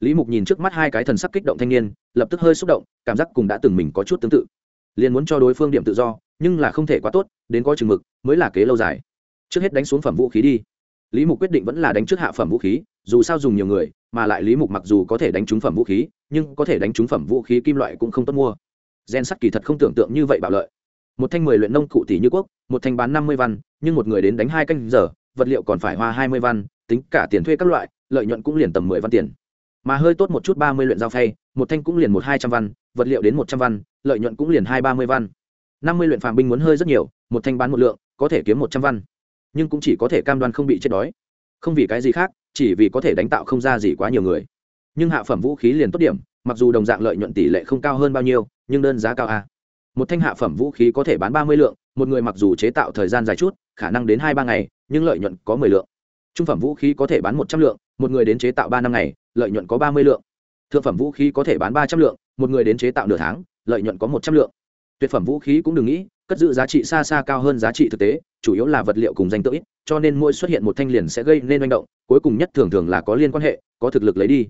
Lý mục nhìn trước mắt hai cái thần sắc kích động thanh niên, lập tức hơi xúc động, cảm giác cùng đã từng mình có chút tương tự. Liền muốn cho đối phương điểm tự do, nhưng là không thể quá tốt, đến có chừng mực, mới là kế lâu dài. Trước hết đánh xuống phẩm vũ khí đi. Lý mục quyết định vẫn là đánh trước hạ phẩm vũ khí, dù sao dùng nhiều người, mà lại lý mục mặc dù có thể đánh trúng phẩm vũ khí, nhưng có thể đánh trúng phẩm vũ khí kim loại cũng không tốt mua. Gen sắt kỳ thật không tưởng tượng như vậy bạo lợi. Một thanh mười luyện nông cụ tỷ như quốc, một thanh bán năm mươi văn, nhưng một người đến đánh hai canh giờ vật liệu còn phải hoa hai mươi văn, tính cả tiền thuê các loại, lợi nhuận cũng liền tầm mười văn tiền. Mà hơi tốt một chút ba mươi luyện dao phay, một thanh cũng liền một hai trăm văn, vật liệu đến một trăm văn, lợi nhuận cũng liền hai ba mươi văn. Năm mươi luyện phàm binh muốn hơi rất nhiều, một thanh bán một lượng, có thể kiếm một trăm văn. Nhưng cũng chỉ có thể cam đoan không bị chết đói. Không vì cái gì khác, chỉ vì có thể đánh tạo không ra gì quá nhiều người. Nhưng hạ phẩm vũ khí liền tốt điểm, mặc dù đồng dạng lợi nhuận tỷ lệ không cao hơn bao nhiêu, nhưng đơn giá cao a. Một thanh hạ phẩm vũ khí có thể bán ba mươi lượng, một người mặc dù chế tạo thời gian dài chút, khả năng đến hai ba ngày nhưng lợi nhuận có mười lượng. Trung phẩm vũ khí có thể bán một trăm lượng, một người đến chế tạo ba năm ngày, lợi nhuận có ba mươi lượng. Thượng phẩm vũ khí có thể bán ba trăm lượng, một người đến chế tạo nửa tháng, lợi nhuận có một trăm lượng. Tuyệt phẩm vũ khí cũng đừng nghĩ, cất giữ giá trị xa xa cao hơn giá trị thực tế, chủ yếu là vật liệu cùng danh tự ít, cho nên mỗi xuất hiện một thanh liền sẽ gây nên manh động, cuối cùng nhất thường thường là có liên quan hệ, có thực lực lấy đi.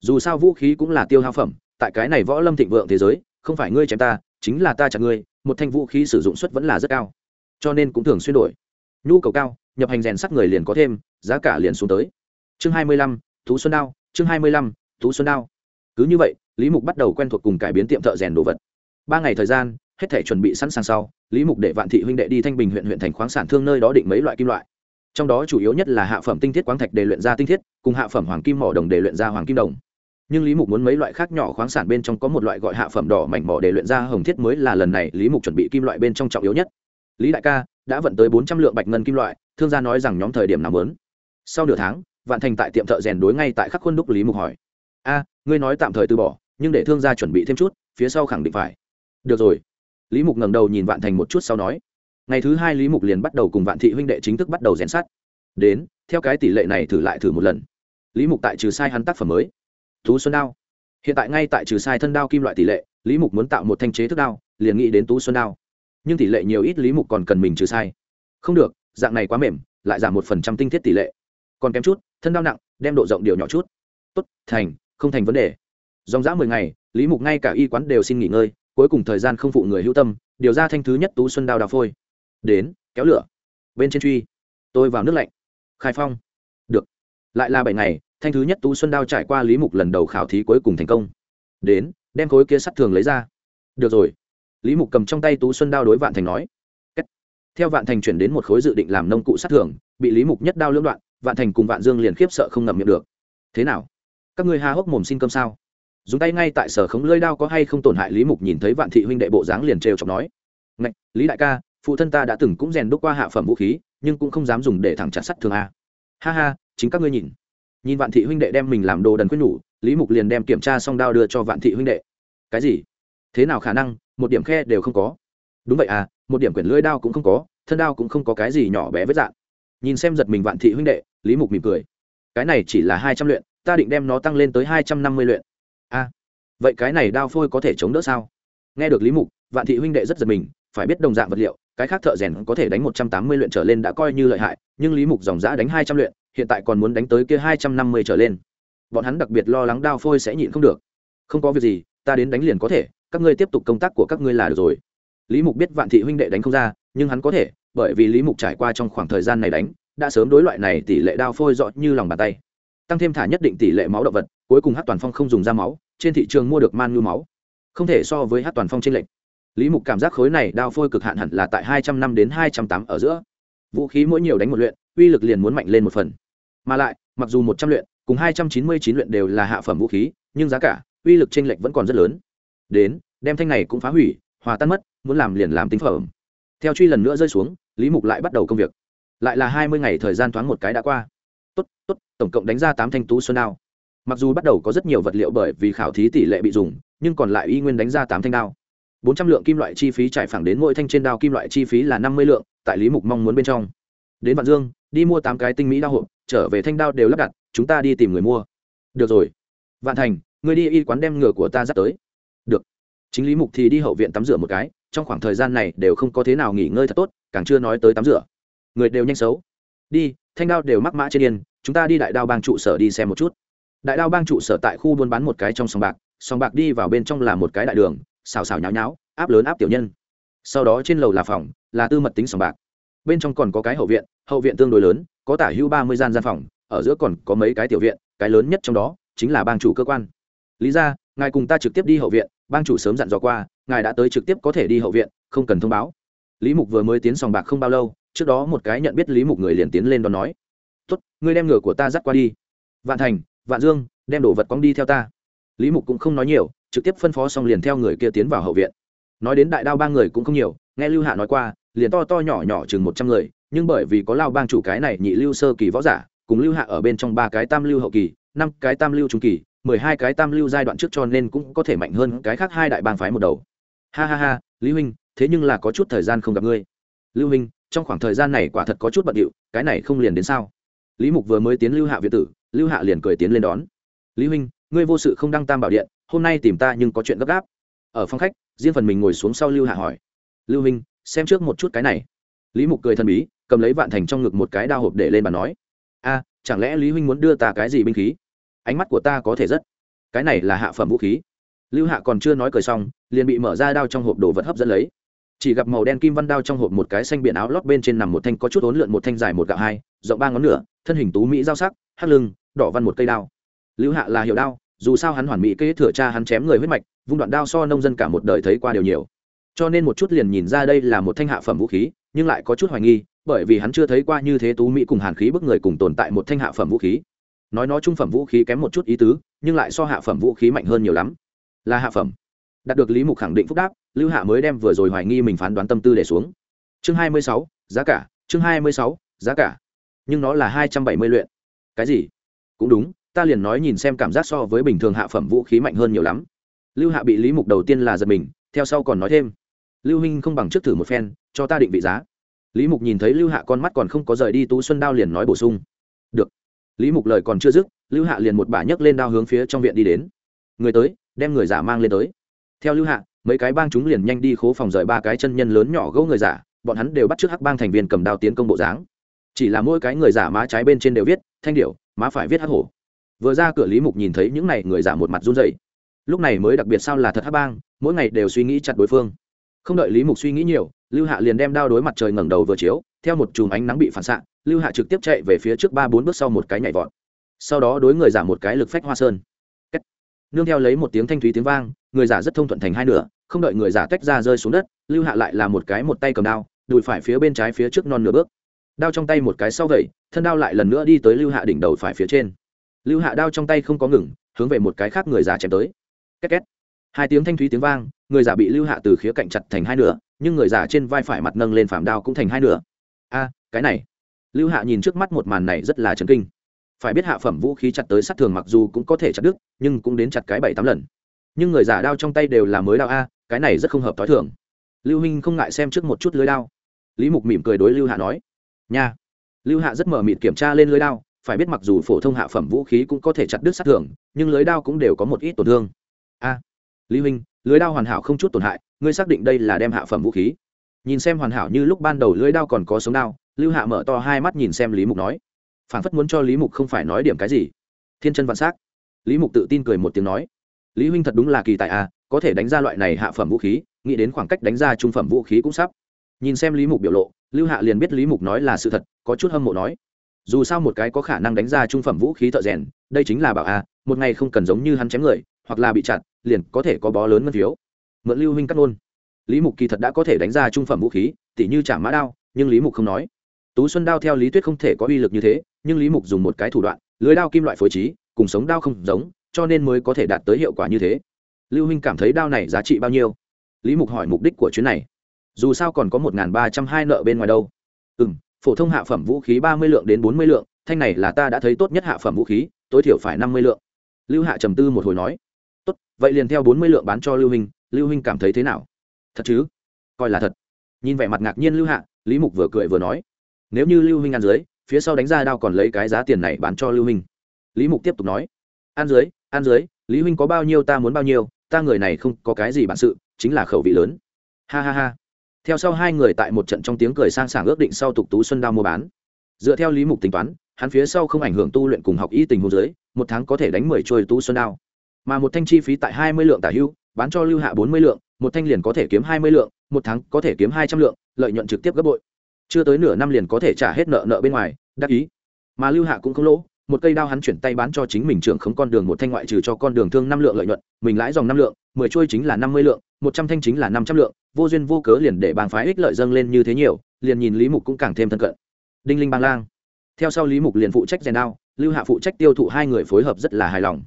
Dù sao vũ khí cũng là tiêu hao phẩm, tại cái này võ lâm thịnh vượng thế giới, không phải ngươi chém ta, chính là ta chặt ngươi, một thanh vũ khí sử dụng suất vẫn là rất cao, cho nên cũng thường xuyên đổi. Nhu cầu cao nhập hành rèn sắt người liền có thêm, giá cả liền xuống tới. Chương hai mươi lăm, thú xuân đao, chương hai mươi lăm, thú xuân đao. Cứ như vậy, lý mục bắt đầu quen thuộc cùng cải biến tiệm thợ rèn đồ vật. Ba ngày thời gian, hết thể chuẩn bị sẵn sàng sau, lý mục để vạn thị huynh đệ đi thanh bình huyện huyện thành khoáng sản thương nơi đó định mấy loại kim loại. Trong đó chủ yếu nhất là hạ phẩm tinh thiết khoáng thạch để luyện ra tinh thiết, cùng hạ phẩm hoàng kim mỏ đồng để luyện ra hoàng kim đồng. Nhưng lý mục muốn mấy loại khác nhỏ khoáng sản bên trong có một loại gọi hạ phẩm đỏ mảnh mỏ để luyện ra hồng thiết mới là lần này lý mục chuẩn bị kim loại bên trong trọng yếu nhất. Lý đại ca đã vận tới bốn trăm lượng bạch ngân kim loại, thương gia nói rằng nhóm thời điểm nào lớn sau nửa tháng, vạn thành tại tiệm thợ rèn đối ngay tại khắc khuôn đúc lý mục hỏi. A, ngươi nói tạm thời từ bỏ, nhưng để thương gia chuẩn bị thêm chút, phía sau khẳng định phải. Được rồi. Lý mục ngẩng đầu nhìn vạn thành một chút sau nói. Ngày thứ hai lý mục liền bắt đầu cùng vạn thị huynh đệ chính thức bắt đầu rèn sắt. Đến, theo cái tỷ lệ này thử lại thử một lần. Lý mục tại trừ sai hắn tác phẩm mới. Tú xuân đao. Hiện tại ngay tại trừ sai thân đao kim loại tỷ lệ, lý mục muốn tạo một thanh chế thức đao, liền nghĩ đến tú xuân đao nhưng tỷ lệ nhiều ít lý mục còn cần mình trừ sai. Không được, dạng này quá mềm, lại giảm một phần trăm tinh thiết tỷ lệ. Còn kém chút, thân đao nặng, đem độ rộng điều nhỏ chút. Tốt, thành, không thành vấn đề. Dòng dã mười ngày, lý mục ngay cả y quán đều xin nghỉ ngơi, cuối cùng thời gian không phụ người hữu tâm, điều ra thanh thứ nhất tú xuân đao đào phôi. Đến, kéo lửa. Bên trên truy. Tôi vào nước lạnh. Khai phong. Được. Lại là bảy ngày, thanh thứ nhất tú xuân đao trải qua lý mục lần đầu khảo thí cuối cùng thành công. Đến, đem khối kia sắt thường lấy ra. Được rồi lý mục cầm trong tay tú xuân đao đối vạn thành nói theo vạn thành chuyển đến một khối dự định làm nông cụ sát thường, bị lý mục nhất đao lưỡng đoạn, vạn thành cùng vạn dương liền khiếp sợ không ngậm miệng được. Thế nào? Các ngươi ha hốc mồm xin cơm sao? Dùng tay ngay tại sở khống lơi đao có hay không tổn hại lý mục nhìn thấy vạn thị huynh đệ bộ dáng liền trêu chọc nói, ngạch, lý đại ca, phụ thân ta đã từng cũng rèn đúc qua hạ phẩm vũ khí, nhưng cũng không dám dùng để thẳng chặt sắt thường a. Ha ha, chính các ngươi nhìn. Nhìn vạn thị huynh đệ đem mình làm đồ đần quyết nhủ, lý mục liền đem kiểm tra xong đao đưa cho vạn thị huynh đệ. Cái gì? Thế nào khả năng? Một điểm khe đều không có. Đúng vậy à một điểm quyển lưỡi đao cũng không có thân đao cũng không có cái gì nhỏ bé vết dạn. Nhìn xem giật mình vạn thị huynh đệ lý mục mỉm cười. Cái này chỉ là hai trăm luyện ta định đem nó tăng lên tới hai trăm năm mươi luyện. A à, vậy cái này đao phôi có thể chống đỡ sao? Nghe được lý mục vạn thị huynh đệ rất giật mình phải biết đồng dạng vật liệu cái khác thợ rèn có thể đánh một trăm tám mươi luyện trở lên đã coi như lợi hại nhưng lý mục dòng giã đánh hai trăm luyện hiện tại còn muốn đánh tới kia hai trăm năm mươi trở lên. Bọn hắn đặc biệt lo lắng đao phôi sẽ nhịn không được. Không có việc gì ta đến đánh liền có thể các ngươi tiếp tục công tác của các ngươi là được rồi. Lý mục biết vạn thị huynh đệ đánh không ra, nhưng hắn có thể, bởi vì lý mục trải qua trong khoảng thời gian này đánh, đã sớm đối loại này tỷ lệ đao phôi rõ như lòng bàn tay. Tăng thêm thả nhất định tỷ lệ máu động vật, cuối cùng hát toàn phong không dùng ra máu, trên thị trường mua được man nhu máu. Không thể so với hát toàn phong trên lệnh lý mục cảm giác khối này đao phôi cực hạn hẳn là tại hai trăm năm đến hai trăm tám ở giữa. Vũ khí mỗi nhiều đánh một luyện, uy lực liền muốn mạnh lên một phần. Mà lại, mặc dù một trăm luyện, cùng hai trăm chín mươi chín luyện đều là hạ phẩm vũ khí, nhưng giá cả, uy lực chênh lệch vẫn còn rất lớn đến, đem thanh này cũng phá hủy, hòa tan mất, muốn làm liền làm tính phẩm. Theo truy lần nữa rơi xuống, lý mục lại bắt đầu công việc. Lại là hai mươi ngày thời gian thoáng một cái đã qua. Tốt tốt, tổng cộng đánh ra tám thanh tú xuân đao. Mặc dù bắt đầu có rất nhiều vật liệu bởi vì khảo thí tỷ lệ bị dùng, nhưng còn lại y nguyên đánh ra tám thanh đao. bốn trăm lượng kim loại chi phí trải phẳng đến mỗi thanh trên đao kim loại chi phí là năm mươi lượng, tại lý mục mong muốn bên trong. Đến vạn dương, đi mua tám cái tinh mỹ đao hộp, trở về thanh đao đều lắp đặt, chúng ta đi tìm người mua. Được rồi. Vạn thành người đi y quán đem ngựa của ta dắt tới được. Chính lý mục thì đi hậu viện tắm rửa một cái, trong khoảng thời gian này đều không có thế nào nghỉ ngơi thật tốt, càng chưa nói tới tắm rửa. Người đều nhanh xấu. Đi, thanh đao đều mắc mã trên yên, chúng ta đi đại đao bang trụ sở đi xem một chút. Đại đao bang trụ sở tại khu buôn bán một cái trong sòng bạc sòng bạc đi vào bên trong là một cái đại đường, xào xào nháo nháo, áp lớn áp tiểu nhân. Sau đó trên lầu là phòng, là tư mật tính sòng bạc. Bên trong còn có cái hậu viện hậu viện tương đối lớn, có tả hữu ba mươi gian gian phòng, ở giữa còn có mấy cái tiểu viện, cái lớn nhất trong đó chính là bang chủ cơ quan. Lý ra ngài cùng ta trực tiếp đi hậu viện, bang chủ sớm dặn dò qua, ngài đã tới trực tiếp có thể đi hậu viện, không cần thông báo. Lý mục vừa mới tiến sòng bạc không bao lâu, trước đó một cái nhận biết lý mục người liền tiến lên đón nói, tốt, ngươi đem ngựa của ta dắt qua đi. Vạn thành, vạn dương, đem đồ vật quăng đi theo ta. Lý mục cũng không nói nhiều, trực tiếp phân phó xong liền theo người kia tiến vào hậu viện. Nói đến đại đao ba người cũng không nhiều, nghe lưu hạ nói qua, liền to to nhỏ nhỏ chừng một trăm người, nhưng bởi vì có lao bang chủ cái này nhị lưu sơ kỳ võ giả, cùng lưu hạ ở bên trong ba cái tam lưu hậu kỳ, năm cái tam lưu trung kỳ mười hai cái tam lưu giai đoạn trước cho nên cũng có thể mạnh hơn cái khác hai đại bang phái một đầu. Ha ha ha, lý huynh, thế nhưng là có chút thời gian không gặp ngươi. Lưu huynh, trong khoảng thời gian này quả thật có chút bận điệu, cái này không liền đến sao? Lý mục vừa mới tiến lưu hạ việt tử, lưu hạ liền cười tiến lên đón. Lý huynh, ngươi vô sự không đăng tam bảo điện, hôm nay tìm ta nhưng có chuyện gấp gáp. Ở phòng khách, riêng phần mình ngồi xuống sau lưu hạ hỏi. Lưu huynh, xem trước một chút cái này. Lý mục cười thần bí, cầm lấy vạn thành trong ngực một cái đao hộp để lên bàn nói. A, chẳng lẽ lý huynh muốn đưa ta cái gì binh khí? Ánh mắt của ta có thể rất. Cái này là hạ phẩm vũ khí. Lưu hạ còn chưa nói cười xong, liền bị mở ra đao trong hộp đồ vật hấp dẫn lấy. Chỉ gặp màu đen kim văn đao trong hộp một cái xanh biển áo lót bên trên nằm một thanh có chút ốn lượn một thanh dài một gạo hai, rộng ba ngón nửa, thân hình tú mỹ giao sắc, hắc lưng, đỏ văn một cây đao. Lưu hạ là hiệu đao, dù sao hắn hoàn mỹ kế thừa cha hắn chém người huyết mạch, vung đoạn đao so nông dân cả một đời thấy qua điều nhiều. Cho nên một chút liền nhìn ra đây là một thanh hạ phẩm vũ khí, nhưng lại có chút hoài nghi, bởi vì hắn chưa thấy qua như thế tú mỹ cùng hàn khí bức người cùng tồn tại một thanh hạ phẩm vũ khí nói nó trung phẩm vũ khí kém một chút ý tứ, nhưng lại so hạ phẩm vũ khí mạnh hơn nhiều lắm. Là hạ phẩm. Đạt được lý mục khẳng định phúc đáp, lưu hạ mới đem vừa rồi hoài nghi mình phán đoán tâm tư để xuống. Chương hai mươi sáu, giá cả, chương hai mươi sáu, giá cả. Nhưng nó là hai trăm bảy mươi luyện. Cái gì? Cũng đúng, ta liền nói nhìn xem cảm giác so với bình thường hạ phẩm vũ khí mạnh hơn nhiều lắm. Lưu hạ bị lý mục đầu tiên là giật mình, theo sau còn nói thêm. Lưu huynh không bằng trước thử một phen, cho ta định vị giá. Lý mục nhìn thấy lưu hạ con mắt còn không có rời đi tú xuân đao liền nói bổ sung lý mục lời còn chưa dứt, lưu hạ liền một bà nhấc lên đao hướng phía trong viện đi đến. Người tới, đem người giả mang lên tới. Theo lưu hạ, mấy cái bang chúng liền nhanh đi khố phòng rời ba cái chân nhân lớn nhỏ gấu người giả, bọn hắn đều bắt trước hắc bang thành viên cầm đao tiến công bộ dáng. Chỉ là mỗi cái người giả má trái bên trên đều viết, thanh điệu má phải viết hắc hổ. Vừa ra cửa lý mục nhìn thấy những này người giả một mặt run dậy lúc này mới đặc biệt sao là thật hắc bang, mỗi ngày đều suy nghĩ chặt đối phương. Không đợi lý mục suy nghĩ nhiều, lưu hạ liền đem đao đối mặt trời ngẩng đầu vừa chiếu, theo một chùm ánh nắng bị phản xạ lưu hạ trực tiếp chạy về phía trước ba bốn bước sau một cái nhảy vọt. Sau đó đối người giả một cái lực phách hoa sơn. Kết. nương theo lấy một tiếng thanh thúy tiếng vang, người giả rất thông thuận thành hai nửa, không đợi người giả tách ra rơi xuống đất, lưu hạ lại là một cái một tay cầm đao, đùi phải phía bên trái phía trước non nửa bước. Đao trong tay một cái sau vậy, thân đao lại lần nữa đi tới lưu hạ đỉnh đầu phải phía trên. Lưu hạ đao trong tay không có ngừng, hướng về một cái khác người giả chém tới. Két két. Hai tiếng thanh thúy tiếng vang, người giả bị lưu hạ từ khía cạnh chặt thành hai nửa, nhưng người giả trên vai phải mặt nâng lên phạm đao cũng thành hai nửa. A, cái này lưu hạ nhìn trước mắt một màn này rất là chấn kinh. Phải biết hạ phẩm vũ khí chặt tới sát thường mặc dù cũng có thể chặt đứt nhưng cũng đến chặt cái bảy tám lần. Nhưng người giả đao trong tay đều là mới đao a cái này rất không hợp t h o i thường. Lưu Minh không ngại xem trước một chút lưới đao. Lý mục mỉm cười đối lưu hạ nói nha. Lưu hạ rất mở mịt kiểm tra lên lưới đao phải biết mặc dù phổ thông hạ phẩm vũ khí cũng có thể chặt đứt sát thường nhưng lưới đao cũng đều có một ít tổn thương. A lý Minh, lưới đao hoàn hảo không chút tổn hại ngươi xác định đây là đem hạ phẩm vũ khí. Nhìn xem hoàn hảo như lúc ban đầu lưới đao còn có sống đao lưu hạ mở to hai mắt nhìn xem lý mục nói phản phất muốn cho lý mục không phải nói điểm cái gì. Thiên chân vạn s á c lý mục tự tin cười một tiếng nói, lý huynh thật đúng là kỳ tài a có thể đánh ra loại này hạ phẩm vũ khí, nghĩ đến khoảng cách đánh ra trung phẩm vũ khí cũng sắp. Nhìn xem lý mục biểu lộ, lưu hạ liền biết lý mục nói là sự thật, có chút hâm mộ nói, dù sao một cái có khả năng đánh ra trung phẩm vũ khí thợ rèn, đây chính là bảo a một ngày không cần giống như hắn chém người, hoặc là bị chặt, liền có thể có bó lớn ngân phiếu. Mượn lưu huynh cắt nôn lý mục kỳ thật đã có thể đánh ra trung phẩm vũ khí, tỉ như trả mã đao, nhưng lý mục không nói tú xuân đao theo lý tuyết không thể có uy lực như thế, nhưng lý mục dùng một cái thủ đoạn, lưới đao kim loại phối trí, cùng sống đao không giống, cho nên mới có thể đạt tới hiệu quả như thế. Lưu huynh cảm thấy đao này giá trị bao nhiêu? Lý mục hỏi mục đích của chuyến này. Dù sao còn có một ba trăm hai nợ bên ngoài đâu. Ừ m phổ thông hạ phẩm vũ khí ba mươi lượng đến bốn mươi lượng, thanh này là ta đã thấy tốt nhất hạ phẩm vũ khí, tối thiểu phải năm mươi lượng. Lưu hạ trầm tư một hồi nói. Tốt, vậy liền theo bốn mươi lượng bán cho lưu huynh lưu huynh cảm thấy thế nào? Thật chứ? Coi là thật. Nhìn vẻ mặt ngạc nhiên lưu hạ, lý mục vừa cười vừa nói nếu như lưu huynh ăn dưới phía sau đánh ra đao còn lấy cái giá tiền này bán cho lưu huynh. Lý mục tiếp tục nói ăn dưới ăn dưới lý huynh có bao nhiêu ta muốn bao nhiêu ta người này không có cái gì bản sự chính là khẩu vị lớn. Ha ha ha. Theo sau hai người tại một trận trong tiếng cười sang sảng ước định sau tục tú xuân đao mua bán. Dựa theo lý mục tính toán hắn phía sau không ảnh hưởng tu luyện cùng học y tình hôn dưới, một tháng có thể đánh mười trôi tú xuân đao. Mà một thanh chi phí tại hai mươi lượng tả hưu bán cho lưu hạ bốn mươi lượng một thanh liền có thể kiếm hai mươi lượng một tháng có thể kiếm hai trăm lượng lợi nhuận trực tiếp gấp bội chưa tới nửa năm liền có thể trả hết nợ nợ bên ngoài, đắc ý. Mà lưu hạ cũng không lỗ, một cây đao hắn chuyển tay bán cho chính mình trưởng không con đường một thanh ngoại trừ cho con đường thương năm lượng lợi nhuận, mình lãi dòng năm lượng, mười trôi chính là năm mươi lượng, một trăm thanh chính là năm trăm lượng, vô duyên vô cớ liền để bang phái ích lợi dâng lên như thế nhiều, liền nhìn lý mục cũng càng thêm thân cận. Đinh linh bang lang. Theo sau lý mục liền phụ trách rèn đao, lưu hạ phụ trách tiêu thụ hai người phối hợp rất là hài lòng.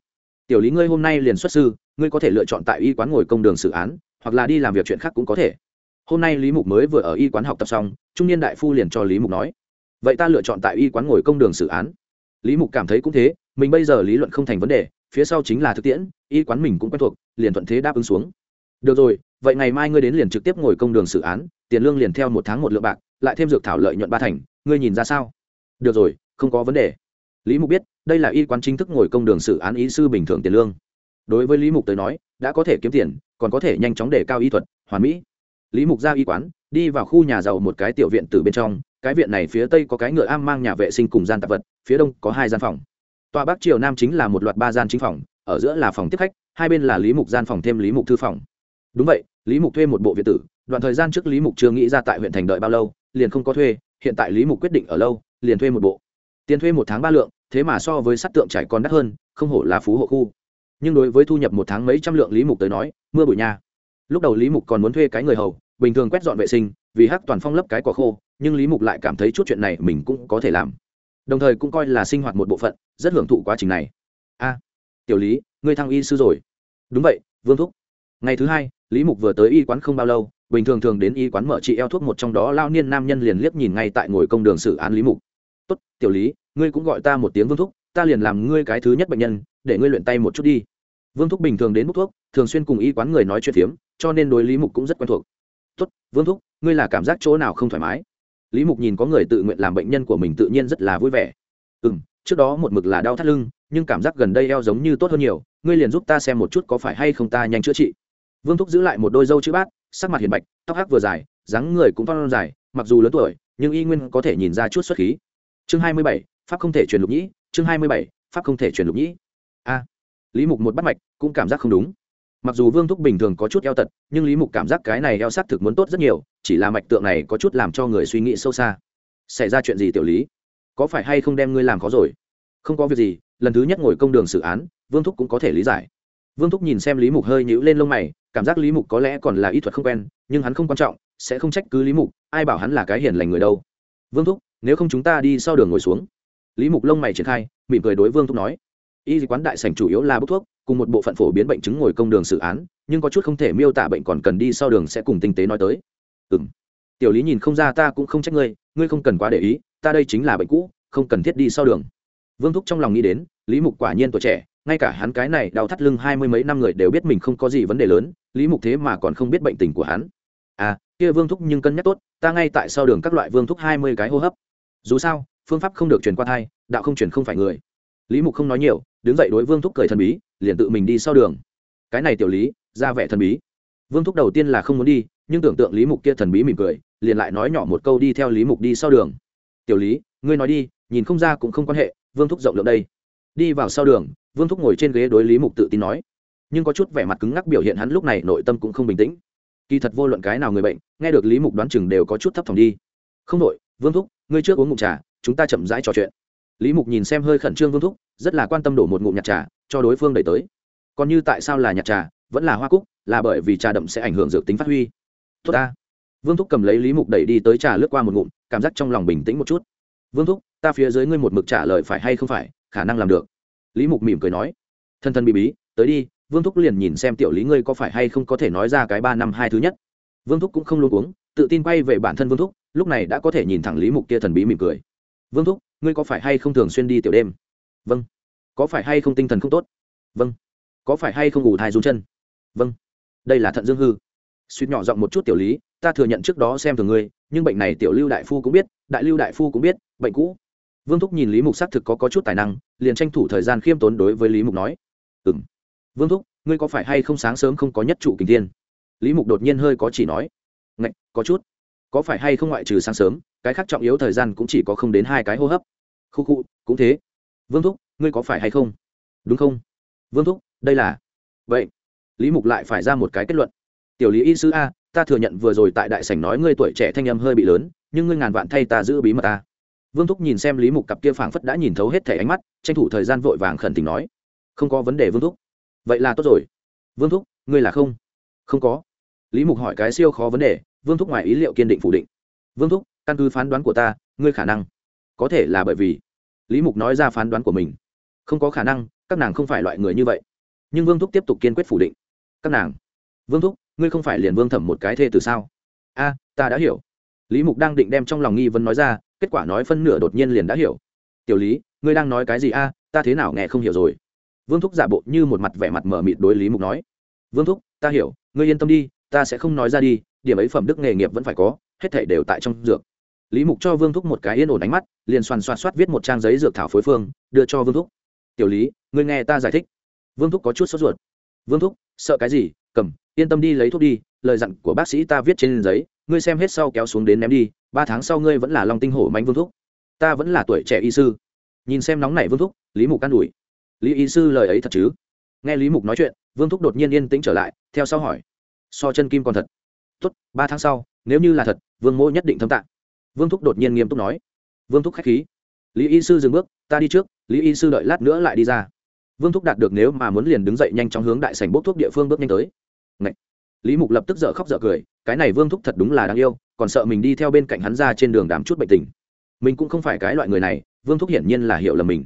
Tiểu lý ngươi hôm nay liền xuất sư, ngươi có thể lựa chọn tại y quán ngồi công đường xử án, hoặc là đi làm việc chuyện khác cũng có thể hôm nay lý mục mới vừa ở y quán học tập xong, trung niên đại phu liền cho lý mục nói, vậy ta lựa chọn tại y quán ngồi công đường xử án. Lý mục cảm thấy cũng thế, mình bây giờ lý luận không thành vấn đề, phía sau chính là thực tiễn, y quán mình cũng quen thuộc, liền thuận thế đáp ứng xuống. Được rồi, vậy ngày mai ngươi đến liền trực tiếp ngồi công đường xử án, tiền lương liền theo một tháng một lượng bạc, lại thêm dược thảo lợi nhuận ba thành, ngươi nhìn ra sao? Được rồi, không có vấn đề. Lý mục biết, đây là y quán chính thức ngồi công đường xử án ý sư bình thường tiền lương. Đối với lý mục tới nói, đã có thể kiếm tiền, còn có thể nhanh chóng để cao y thuật, hoàn mỹ lý mục ra y quán, đi vào khu nhà giàu một cái tiểu viện từ bên trong, cái viện này phía tây có cái ngựa am mang nhà vệ sinh cùng gian tạp vật, phía đông có hai gian phòng. Tòa bắc triều nam chính là một loạt ba gian chính phòng, ở giữa là phòng tiếp khách, hai bên là lý mục gian phòng thêm lý mục thư phòng. Đúng vậy, lý mục thuê một bộ viện tử, đoạn thời gian trước lý mục chưa nghĩ ra tại huyện thành đợi bao lâu, liền không có thuê, hiện tại lý mục quyết định ở lâu, liền thuê một bộ. Tiền thuê một tháng ba lượng, thế mà so với sắt tượng trải còn đắt hơn, không hổ là phú hộ khu. Nhưng đối với thu nhập một tháng mấy trăm lượng lý mục tới nói, mưa bụi nha lúc đầu lý mục còn muốn thuê cái người hầu bình thường quét dọn vệ sinh, vì hắc toàn phong lấp cái cỏ khô, nhưng lý mục lại cảm thấy chút chuyện này mình cũng có thể làm. Đồng thời cũng coi là sinh hoạt một bộ phận, rất hưởng thụ quá trình này. A, tiểu lý, ngươi thăng y sư rồi. Đúng vậy, vương thúc. Ngày thứ hai, lý mục vừa tới y quán không bao lâu, bình thường thường đến y quán mở trị eo thuốc một trong đó lao niên nam nhân liền liếc nhìn ngay tại ngồi công đường xử án lý mục. Tốt, tiểu lý, ngươi cũng gọi ta một tiếng vương thúc, ta liền làm ngươi cái thứ nhất bệnh nhân, để ngươi luyện tay một chút đi. Vương thúc bình thường đến hút thuốc, thường xuyên cùng y quán người nói chuyện phiếm, cho nên đối lý mục cũng rất quen thuộc tốt, vương thúc, ngươi là cảm giác chỗ nào không thoải mái? Lý mục nhìn có người tự nguyện làm bệnh nhân của mình tự nhiên rất là vui vẻ. Ừ m trước đó một mực là đau thắt lưng, nhưng cảm giác gần đây eo giống như tốt hơn nhiều, ngươi liền giúp ta xem một chút có phải hay không ta nhanh chữa trị. Vương thúc giữ lại một đôi dâu chữ bát, sắc mặt hiền bạch, tóc hắc vừa dài, dáng người cũng phong dài, mặc dù lớn tuổi, nhưng y nguyên có thể nhìn ra chút xuất khí. Chương hai mươi bảy, pháp không thể truyền lục nhĩ, chương hai mươi bảy, pháp không thể truyền lục nhĩ. A. Lý mục một bắt mạch, cũng cảm giác không đúng mặc dù vương thúc bình thường có chút eo tật, nhưng lý mục cảm giác cái này eo s á c thực muốn tốt rất nhiều, chỉ là mạch tượng này có chút làm cho người suy nghĩ sâu xa. Xảy ra chuyện gì tiểu lý? Có phải hay không đem ngươi làm khó rồi? Không có việc gì, lần thứ nhất ngồi công đường xử án, vương thúc cũng có thể lý giải. Vương thúc nhìn xem lý mục hơi nhữ lên lông mày, cảm giác lý mục có lẽ còn là y thuật không quen, nhưng hắn không quan trọng, sẽ không trách cứ lý mục, ai bảo hắn là cái hiền lành người đâu. Vương thúc, nếu không chúng ta đi sau đường ngồi xuống. Lý mục lông mày triển khai, mỉm cười đối vương thúc nói. Y quán đại sảnh chủ yếu là bốc thuốc cùng một bộ phận phổ biến bệnh chứng ngồi công đường xử án, nhưng có chút không thể miêu tả bệnh còn cần đi sau đường sẽ cùng tinh tế nói tới. Ừ m tiểu lý nhìn không ra ta cũng không trách ngươi ngươi không cần quá để ý, ta đây chính là bệnh cũ, không cần thiết đi sau đường. Vương thúc trong lòng nghĩ đến, lý mục quả nhiên tuổi trẻ, ngay cả hắn cái này đau thắt lưng hai mươi mấy năm người đều biết mình không có gì vấn đề lớn, lý mục thế mà còn không biết bệnh tình của hắn. À kia vương thúc nhưng cân nhắc tốt, ta ngay tại sau đường các loại vương thúc hai mươi cái hô hấp. Dù sao, phương pháp không được truyền qua thai, đạo không truyền không phải người. Lý mục không nói nhiều đứng dậy đối vương thúc cười thần bí, liền tự mình đi sau đường. Cái này tiểu lý, ra vẻ thần bí. Vương thúc đầu tiên là không muốn đi, nhưng tưởng tượng lý mục kia thần bí mỉm cười, liền lại nói nhỏ một câu đi theo lý mục đi sau đường. Tiểu lý, ngươi nói đi, nhìn không ra cũng không quan hệ, vương thúc rộng lượng đây. Đi vào sau đường, vương thúc ngồi trên ghế đối lý mục tự tin nói. Nhưng có chút vẻ mặt cứng ngắc biểu hiện hắn lúc này nội tâm cũng không bình tĩnh. Kỳ thật vô luận cái nào người bệnh, nghe được lý mục đoán chừng đều có chút thấp thỏm đi. Không đội vương thúc, ngươi trước uống ngụm trà, chúng ta chậm rãi trò chuyện lý mục nhìn xem hơi khẩn trương vương thúc, rất là quan tâm đổ một ngụm nhạt trà, cho đối phương đẩy tới. Còn như tại sao là nhạt trà, vẫn là hoa cúc, là bởi vì trà đậm sẽ ảnh hưởng dược tính phát huy. Tốt ta. Vương thúc cầm lấy lý mục đẩy đi tới trà lướt qua một ngụm, cảm giác trong lòng bình tĩnh một chút. Vương thúc, ta phía dưới ngươi một mực trả lời phải hay không phải, khả năng làm được. Lý mục mỉm cười nói. Thân thân bị bí, tới đi, vương thúc liền nhìn xem tiểu lý ngươi có phải hay không có thể nói ra cái ba năm hai thứ nhất. Vương thúc cũng không luôn uống tự tin quay về bản thân vương thúc, lúc này đã có thể nhìn thẳng lý mục kia thần bí mỉm cười. Vương thúc ngươi có phải hay không thường xuyên đi tiểu đêm? Vâng. Có phải hay không tinh thần không tốt? Vâng. Có phải hay không ngủ thai run chân? Vâng. Đây là thận dương hư. Suýt nhỏ giọng một chút tiểu lý ta thừa nhận trước đó xem thường ngươi nhưng bệnh này tiểu lưu đại phu cũng biết đại lưu đại phu cũng biết bệnh cũ. Vương thúc nhìn lý mục xác thực có, có chút tài năng liền tranh thủ thời gian khiêm tốn đối với lý mục nói. Ừ m vương thúc ngươi có phải hay không sáng sớm không có nhất trụ kình thiên? Lý mục đột nhiên hơi có chỉ nói. Ngạch có chút. Có phải hay không ngoại trừ sáng sớm cái khác trọng yếu thời gian cũng chỉ có không đến hai cái hô hấp khu khu, cũng thế. Vương thúc, ngươi có phải hay không? Đúng không? Vương thúc, đây là. Vậy, lý mục lại phải ra một cái kết luận. Tiểu lý y sư a, ta thừa nhận vừa rồi tại đại sảnh nói ngươi tuổi trẻ thanh âm hơi bị lớn, nhưng ngươi ngàn vạn thay ta giữ bí mật ta vương thúc nhìn xem lý mục cặp kia phảng phất đã nhìn thấu hết thẻ ánh mắt, tranh thủ thời gian vội vàng khẩn tình nói. Không có vấn đề vương thúc. Vậy là tốt rồi. Vương thúc, ngươi là không? Không có. Lý mục hỏi cái siêu khó vấn đề, vương thúc ngoài ý liệu kiên định phủ định. Vương thúc, căn cứ phán đoán của ta, ngươi khả năng có thể là bởi vì lý mục nói ra phán đoán của mình. Không có khả năng, các nàng không phải loại người như vậy. Nhưng vương thúc tiếp tục kiên quyết phủ định. Các nàng, vương thúc, ngươi không phải liền vương thẩm một cái thê từ sao? A, ta đã hiểu. Lý mục đang định đem trong lòng nghi vấn nói ra, kết quả nói phân nửa đột nhiên liền đã hiểu. Tiểu lý, ngươi đang nói cái gì a? Ta thế nào nghe không hiểu rồi. Vương thúc giả bộ như một mặt vẻ mặt mở mịt đối lý mục nói. Vương thúc, ta hiểu, ngươi yên tâm đi, ta sẽ không nói ra đi, điểm ấy phẩm đức nghề nghiệp vẫn phải có, hết thể đều tại trong dược lý mục cho vương thúc một cái yên ổn ánh mắt, liền soàn soạt soát viết một trang giấy dược thảo phối phương, đưa cho vương thúc. Tiểu lý, ngươi nghe ta giải thích. Vương thúc có chút sốt ruột. Vương thúc, sợ cái gì? Cầm, yên tâm đi lấy thuốc đi, lời dặn của bác sĩ ta viết trên giấy, ngươi xem hết sau kéo xuống đến ném đi, ba tháng sau ngươi vẫn là lòng tinh hổ mạnh vương thúc. Ta vẫn là tuổi trẻ y sư. Nhìn xem nóng nảy vương thúc, lý mục can đủi lý y sư lời ấy thật chứ? Nghe lý mục nói chuyện, vương thúc đột nhiên yên tĩnh trở lại, theo sau hỏi. So chân kim còn thật? Tốt, ba tháng sau, nếu như là thật, vương mỗ nhất định thâm tạng vương thúc đột nhiên nghiêm túc nói. Vương thúc k h á c h khí. Lý y sư dừng bước, ta đi trước, lý y sư đợi lát nữa lại đi ra. Vương thúc đạt được nếu mà muốn liền đứng dậy nhanh chóng hướng đại sành bốc thuốc địa phương bước nhanh tới. Ngậy! lý mục lập tức dở khóc dở cười, cái này vương thúc thật đúng là đáng yêu, còn sợ mình đi theo bên cạnh hắn ra trên đường đám chút bệnh tình. Mình cũng không phải cái loại người này, vương thúc hiển nhiên là hiểu lầm mình.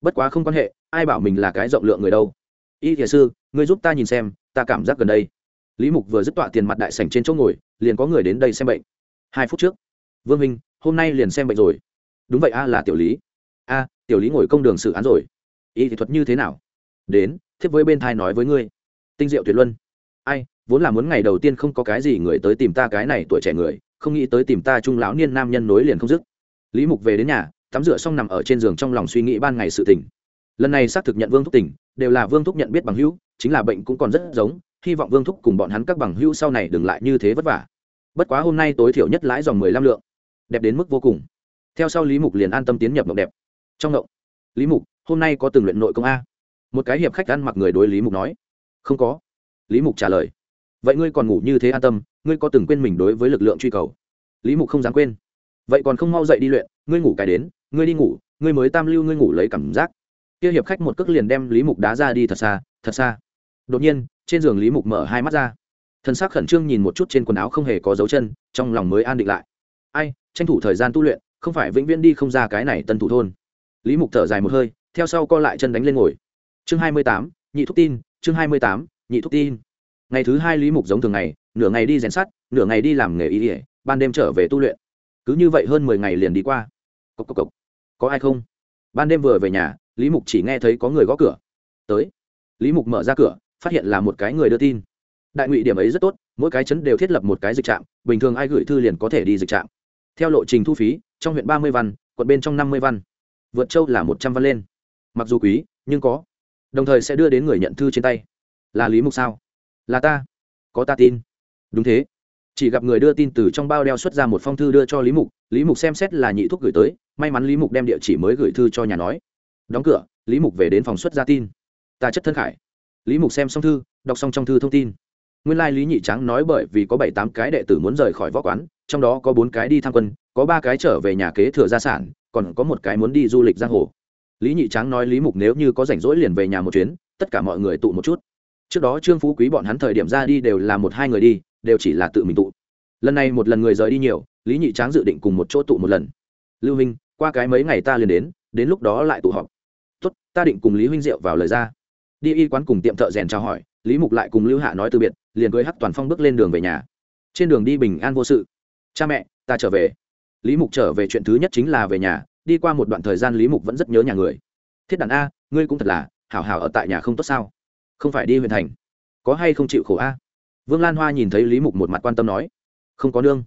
Bất quá không quan hệ, ai bảo mình là cái rộng lượng người đâu. Y thiền sư, ngươi giúp ta nhìn xem, ta cảm giác gần đây. Lý mục vừa dứt tọa tiền mặt đại sảnh trên chỗ ngồi, liền có người đến đây xem bệnh. Hai phút trước vương minh, hôm nay liền xem bệnh rồi. Đúng vậy a, là tiểu lý. A, tiểu lý ngồi công đường xử án rồi. Y thì thuật như thế nào? Đến, thiếp với bên thai nói với ngươi. Tinh diệu tuyệt luân. Ai, vốn là muốn ngày đầu tiên không có cái gì người tới tìm ta cái này tuổi trẻ người, không nghĩ tới tìm ta trung lão niên nam nhân nối liền không dứt. Lý mục về đến nhà, tắm rửa xong nằm ở trên giường trong lòng suy nghĩ ban ngày sự tình. Lần này xác thực nhận vương thúc tỉnh, đều là vương thúc nhận biết bằng hữu, chính là bệnh cũng còn rất giống, hy vọng vương thúc cùng bọn hắn các bằng hữu sau này đừng lại như thế vất vả. Bất quá hôm nay tối thiểu nhất lãi dòng mười lăm lượng đẹp đến mức vô cùng. Theo sau lý mục liền an tâm tiến nhập mộng đẹp. Trong mộng, lý mục, hôm nay có từng luyện nội công a? Một cái hiệp khách ăn mặc người đối lý mục nói. Không có. Lý mục trả lời. Vậy ngươi còn ngủ như thế an tâm, ngươi có từng quên mình đối với lực lượng truy cầu? Lý mục không dám quên. Vậy còn không mau dậy đi luyện, ngươi ngủ cái đến, ngươi đi ngủ, ngươi mới tam lưu ngươi ngủ lấy cảm giác. Kia hiệp khách một cước liền đem lý mục đá ra đi thật xa thật xa. Đột nhiên, trên giường lý mục mở hai mắt ra. Thân xác khẩn trương nhìn một chút trên quần áo không hề có dấu chân, trong lòng mới an định lại. Ai tranh thủ thời gian tu luyện, không phải vĩnh viễn đi không ra cái này tân thủ thôn. Lý mục thở dài một hơi, theo sau co lại chân đánh lên ngồi. Chương hai mươi tám, nhị thúc tin, chương hai mươi tám, nhị thúc tin. Ngày thứ hai lý mục giống thường ngày, nửa ngày đi rèn sắt, nửa ngày đi làm nghề y ỉa ban đêm trở về tu luyện. Cứ như vậy hơn mười ngày liền đi qua. Cốc cốc cốc. có ai không? Ban đêm vừa về nhà, lý mục chỉ nghe thấy có người gõ cửa. Tới. Lý mục mở ra cửa, phát hiện là một cái người đưa tin. Đại ngụy điểm ấy rất tốt, mỗi cái chấn đều thiết lập một cái dịch trạm, bình thường ai gửi thư liền có thể đi dịch trạm theo lộ trình thu phí, trong huyện ba mươi văn, quận bên trong năm mươi văn. Vượt châu là một trăm văn lên. Mặc dù quý, nhưng có. Đồng thời sẽ đưa đến người nhận thư trên tay. Là lý mục sao? Là ta. Có ta tin. Đúng thế. Chỉ gặp người đưa tin từ trong bao đeo xuất ra một phong thư đưa cho lý mục. Lý mục xem xét là nhị thúc gửi tới. May mắn lý mục đem địa chỉ mới gửi thư cho nhà nói. Đóng cửa, lý mục về đến phòng xuất ra tin. Ta chất thân khải. Lý mục xem xong thư, đọc xong trong thư thông tin nguyên lai lý nhị tráng nói bởi vì có bảy tám cái đệ tử muốn rời khỏi võ quán, trong đó có bốn cái đi tham quân, có ba cái trở về nhà kế thừa gia sản, còn có một cái muốn đi du lịch giang hồ. Lý nhị tráng nói lý mục nếu như có rảnh rỗi liền về nhà một chuyến, tất cả mọi người tụ một chút. Trước đó trương phú quý bọn hắn thời điểm ra đi đều là một hai người đi, đều chỉ là tự mình tụ. Lần này một lần người rời đi nhiều, lý nhị tráng dự định cùng một chỗ tụ một lần. Lưu huynh, qua cái mấy ngày ta liền đến đến lúc đó lại tụ họp. Tốt, ta định cùng lý huynh rượu vào lời ra. Đi y quán cùng tiệm thợ rèn chào hỏi lý mục lại cùng lưu hạ nói từ biệt, liền cưới hắc toàn phong bước lên đường về nhà. Trên đường đi bình an vô sự. Cha mẹ, ta trở về. Lý mục trở về chuyện thứ nhất chính là về nhà, đi qua một đoạn thời gian lý mục vẫn rất nhớ nhà người. Thiết đàn a, ngươi cũng thật là hảo hảo ở tại nhà không tốt sao? Không phải đi huyện thành. Có hay không chịu khổ a? Vương lan hoa nhìn thấy lý mục một mặt quan tâm nói. Không có nương.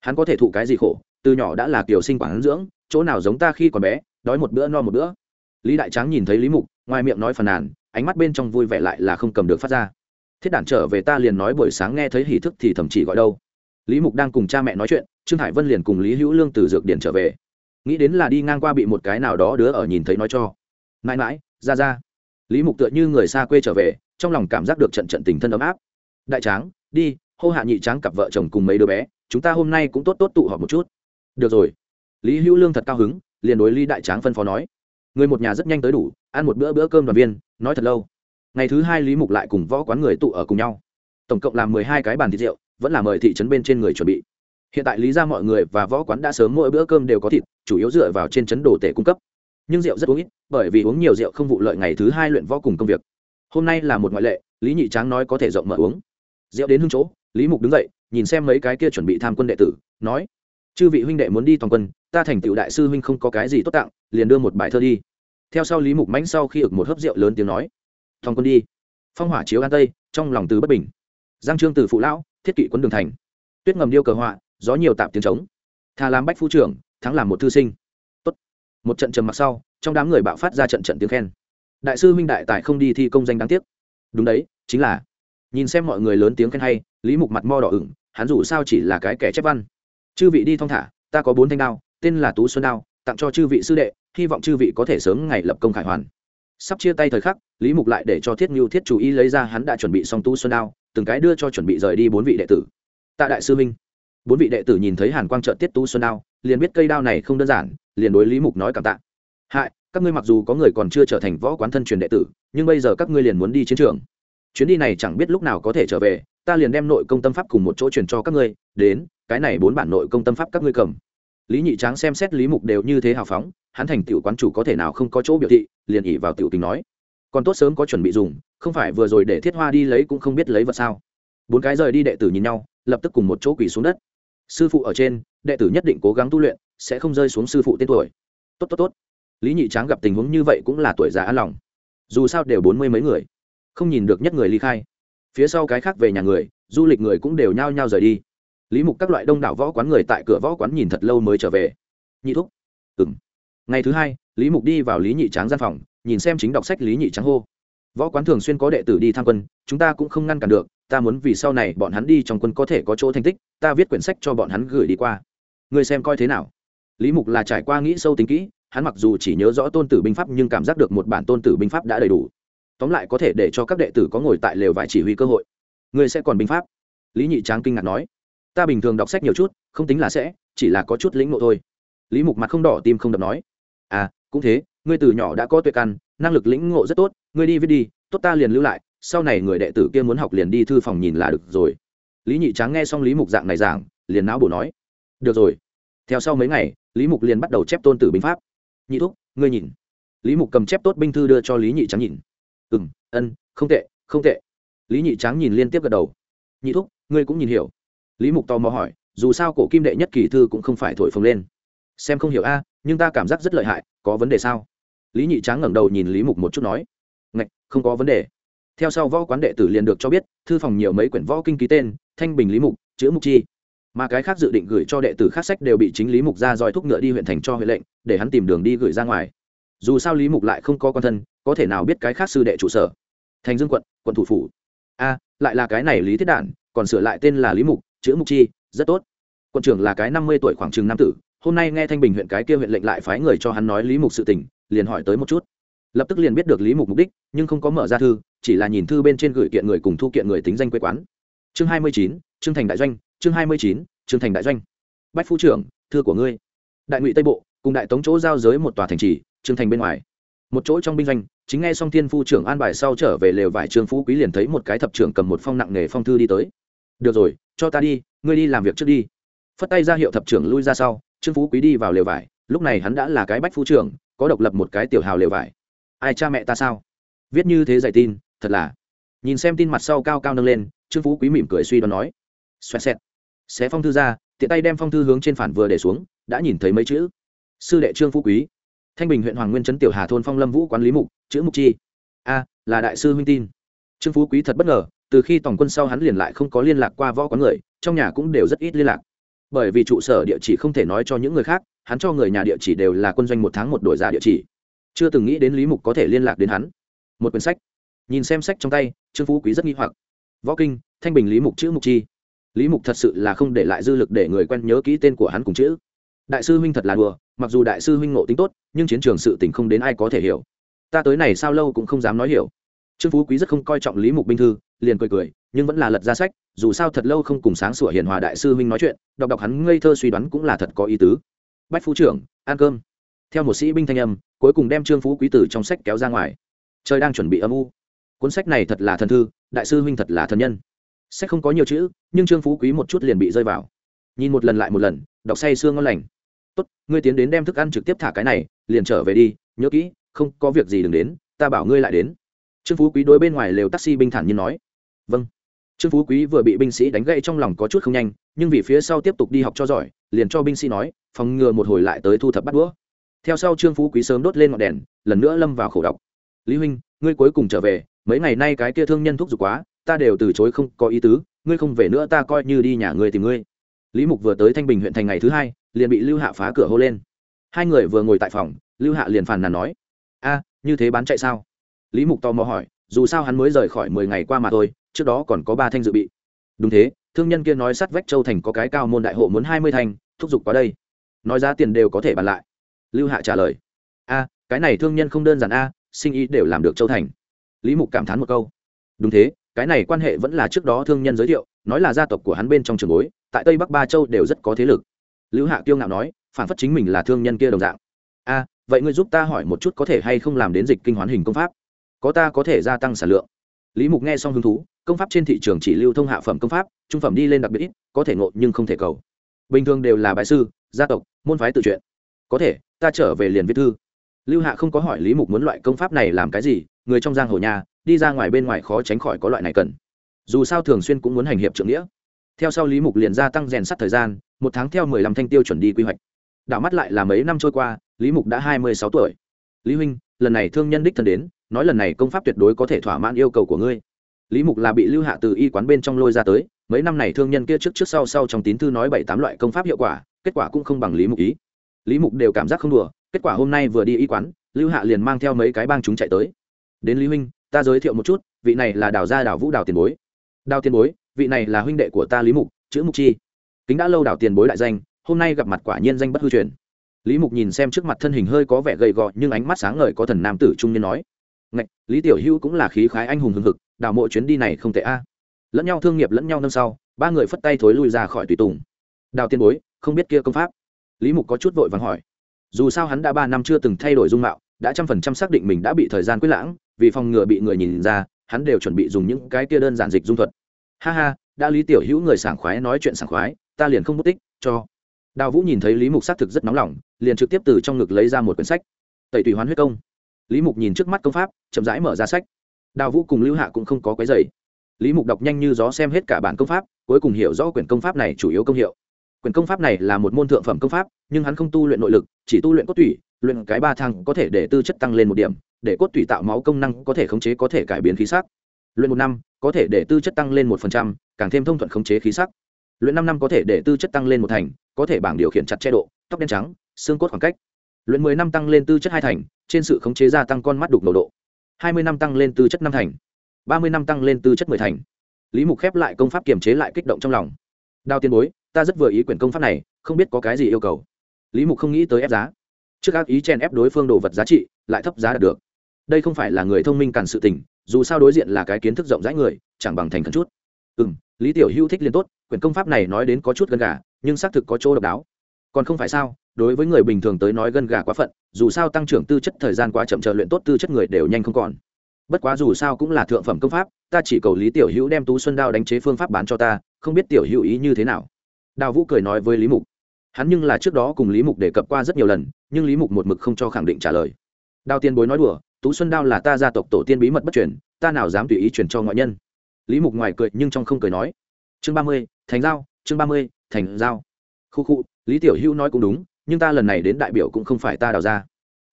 Hắn có thể thụ cái gì khổ? Từ nhỏ đã là kiểu sinh quản dưỡng, chỗ nào giống ta khi còn bé, đói một bữa no một bữa. Lý đại tráng nhìn thấy lý mục, ngoài miệng nói phàn nàn ánh mắt bên trong vui vẻ lại là không cầm được phát ra. Thiết đản trở về ta liền nói buổi sáng nghe thấy hỉ thức thì thậm chí gọi đâu. Lý mục đang cùng cha mẹ nói chuyện, trương hải vân liền cùng lý hữu lương từ dược điển trở về. Nghĩ đến là đi ngang qua bị một cái nào đó đứa ở nhìn thấy nói cho. Mãi mãi, ra ra. Lý mục tựa như người xa quê trở về, trong lòng cảm giác được trận trận tình thân ấm áp. Đại tráng, đi, hô hạ nhị tráng cặp vợ chồng cùng mấy đứa bé, chúng ta hôm nay cũng tốt tốt tụ họp một chút. Được rồi. Lý hữu lương thật cao hứng, liền đối lý đại tráng phân phó nói người một nhà rất nhanh tới đủ, ăn một bữa bữa cơm đoàn viên, nói thật lâu. Ngày thứ hai lý mục lại cùng võ quán người tụ ở cùng nhau. Tổng cộng làm mười hai cái bàn thịt rượu, vẫn là mời thị trấn bên trên người chuẩn bị. Hiện tại lý ra mọi người và võ quán đã sớm mỗi bữa cơm đều có thịt, chủ yếu dựa vào trên chấn đồ tể cung cấp. Nhưng rượu rất uống ít, bởi vì uống nhiều rượu không vụ lợi ngày thứ hai luyện võ cùng công việc. Hôm nay là một ngoại lệ, lý nhị tráng nói có thể rộng mở uống. Rượu đến hưng chỗ, lý mục đứng dậy, nhìn xem mấy cái kia chuẩn bị tham quân đệ tử, nói, chư vị huynh đệ muốn đi toàn quân, ta thành tựu đại sư huynh không có cái gì tốt tặng liền đưa một bài thơ đi. Theo sau lý mục mãnh sau khi ực một hớp rượu lớn tiếng nói thong quân đi. Phong hỏa chiếu an tây, trong lòng từ bất bình. Giang trương từ phụ lão, thiết kỵ quân đường thành. Tuyết ngầm điêu cờ họa, gió nhiều tạm tiếng trống. Thà làm bách phu trưởng, thắng làm một thư sinh. Tốt. một trận trầm mặc sau, trong đám người bạo phát ra trận trận tiếng khen. Đại sư huynh đại tài không đi thi công danh đáng tiếc. Đúng đấy, chính là. Nhìn xem mọi người lớn tiếng khen hay, lý mục mặt mo đỏ ửng, hắn dù sao chỉ là cái kẻ chép văn. Chư vị đi thong thả, ta có bốn thanh đao, tên là tú xuân đao tặng cho chư vị sư đệ, hy vọng chư vị có thể sớm ngày lập công khải hoàn. Sắp chia tay thời khắc, lý mục lại để cho thiết ngưu thiết chủ y lấy ra hắn đã chuẩn bị xong Tu xuân đao, từng cái đưa cho chuẩn bị rời đi bốn vị đệ tử. Tạ đại sư minh, bốn vị đệ tử nhìn thấy hàn quang trợ tiết Tu xuân đao, liền biết cây đao này không đơn giản, liền đối lý mục nói cảm tạ. Hại, các ngươi mặc dù có người còn chưa trở thành võ quán thân truyền đệ tử, nhưng bây giờ các ngươi liền muốn đi chiến trường. Chuyến đi này chẳng biết lúc nào có thể trở về, ta liền đem nội công tâm pháp cùng một chỗ truyền cho các ngươi, đến, cái này bốn bản nội công tâm pháp các ngươi cầm lý nhị tráng xem xét lý mục đều như thế hào phóng, hắn thành tiểu quán chủ có thể nào không có chỗ biểu thị, liền ỉ vào tiểu tình nói. Còn tốt sớm có chuẩn bị dùng, không phải vừa rồi để thiết hoa đi lấy cũng không biết lấy vật sao. Bốn cái rời đi đệ tử nhìn nhau, lập tức cùng một chỗ quỳ xuống đất. Sư phụ ở trên, đệ tử nhất định cố gắng tu luyện, sẽ không rơi xuống sư phụ tên tuổi. Tốt tốt tốt. Lý nhị tráng gặp tình huống như vậy cũng là tuổi già an lòng. Dù sao đều bốn mươi mấy người, không nhìn được nhất người ly khai. Phía sau cái khác về nhà người, du lịch người cũng đều nhao nhao rời đi lý mục các loại đông đảo võ quán người tại cửa võ quán nhìn thật lâu mới trở về. Nhị thúc. Ừ m ngày thứ hai, lý mục đi vào lý nhị tráng gian phòng, nhìn xem chính đọc sách lý nhị tráng hô. Võ quán thường xuyên có đệ tử đi tham quân, chúng ta cũng không ngăn cản được, ta muốn vì sau này bọn hắn đi trong quân có thể có chỗ thành tích, ta viết quyển sách cho bọn hắn gửi đi qua. Người xem coi thế nào? Lý mục là trải qua nghĩ sâu tính kỹ, hắn mặc dù chỉ nhớ rõ tôn tử binh pháp nhưng cảm giác được một bản tôn tử binh pháp đã đầy đủ. Tóm lại có thể để cho các đệ tử có ngồi tại lều vải chỉ huy cơ hội. Người sẽ còn binh pháp? Lý nhị tráng kinh ngạc nói ta bình thường đọc sách nhiều chút, không tính là sẽ, chỉ là có chút lĩnh ngộ thôi. Lý mục mặt không đỏ tim không đập nói. À cũng thế, ngươi từ nhỏ đã có tuệ căn, năng lực lĩnh ngộ rất tốt, ngươi đi viết đi, tốt ta liền lưu lại, sau này người đệ tử kia muốn học liền đi thư phòng nhìn là được rồi. Lý nhị tráng nghe xong lý mục dạng này giảng, liền não bổ nói. Được rồi. Theo sau mấy ngày, lý mục liền bắt đầu chép tôn tử binh pháp. Nhị thúc, ngươi nhìn. Lý mục cầm chép tốt binh thư đưa cho lý nhị tráng nhìn. Ừ m ân, không tệ không tệ. Lý nhị tráng nhìn liên tiếp gật đầu. Nhị thúc, ngươi cũng nhìn hiểu lý mục tò mò hỏi, dù sao cổ kim đệ nhất kỳ thư cũng không phải thổi phồng lên. Xem không hiểu a, nhưng ta cảm giác rất lợi hại, có vấn đề sao? Lý nhị tráng ngẩng đầu nhìn lý mục một chút nói, ngạch, không có vấn đề. Theo sau võ quán đệ tử liền được cho biết, thư phòng nhiều mấy quyển võ kinh ký tên, thanh bình lý mục, chữ mục chi. Mà cái khác dự định gửi cho đệ tử khác sách đều bị chính lý mục ra dòi thúc ngựa đi huyện thành cho huệ lệnh, để hắn tìm đường đi gửi ra ngoài. Dù sao lý mục lại không có con thân, có thể nào biết cái khác sư đệ trụ sở? Thành dương quận quận thủ phủ. A, lại là cái này lý thiết đản, còn sửa lại tên là lý mục chữ mục chi, rất tốt. Quận trưởng là cái năm mươi tuổi khoảng chừng nam tử, hôm nay nghe thanh bình huyện cái kia huyện lệnh lại phái người cho hắn nói lý mục sự tình, liền hỏi tới một chút. Lập tức liền biết được lý mục mục đích, nhưng không có mở ra thư, chỉ là nhìn thư bên trên gửi kiện người cùng thu kiện người tính danh quê quán. Chương hai mươi chín, trương thành đại doanh, chương hai mươi chín, trương thành đại doanh. Bách phu trưởng, thư của ngươi. Đại ngụy tây bộ, cùng đại tống chỗ giao giới một tòa thành trì, trương thành bên ngoài. Một chỗ trong binh doanh, chính nghe xong thiên phu trưởng an bài sau trở về lều vải trương phú quý liền thấy một cái thập trưởng cầm một phong nặng nghề phong thư đi tới được rồi, cho ta đi, ngươi đi làm việc trước đi. Phất tay ra hiệu thập trưởng lui ra sau, trương phú quý đi vào lều vải. Lúc này hắn đã là cái bách phú trưởng, có độc lập một cái tiểu hào lều vải. Ai cha mẹ ta sao? Viết như thế dạy tin, thật là. Nhìn xem tin mặt sau cao cao nâng lên, trương phú quý mỉm cười suy đoán nói. Xoẹt xẹt. Xé phong thư ra, tiện tay đem phong thư hướng trên phản vừa để xuống, đã nhìn thấy mấy chữ. Sư đệ trương phú quý. Thanh bình huyện hoàng nguyên trấn tiểu hà thôn phong lâm vũ quán lý mục, chữ mục chi. A, là đại sư huynh tin trương phú quý thật bất ngờ, từ khi tổng quân sau hắn liền lại không có liên lạc qua võ quán người, trong nhà cũng đều rất ít liên lạc. Bởi vì trụ sở địa chỉ không thể nói cho những người khác, hắn cho người nhà địa chỉ đều là quân doanh một tháng một đổi ra địa chỉ. Chưa từng nghĩ đến lý mục có thể liên lạc đến hắn. Một quyển sách. Nhìn xem sách trong tay, trương phú quý rất nghi hoặc. Võ kinh, thanh bình lý mục chữ mục chi. Lý mục thật sự là không để lại dư lực để người quen nhớ kỹ tên của hắn cùng chữ. Đại sư huynh thật là đùa, mặc dù đại sư huynh ngộ tính tốt, nhưng chiến trường sự tình không đến ai có thể hiểu. Ta tới này sao lâu cũng không dám nói hiểu trương phú quý rất không coi trọng lý mục binh thư, liền cười cười, nhưng vẫn là lật ra sách, dù sao thật lâu không cùng sáng sủa hiền hòa đại sư huynh nói chuyện, đọc đọc hắn ngây thơ suy đoán cũng là thật có ý tứ. Bách phú trưởng, ăn cơm. Theo một sĩ binh thanh âm, cuối cùng đem trương phú quý tử trong sách kéo ra ngoài. Trời đang chuẩn bị âm u. Cuốn sách này thật là thần thư, đại sư huynh thật là thần nhân. Sách không có nhiều chữ, nhưng trương phú quý một chút liền bị rơi vào. Nhìn một lần lại một lần, đọc say sương ngon lành. Tốt, ngươi tiến đến đem thức ăn trực tiếp thả cái này, liền trở về đi, nhớ kỹ, không có việc gì đừng đến, ta bảo ngươi lại đến trương phú quý đối bên ngoài lều taxi binh thản nhiên nói vâng trương phú quý vừa bị binh sĩ đánh gậy trong lòng có chút không nhanh nhưng vì phía sau tiếp tục đi học cho giỏi liền cho binh sĩ nói phòng ngừa một hồi lại tới thu thập bắt đũa theo sau trương phú quý sớm đốt lên ngọn đèn lần nữa lâm vào khổ độc lý huynh ngươi cuối cùng trở về mấy ngày nay cái kia thương nhân thúc giục quá ta đều từ chối không có ý tứ ngươi không về nữa ta coi như đi nhà ngươi tìm ngươi lý mục vừa tới thanh bình huyện thành ngày thứ hai liền bị lưu hạ phá cửa hô lên hai người vừa ngồi tại phòng lưu hạ liền phàn nàn nói a như thế bán chạy sao lý mục tò mò hỏi, dù sao hắn mới rời khỏi mười ngày qua mà thôi, trước đó còn có ba thanh dự bị. Đúng thế, thương nhân kia nói sắt vách châu thành có cái cao môn đại hộ muốn hai mươi thanh, thúc giục qua đây. Nói giá tiền đều có thể bàn lại. Lưu hạ trả lời, a, cái này thương nhân không đơn giản a, sinh ý đều làm được châu thành. Lý mục cảm thán một câu, đúng thế, cái này quan hệ vẫn là trước đó thương nhân giới thiệu, nói là gia tộc của hắn bên trong trường bối, tại tây bắc ba châu đều rất có thế lực. Lưu hạ kiêu ngạo nói, phản phất chính mình là thương nhân kia đồng dạng. A, vậy ngươi giúp ta hỏi một chút có thể hay không làm đến dịch kinh hoán hình công pháp? Có ta có thể gia tăng sản lượng. Lý mục nghe xong hứng thú, công pháp trên thị trường chỉ lưu thông hạ phẩm công pháp, trung phẩm đi lên đặc biệt ít, có thể ngộ nhưng không thể cầu. Bình thường đều là bại sư, gia tộc, môn phái tự truyện. Có thể, ta trở về liền viết thư. Lưu hạ không có hỏi lý mục muốn loại công pháp này làm cái gì, người trong giang hồ nhà, đi ra ngoài bên ngoài khó tránh khỏi có loại này cần. Dù sao thường xuyên cũng muốn hành hiệp trượng nghĩa. Theo sau lý mục liền gia tăng rèn sắt thời gian, một tháng theo mười lăm thanh tiêu chuẩn đi quy hoạch. Đảo mắt lại là mấy năm trôi qua, lý mục đã hai mươi sáu tuổi. Lý huynh lần này thương nhân đích thân đến, nói lần này công pháp tuyệt đối có thể thỏa mãn yêu cầu của ngươi. Lý mục là bị lưu hạ từ y quán bên trong lôi ra tới, mấy năm này thương nhân kia trước trước sau sau trong tín thư nói bảy tám loại công pháp hiệu quả, kết quả cũng không bằng lý mục ý. Lý mục đều cảm giác không đùa, kết quả hôm nay vừa đi y quán, lưu hạ liền mang theo mấy cái bang chúng chạy tới. Đến lý huynh, ta giới thiệu một chút, vị này là đào gia đào vũ đào tiền bối. Đào tiền bối, vị này là huynh đệ của ta lý mục, chữ mục chi. Kính đã lâu đào tiền bối đại danh, hôm nay gặp mặt quả nhiên danh bất hư truyền lý mục nhìn xem trước mặt thân hình hơi có vẻ gầy gò, nhưng ánh mắt sáng ngời có thần nam tử trung niên nói, ngạch, lý tiểu hữu cũng là khí khái anh hùng hưng hực, đào mộ chuyến đi này không tệ a. Lẫn nhau thương nghiệp lẫn nhau năm sau, ba người phất tay thối lui ra khỏi tùy tùng. Đào tiên bối, không biết kia công pháp? Lý mục có chút vội vàng hỏi. Dù sao hắn đã ba năm chưa từng thay đổi dung mạo, đã trăm phần trăm xác định mình đã bị thời gian quyết lãng, vì phòng ngừa bị người nhìn ra, hắn đều chuẩn bị dùng những cái kia đơn giản dịch dung thuật. Ha ha, đã lý tiểu hữu người sảng khoái nói chuyện sảng khoái, ta liền không mất tích, cho. Đào vũ nhìn thấy lý mục xác thực rất nóng lòng liền trực tiếp từ trong ngực lấy ra một quyển sách. Tẩy tùy hoán huyết công. Lý mục nhìn trước mắt công pháp, chậm rãi mở ra sách. Đào vũ cùng lưu hạ cũng không có cái dày lý mục đọc nhanh như gió xem hết cả bản công pháp, cuối cùng hiểu rõ quyển công pháp này chủ yếu công hiệu. Quyển công pháp này là một môn thượng phẩm công pháp, nhưng hắn không tu luyện nội lực, chỉ tu luyện cốt tủy, luyện cái ba thang có thể để tư chất tăng lên một điểm, để cốt tủy tạo máu công năng có thể khống chế có thể cải biến khí sắc. Luyện một năm, có thể để tư chất tăng lên một phần trăm, càng thêm thông thuận khống chế khí sắc luyện năm năm có thể để tư chất tăng lên một thành, có thể bảng điều khiển chặt che độ, tóc đen trắng, xương cốt khoảng cách. Luyện mười năm tăng lên tư chất hai thành, trên sự khống chế gia tăng con mắt đục nổ độ. Hai mươi năm tăng lên tư chất năm thành, ba mươi năm tăng lên tư chất mười thành. Lý mục khép lại công pháp kiềm chế lại kích động trong lòng. Đao tiên bối, ta rất vừa ý quyển công pháp này, không biết có cái gì yêu cầu. Lý mục không nghĩ tới ép giá. Trước ác ý chen ép đối phương đồ vật giá trị, lại thấp giá đạt được. Đây không phải là người thông minh càn sự tình, dù sao đối diện là cái kiến thức rộng rãi người, chẳng bằng thành khẩn chút. Ừ m lý tiểu hữu thích liên tốt quyển công pháp này nói đến có chút gần gà, nhưng xác thực có chỗ độc đáo. Còn không phải sao, đối với người bình thường tới nói gân gà quá phận, dù sao tăng trưởng tư chất thời gian quá chậm chờ luyện tốt tư chất người đều nhanh không còn. Bất quá dù sao cũng là thượng phẩm công pháp, ta chỉ cầu lý tiểu hữu đem tú xuân đao đánh chế phương pháp bán cho ta, không biết tiểu hữu ý như thế nào. Đào vũ cười nói với lý mục. Hắn nhưng là trước đó cùng lý mục đề cập qua rất nhiều lần, nhưng lý mục một mực không cho khẳng định trả lời. Đào tiên bối nói đùa, tú xuân đao là ta gia tộc tổ tiên bí mật bất chuyển ta nào dám tùy ý truyền cho ngoại nhân. Lý mục ngoài cười nhưng trong không cười nói. Chương ba mươi thành giao chương ba mươi thành giao. Khu khu lý tiểu hữu nói cũng đúng nhưng ta lần này đến đại biểu cũng không phải ta đào ra.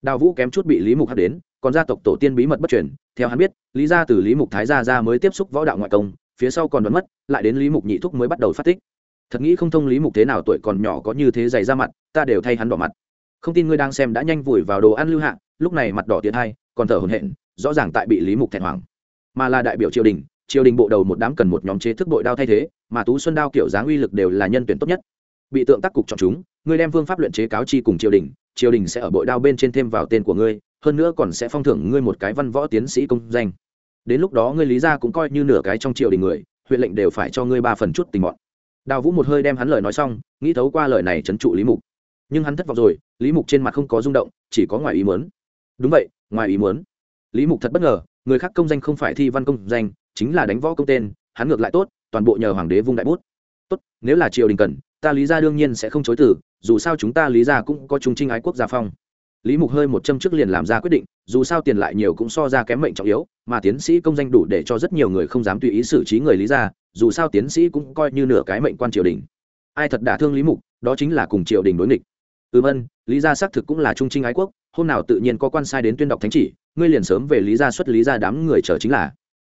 Đào vũ kém chút bị lý mục hắt đến còn gia tộc tổ tiên bí mật bất truyền, theo hắn biết lý gia từ lý mục thái gia ra mới tiếp xúc võ đạo ngoại công phía sau còn đoán mất lại đến lý mục nhị thúc mới bắt đầu phát tích. Thật nghĩ không thông lý mục thế nào tuổi còn nhỏ có như thế dày ra mặt ta đều thay hắn đỏ mặt. Không tin ngươi đang xem đã nhanh vùi vào đồ ăn lưu hạ lúc này mặt đỏ tiến hai còn thở hổn hển rõ ràng tại bị lý mục thẹn hoàng. Mà là đại biểu triều đình triều đình bộ đầu một đám cần một nhóm chế thức bội đao thay thế mà tú xuân đao kiểu dáng uy lực đều là nhân tuyển tốt nhất. Bị tượng tác cục chọn chúng, ngươi đem phương pháp luyện chế cáo chi cùng triều đình triều đình sẽ ở bội đao bên trên thêm vào tên của ngươi, hơn nữa còn sẽ phong thưởng ngươi một cái văn võ tiến sĩ công danh. Đến lúc đó ngươi lý ra cũng coi như nửa cái trong triều đình người, huyện lệnh đều phải cho ngươi ba phần chút tình bọn. đào vũ một hơi đem hắn lời nói xong, nghĩ thấu qua lời này trấn trụ lý mục. Nhưng hắn thất vọng rồi, lý mục trên mặt không có rung động, chỉ có ngoài ý muốn. Đúng vậy, ngoài ý muốn. Lý mục thật bất ngờ, người khác công danh không phải thi văn công danh, chính là đánh võ công tên, hắn ngược lại tốt toàn bộ nhờ hoàng đế vung đại bút. Tốt, nếu là triều đình cần, ta lý ra đương nhiên sẽ không chối từ, dù sao chúng ta lý ra cũng có chúng trinh ái quốc gia phong. Lý mục hơi một châm trước liền làm ra quyết định, dù sao tiền lại nhiều cũng so ra kém mệnh trọng yếu, mà tiến sĩ công danh đủ để cho rất nhiều người không dám tùy ý xử trí người lý ra dù sao tiến sĩ cũng coi như nửa cái mệnh quan triều đình. Ai thật đả thương lý mục, đó chính là cùng triều đình đối nghịch. Ừm ân lý gia xác thực cũng là trung trinh ái quốc, hôm nào tự nhiên có quan sai đến tuyên đọc thánh chỉ, ngươi liền sớm về lý gia xuất lý gia đám người chờ chính là.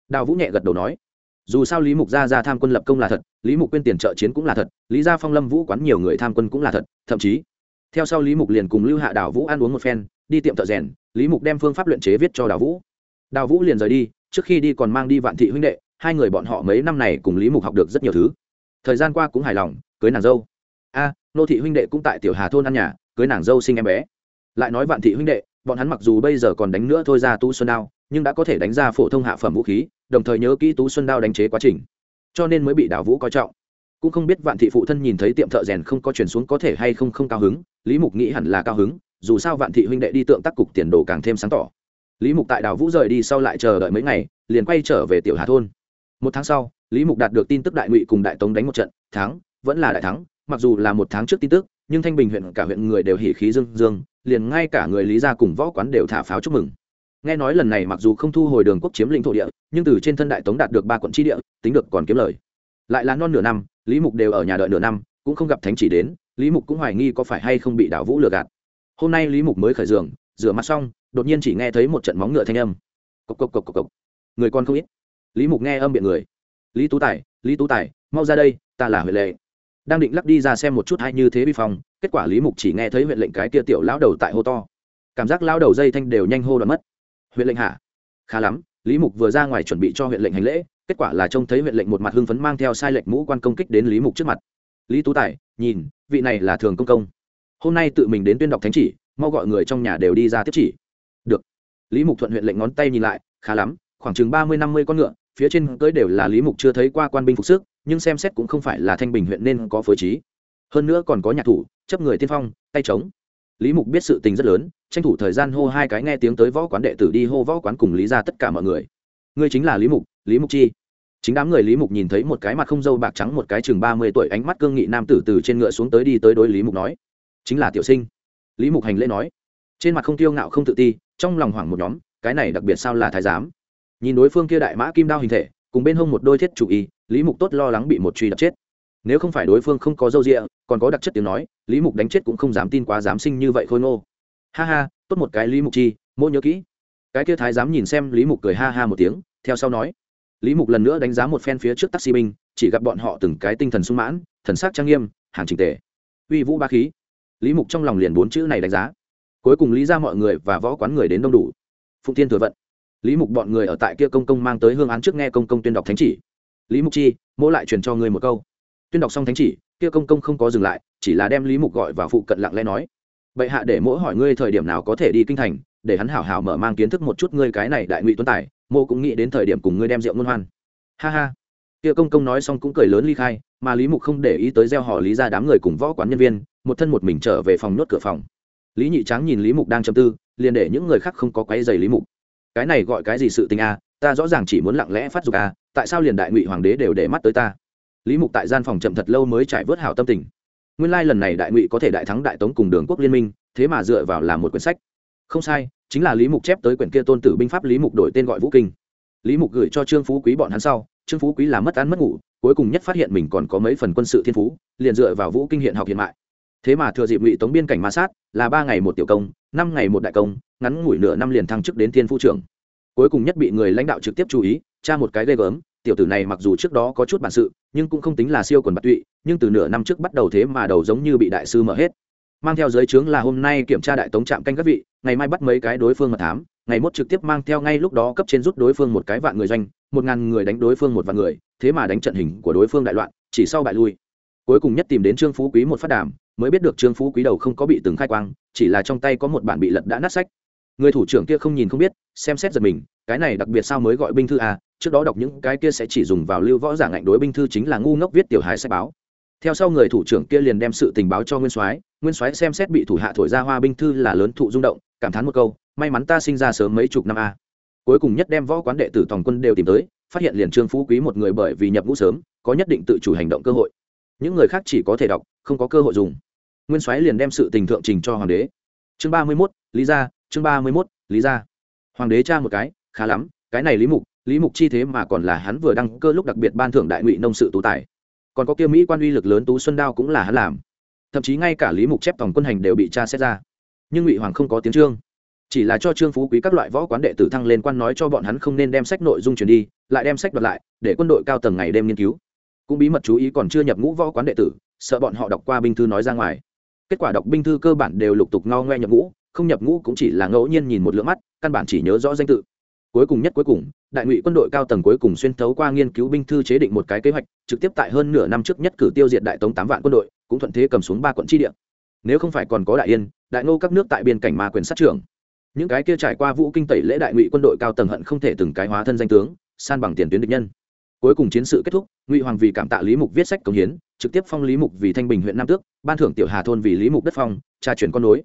Đào vũ nhẹ gật đầu nói dù sao lý mục gia ra tham quân lập công là thật, lý mục quên tiền trợ chiến cũng là thật, lý gia phong lâm vũ quán nhiều người tham quân cũng là thật, thậm chí, theo sau lý mục liền cùng lưu hạ đào vũ ăn uống một phen, đi tiệm thợ rèn, lý mục đem phương pháp luyện chế viết cho đào vũ. Đào vũ liền rời đi, trước khi đi còn mang đi vạn thị huynh đệ, hai người bọn họ mấy năm này cùng lý mục học được rất nhiều thứ. Thời gian qua cũng hài lòng, cưới nàng dâu. A, nô thị huynh đệ cũng tại tiểu hà thôn ăn nhà, cưới nàng dâu sinh em bé. Lại nói vạn thị huynh đệ, bọn hắn mặc dù bây giờ còn đánh nữa thôi ra tu xuân đao nhưng đã có thể đánh ra phổ thông hạ phẩm vũ khí, đồng thời nhớ kỹ tú xuân đao đánh chế quá trình, cho nên mới bị đào vũ coi trọng. Cũng không biết vạn thị phụ thân nhìn thấy tiệm thợ rèn không có chuyển xuống có thể hay không không cao hứng, lý mục nghĩ hẳn là cao hứng, dù sao vạn thị huynh đệ đi tượng tác cục tiền đồ càng thêm sáng tỏ. Lý mục tại đào vũ rời đi sau lại chờ đợi mấy ngày, liền quay trở về tiểu hà thôn. Một tháng sau, lý mục đạt được tin tức đại ngụy cùng đại tống đánh một trận, thắng, vẫn là đại thắng, mặc dù là một tháng trước tin tức, nhưng thanh bình huyện cả huyện người đều hỉ khí dương dương liền ngay cả người lý gia cùng võ quán đều thả pháo chúc mừng nghe nói lần này mặc dù không thu hồi đường quốc chiếm lĩnh thổ địa, nhưng từ trên thân đại tống đạt được ba quận tri địa, tính được còn kiếm lời. Lại là non nửa năm, lý mục đều ở nhà đợi nửa năm, cũng không gặp thánh chỉ đến, lý mục cũng hoài nghi có phải hay không bị đảo vũ lừa gạt. Hôm nay lý mục mới khởi giường, rửa mặt xong, đột nhiên chỉ nghe thấy một trận móng ngựa thanh âm. Cộc cộc cộc cộc cộc. Người con không ít. Lý mục nghe âm biện người. Lý tú tài, lý tú tài, mau ra đây, ta là huệ lệ. Đang định lắc đi ra xem một chút hay như thế vi phong, kết quả lý mục chỉ nghe thấy huyện lệnh cái kia tiểu lão đầu tại hô to. Cảm giác lão đầu dây thanh đều nhanh hô đoạn mất huyện lệnh hạ khá lắm, lý mục vừa ra ngoài chuẩn bị cho huyện lệnh hành lễ, kết quả là trông thấy huyện lệnh một mặt hưng phấn mang theo sai lệnh mũ quan công kích đến lý mục trước mặt. Lý tú tài, nhìn, vị này là thường công công. Hôm nay tự mình đến tuyên đọc thánh chỉ, mau gọi người trong nhà đều đi ra tiếp chỉ. Được. Lý mục thuận huyện lệnh ngón tay nhìn lại, khá lắm, khoảng chừng ba mươi năm mươi con ngựa, phía trên cưới đều là lý mục chưa thấy qua quan binh phục sức, nhưng xem xét cũng không phải là thanh bình huyện nên có phối trí. Hơn nữa còn có nhạc thủ, chấp người tiên phong, tay trống. Lý mục biết sự tình rất lớn tranh thủ thời gian hô hai cái nghe tiếng tới võ quán đệ tử đi hô võ quán cùng lý ra tất cả mọi người. Ngươi chính là lý mục lý mục chi. Chính đám người lý mục nhìn thấy một cái mặt không dâu bạc trắng một cái chừng ba mươi tuổi ánh mắt cương nghị nam tử từ trên ngựa xuống tới đi tới đối lý mục nói. Chính là tiểu sinh. Lý mục hành lễ nói. Trên mặt không tiêu ngạo không tự ti, trong lòng hoảng một nhóm, cái này đặc biệt sao là thái giám. Nhìn đối phương kia đại mã kim đao hình thể, cùng bên hông một đôi thiết chủ y, lý mục tốt lo lắng bị một truy đập chết. Nếu không phải đối phương không có dâu rịa, còn có đặc chất tiếng nói, lý mục đánh chết cũng không dám tin quá dám sinh như vậy khôi ngô ha ha, tốt một cái lý mục chi, mỗi nhớ kỹ. Cái kia thái dám nhìn xem lý mục cười ha ha một tiếng, theo sau nói. Lý mục lần nữa đánh giá một phen phía trước taxi binh, chỉ gặp bọn họ từng cái tinh thần sung mãn, thần sắc trang nghiêm, hàng trình tề. Uy vũ ba khí. Lý mục trong lòng liền bốn chữ này đánh giá. Cuối cùng lý ra mọi người và võ quán người đến đông đủ. Phụng tiên thừa vận. Lý mục bọn người ở tại kia công công mang tới hương án trước nghe công công tuyên đọc thánh chỉ. Lý mục chi, mỗi lại truyền cho người một câu. Tuyên đọc xong thánh chỉ, kia công công không có dừng lại, chỉ là đem lý mục gọi vào phụ cận lặng lẽ nói bệ hạ để mỗi hỏi ngươi thời điểm nào có thể đi kinh thành, để hắn hảo hảo mở mang kiến thức một chút ngươi cái này đại ngụy tuấn tài, mô cũng nghĩ đến thời điểm cùng ngươi đem rượu ngôn hoan. Ha ha. Kia công công nói xong cũng cười lớn ly khai, mà lý mục không để ý tới gieo họ lý ra đám người cùng võ quán nhân viên, một thân một mình trở về phòng nhốt cửa phòng. Lý nhị tráng nhìn lý mục đang chầm tư, liền để những người khác không có quấy giày lý mục. Cái này gọi cái gì sự tình a ta rõ ràng chỉ muốn lặng lẽ phát dục a tại sao liền đại ngụy hoàng đế đều để mắt tới ta? Lý mục tại gian phòng chậm thật lâu mới trải vớt hảo tâm tình nguyên lai lần này đại ngụy có thể đại thắng đại tống cùng đường quốc liên minh, thế mà dựa vào là một quyển sách. Không sai, chính là lý mục chép tới quyển kia tôn tử binh pháp lý mục đổi tên gọi vũ kinh. Lý mục gửi cho trương phú quý bọn hắn sau, trương phú quý là mất ăn mất ngủ, cuối cùng nhất phát hiện mình còn có mấy phần quân sự thiên phú, liền dựa vào vũ kinh hiện học hiện mại. Thế mà thừa dịp ngụy tống biên cảnh ma sát, là ba ngày một tiểu công, năm ngày một đại công, ngắn ngủi nửa năm liền thăng chức đến thiên phu trưởng. Cuối cùng nhất bị người lãnh đạo trực tiếp chú ý, tra một cái ghê gớm tiểu tử này mặc dù trước đó có chút bản sự, nhưng cũng không tính là siêu quần bạc tụy, nhưng từ nửa năm trước bắt đầu thế mà đầu giống như bị đại sư mở hết. Mang theo giới trướng là hôm nay kiểm tra đại tống trạm canh các vị, ngày mai bắt mấy cái đối phương mà thám, ngày mốt trực tiếp mang theo ngay lúc đó cấp trên rút đối phương một cái vạn người doanh, một ngàn người đánh đối phương một vạn người, thế mà đánh trận hình của đối phương đại loạn, chỉ sau bại lui. Cuối cùng nhất tìm đến trương phú quý một phát đàm, mới biết được trương phú quý đầu không có bị từng khai quang, chỉ là trong tay có một bản bị lật đã nát sách người thủ trưởng kia không nhìn không biết, xem xét giật mình, cái này đặc biệt sao mới gọi binh thư à trước đó đọc những cái kia sẽ chỉ dùng vào lưu võ giả ngạnh đối binh thư chính là ngu ngốc viết tiểu hài sách báo. Theo sau người thủ trưởng kia liền đem sự tình báo cho nguyên soái nguyên soái xem xét bị thủ hạ thổi ra hoa binh thư là lớn thụ rung động, cảm thán một câu, may mắn ta sinh ra sớm mấy chục năm a cuối cùng nhất đem võ quán đệ tử tòng quân đều tìm tới, phát hiện liền trương phú quý một người bởi vì nhập ngũ sớm, có nhất định tự chủ hành động cơ hội. Những người khác chỉ có thể đọc, không có cơ hội dùng. Nguyên soái liền đem sự tình thượng trình cho hoàng đế. Chương ba mươi mốt, lý gia chương ba mươi mốt, lý gia. Hoàng đế tra một cái, khá lắm, cái này lý mục lý mục chi thế mà còn là hắn vừa đăng cơ lúc đặc biệt ban thưởng đại ngụy nông sự tú tài. Còn có kia mỹ quan uy lực lớn tú xuân đao cũng là hắn làm. Thậm chí ngay cả lý mục chép tổng quân hành đều bị tra xét ra. Nhưng ngụy hoàng không có tiếng trương. Chỉ là cho trương phú quý các loại võ quán đệ tử thăng lên quan nói cho bọn hắn không nên đem sách nội dung truyền đi, lại đem sách đoạt lại, để quân đội cao tầng ngày đêm nghiên cứu. Cũng bí mật chú ý còn chưa nhập ngũ võ quán đệ tử, sợ bọn họ đọc qua binh thư nói ra ngoài. Kết quả đọc binh thư cơ bản đều lục tục ngao ngoe nhập ngũ không nhập ngũ cũng chỉ là ngẫu nhiên nhìn một lượng mắt, căn bản chỉ nhớ rõ danh tự. Cuối cùng nhất cuối cùng, đại ngụy quân đội cao tầng cuối cùng xuyên thấu qua nghiên cứu binh thư chế định một cái kế hoạch, trực tiếp tại hơn nửa năm trước nhất cử tiêu diệt đại tống tám vạn quân đội, cũng thuận thế cầm xuống ba quận tri địa. Nếu không phải còn có đại yên, đại ngô các nước tại biên cảnh ma quyền sát trưởng. Những cái kia trải qua vũ kinh tẩy lễ đại ngụy quân đội cao tầng hận không thể từng cái hóa thân danh tướng, san bằng tiền tuyến địch nhân. Cuối cùng chiến sự kết thúc, ngụy hoàng vì cảm tạ lý mục viết sách công hiến, trực tiếp phong lý mục vì thanh bình huyện nam tước, ban thưởng tiểu hà thôn vì lý mục đất phong, tra chuyển con nối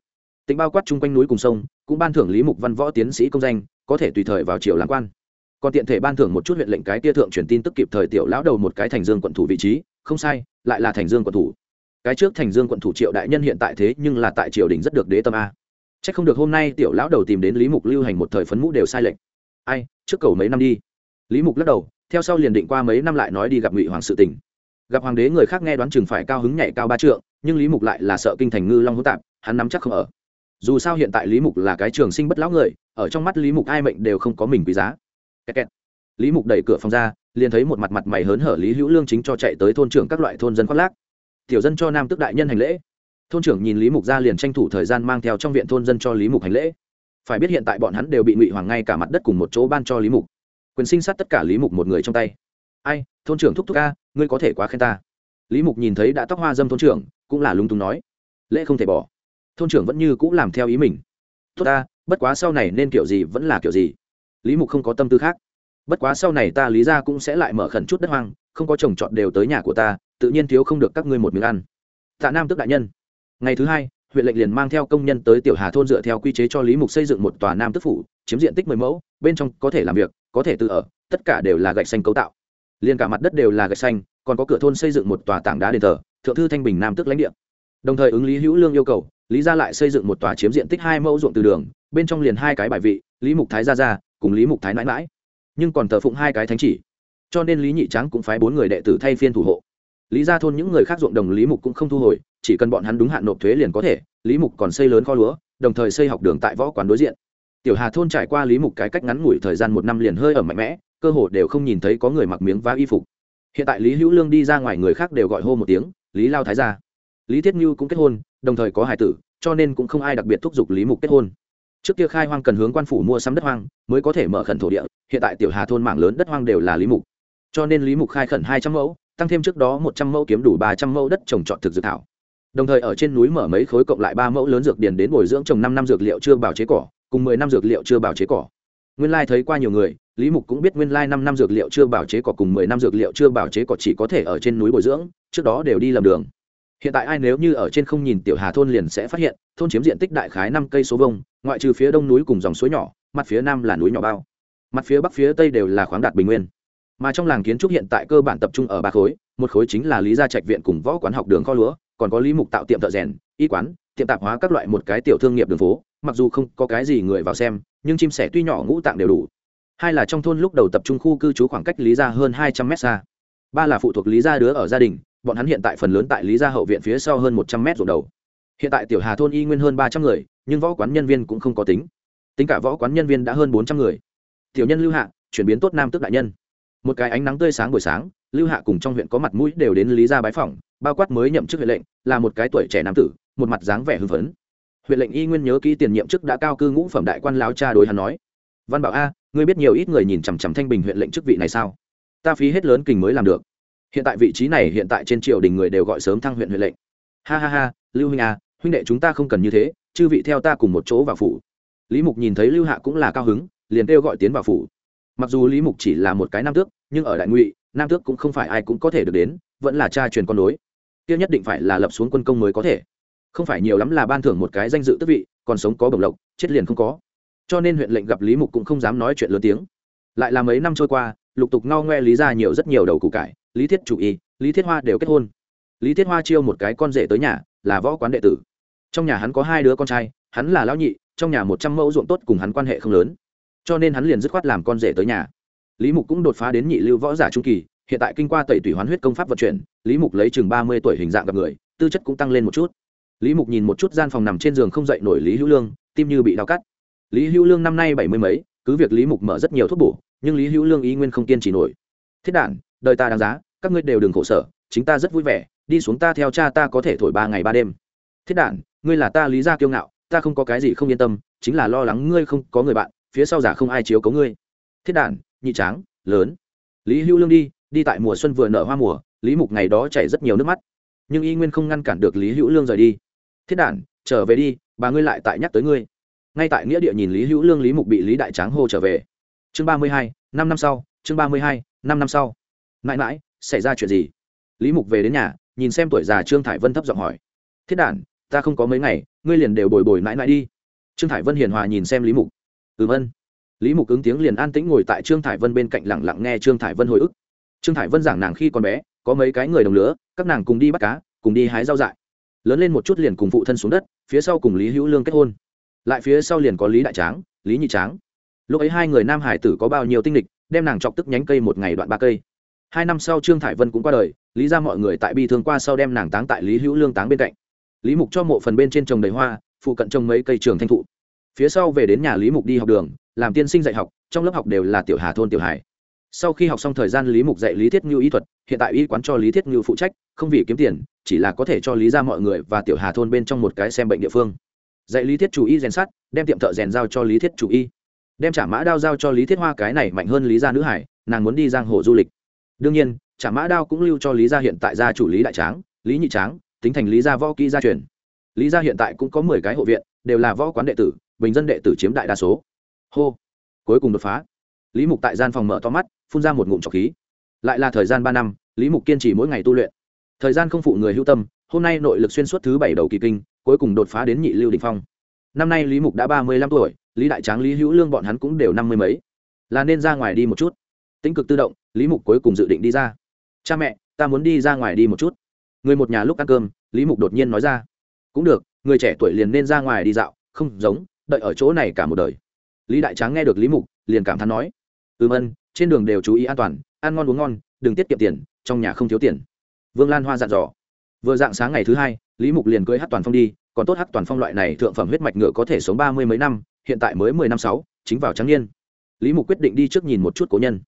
tính bao quát chung quanh núi cùng sông, cũng ban thưởng lý mục văn võ tiến sĩ công danh, có thể tùy thời vào triều làm quan. Còn tiện thể ban thưởng một chút huyện lệnh cái tia thượng truyền tin tức kịp thời tiểu lão đầu một cái thành dương quận thủ vị trí, không sai, lại là thành dương quận thủ. Cái trước thành dương quận thủ triệu đại nhân hiện tại thế nhưng là tại triều đình rất được đế tâm a. C h ắ c không được hôm nay tiểu lão đầu tìm đến lý mục lưu hành một thời phấn mũ đều sai lệch. Ai, trước cầu mấy năm đi. Lý mục lắc đầu, theo sau liền định qua mấy năm lại nói đi gặp ngụy hoàng sự tỉnh gặp hoàng đế người khác nghe đoán chừng phải cao hứng nhảy cao ba trượng, nhưng lý mục lại là sợ kinh thành ngư long hữu tạp, hắn nắm chắc không ở dù sao hiện tại lý mục là cái trường sinh bất lão người, ở trong mắt lý mục ai mệnh đều không có mình quý giá. Kẹt kẹt. lý mục đẩy cửa phòng ra, liền thấy một mặt mặt mày hớn hở lý hữu lương chính cho chạy tới thôn trưởng các loại thôn dân khoác lác. Tiểu dân cho nam tức đại nhân hành lễ. Thôn trưởng nhìn lý mục ra liền tranh thủ thời gian mang theo trong viện thôn dân cho lý mục hành lễ. Phải biết hiện tại bọn hắn đều bị ngụy hoàng ngay cả mặt đất cùng một chỗ ban cho lý mục. Quyền sinh sát tất cả lý mục một người trong tay. Ai, thôn trưởng thúc thúc ca, ngươi có thể quá khen ta. Lý mục nhìn thấy đã tóc hoa dâm thôn trưởng, cũng là lung tung nói. Lễ không thể bỏ thôn trưởng vẫn như cũng làm theo ý mình. Tốt ta, bất quá sau này nên kiểu gì vẫn là kiểu gì. Lý mục không có tâm tư khác. Bất quá sau này ta lý ra cũng sẽ lại mở khẩn chút đất hoang, không có trồng trọt đều tới nhà của ta, tự nhiên thiếu không được các ngươi một miếng ăn. Tạ nam tức đại nhân. Ngày thứ hai, huyện lệnh liền mang theo công nhân tới tiểu hà thôn dựa theo quy chế cho lý mục xây dựng một tòa nam tức phủ, chiếm diện tích mười mẫu, bên trong có thể làm việc, có thể tự ở, tất cả đều là gạch xanh cấu tạo. Liền cả mặt đất đều là gạch xanh, còn có cửa thôn xây dựng một tòa tảng đá đền thờ, thượng thư thanh bình nam tức lãnh địa. Đồng thời ứng lý hữu lương yêu cầu lý gia lại xây dựng một tòa chiếm diện tích hai mẫu ruộng từ đường, bên trong liền hai cái bài vị, lý mục thái gia gia cùng lý mục thái mãi mãi nhưng còn thờ phụng hai cái thánh chỉ. Cho nên lý nhị tráng cũng phái bốn người đệ tử thay phiên thủ hộ. Lý ra thôn những người khác ruộng đồng lý mục cũng không thu hồi, chỉ cần bọn hắn đúng hạn nộp thuế liền có thể, lý mục còn xây lớn kho lúa, đồng thời xây học đường tại võ quán đối diện. Tiểu hà thôn trải qua lý mục cái cách ngắn ngủi thời gian một năm liền hơi ở mạnh mẽ, cơ hồ đều không nhìn thấy có người mặc miếng vá y phục. Hiện tại lý hữu lương đi ra ngoài người khác đều gọi hô một tiếng, lý lao thái gia. Lý thiết như cũng kết hôn đồng thời có hải tử, cho nên cũng không ai đặc biệt thúc giục lý mục kết hôn. Trước kia khai hoang cần hướng quan phủ mua sắm đất hoang, mới có thể mở khẩn thổ địa, hiện tại tiểu hà thôn mảng lớn đất hoang đều là lý mục. Cho nên lý mục khai khẩn hai trăm mẫu, tăng thêm trước đó một trăm mẫu kiếm đủ ba trăm mẫu đất trồng trọt thực dược thảo. Đồng thời ở trên núi mở mấy khối cộng lại ba mẫu lớn dược điền đến bồi dưỡng trồng năm năm dược liệu chưa bào chế cỏ, cùng mười năm dược liệu chưa bào chế cỏ. Nguyên lai thấy qua nhiều người, lý mục cũng biết nguyên lai năm năm dược liệu chưa bào chế cỏ cùng mười năm dược liệu chưa bào chế cỏ chỉ có thể ở trên núi bồi dưỡng, trước đó đều đi lầm đường hiện tại ai nếu như ở trên không nhìn tiểu hà thôn liền sẽ phát hiện, thôn chiếm diện tích đại khái năm cây số vông ngoại trừ phía đông núi cùng dòng suối nhỏ, mặt phía nam là núi nhỏ bao. Mặt phía bắc phía tây đều là khoáng đạt bình nguyên. Mà trong làng kiến trúc hiện tại cơ bản tập trung ở ba khối, một khối chính là lý gia trạch viện cùng võ quán học đường kho lúa, còn có lý mục tạo tiệm thợ rèn, y quán, tiệm tạp hóa các loại một cái tiểu thương nghiệp đường phố, mặc dù không có cái gì người vào xem, nhưng chim sẻ tuy nhỏ ngũ tạng đều đủ. Hai là trong thôn lúc đầu tập trung khu cư trú khoảng cách lý gia hơn hai trăm mét xa. Ba là phụ thuộc lý gia đứa ở gia đình bọn hắn hiện tại phần lớn tại lý gia hậu viện phía sau hơn một trăm mét ruộng đầu. Hiện tại tiểu hà thôn y nguyên hơn ba trăm người, nhưng võ quán nhân viên cũng không có tính. Tính cả võ quán nhân viên đã hơn bốn trăm người. Tiểu nhân lưu hạ, chuyển biến tốt nam tức đại nhân. Một cái ánh nắng tươi sáng buổi sáng, lưu hạ cùng trong huyện có mặt mũi đều đến lý gia bái phỏng, bao quát mới nhậm chức huyện lệnh, là một cái tuổi trẻ nam tử, một mặt dáng vẻ hưng phấn. Huyện lệnh y nguyên nhớ kỹ tiền nhiệm chức đã cao cư ngũ phẩm đại quan lao cha đối hắn nói. Văn bảo a, ngươi biết nhiều ít người nhìn chằm chằm thanh bình huyện lệnh chức vị này sao? Ta phí hết lớn kình mới làm được hiện tại vị trí này hiện tại trên triều đình người đều gọi sớm thăng huyện huyện lệnh. Ha ha ha, lưu huynh a huynh đệ chúng ta không cần như thế, chư vị theo ta cùng một chỗ vào phủ. Lý mục nhìn thấy lưu hạ cũng là cao hứng, liền kêu gọi tiến vào phủ. Mặc dù lý mục chỉ là một cái nam tước, nhưng ở đại ngụy, nam tước cũng không phải ai cũng có thể được đến, vẫn là cha truyền con nối kia nhất định phải là lập xuống quân công mới có thể. Không phải nhiều lắm là ban thưởng một cái danh dự tước vị, còn sống có bổng lộc, chết liền không có. Cho nên huyện lệnh gặp lý mục cũng không dám nói chuyện lớn tiếng. Lại là mấy năm trôi qua lục tục ngao ngoe lý ra nhiều rất nhiều đầu củ cải, lý thiết chủ y, lý thiết hoa đều kết hôn. Lý thiết hoa chiêu một cái con rể tới nhà, là võ quán đệ tử. Trong nhà hắn có hai đứa con trai, hắn là lão nhị, trong nhà một trăm mẫu ruộng tốt cùng hắn quan hệ không lớn. Cho nên hắn liền dứt khoát làm con rể tới nhà. Lý mục cũng đột phá đến nhị lưu võ giả trung kỳ, hiện tại kinh qua tẩy tủy hoán huyết công pháp vận chuyển, lý mục lấy chừng ba mươi tuổi hình dạng gặp người, tư chất cũng tăng lên một chút. Lý mục nhìn một chút gian phòng nằm trên giường không dậy nổi lý hữu lương, tim như bị đau cắt. Lý hữu lương năm nay bảy mươi mấy, cứ việc lý mục mở rất nhiều thuốc bổ nhưng lý hữu lương ý nguyên không kiên trì nổi. Thiết đản, đời ta đáng giá, các ngươi đều đừng khổ sở, chính ta rất vui vẻ, đi xuống ta theo cha ta có thể thổi ba ngày ba đêm. Thiết đản, ngươi là ta lý gia kiêu ngạo, ta không có cái gì không yên tâm, chính là lo lắng ngươi không có người bạn, phía sau giả không ai chiếu cấu ngươi. Thiết đản, nhị tráng, lớn. Lý hữu lương đi đi tại mùa xuân vừa nở hoa mùa, lý mục ngày đó chảy rất nhiều nước mắt. Nhưng y nguyên không ngăn cản được lý hữu lương rời đi. Thiết đản, trở về đi, bà ngươi lại tại nhắc tới ngươi. Ngay tại nghĩa địa nhìn lý hữu lương lý mục bị lý đại tráng hô trở về chương ba mươi hai, năm năm sau, chương ba mươi hai, năm năm sau. Mãi mãi, xảy ra chuyện gì? Lý mục về đến nhà, nhìn xem tuổi già trương thải vân thấp giọng hỏi. Thiết đản, ta không có mấy ngày, ngươi liền đều bồi bồi mãi mãi đi. Trương thải vân hiền hòa nhìn xem lý mục. Ừ vân. Lý mục ứng tiếng liền an tĩnh ngồi tại trương thải vân bên cạnh lẳng lặng nghe trương thải vân hồi ức. Trương thải vân giảng nàng khi còn bé, có mấy cái người đồng lứa, các nàng cùng đi bắt cá, cùng đi hái rau dại. Lớn lên một chút liền cùng phụ thân xuống đất, phía sau cùng lý hữu lương kết hôn. Lại phía sau liền có lý đại tráng, lý nhị tráng lúc ấy hai người nam hải tử có bao nhiêu tinh lịch, đem nàng chọc tức nhánh cây một ngày đoạn ba cây. Hai năm sau trương thải vân cũng qua đời, lý ra mọi người tại bi thương qua sau đem nàng táng tại lý hữu lương táng bên cạnh. Lý mục cho mộ phần bên trên trồng đầy hoa, phụ cận trồng mấy cây trường thanh thụ. Phía sau về đến nhà lý mục đi học đường, làm tiên sinh dạy học, trong lớp học đều là tiểu hà thôn tiểu hải. Sau khi học xong thời gian lý mục dạy lý thiết ngưu y thuật, hiện tại y quán cho lý thiết ngưu phụ trách, không vì kiếm tiền, chỉ là có thể cho lý ra mọi người và tiểu hà thôn bên trong một cái xem bệnh địa phương. Dạy lý thiết chủ y rèn sắt, đem tiệm thợ rèn giao cho lý thiết chủ y đem trả mã đao giao cho lý thiết hoa cái này mạnh hơn lý gia nữ hải, nàng muốn đi giang hồ du lịch. đương nhiên, trả mã đao cũng lưu cho lý gia hiện tại gia chủ lý đại tráng, lý nhị tráng, tính thành lý gia võ kỹ gia truyền. lý gia hiện tại cũng có mười cái hộ viện, đều là võ quán đệ tử, bình dân đệ tử chiếm đại đa số. hô, cuối cùng đột phá. lý mục tại gian phòng mở to mắt, phun ra một ngụm trọc khí. lại là thời gian ba năm, lý mục kiên trì mỗi ngày tu luyện. thời gian không phụ người hữu tâm, hôm nay nội lực xuyên suốt thứ bảy đầu kỳ kinh, cuối cùng đột phá đến nhị lưu đình phong. năm nay lý mục đã ba mươi lăm tuổi lý đại tráng, lý hữu lương bọn hắn cũng đều năm mươi mấy. Là nên ra ngoài đi một chút. Tính cực tự động, lý mục cuối cùng dự định đi ra. Cha mẹ, ta muốn đi ra ngoài đi một chút. Người một nhà lúc ăn cơm, lý mục đột nhiên nói ra. Cũng được, người trẻ tuổi liền nên ra ngoài đi dạo, không giống, đợi ở chỗ này cả một đời. Lý đại tráng nghe được lý mục, liền cảm thán nói. Ừm ân trên đường đều chú ý an toàn, ăn ngon uống ngon, đừng tiết kiệm tiền, trong nhà không thiếu tiền. Vương lan hoa dặn dò. Vừa dạng sáng ngày thứ hai, lý mục liền cưới hát toàn phong đi, còn tốt hát toàn phong loại này thượng phẩm huyết mạch ngựa có thể sống ba mươi mấy năm hiện tại mới mười năm sáu, chính vào trắng niên. Lý mục quyết định đi trước nhìn một chút cố nhân.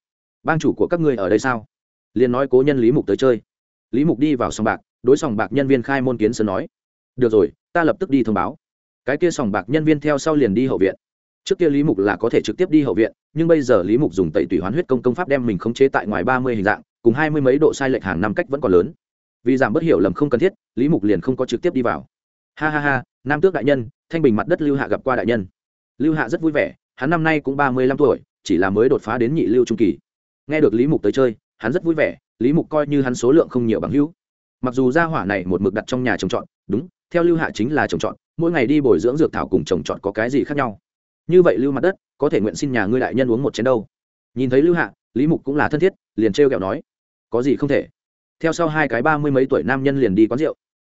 Bang chủ của các ngươi ở đây sao? Liền nói cố nhân lý mục tới chơi. Lý mục đi vào sòng bạc, đối sòng bạc nhân viên khai môn kiến sơn nói, được rồi, ta lập tức đi thông báo. Cái kia sòng bạc nhân viên theo sau liền đi hậu viện. Trước kia lý mục là có thể trực tiếp đi hậu viện, nhưng bây giờ lý mục dùng tẩy tủy hoán huyết công công pháp đem mình khống chế tại ngoài ba mươi hình dạng, cùng hai mươi mấy độ sai lệch hàng năm cách vẫn còn lớn. Vì giảm bất hiểu lầm không cần thiết, lý mục liền không có trực tiếp đi vào. Ha ha ha, nam tước đại nhân, thanh bình mặt đất lưu hạ gặp qua đại nhân lưu hạ rất vui vẻ, hắn năm nay cũng ba mươi lăm tuổi, chỉ là mới đột phá đến nhị lưu trung kỳ. Nghe được lý mục tới chơi, hắn rất vui vẻ, lý mục coi như hắn số lượng không nhiều bằng hữu. Mặc dù gia hỏa này một mực đặt trong nhà trồng trọt, đúng, theo lưu hạ chính là trồng trọt, mỗi ngày đi bồi dưỡng dược thảo cùng trồng trọt có cái gì khác nhau. Như vậy lưu mặt đất, có thể nguyện xin nhà ngươi đại nhân uống một chén đâu. Nhìn thấy lưu hạ, lý mục cũng là thân thiết, liền trêu ghẹo nói, có gì không thể. Theo sau hai cái ba mươi mấy tuổi nam nhân liền đi quán rượu.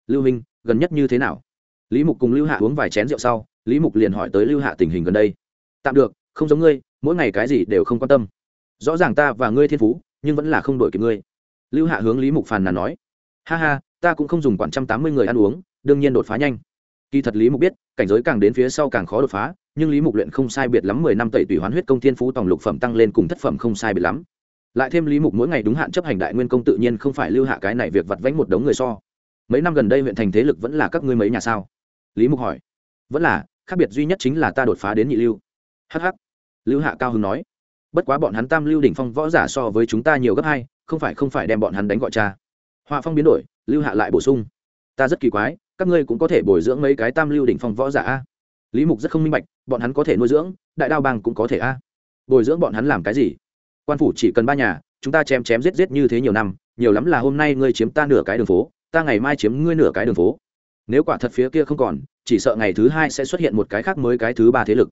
Lưu minh gần nhất như thế nào? Lý mục cùng lưu hạ uống vài chén rượu sau lý mục liền hỏi tới lưu hạ tình hình gần đây. Tạm được, không giống ngươi, mỗi ngày cái gì đều không quan tâm. Rõ ràng ta và ngươi thiên phú, nhưng vẫn là không đổi kịp ngươi. Lưu hạ hướng lý mục phàn nàn nói. Ha ha, ta cũng không dùng quản trăm tám mươi người ăn uống, đương nhiên đột phá nhanh. Kỳ thật lý mục biết, cảnh giới càng đến phía sau càng khó đột phá, nhưng lý mục luyện không sai biệt lắm mười năm tẩy tùy hoán huyết công thiên phú tổng lục phẩm tăng lên cùng thất phẩm không sai biệt lắm. Lại thêm lý mục mỗi ngày đúng hạn chấp hành đại nguyên công tự nhiên không phải lưu hạ cái này việc vặt vánh một đống người so. Mấy năm gần đây huyện thành thế lực vẫn là các ngươi mấy nhà sao? Lý mục hỏi. Vẫn là khác biệt duy nhất chính là ta đột phá đến nhị lưu. Hh lưu hạ cao hưng nói. Bất quá bọn hắn tam lưu đỉnh phong võ giả so với chúng ta nhiều gấp hai, không phải không phải đem bọn hắn đánh gọi cha. Họa phong biến đổi, lưu hạ lại bổ sung. Ta rất kỳ quái, các ngươi cũng có thể bồi dưỡng mấy cái tam lưu đỉnh phong võ giả a? Lý mục rất không minh bạch, bọn hắn có thể nuôi dưỡng, đại đao bang cũng có thể a? Bồi dưỡng bọn hắn làm cái gì? Quan phủ chỉ cần ba nhà, chúng ta chém chém giết giết như thế nhiều năm, nhiều lắm là hôm nay ngươi chiếm ta nửa cái đường phố, ta ngày mai chiếm ngươi nửa cái đường phố nếu quả thật phía kia không còn, chỉ sợ ngày thứ hai sẽ xuất hiện một cái khác mới cái thứ ba thế lực.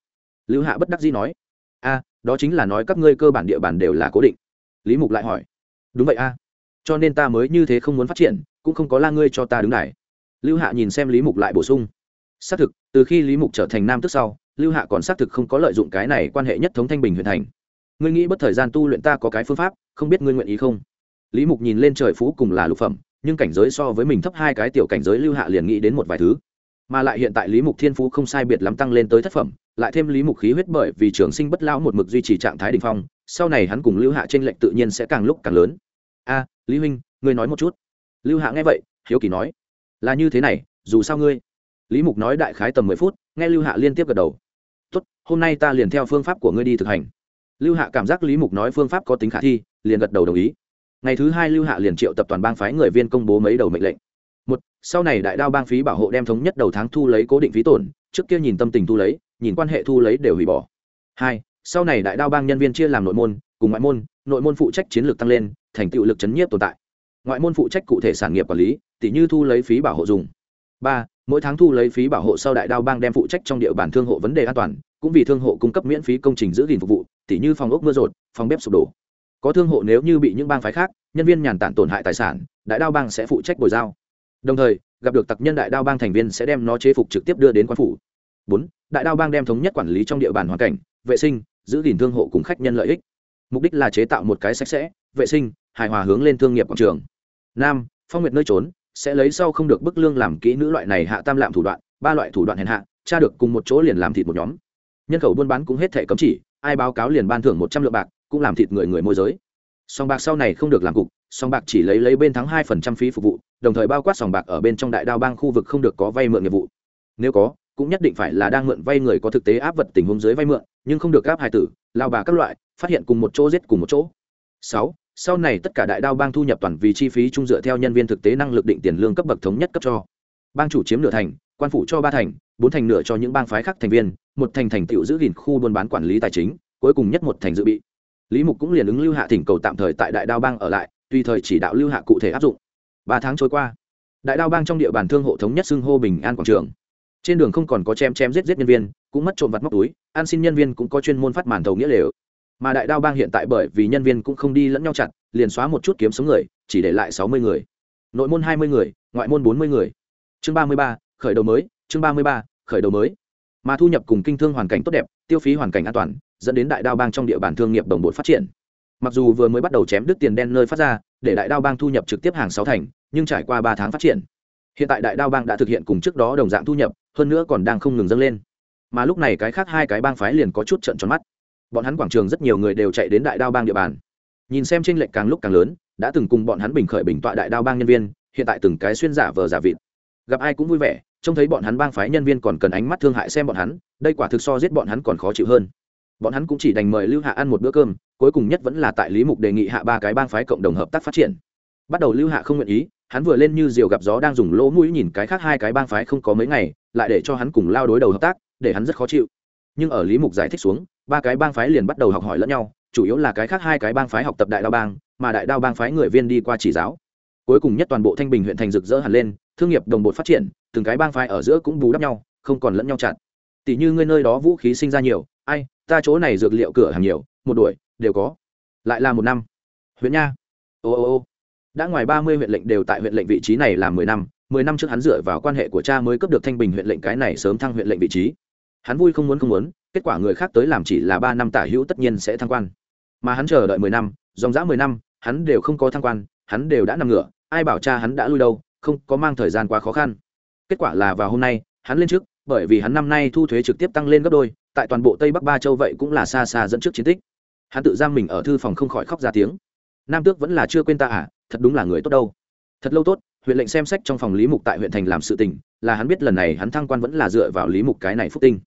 Lưu hạ bất đắc dĩ nói, a, đó chính là nói các ngươi cơ bản địa bàn đều là cố định. Lý mục lại hỏi, đúng vậy a, cho nên ta mới như thế không muốn phát triển, cũng không có la ngươi cho ta đứng này lưu hạ nhìn xem lý mục lại bổ sung, xác thực, từ khi lý mục trở thành nam tức sau, lưu hạ còn xác thực không có lợi dụng cái này quan hệ nhất thống thanh bình huyện thành. Ngươi nghĩ bất thời gian tu luyện ta có cái phương pháp, không biết ngươi nguyện ý không? Lý mục nhìn lên trời phú cùng là lục phẩm nhưng cảnh giới so với mình thấp hai cái tiểu cảnh giới lưu hạ liền nghĩ đến một vài thứ. Mà lại hiện tại lý mục thiên phú không sai biệt lắm tăng lên tới thất phẩm, lại thêm lý mục khí huyết bởi vì trường sinh bất lão một mực duy trì trạng thái đ ỉ n h phong, sau này hắn cùng lưu hạ t r ê n lệch tự nhiên sẽ càng lúc càng lớn. A, lý huynh, ngươi nói một chút. Lưu hạ nghe vậy, hiếu kỳ nói, là như thế này, dù sao ngươi lý mục nói đại khái tầm mười phút, nghe lưu hạ liên tiếp gật đầu. Tốt, hôm nay ta liền theo phương pháp của ngươi đi thực hành. Lưu hạ cảm giác lý mục nói phương pháp có tính khả thi, liền gật đầu đồng ý ngày thứ hai lưu hạ liền triệu tập toàn bang phái người viên công bố mấy đầu mệnh lệnh. Một, sau này đại đao bang phí bảo hộ đem thống nhất đầu tháng thu lấy cố định phí tổn, trước kia nhìn tâm tình thu lấy, nhìn quan hệ thu lấy đều hủy bỏ. Hai, sau này đại đao bang nhân viên chia làm nội môn, cùng ngoại môn, nội môn phụ trách chiến lược tăng lên, thành tựu lực chấn nhiếp tồn tại. Ngoại môn phụ trách cụ thể sản nghiệp quản lý tỷ như thu lấy phí bảo hộ dùng. Ba, mỗi tháng thu lấy phí bảo hộ sau đại đao bang đem phụ trách trong địa bàn thương hộ vấn đề an toàn, cũng vì thương hộ cung cấp miễn phí công trình giữ gìn phục vụ tỷ như phòng ốc mưa rột, phòng bếp sụp đổ có thương hộ nếu như bị những bang phái khác, nhân viên nhàn tản tổn hại tài sản, đại đao bang sẽ phụ trách bồi giao. Đồng thời, gặp được tặc nhân đại đao bang thành viên sẽ đem nó chế phục trực tiếp đưa đến quan phủ. Bốn, đại đao bang đem thống nhất quản lý trong địa bàn hoàn cảnh, vệ sinh, giữ gìn thương hộ cùng khách nhân lợi ích. Mục đích là chế tạo một cái sạch sẽ, vệ sinh, hài hòa hướng lên thương nghiệp quảng trường. Năm, phong nguyệt nơi trốn, sẽ lấy sau không được bức lương làm kỹ nữ loại này hạ tam lạm thủ đoạn, ba loại thủ đoạn hèn hạ cha được cùng một chỗ liền làm thịt một nhóm. Nhân khẩu buôn bán cũng hết thể cấm chỉ, ai báo cáo liền ban thưởng một trăm lượng bạc cũng làm thịt người người môi giới. Song bạc sau này không được làm cục song bạc chỉ lấy lấy bên thắng hai phần trăm phí phục vụ, đồng thời bao quát sòng bạc ở bên trong đại đao bang khu vực không được có vay mượn nghiệp vụ. Nếu có, cũng nhất định phải là đang mượn vay người có thực tế áp vật tình huống dưới vay mượn, nhưng không được áp hài tử, lao bà các loại, phát hiện cùng một chỗ giết cùng một chỗ. Sáu, sau này tất cả đại đao bang thu nhập toàn vì chi phí chung dựa theo nhân viên thực tế năng lực định tiền lương cấp bậc thống nhất cấp cho. Bang chủ chiếm nửa thành, quan phủ cho ba thành, bốn thành nửa cho những bang phái khác thành viên, một thành thành tựu giữ gìn khu buôn bán quản lý tài chính, cuối cùng nhất một thành dự bị lý mục cũng liền ứng lưu hạ thỉnh cầu tạm thời tại đại đao bang ở lại, tùy thời chỉ đạo lưu hạ cụ thể áp dụng. Ba tháng trôi qua, đại đao bang trong địa bàn thương hộ thống nhất xưng hô bình an quảng trường. Trên đường không còn có chém chém giết giết nhân viên, cũng mất trộm vặt móc túi, an xin nhân viên cũng có chuyên môn phát màn thầu nghĩa lều. Mà đại đao bang hiện tại bởi vì nhân viên cũng không đi lẫn nhau chặt, liền xóa một chút kiếm sống người, chỉ để lại sáu mươi người. Nội môn hai mươi người, ngoại môn bốn mươi người. Chương ba mươi ba, khởi đầu mới, chương ba mươi ba, khởi đầu mới. Mà thu nhập cùng kinh thương hoàn cảnh tốt đẹp, tiêu phí hoàn cảnh an toàn dẫn đến đại đao bang trong địa bàn thương nghiệp đồng bộ phát triển. Mặc dù vừa mới bắt đầu chém đứt tiền đen nơi phát ra, để đại đao bang thu nhập trực tiếp hàng sáu thành, nhưng trải qua ba tháng phát triển, hiện tại đại đao bang đã thực hiện cùng trước đó đồng dạng thu nhập, hơn nữa còn đang không ngừng dâng lên. Mà lúc này cái khác hai cái bang phái liền có chút trận tròn mắt. Bọn hắn quảng trường rất nhiều người đều chạy đến đại đao bang địa bàn. Nhìn xem tranh lệch càng lúc càng lớn, đã từng cùng bọn hắn bình khởi bình tọa đại đao bang nhân viên, hiện tại từng cái xuyên giả vờ giả vịt. Gặp ai cũng vui vẻ, trông thấy bọn hắn bang phái nhân viên còn cần ánh mắt thương hại xem bọn hắn, đây quả thực so giết bọn hắn còn khó chịu hơn bọn hắn cũng chỉ đành mời lưu hạ ăn một bữa cơm, cuối cùng nhất vẫn là tại lý mục đề nghị hạ ba cái bang phái cộng đồng hợp tác phát triển. Bắt đầu lưu hạ không nguyện ý, hắn vừa lên như diều gặp gió đang dùng lỗ mũi nhìn cái khác hai cái bang phái không có mấy ngày, lại để cho hắn cùng lao đối đầu hợp tác, để hắn rất khó chịu. Nhưng ở lý mục giải thích xuống, ba cái bang phái liền bắt đầu học hỏi lẫn nhau, chủ yếu là cái khác hai cái bang phái học tập đại đao bang, mà đại đao bang phái người viên đi qua chỉ giáo. Cuối cùng nhất toàn bộ thanh bình huyện thành rực rỡ hẳn lên, thương nghiệp đồng bộ phát triển, từng cái bang phái ở giữa cũng bù đắp nhau, không còn lẫn nhau chặn tỷ như ngươi nơi đó vũ khí sinh ra nhiều, ai, ta chỗ này dược liệu cửa hàng nhiều, một đuổi, đều có. Lại là một năm. Huyện nha. Ô ô ô. Đã ngoài ba mươi huyện lệnh đều tại huyện lệnh vị trí này là mười năm mười năm trước hắn dựa vào quan hệ của cha mới cấp được thanh bình huyện lệnh cái này sớm thăng huyện lệnh vị trí. Hắn vui không muốn không muốn, kết quả người khác tới làm chỉ là ba năm tả hữu tất nhiên sẽ thăng quan. Mà hắn chờ đợi mười năm, dòng dã mười năm, hắn đều không có thăng quan, hắn đều đã nằm ngửa, ai bảo cha hắn đã lui đâu, không có mang thời gian quá khó khăn. Kết quả là vào hôm nay, hắn lên trước bởi vì hắn năm nay thu thuế trực tiếp tăng lên gấp đôi, tại toàn bộ tây bắc ba châu vậy cũng là xa xa dẫn trước chiến tích. Hắn tự giam mình ở thư phòng không khỏi khóc ra tiếng. Nam tước vẫn là chưa quên ta à thật đúng là người tốt đâu. Thật lâu tốt, huyện lệnh xem sách trong phòng lý mục tại huyện thành làm sự tình, là hắn biết lần này hắn thăng quan vẫn là dựa vào lý mục cái này phúc tinh.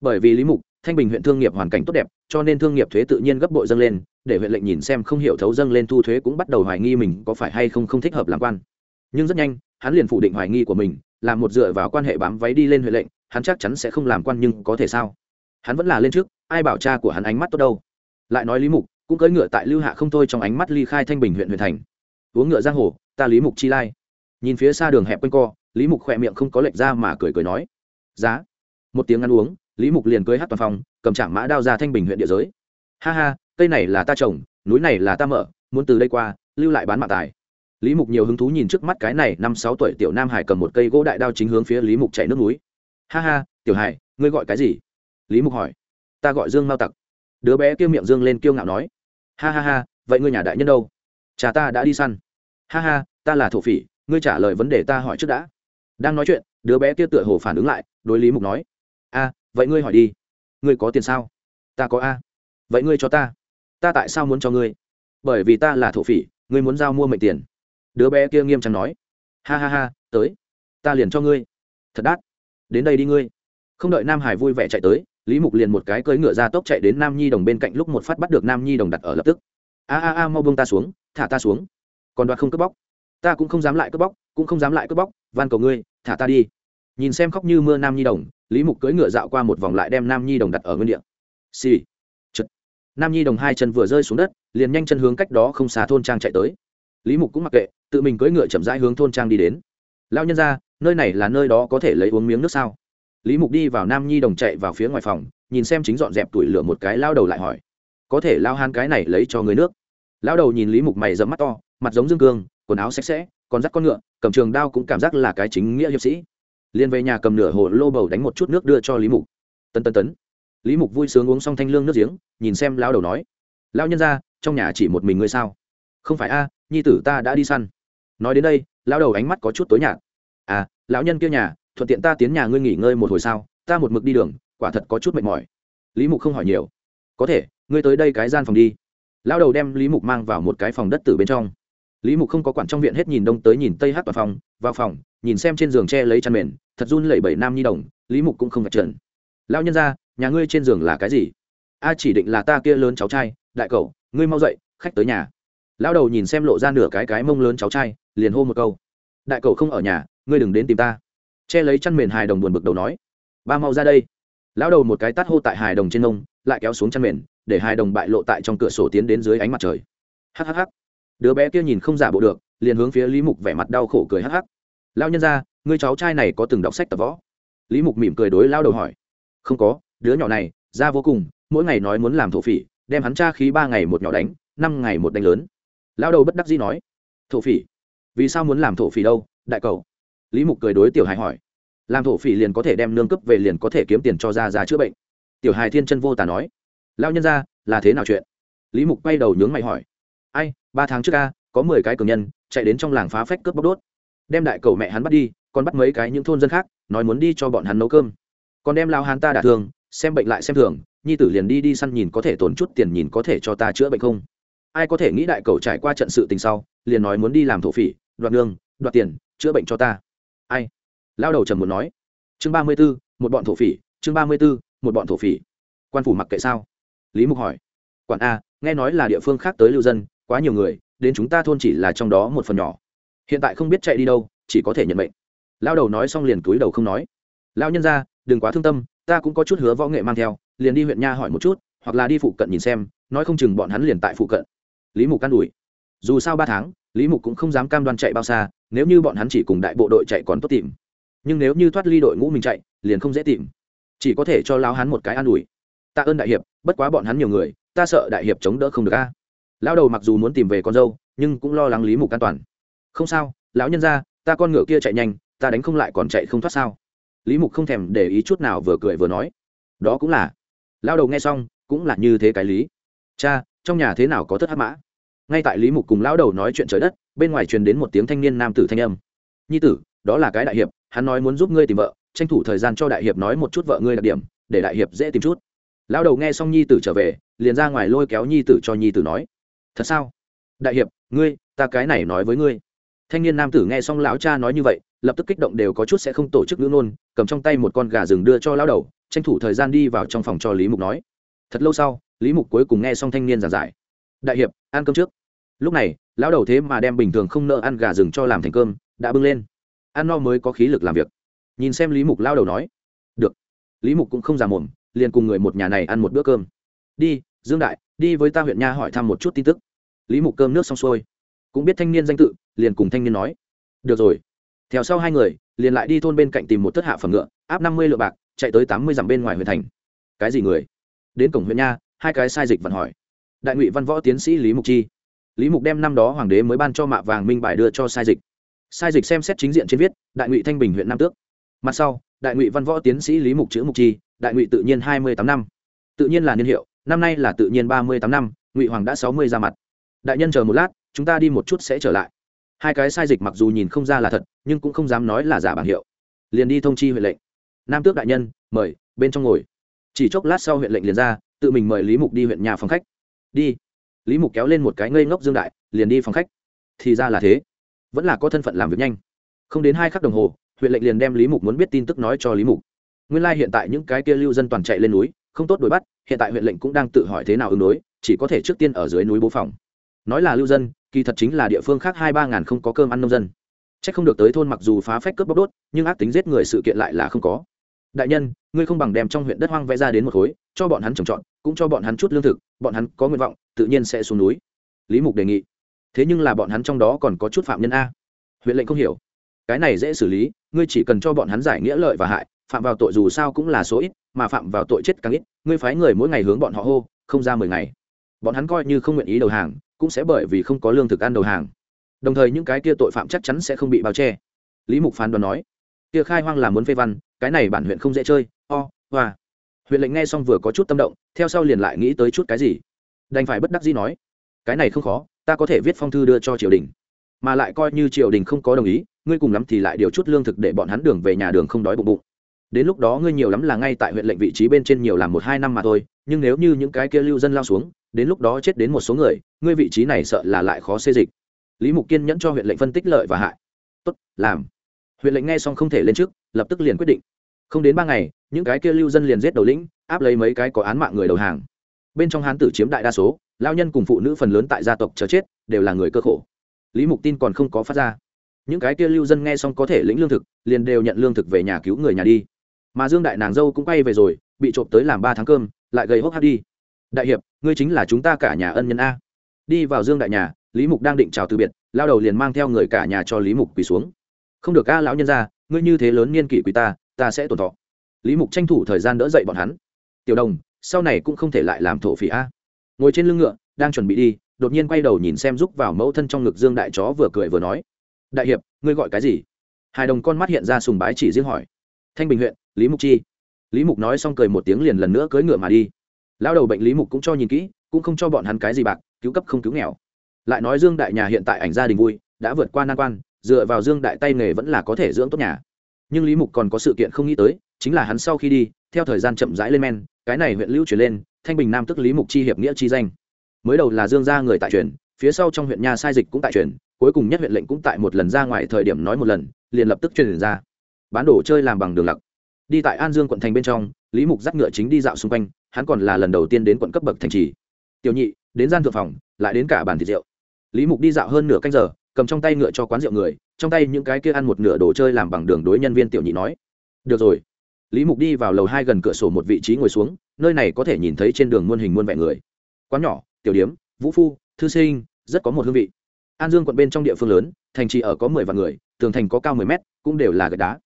Bởi vì lý mục, thanh bình huyện thương nghiệp hoàn cảnh tốt đẹp, cho nên thương nghiệp thuế tự nhiên gấp bội dâng lên, để huyện lệnh nhìn xem không hiểu thấu dâng lên thu thuế cũng bắt đầu hoài nghi mình có phải hay không không thích hợp làm quan. Nhưng rất nhanh, hắn liền phủ định hoài nghi của mình làm một dựa vào quan hệ bám váy đi lên huyện lệnh hắn chắc chắn sẽ không làm quan nhưng có thể sao? Hắn vẫn là lên trước, ai bảo cha của hắn ánh mắt tốt đâu? Lại nói lý mục, cũng cưỡi ngựa tại lưu hạ không thôi trong ánh mắt ly khai thanh bình huyện huyện thành. Uống ngựa giang hồ, ta lý mục chi lai. Nhìn phía xa đường hẹp quanh co, lý mục khỏe miệng không có lệch ra mà cười cười nói, giá. Một tiếng ăn uống, lý mục liền cưới hát toàn phòng, cầm trảng mã đao ra thanh bình huyện địa giới. Ha ha, cây này là ta trồng, núi này là ta mở, muốn từ đây qua, lưu lại bán mạng tài. Lý mục nhiều hứng thú nhìn trước mắt cái này năm sáu tuổi tiểu nam hải cầm một cây gỗ đại đao chính hướng phía lý mục chạy nước núi ha ha, tiểu hải ngươi gọi cái gì? Lý mục hỏi. Ta gọi dương mao tặc. Đứa bé kêu miệng dương lên kiêu ngạo nói. Ha ha ha, vậy ngươi nhà đại nhân đâu? Cha ta đã đi săn. Ha ha, ta là thổ phỉ, ngươi trả lời vấn đề ta hỏi trước đã. Đang nói chuyện, đứa bé kia tựa hồ phản ứng lại, đối lý mục nói. A, vậy ngươi hỏi đi. Ngươi có tiền sao? Ta có a. Vậy ngươi cho ta. Ta tại sao muốn cho ngươi? Bởi vì ta là thổ phỉ, ngươi muốn giao mua mệnh tiền. Đứa bé kia nghiêm trang nói. Ha ha ha, tới. Ta liền cho ngươi. Thật đắt đến đây đi ngươi. Không đợi nam hải vui vẻ chạy tới, lý mục liền một cái cưỡi ngựa ra tốc chạy đến nam nhi đồng bên cạnh lúc một phát bắt được nam nhi đồng đặt ở lập tức. A a a, mau buông ta xuống, thả ta xuống. Còn đoạt không cướp bóc. Ta cũng không dám lại cướp bóc, cũng không dám lại cướp bóc, van cầu ngươi, thả ta đi. Nhìn xem khóc như mưa nam nhi đồng, lý mục cưỡi ngựa dạo qua một vòng lại đem nam nhi đồng đặt ở nguyên địa. Xì、sì. chật. Nam nhi đồng hai chân vừa rơi xuống đất, liền nhanh chân hướng cách đó không xa thôn trang chạy tới. Lý mục cũng mặc kệ, tự mình cưỡi ngựa chậm rãi hướng thôn trang đi đến. Lao nhân ra nơi này là nơi đó có thể lấy uống miếng nước sao? Lý mục đi vào nam nhi đồng chạy vào phía ngoài phòng, nhìn xem chính dọn dẹp tủi lửa một cái lao đầu lại hỏi, có thể lao han cái này lấy cho người nước? Lao đầu nhìn lý mục mày dẫm mắt to, mặt giống dương cương, quần áo sạch sẽ còn dắt con ngựa, cầm trường đao cũng cảm giác là cái chính nghĩa hiệp sĩ. Liền về nhà cầm nửa hồ lô bầu đánh một chút nước đưa cho lý mục. Tân tân tấn. Lý mục vui sướng uống xong thanh lương nước giếng, nhìn xem lao đầu nói lao nhân ra trong nhà chỉ một mình ngươi sao? Không phải a, nhi tử ta đã đi săn. Nói đến đây, lao đầu ánh mắt có chút tối nhạt lão nhân kia nhà, thuận tiện ta tiến nhà ngươi nghỉ ngơi một hồi sao? Ta một mực đi đường, quả thật có chút mệt mỏi. Lý mục không hỏi nhiều. Có thể, ngươi tới đây cái gian phòng đi. Lão đầu đem lý mục mang vào một cái phòng đất từ bên trong. Lý mục không có quản trong viện hết nhìn đông tới nhìn tây hát vào phòng vào phòng, nhìn xem trên giường tre lấy chăn mền, thật run lẩy bẩy nam nhi đồng, lý mục cũng không vạch trần lão nhân ra nhà ngươi trên giường là cái gì? A, chỉ định là ta kia lớn cháu trai, đại cậu, ngươi mau dậy, khách tới nhà. Lão đầu nhìn xem lộ ra nửa cái cái mông lớn cháu trai, liền hô một câu. Đại cậu không ở nhà ngươi đừng đến tìm ta. Che lấy chăn mền hài đồng buồn bực đầu nói. Ba mau ra đây. Lão đầu một cái tát hô tại hài đồng trên nông lại kéo xuống chăn mền, để hài đồng bại lộ tại trong cửa sổ tiến đến dưới ánh mặt trời. Hhh đứa bé kia nhìn không giả bộ được, liền hướng phía lý mục vẻ mặt đau khổ cười hh lao nhân ra ngươi cháu trai này có từng đọc sách tập võ? Lý mục mỉm cười đối lao đầu hỏi. Không có, đứa nhỏ này ra vô cùng, mỗi ngày nói muốn làm thổ phỉ, đem hắn tra khí ba ngày một nhỏ đánh, năm ngày một đánh lớn. Lao đầu bất đắc dĩ nói. Thổ phỉ? Vì sao muốn làm thổ phỉ đâu, đại cầu? Lý mục cười đối tiểu hài hỏi, làm thổ phỉ liền có thể đem nương cấp về liền có thể kiếm tiền cho ra ra chữa bệnh. Tiểu hài thiên chân vô tà nói lao nhân ra là thế nào chuyện? Lý mục quay đầu nhướng mày hỏi, ai, ba tháng trước ca có mười cái cường nhân, chạy đến trong làng phá phách cướp bóc đốt. Đem đại cầu mẹ hắn bắt đi, còn bắt mấy cái những thôn dân khác, nói muốn đi cho bọn hắn nấu cơm. Còn đem lao hắn ta đả thương, xem bệnh lại xem thường, nhi tử liền đi đi săn nhìn có thể tốn chút tiền nhìn có thể cho ta chữa bệnh không? Ai có thể nghĩ đại cầu trải qua trận sự tình sau, liền nói muốn đi làm thổ phỉ, đoạt nương, đoạt tiền, chữa bệnh cho ta ai? Lao đầu trầm muốn nói. Chương ba mươi b ố một bọn thổ phỉ, chương ba mươi b ố một bọn thổ phỉ. Quan phủ mặc kệ sao? Lý mục hỏi. Quản a, nghe nói là địa phương khác tới lưu dân, quá nhiều người, đến chúng ta thôn chỉ là trong đó một phần nhỏ. Hiện tại không biết chạy đi đâu, chỉ có thể nhận mệnh. lao đầu nói xong liền túi đầu không nói. Lao nhân ra, đừng quá thương tâm, ta cũng có chút hứa võ nghệ mang theo, liền đi huyện nha hỏi một chút, hoặc là đi phụ cận nhìn xem, nói không chừng bọn hắn liền tại phụ cận. Lý mục can đủi dù sao ba tháng lý mục cũng không dám cam đoan chạy bao xa, nếu như bọn hắn chỉ cùng đại bộ đội chạy còn tốt tìm. Nhưng nếu như thoát ly đội ngũ mình chạy, liền không dễ tìm. Chỉ có thể cho lao hắn một cái an ủi. Tạ ơn đại hiệp, bất quá bọn hắn nhiều người, ta sợ đại hiệp chống đỡ không được a. Lao đầu mặc dù muốn tìm về con dâu, nhưng cũng lo lắng lý mục an toàn. Không sao, lão nhân ra ta con ngựa kia chạy nhanh, ta đánh không lại còn chạy không thoát sao? Lý mục không thèm để ý chút nào vừa cười vừa nói. Đó cũng là. Lao đầu nghe xong, cũng là như thế cái lý. Cha, trong nhà thế nào có thất hát mã? Ngay tại lý mục cùng lão đầu nói chuyện trời đất, bên ngoài truyền đến một tiếng thanh niên nam tử thanh âm. Nhi tử, đó là cái đại hiệp, hắn nói muốn giúp ngươi tìm vợ, tranh thủ thời gian cho đại hiệp nói một chút vợ ngươi đặc điểm, để đại hiệp dễ tìm chút. Lão đầu nghe xong nhi tử trở về, liền ra ngoài lôi kéo nhi tử cho nhi tử nói, thật sao? Đại hiệp, ngươi, ta cái này nói với ngươi. Thanh niên nam tử nghe xong lão cha nói như vậy, lập tức kích động đều có chút sẽ không tổ chức ngữ nôn cầm trong tay một con gà rừng đưa cho lão đầu, tranh thủ thời gian đi vào trong phòng cho lý mục nói. Thật lâu sau, lý mục cuối cùng nghe xong thanh niên giảng giải. Đại hiệp, ăn cơm trước lúc này, lão đầu thế mà đem bình thường không nợ ăn gà rừng cho làm thành cơm, đã bưng lên. Ăn no mới có khí lực làm việc. Nhìn xem lý mục lao đầu nói, được. Lý mục cũng không già mồm, liền cùng người một nhà này ăn một bữa cơm. Đi, dương đại, đi với ta huyện nha hỏi thăm một chút tin tức. Lý mục cơm nước xong xuôi, cũng biết thanh niên danh tự, liền cùng thanh niên nói, được rồi. Theo sau hai người, liền lại đi thôn bên cạnh tìm một thất hạ phẩm ngựa, áp năm mươi lượng bạc, chạy tới tám mươi dặm bên ngoài huyện thành. Cái gì người? Đến cổng huyện nha, hai cái sai dịch vận hỏi. Đại ngụy văn võ tiến sĩ lý mục chi lý mục đem năm đó hoàng đế mới ban cho mạ vàng minh bài đưa cho sai dịch. Sai dịch xem xét chính diện trên viết, đại ngụy thanh bình huyện nam tước. Mặt sau, đại ngụy văn võ tiến sĩ lý mục chữ mục chi, đại ngụy tự nhiên hai mươi tám năm. Tự nhiên là niên hiệu, năm nay là tự nhiên ba mươi tám năm, ngụy hoàng đã sáu mươi ra mặt. Đại nhân chờ một lát, chúng ta đi một chút sẽ trở lại. Hai cái sai dịch mặc dù nhìn không ra là thật, nhưng cũng không dám nói là giả bảng hiệu. Liền đi thông chi huyện lệnh. Nam tước đại nhân, mời, bên trong ngồi. Chỉ chốc lát sau huyện lệnh liền ra, tự mình mời lý mục đi huyện nhà phòng khách. Đi lý mục kéo lên một cái ngây ngốc dương đại, liền đi phòng khách. Thì ra là thế. Vẫn là có thân phận làm việc nhanh. Không đến hai khắc đồng hồ, huyện lệnh liền đem lý mục muốn biết tin tức nói cho lý mục. Nguyên lai hiện tại những cái kia lưu dân toàn chạy lên núi, không tốt đuổi bắt, hiện tại huyện lệnh cũng đang tự hỏi thế nào ứng đối, chỉ có thể trước tiên ở dưới núi bố phòng. Nói là lưu dân, kỳ thật chính là địa phương khác hai ba ngàn không có cơm ăn nông dân. C h ắ c không được tới thôn mặc dù phá phách cướp bóc đốt, nhưng ác tính giết người sự kiện lại là không có. Đại nhân, ngươi không bằng đem trong huyện đất hoang vẽ ra đến một khối, cho bọn hắn trồng trọt, cũng cho bọn hắn chút lương thực, bọn hắn có nguyện vọng tự nhiên sẽ xuống núi. Lý mục đề nghị. Thế nhưng là bọn hắn trong đó còn có chút phạm nhân a. Huyện lệnh không hiểu. Cái này dễ xử lý, ngươi chỉ cần cho bọn hắn giải nghĩa lợi và hại, phạm vào tội dù sao cũng là số ít, mà phạm vào tội chết càng ít, ngươi phái người mỗi ngày hướng bọn họ hô, không ra mười ngày. Bọn hắn coi như không nguyện ý đầu hàng, cũng sẽ bởi vì không có lương thực ăn đầu hàng. Đồng thời những cái kia tội phạm chắc chắn sẽ không bị bao che. Lý mục phán đoán nói. Kia khai hoang là muốn phê văn, cái này bản huyện không dễ chơi, o, hoa、wow. huyện lệnh nghe xong vừa có chút tâm động, theo sau liền lại nghĩ tới chút cái gì đành phải bất đắc dĩ nói, cái này không khó, ta có thể viết phong thư đưa cho triều đình, mà lại coi như triều đình không có đồng ý, ngươi cùng lắm thì lại điều chút lương thực để bọn hắn đường về nhà đường không đói bụng bụng. Đến lúc đó ngươi nhiều lắm là ngay tại huyện lệnh vị trí bên trên nhiều làm một hai năm mà thôi, nhưng nếu như những cái kia lưu dân lao xuống, đến lúc đó chết đến một số người, ngươi vị trí này sợ là lại khó xê dịch. Lý mục kiên nhẫn cho huyện lệnh phân tích lợi và hại. Tốt, làm. Huyện lệnh nghe xong không thể lên trước, lập tức liền quyết định. Không đến ba ngày, những cái kia lưu dân liền giết đầu lĩnh, áp lấy mấy cái có án mạng người đầu hàng bên trong hán tử chiếm đại đa số, lao nhân cùng phụ nữ phần lớn tại gia tộc chờ chết, đều là người cơ khổ. Lý mục tin còn không có phát ra. Những cái kia lưu dân nghe xong có thể lĩnh lương thực, liền đều nhận lương thực về nhà cứu người nhà đi. Mà dương đại nàng dâu cũng quay về rồi, bị trộm tới làm ba tháng cơm, lại gây hốc hát đi. Đại hiệp, ngươi chính là chúng ta cả nhà ân nhân a. Đi vào dương đại nhà, lý mục đang định chào từ biệt, lao đầu liền mang theo người cả nhà cho lý mục quỳ xuống. Không được a lão nhân ra ngươi như thế lớn niên kỷ quý ta ta sẽ tổn thọ. Lý mục tranh thủ thời gian đỡ dậy bọn hắn. Tiểu đồng sau này cũng không thể lại làm thổ phỉ a. Ngồi trên lưng ngựa, đang chuẩn bị đi, đột nhiên quay đầu nhìn xem rúc vào mẫu thân trong ngực dương đại chó vừa cười vừa nói, đại hiệp, ngươi gọi cái gì? Hai đồng con mắt hiện ra sùng bái chỉ riêng hỏi, thanh bình huyện, lý mục chi. Lý mục nói xong cười một tiếng liền lần nữa cưỡi ngựa mà đi. Lao đầu bệnh lý mục cũng cho nhìn kỹ, cũng không cho bọn hắn cái gì bạc, cứu cấp không cứu nghèo. Lại nói dương đại nhà hiện tại ảnh gia đình vui, đã vượt qua nan quan, dựa vào dương đại tay nghề vẫn là có thể dưỡng tốt nhà. Nhưng lý mục còn có sự kiện không nghĩ tới, chính là hắn sau khi đi, theo thời gian chậm rãi lên men cái này huyện lưu chuyển lên, thanh bình nam tức lý mục chi hiệp nghĩa chi danh. Mới đầu là dương gia người tại truyền, phía sau trong huyện nha sai dịch cũng tại truyền, cuối cùng nhất huyện lệnh cũng tại một lần ra ngoài thời điểm nói một lần, liền lập tức truyền ra. Bán đồ chơi làm bằng đường lặc. Đi tại an dương quận thành bên trong, lý mục dắt ngựa chính đi dạo xung quanh, hắn còn là lần đầu tiên đến quận cấp bậc thành trì. Tiểu nhị, đến gian thượng phòng, lại đến cả bàn thịt rượu. Lý mục đi dạo hơn nửa canh giờ, cầm trong tay ngựa cho quán rượu người, trong tay những cái kia ăn một nửa đồ chơi làm bằng đường đối nhân viên tiểu nhị nói. Được rồi lý mục đi vào lầu hai gần cửa sổ một vị trí ngồi xuống, nơi này có thể nhìn thấy trên đường muôn hình muôn vẹn người. Quán nhỏ, tiểu điếm, vũ phu, thư sinh, rất có một hương vị. An dương quận bên trong địa phương lớn, thành trì ở có mười vạn người, tường thành có cao mười mét, cũng đều là gạch đá.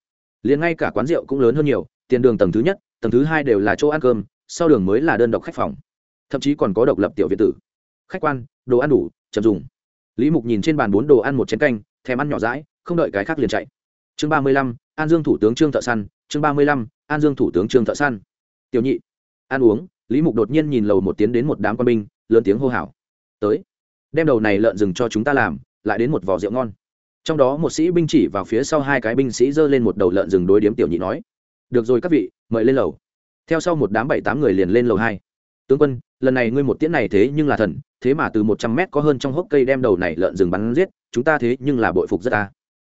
Liền ngay cả quán rượu cũng lớn hơn nhiều, tiền đường tầng thứ nhất, tầng thứ hai đều là chỗ ăn cơm, sau đường mới là đơn độc khách phòng. Thậm chí còn có độc lập tiểu viện tử. Khách quan, đồ ăn đủ, chậm dùng. Lý mục nhìn trên bàn bốn đồ ăn một chén canh, thèm ăn nhỏ rãi, không đợi cái khác liền chạy. Chương ba mươi lăm, an dương thủ tướng trương thợ săn chương ba mươi lăm, an dương thủ tướng trương thợ săn. Tiểu nhị, ăn uống. Lý mục đột nhiên nhìn lầu một tiến đến một đám quân binh, lớn tiếng hô hào. Tới, đem đầu này lợn rừng cho chúng ta làm, lại đến một vò rượu ngon. Trong đó một sĩ binh chỉ vào phía sau hai cái binh sĩ giơ lên một đầu lợn rừng đối điếm tiểu nhị nói, được rồi các vị, mời lên lầu. Theo sau một đám bảy tám người liền lên lầu hai. Tướng quân, lần này ngươi một tiễn này thế nhưng là thần, thế mà từ một trăm mét có hơn trong hốc cây đem đầu này lợn rừng bắn giết, chúng ta thế nhưng là bội phục rất ta.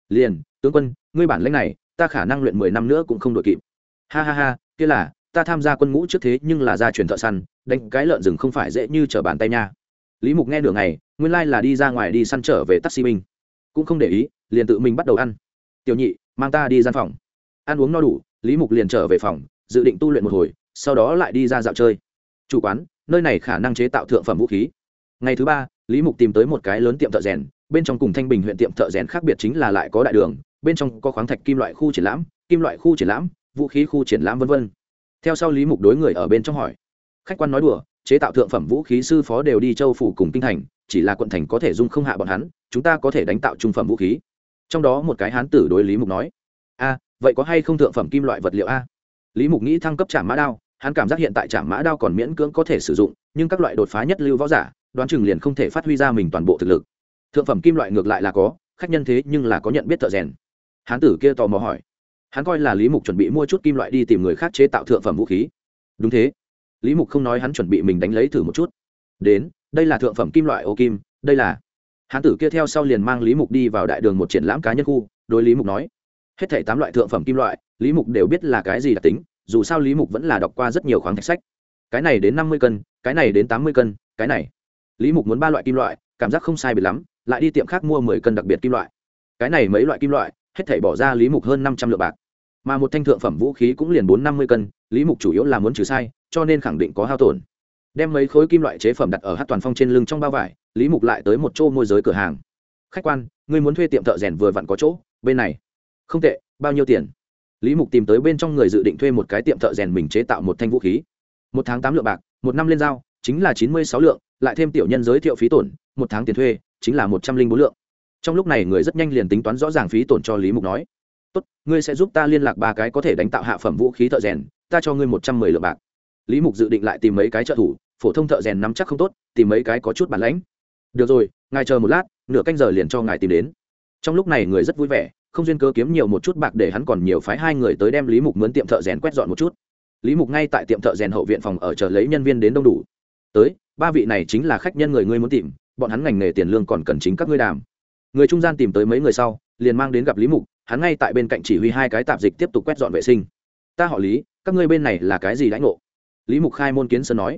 Liền, tướng quân, ngươi bản lãnh này ta khả năng luyện mười năm nữa cũng không đội kịp. Ha ha ha, kia là, ta tham gia quân ngũ trước thế nhưng là gia truyền thợ săn, đánh cái lợn rừng không phải dễ như trở bàn tay nha. Lý mục nghe nửa ngày nguyên lai là đi ra ngoài đi săn trở về taxi binh cũng không để ý, liền tự mình bắt đầu ăn. Tiểu nhị, mang ta đi gian phòng. Ăn uống no đủ, lý mục liền trở về phòng, dự định tu luyện một hồi, sau đó lại đi ra dạo chơi. Chủ quán, nơi này khả năng chế tạo thượng phẩm vũ khí. Ngày thứ ba, lý mục tìm tới một cái lớn tiệm thợ rèn, bên trong cùng thanh bình huyện tiệm thợ rèn khác biệt chính là lại có đại đường bên trong có khoáng thạch kim loại khu triển lãm, kim loại khu triển lãm, vũ khí khu triển lãm v v theo sau lý mục đối người ở bên trong hỏi. Khách quan nói đùa, chế tạo thượng phẩm vũ khí sư phó đều đi châu phủ cùng kinh thành, chỉ là quận thành có thể dung không hạ bọn hắn, chúng ta có thể đánh tạo trung phẩm vũ khí. Trong đó một cái hán tử đối lý mục nói. A, vậy có hay không thượng phẩm kim loại vật liệu a? Lý mục nghĩ thăng cấp trả mã đao, hắn cảm giác hiện tại trả mã đao còn miễn cưỡng có thể sử dụng, nhưng các loại đột phá nhất lưu võ giả, đoán chừng liền không thể phát huy ra mình toàn bộ thực lực. Thượng phẩm kim loại ngược lại là có, khách nhân thế nhưng là có nhận biết thợ rèn hán tử kia tò mò hỏi. Hắn coi là lý mục chuẩn bị mua chút kim loại đi tìm người khác chế tạo thượng phẩm vũ khí. Đúng thế. Lý mục không nói hắn chuẩn bị mình đánh lấy thử một chút. Đến, đây là thượng phẩm kim loại ô kim, đây là. Hán tử kia theo sau liền mang lý mục đi vào đại đường một triển lãm cá nhân khu, đối lý mục nói. Hết thảy tám loại thượng phẩm kim loại, lý mục đều biết là cái gì đặc tính, dù sao lý mục vẫn là đọc qua rất nhiều khoáng thạch sách. Cái này đến năm mươi cân, cái này đến tám mươi cân, cái này. Lý mục muốn ba loại kim loại, cảm giác không sai bị lắm, lại đi tiệm khác mua mười cân đặc biệt kim loại. Cái này mấy loại kim loại hết thảy bỏ ra lý mục hơn năm trăm lượng bạc. Mà một thanh thượng phẩm vũ khí cũng liền bốn năm mươi cân, lý mục chủ yếu là muốn trừ sai, cho nên khẳng định có hao tổn. Đem mấy khối kim loại chế phẩm đặt ở hát toàn phong trên lưng trong bao vải, lý mục lại tới một chỗ môi giới cửa hàng. Khách quan, ngươi muốn thuê tiệm thợ rèn vừa vặn có chỗ, bên này. Không tệ, bao nhiêu tiền? Lý mục tìm tới bên trong người dự định thuê một cái tiệm thợ rèn mình chế tạo một thanh vũ khí. Một tháng tám lượng bạc, một năm lên giao, chính là chín mươi sáu lượng, lại thêm tiểu nhân giới thiệu phí tổn, một tháng tiền thuê, chính là một trăm linh bốn lượng trong lúc này người rất nhanh liền tính toán rõ ràng phí tổn cho lý mục nói, tốt, ngươi sẽ giúp ta liên lạc ba cái có thể đánh tạo hạ phẩm vũ khí thợ rèn, ta cho ngươi một trăm mười lượng bạc. Lý mục dự định lại tìm mấy cái trợ thủ, phổ thông thợ rèn nắm chắc không tốt, tìm mấy cái có chút bản lãnh. Được rồi, ngài chờ một lát, nửa canh giờ liền cho ngài tìm đến. Trong lúc này người rất vui vẻ, không duyên cơ kiếm nhiều một chút bạc để hắn còn nhiều phái hai người tới đem lý mục mướn tiệm thợ rèn quét dọn một chút. Lý mục ngay tại tiệm thợ rèn hậu viện phòng ở chờ lấy nhân viên đến đông đủ. Tới, ba vị này chính là khách nhân người ngươi muốn tìm, bọn hắn ngành nghề tiền lương còn cần chính các ngươi đàm người trung gian tìm tới mấy người sau, liền mang đến gặp lý mục, hắn ngay tại bên cạnh chỉ huy hai cái tạp dịch tiếp tục quét dọn vệ sinh. Ta họ lý, các ngươi bên này là cái gì lãnh ngộ? Lý mục khai môn kiến sơn nói.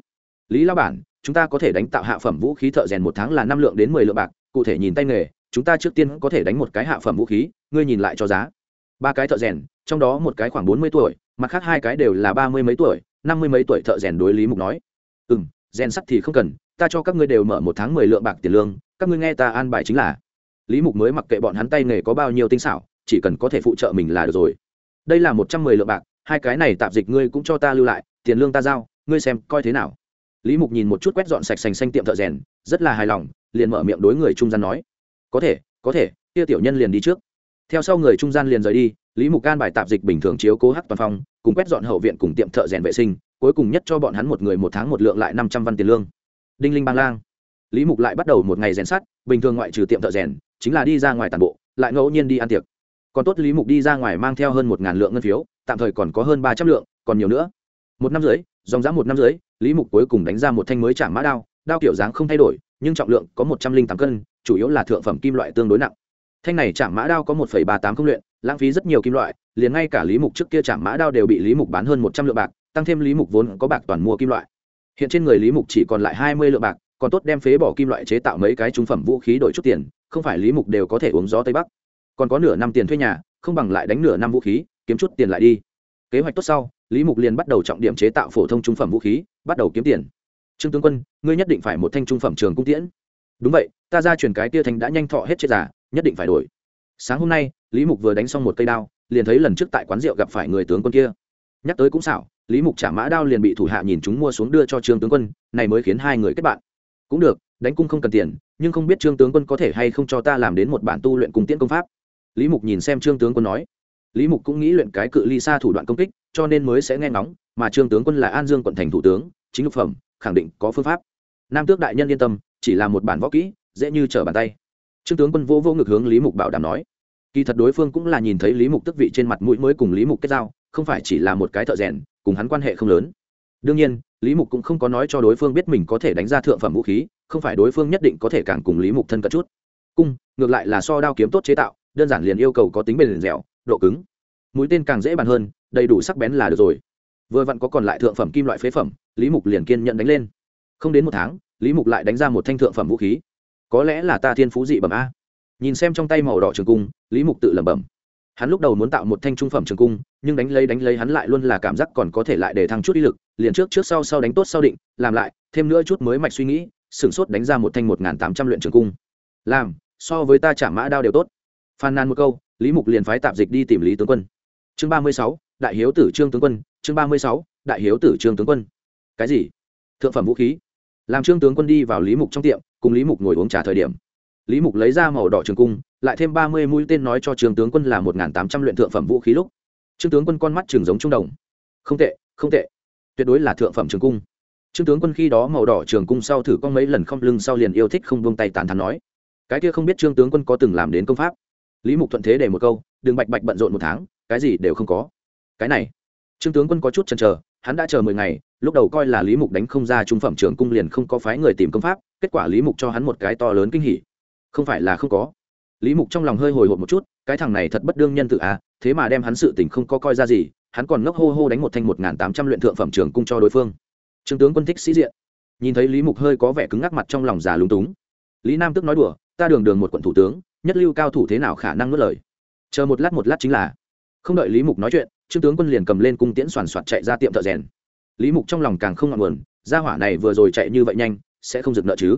Lý lao bản, chúng ta có thể đánh tạo hạ phẩm vũ khí thợ rèn một tháng là năm lượng đến mười lượng bạc, cụ thể nhìn tay nghề, chúng ta trước tiên có thể đánh một cái hạ phẩm vũ khí, ngươi nhìn lại cho giá. Ba cái thợ rèn, trong đó một cái khoảng bốn mươi tuổi, mặt khác hai cái đều là ba mươi mấy tuổi, năm mươi mấy tuổi thợ rèn đối lý mục nói. Ừ m rèn sắt thì không cần, ta cho các ngươi đều mở một tháng mười lượng bạc tiền lương, các ngươi nghe ta an bài chính là lý mục mới mặc kệ bọn hắn tay nghề có bao nhiêu tinh xảo, chỉ cần có thể phụ trợ mình là được rồi. Đây là một trăm mười lượng bạc, hai cái này tạp dịch ngươi cũng cho ta lưu lại, tiền lương ta giao, ngươi xem coi thế nào. Lý mục nhìn một chút quét dọn sạch sành xanh tiệm thợ rèn, rất là hài lòng, liền mở miệng đối người trung gian nói. Có thể có thể, kia tiểu nhân liền đi trước. Theo sau người trung gian liền rời đi, lý mục can bài tạp dịch bình thường chiếu cố hắc toàn phong, cùng quét dọn hậu viện cùng tiệm thợ rèn vệ sinh, cuối cùng nhất cho bọn hắn một người một tháng một lượng lại năm trăm văn tiền lương. Đinh linh bang lang. Lý mục lại bắt đầu một ngày rèn sắt, bình thường ngoại trừ tiệm thợ rèn chính là đi ra ngoài tàn bộ, lại ngẫu nhiên đi ăn tiệc. Còn tốt lý mục đi ra ngoài mang theo hơn một ngàn lượng ngân phiếu, tạm thời còn có hơn ba trăm lượng, còn nhiều nữa. Một năm dưới dòng giá một năm dưới lý mục cuối cùng đánh ra một thanh mới chạm mã đao đao kiểu dáng không thay đổi, nhưng trọng lượng có một trăm linh tám cân, chủ yếu là thượng phẩm kim loại tương đối nặng. Thanh này chạm mã đao có một ba tám công luyện, lãng phí rất nhiều kim loại, liền ngay cả lý mục trước kia chạm mã đao đều bị lý mục bán hơn một trăm lượng bạc, tăng thêm lý mục vốn có bạc toàn mua kim loại. Hiện trên người lý mục chỉ còn lại hai mươi lượng bạc, còn tốt đem phế bỏ kim loại chế tạo mấy cái trung phẩm vũ khí đổi chút tiền không phải lý mục đều có thể uống gió tây bắc. Còn có nửa năm tiền thuê nhà, không bằng lại đánh nửa năm vũ khí, kiếm chút tiền lại đi. Kế hoạch tốt sau, lý mục liền bắt đầu trọng điểm chế tạo phổ thông trung phẩm vũ khí, bắt đầu kiếm tiền. Trương tướng quân, ngươi nhất định phải một thanh trung phẩm trường cung tiễn. Đúng vậy, ta ra truyền cái tia thanh đã nhanh thọ hết chết giả nhất định phải đổi. Sáng hôm nay, lý mục vừa đánh xong một cây đao, liền thấy lần trước tại quán rượu gặp phải người tướng quân kia. Nhắc tới cũng xảo, lý mục trả mã đao liền bị thủ hạ nhìn chúng mua xuống đưa cho trương tướng quân, này mới khiến hai người kết bạn. Cũng được, đánh cung không cần tiền nhưng không biết trương tướng quân có thể hay không cho ta làm đến một bản tu luyện cung tiễn công pháp. Lý mục nhìn xem trương tướng quân nói. Lý mục cũng nghĩ luyện cái cự ly xa thủ đoạn công kích, cho nên mới sẽ nghe ngóng, mà trương tướng quân là an dương quận thành thủ tướng, chính lục phẩm, khẳng định có phương pháp. Nam tước đại nhân yên tâm, chỉ là một bản võ kỹ, dễ như trở bàn tay. Trương tướng quân vô vô ngực hướng lý mục bảo đảm nói. Kỳ thật đối phương cũng là nhìn thấy lý mục tức vị trên mặt mũi mới cùng lý mục kết giao, không phải chỉ là một cái thợ rèn, cùng hắn quan hệ không lớn. Đương nhiên, lý mục cũng không có nói cho đối phương biết mình có thể đánh ra thượng phẩm vũ khí không phải đối phương nhất định có thể càng cùng lý mục thân cận chút cung ngược lại là so đao kiếm tốt chế tạo đơn giản liền yêu cầu có tính bền dẻo độ cứng mũi tên càng dễ bàn hơn đầy đủ sắc bén là được rồi vừa vặn có còn lại thượng phẩm kim loại phế phẩm lý mục liền kiên nhận đánh lên không đến một tháng lý mục lại đánh ra một thanh thượng phẩm vũ khí có lẽ là ta thiên phú dị bẩm a nhìn xem trong tay màu đỏ trường cung lý mục tự lẩm bẩm hắn lúc đầu muốn tạo một thanh trung phẩm trường cung nhưng đánh lấy đánh lấy hắn lại luôn là cảm giác còn có thể lại để thăng chút ý lực liền trước trước sau sau đánh tốt sau định làm lại thêm nữa chút mới mạch suy nghĩ sửng sốt đánh ra một thanh một tám trăm luyện trường cung. Làm, so với ta trả mã đao đều tốt. Phàn nàn một câu, lý mục liền phái tạp dịch đi tìm lý tướng quân. Chương ba mươi sáu, đại hiếu tử trương tướng quân. Chương ba mươi sáu, đại hiếu tử trương tướng quân. Cái gì? Thượng phẩm vũ khí. Làm trương tướng quân đi vào lý mục trong tiệm, cùng lý mục ngồi uống trà thời điểm. Lý mục lấy ra màu đỏ trường cung, lại thêm ba mươi mũi tên nói cho trương tướng quân là một tám trăm luyện thượng phẩm vũ khí lúc. Trương tướng quân con mắt trường giống trung đồng. Không tệ không tệ. Tuyệt đối là thượng phẩm trường cung trương tướng quân khi đó màu đỏ trường cung sau thử con mấy lần không lưng sau liền yêu thích không buông tay tàn thắn nói, cái kia không biết trương tướng quân có từng làm đến công pháp? Lý mục thuận thế để một câu đừng bạch bạch bận rộn một tháng, cái gì đều không có. Cái này, trương tướng quân có chút chần chờ, hắn đã chờ mười ngày, lúc đầu coi là lý mục đánh không ra trung phẩm trường cung liền không có phái người tìm công pháp, kết quả lý mục cho hắn một cái to lớn kinh hỉ. Không phải là không có. Lý mục trong lòng hơi hồi hộp một chút, cái thằng này thật bất đương nhân tự à thế mà đem hắn sự tình không có coi ra gì, hắn còn ngốc hô hô đánh một thanh một tám trăm luyện thượng phẩm trường cung cho đối phương trương tướng quân thích sĩ diện. Nhìn thấy lý mục hơi có vẻ cứng ngắc mặt trong lòng già lúng túng. Lý nam tức nói đùa, ta đường đường một quận thủ tướng, nhất lưu cao thủ thế nào khả năng nuốt lời? Chờ một lát một lát chính là không đợi lý mục nói chuyện, trương tướng quân liền cầm lên cung tiễn soàn soạt chạy ra tiệm thợ rèn. Lý mục trong lòng càng không ngọn nguồn, gia hỏa này vừa rồi chạy như vậy nhanh, sẽ không dừng nợ chứ?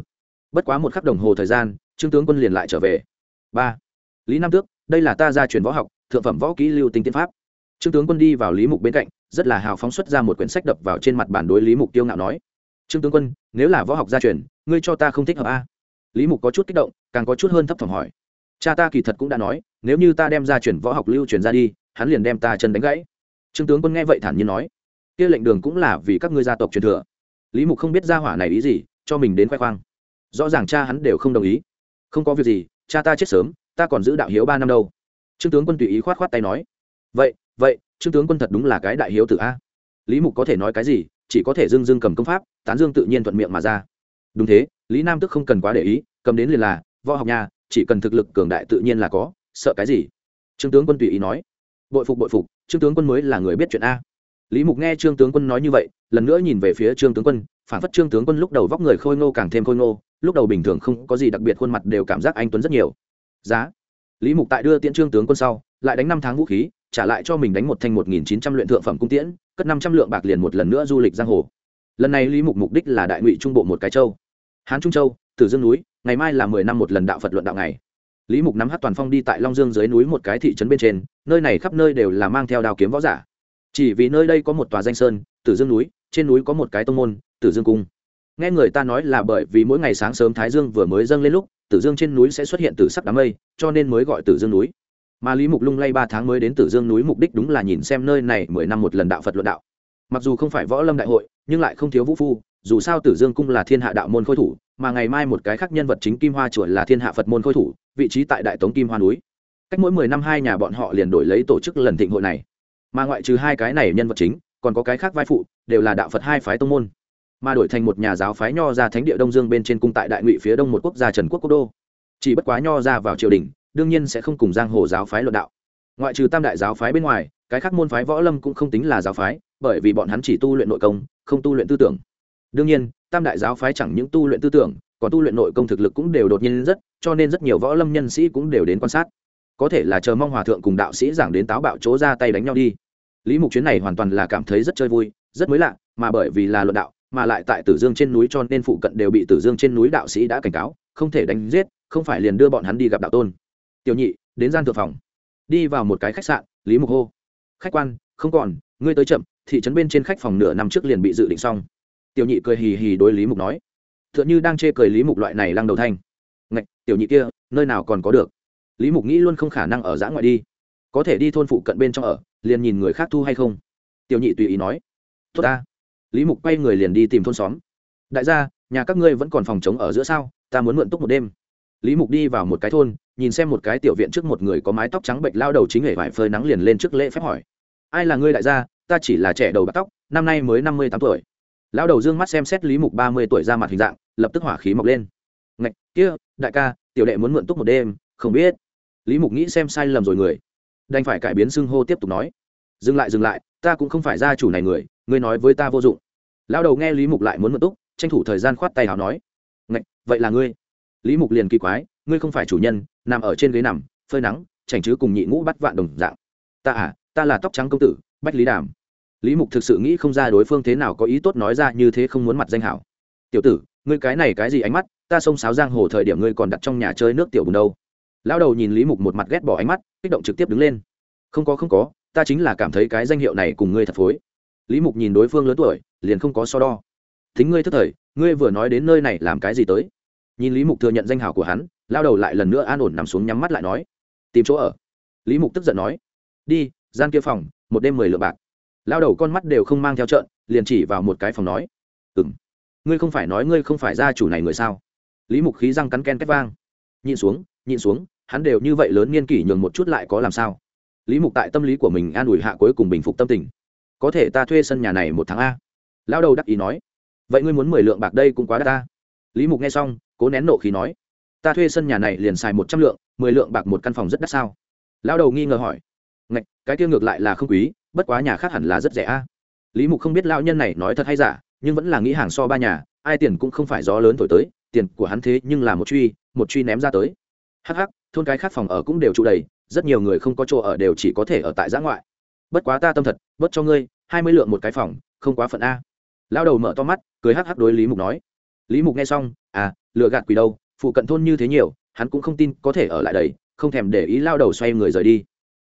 Bất quá một khắc đồng hồ thời gian, trương tướng quân liền lại trở về. Ba. Lý nam tước, đây là ta gia truyền võ học, thượng phẩm võ kỹ lưu tinh tiên pháp trương tướng quân đi vào lý mục bên cạnh, rất là hào phóng xuất ra một quyển sách đập vào trên mặt bản đối lý mục tiêu ngạo nói. Trương tướng quân, nếu là võ học gia truyền, ngươi cho ta không thích hợp a? Lý mục có chút kích động, càng có chút hơn thấp thỏm hỏi. Cha ta kỳ thật cũng đã nói, nếu như ta đem ra chuyển võ học lưu truyền ra đi, hắn liền đem ta chân đánh gãy. Trương tướng quân nghe vậy thản nhiên nói. Kia lệnh đường cũng là vì các ngươi gia tộc truyền thừa. Lý mục không biết gia hỏa này ý gì, cho mình đến khoe khoang. Rõ ràng cha hắn đều không đồng ý. Không có việc gì, cha ta chết sớm, ta còn giữ đạo hiếu ba năm đâu. Trương tướng quân tùy ý khoát khoát tay nói. Vậy vậy, trương tướng quân thật đúng là cái đại hiếu tử a. Lý mục có thể nói cái gì, chỉ có thể dưng dưng cầm công pháp, tán dương tự nhiên thuận miệng mà ra. Đúng thế, lý nam tức không cần quá để ý, cầm đến liền là, võ học nhà, chỉ cần thực lực cường đại tự nhiên là có, sợ cái gì? Trương tướng quân tùy ý nói. Bội phục bội phục, trương tướng quân mới là người biết chuyện a. Lý mục nghe trương tướng quân nói như vậy, lần nữa nhìn về phía trương tướng quân, phản phất trương tướng quân lúc đầu vóc người khôi ngô càng thêm khôi ngô, lúc đầu bình thường không có gì đặc biệt khuôn mặt đều cảm giác anh tuấn rất nhiều. Giá. Lý mục tại đưa tiễn trương tướng quân sau, lại đánh năm tháng vũ khí trả lại cho mình đánh một thanh một nghìn chín trăm luyện thượng phẩm cung tiễn, cất năm trăm lượng bạc liền một lần nữa du lịch giang hồ. Lần này lý mục mục đích là đại ngụy trung bộ một cái châu. Hán trung châu, tử dương núi, ngày mai là mười năm một lần đạo phật luận đạo ngày. Lý mục nắm hát toàn phong đi tại long dương dưới núi một cái thị trấn bên trên, nơi này khắp nơi đều là mang theo đao kiếm võ giả. Chỉ vì nơi đây có một tòa danh sơn, tử dương núi, trên núi có một cái tông môn, tử dương cung. Nghe người ta nói là bởi vì mỗi ngày sáng sớm thái dương vừa mới dâng lên lúc, tử dương trên núi sẽ xuất hiện tử sắc đám mây, cho nên mới gọi tử dương núi mà lý mục lung lay ba tháng mới đến tử dương núi mục đích đúng là nhìn xem nơi này mười năm một lần đạo phật luận đạo. Mặc dù không phải võ lâm đại hội, nhưng lại không thiếu vũ phu, dù sao tử dương cung là thiên hạ đạo môn khôi thủ, mà ngày mai một cái khác nhân vật chính kim hoa chùa là thiên hạ phật môn khôi thủ, vị trí tại đại tống kim hoa núi. Cách mỗi mười năm hai nhà bọn họ liền đổi lấy tổ chức lần thịnh hội này. Mà ngoại trừ hai cái này nhân vật chính, còn có cái khác vai phụ, đều là đạo phật hai phái tông môn. Mà đổi thành một nhà giáo phái nho ra thánh địa đông dương bên trên cung tại đại ngụy phía đông một quốc gia trần quốc quốc đô. Chỉ bất quá nho ra vào triều đình đương nhiên sẽ không cùng giang hồ giáo phái luận đạo. Ngoại trừ tam đại giáo phái bên ngoài, cái khác môn phái võ lâm cũng không tính là giáo phái, bởi vì bọn hắn chỉ tu luyện nội công, không tu luyện tư tưởng. Đương nhiên, tam đại giáo phái chẳng những tu luyện tư tưởng, còn tu luyện nội công thực lực cũng đều đột nhiên rất, cho nên rất nhiều võ lâm nhân sĩ cũng đều đến quan sát. Có thể là chờ mong hòa thượng cùng đạo sĩ giảng đến táo bạo chỗ ra tay đánh nhau đi. Lý mục chuyến này hoàn toàn là cảm thấy rất chơi vui, rất mới lạ, mà bởi vì là luận đạo, mà lại tại tử dương trên núi cho nên phụ cận đều bị tử dương trên núi đạo sĩ đã cảnh cáo, không thể đánh giết, không phải liền đưa bọn hắn đi gặp đạo tôn tiểu nhị, đến gian thượng phòng. Đi vào một cái khách sạn, lý mục hô. Khách quan, không còn, ngươi tới chậm, thị trấn bên trên khách phòng nửa năm trước liền bị dự định xong. Tiểu nhị cười hì hì đối lý mục nói. T h ư ợ n h ư đang chê cười lý mục loại này lăng đầu thanh. Ngạch, tiểu nhị kia, nơi nào còn có được? Lý mục nghĩ luôn không khả năng ở giã ngoại đi. Có thể đi thôn phụ cận bên trong ở, liền nhìn người khác thu hay không? Tiểu nhị tùy ý nói. Tốt ta. Lý mục quay người liền đi tìm thôn xóm. Đại gia, nhà các ngươi vẫn còn phòng chống ở giữa sao? Ta muốn mượn túc một đêm. Lý mục đi vào một cái thôn nhìn xem một cái tiểu viện trước một người có mái tóc trắng bệnh lao đầu chính hệ vải phơi nắng liền lên trước lễ phép hỏi. Ai là ngươi đại gia? Ta chỉ là trẻ đầu bạc tóc, năm nay mới năm mươi tám tuổi. Lao đầu dương mắt xem xét lý mục ba mươi tuổi ra mặt hình dạng, lập tức hỏa khí mọc lên. Ngạch, kia, đại ca, tiểu đệ muốn mượn túc một đêm, không biết. Lý mục nghĩ xem sai lầm rồi người. Đành phải cải biến xưng hô tiếp tục nói. Dừng lại dừng lại, ta cũng không phải gia chủ này người, ngươi nói với ta vô dụng. Lao đầu nghe lý mục lại muốn mượn túc, tranh thủ thời gian khoát tay hào nói. Ngạch, vậy là ngươi. Lý mục liền kỳ quái ngươi không phải chủ nhân, nằm ở trên ghế nằm, phơi nắng, chảnh chứ cùng nhị ngũ bắt vạn đồng dạng. Ta à ta là tóc trắng công tử, bách lý đàm. Lý mục thực sự nghĩ không ra đối phương thế nào có ý tốt nói ra như thế không muốn mặt danh hảo. Tiểu tử, ngươi cái này cái gì ánh mắt, ta xông sáo giang hồ thời điểm ngươi còn đặt trong nhà chơi nước tiểu bùn đâu. Lão đầu nhìn lý mục một mặt ghét bỏ ánh mắt, kích động trực tiếp đứng lên. Không có không có, ta chính là cảm thấy cái danh hiệu này cùng ngươi thật phối. Lý mục nhìn đối phương lớn tuổi, liền không có so đo. Thính ngươi thất thời, ngươi vừa nói đến nơi này làm cái gì tới? Nhìn lý mục thừa nhận danh hào của hắn lao đầu lại lần nữa an ổn nằm xuống nhắm mắt lại nói, tìm chỗ ở. Lý mục tức giận nói, đi, gian kia phòng, một đêm mười lượng bạc. Lao đầu con mắt đều không mang theo trận liền chỉ vào một cái phòng nói ừ m ngươi không phải nói ngươi không phải gia chủ này người sao? Lý mục khí răng cắn ken két vang, nhịn xuống nhịn xuống, hắn đều như vậy lớn niên kỷ nhường một chút lại có làm sao? Lý mục tại tâm lý của mình an ủi hạ cuối cùng bình phục tâm tình. Có thể ta thuê sân nhà này một tháng a. Lao đầu đắc ý nói, vậy ngươi muốn mười lượng bạc đây cũng quá đắt ta. Lý mục nghe xong, cố nén nộ khí nói ta thuê sân nhà này liền xài một trăm lượng, mười lượng bạc một căn phòng rất đắt sao? Lao đầu nghi ngờ hỏi. Ngạch, cái kia ngược lại là không quý, bất quá nhà khác hẳn là rất rẻ a. Lý mục không biết lao nhân này nói thật hay giả, nhưng vẫn là nghĩ hàng so ba nhà, ai tiền cũng không phải gió lớn thổi tới, tiền của hắn thế nhưng là một truy một truy ném ra tới. Hắc hắc, thôn cái khác phòng ở cũng đều trụ đầy, rất nhiều người không có chỗ ở đều chỉ có thể ở tại giã ngoại. Bất quá ta tâm thật, bớt cho ngươi, hai mươi lượng một cái phòng, không quá phận a. Lao đầu mở to mắt, cười hắc hắc đối lý mục nói. Lý mục nghe xong à lựa gạt quỷ đâu phụ cận thôn như thế nhiều, hắn cũng không tin có thể ở lại đây, không thèm để ý lao đầu xoay người rời đi.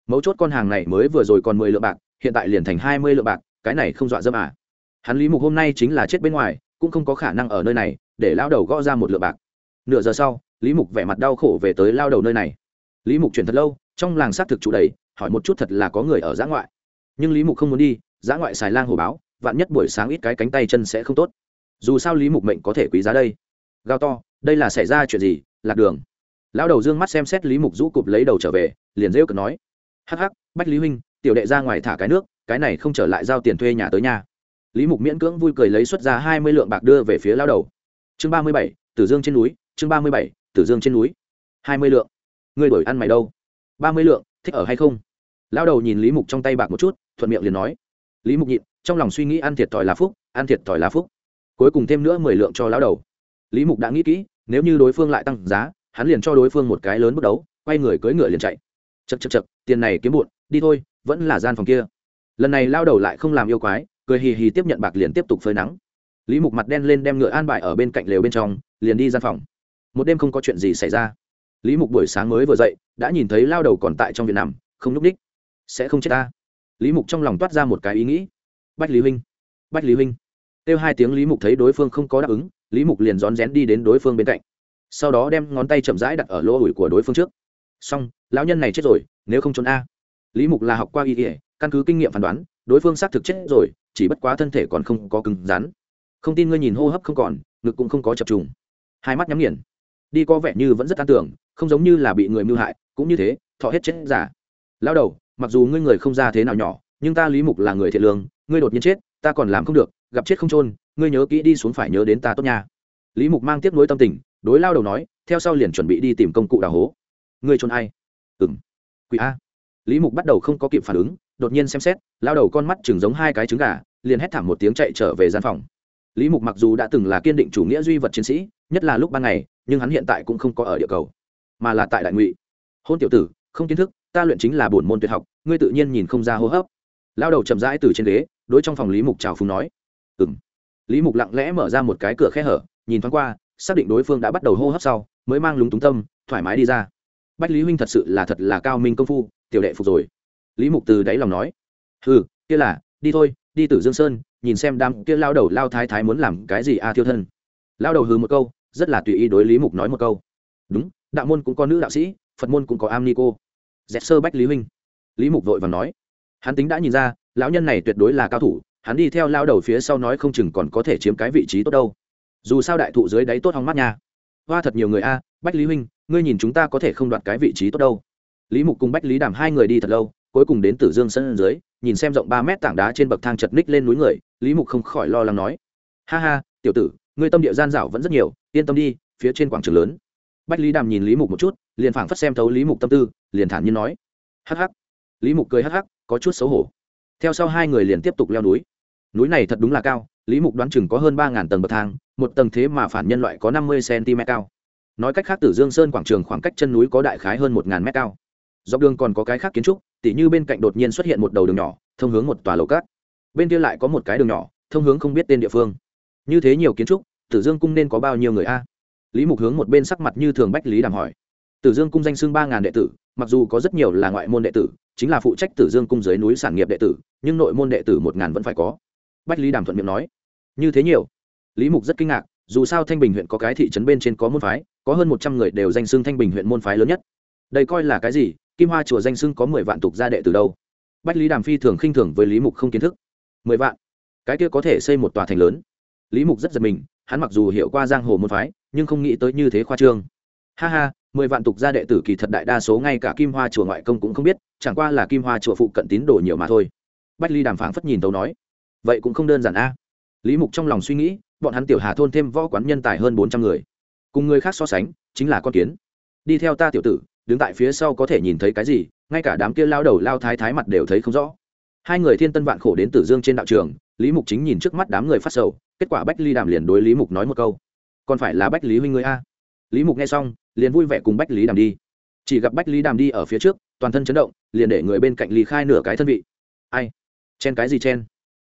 Mấu chốt con hàng này mới vừa rồi còn mười lượng bạc, hiện tại liền thành hai mươi lượng bạc, cái này không dọa dâm à. Hắn lý mục hôm nay chính là chết bên ngoài, cũng không có khả năng ở nơi này, để lao đầu gõ ra một lượng bạc. Nửa giờ sau, lý mục vẻ mặt đau khổ về tới lao đầu nơi này. Lý mục chuyển thật lâu, trong làng xác thực trụ đầy, hỏi một chút thật là có người ở giã ngoại. Nhưng lý mục không muốn đi, giã ngoại xài lang hồ báo, vạn nhất buổi sáng ít cái cánh tay chân sẽ không tốt. Dù sao lý mục mệnh có thể quý giá đây. Gao to đây là xảy ra chuyện gì, lạc đường. Lão đầu dương mắt xem xét lý mục rũ cụp lấy đầu trở về, liền rêu cực nói. Hắc hắc, bách lý huynh, tiểu đệ ra ngoài thả cái nước, cái này không trở lại giao tiền thuê nhà tới nhà. Lý mục miễn cưỡng vui cười lấy xuất ra hai mươi lượng bạc đưa về phía lao đầu. Chương ba mươi bảy, tử dương trên núi, chương ba mươi bảy, tử dương trên núi. hai mươi lượng. Người đổi ăn mày đâu? ba mươi lượng, thích ở hay không? Lao đầu nhìn lý mục trong tay bạc một chút, thuận miệng liền nói. Lý mục nhịn, trong lòng suy nghĩ ăn thiệt thòi là phúc, ăn thiệt thòi là phúc. Cuối cùng thêm nữa mười lượng cho lao đầu. Lý mục đã nghĩ kỹ nếu như đối phương lại tăng giá, hắn liền cho đối phương một cái lớn bước đấu, quay người cưỡi ngựa liền chạy. Chật chật chật tiền này kiếm bụn đi thôi, vẫn là gian phòng kia. Lần này lao đầu lại không làm yêu quái, cười hì hì tiếp nhận bạc liền tiếp tục phơi nắng. Lý mục mặt đen lên đem ngựa an bài ở bên cạnh lều bên trong, liền đi gian phòng. Một đêm không có chuyện gì xảy ra. Lý mục buổi sáng mới vừa dậy, đã nhìn thấy lao đầu còn tại trong viện nằm, không nhúc ních. Sẽ không chết ta. Lý mục trong lòng toát ra một cái ý nghĩ. Bách lý huynh, bách lý huynh. Kêu hai tiếng lý mục thấy đối phương không có đáp ứng lý mục liền rón rén đi đến đối phương bên cạnh. Sau đó đem ngón tay chậm rãi đặt ở lỗ ủi của đối phương trước. Xong, lão nhân này chết rồi, nếu không trốn a. Lý mục là học qua y ỉa căn cứ kinh nghiệm phán đoán, đối phương xác thực chết rồi, chỉ bất quá thân thể còn không có cứng rắn. Không tin ngươi nhìn hô hấp không còn, ngực cũng không có chập trùng. Hai mắt nhắm nghiền. Đi có vẻ như vẫn rất an tưởng, không giống như là bị người mưu hại, cũng như thế, thọ hết chết giả. Lao đầu, mặc dù ngươi người không ra thế nào nhỏ, nhưng ta lý mục là người thiện lương, ngươi đột nhiên chết, ta còn làm không được, gặp chết không trôn ngươi nhớ kỹ đi xuống phải nhớ đến ta tốt nha. Lý mục mang tiếp nối tâm tình, đối lao đầu nói, theo sau liền chuẩn bị đi tìm công cụ đào hố. Ngươi trôn ai? Ừ m quỷ a. Lý mục bắt đầu không có kịp phản ứng, đột nhiên xem xét, lao đầu con mắt chừng giống hai cái trứng gà, liền hét thảm một tiếng chạy trở về gian phòng. Lý mục mặc dù đã từng là kiên định chủ nghĩa duy vật chiến sĩ, nhất là lúc ban ngày, nhưng hắn hiện tại cũng không có ở địa cầu, mà là tại đại ngụy. Hôn tiểu tử, không kiến thức, ta luyện chính là bổn môn tuyệt học, ngươi tự nhiên nhìn không ra hô hấp. Lao đầu chậm rãi từ trên ghế, đối trong phòng lý mục chào phúng nói ừ m lý mục lặng lẽ mở ra một cái cửa khe hở, nhìn thoáng qua, xác định đối phương đã bắt đầu hô hấp sau, mới mang lúng túng tâm, thoải mái đi ra. Bách lý huynh thật sự là thật là cao minh công phu, tiểu đệ phục rồi. Lý mục từ đáy lòng nói ừ kia là, đi thôi, đi tử dương sơn, nhìn xem đám kia lao đầu lao thái thái muốn làm cái gì a à thiêu thân. Lao đầu hừ một câu, rất là tùy ý đối lý mục nói một câu, đúng, đạo môn cũng có nữ đạo sĩ, phật môn cũng có am ni cô. Dẹp sơ bách lý huynh. Lý mục vội và nói, hắn tính đã nhìn ra, lão nhân này tuyệt đối là cao thủ hắn đi theo lao đầu phía sau nói không chừng còn có thể chiếm cái vị trí tốt đâu. Dù sao đại thụ dưới đáy tốt hóng mắt nha. Hoa thật nhiều người a, bách lý huynh, ngươi nhìn chúng ta có thể không đoạt cái vị trí tốt đâu. Lý mục cùng bách lý đàm hai người đi thật lâu, cuối cùng đến tử dương sân dưới, nhìn xem rộng ba mét tảng đá trên bậc thang chật ních lên núi người, lý mục không khỏi lo lắng nói. Ha ha, tiểu tử, ngươi tâm địa gian dảo vẫn rất nhiều, yên tâm đi, phía trên quảng trường lớn. Bách lý đàm nhìn lý mục một chút, liền phảng phất xem thấu lý mục tâm tư, liền thản nhiên nói. Hắc hắc. Lý mục cười hắc hắc, có chút xấu hổ. Theo sau hai người liền tiếp tục leo núi núi này thật đúng là cao, lý mục đoán chừng có hơn ba tầng bậc thang, một tầng thế mà phản nhân loại có năm mươi cm cao. Nói cách khác, tử dương sơn quảng trường khoảng cách chân núi có đại khái hơn một m cao. Dọc đường còn có cái khác kiến trúc, tỉ như bên cạnh đột nhiên xuất hiện một đầu đường nhỏ, thông hướng một tòa lầu cát. Bên kia lại có một cái đường nhỏ, thông hướng không biết tên địa phương. Như thế nhiều kiến trúc, tử dương cung nên có bao nhiêu người a? Lý mục hướng một bên sắc mặt như thường bách lý đàm hỏi. Tử dương cung danh xưng ba ngàn đệ tử, mặc dù có rất nhiều là ngoại môn đệ tử, chính là phụ trách tử dương cung dưới núi sản nghiệp đệ tử, nhưng nội môn đệ tử một ngàn vẫn phải có bách lý đàm thuận miệng nói. Như thế nhiều. Lý mục rất kinh ngạc, dù sao thanh bình huyện có cái thị trấn bên trên có môn phái, có hơn một trăm người đều danh xưng thanh bình huyện môn phái lớn nhất. Đây coi là cái gì? Kim hoa chùa danh xưng có mười vạn tục gia đệ từ đâu? Bách lý đàm phi thường khinh thường với lý mục không kiến thức. Mười vạn? Cái kia có thể xây một tòa thành lớn. Lý mục rất giật mình, hắn mặc dù hiểu qua giang hồ môn phái, nhưng không nghĩ tới như thế khoa trương. Ha ha, mười vạn tục gia đệ tử kỳ thật đại đa số ngay cả kim hoa chùa ngoại công cũng không biết, chẳng qua là kim hoa chùa phụ cận tín đồ nhiều mà thôi. Bách ly đàm phảng phất nhìn tấu nói vậy cũng không đơn giản a. Lý mục trong lòng suy nghĩ, bọn hắn tiểu hà thôn thêm võ quán nhân tài hơn bốn trăm người. Cùng người khác so sánh, chính là con kiến. Đi theo ta tiểu tử, đứng tại phía sau có thể nhìn thấy cái gì, ngay cả đám kia lao đầu lao thái thái mặt đều thấy không rõ. Hai người thiên tân vạn khổ đến tử dương trên đạo trường, lý mục chính nhìn trước mắt đám người phát sầu, kết quả bách ly đàm liền đối lý mục nói một câu. Còn phải là bách lý huynh người a. Lý mục nghe xong, liền vui vẻ cùng bách lý đàm đi. Chỉ gặp bách lý đàm đi ở phía trước, toàn thân chấn động, liền để người bên cạnh lý khai nửa cái thân vị. Ai? Chen cái gì chen?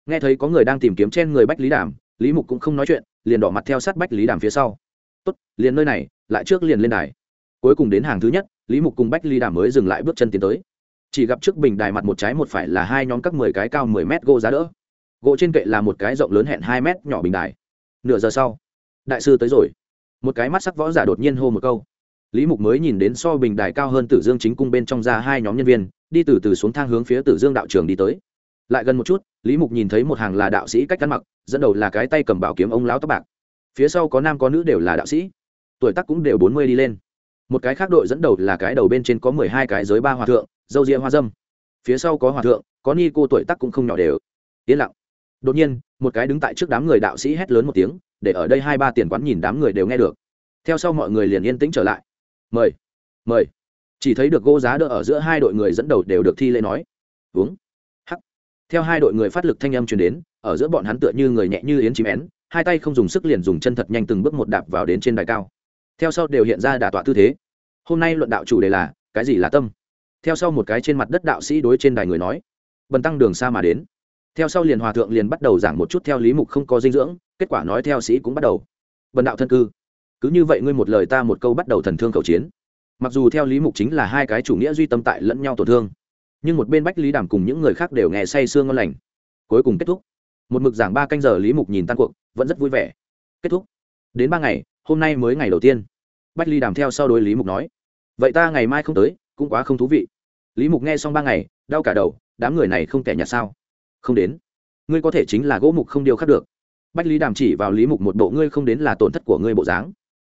Nghe thấy có người đang tìm kiếm trên người bách lý đàm, lý mục cũng không nói chuyện, liền đỏ mặt theo sát bách lý đàm phía sau. Tốt, liền nơi này, lại trước liền lên đài. Cuối cùng đến hàng thứ nhất, lý mục cùng bách lý đàm mới dừng lại bước chân tiến tới. Chỉ gặp trước bình đài mặt một trái một phải là hai nhóm các mười cái cao mười mét gỗ giá đỡ. Gỗ trên kệ là một cái rộng lớn hẹn hai mét nhỏ bình đài. Nửa giờ sau, đại sư tới rồi. Một cái mắt sắc võ giả đột nhiên hô một câu. Lý mục mới nhìn đến so bình đài cao hơn tử dương chính cung bên trong ra hai nhóm nhân viên, đi từ từ xuống thang hướng phía tử dương đạo trường đi tới lại gần một chút, lý mục nhìn thấy một hàng là đạo sĩ cách ăn mặc, dẫn đầu là cái tay cầm bảo kiếm ông lão tóc bạc. Phía sau có nam có nữ đều là đạo sĩ. Tuổi tác cũng đều bốn mươi đi lên. Một cái khác đội dẫn đầu là cái đầu bên trên có mười hai cái giới ba hòa thượng, dâu ria hoa dâm. Phía sau có hòa thượng, có ni cô tuổi tác cũng không nhỏ đều. Yên lặng. Đột nhiên, một cái đứng tại trước đám người đạo sĩ hét lớn một tiếng, để ở đây hai ba tiền quán nhìn đám người đều nghe được. Theo sau mọi người liền yên tĩnh trở lại. Mời mời. Chỉ thấy được gô giá đỡ ở giữa hai đội người dẫn đầu đều được thi lễ nói. Uống theo hai đội người phát lực thanh âm truyền đến, ở giữa bọn hắn tựa như người nhẹ như yến chim én, hai tay không dùng sức liền dùng chân thật nhanh từng bước một đạp vào đến trên đài cao. Theo sau đều hiện ra đả tọa tư thế. Hôm nay luận đạo chủ đề là, cái gì là tâm? Theo sau một cái trên mặt đất đạo sĩ đối trên đài người nói, bần tăng đường xa mà đến. Theo sau liền hòa thượng liền bắt đầu giảng một chút theo lý mục không có dinh dưỡng, kết quả nói theo sĩ cũng bắt đầu. Bần đạo thân cư, cứ như vậy ngươi một lời ta một câu bắt đầu thần thương cầu chiến. Mặc dù theo lý mục chính là hai cái chủ nghĩa duy tâm tại lẫn nhau tổn thương nhưng một bên bách lý đàm cùng những người khác đều nghe say sương ngon lành. Cuối cùng kết thúc. Một mực giảng ba canh giờ lý mục nhìn tan cuộc, vẫn rất vui vẻ. Kết thúc. Đến ba ngày, hôm nay mới ngày đầu tiên. Bách lý đàm theo sau đối lý mục nói, vậy ta ngày mai không tới, cũng quá không thú vị. Lý mục nghe xong ba ngày, đau cả đầu, đám người này không kẻ nhạt sao? Không đến. Ngươi có thể chính là gỗ mục không điều khắc được. Bách lý đàm chỉ vào lý mục một bộ, ngươi không đến là tổn thất của ngươi bộ dáng.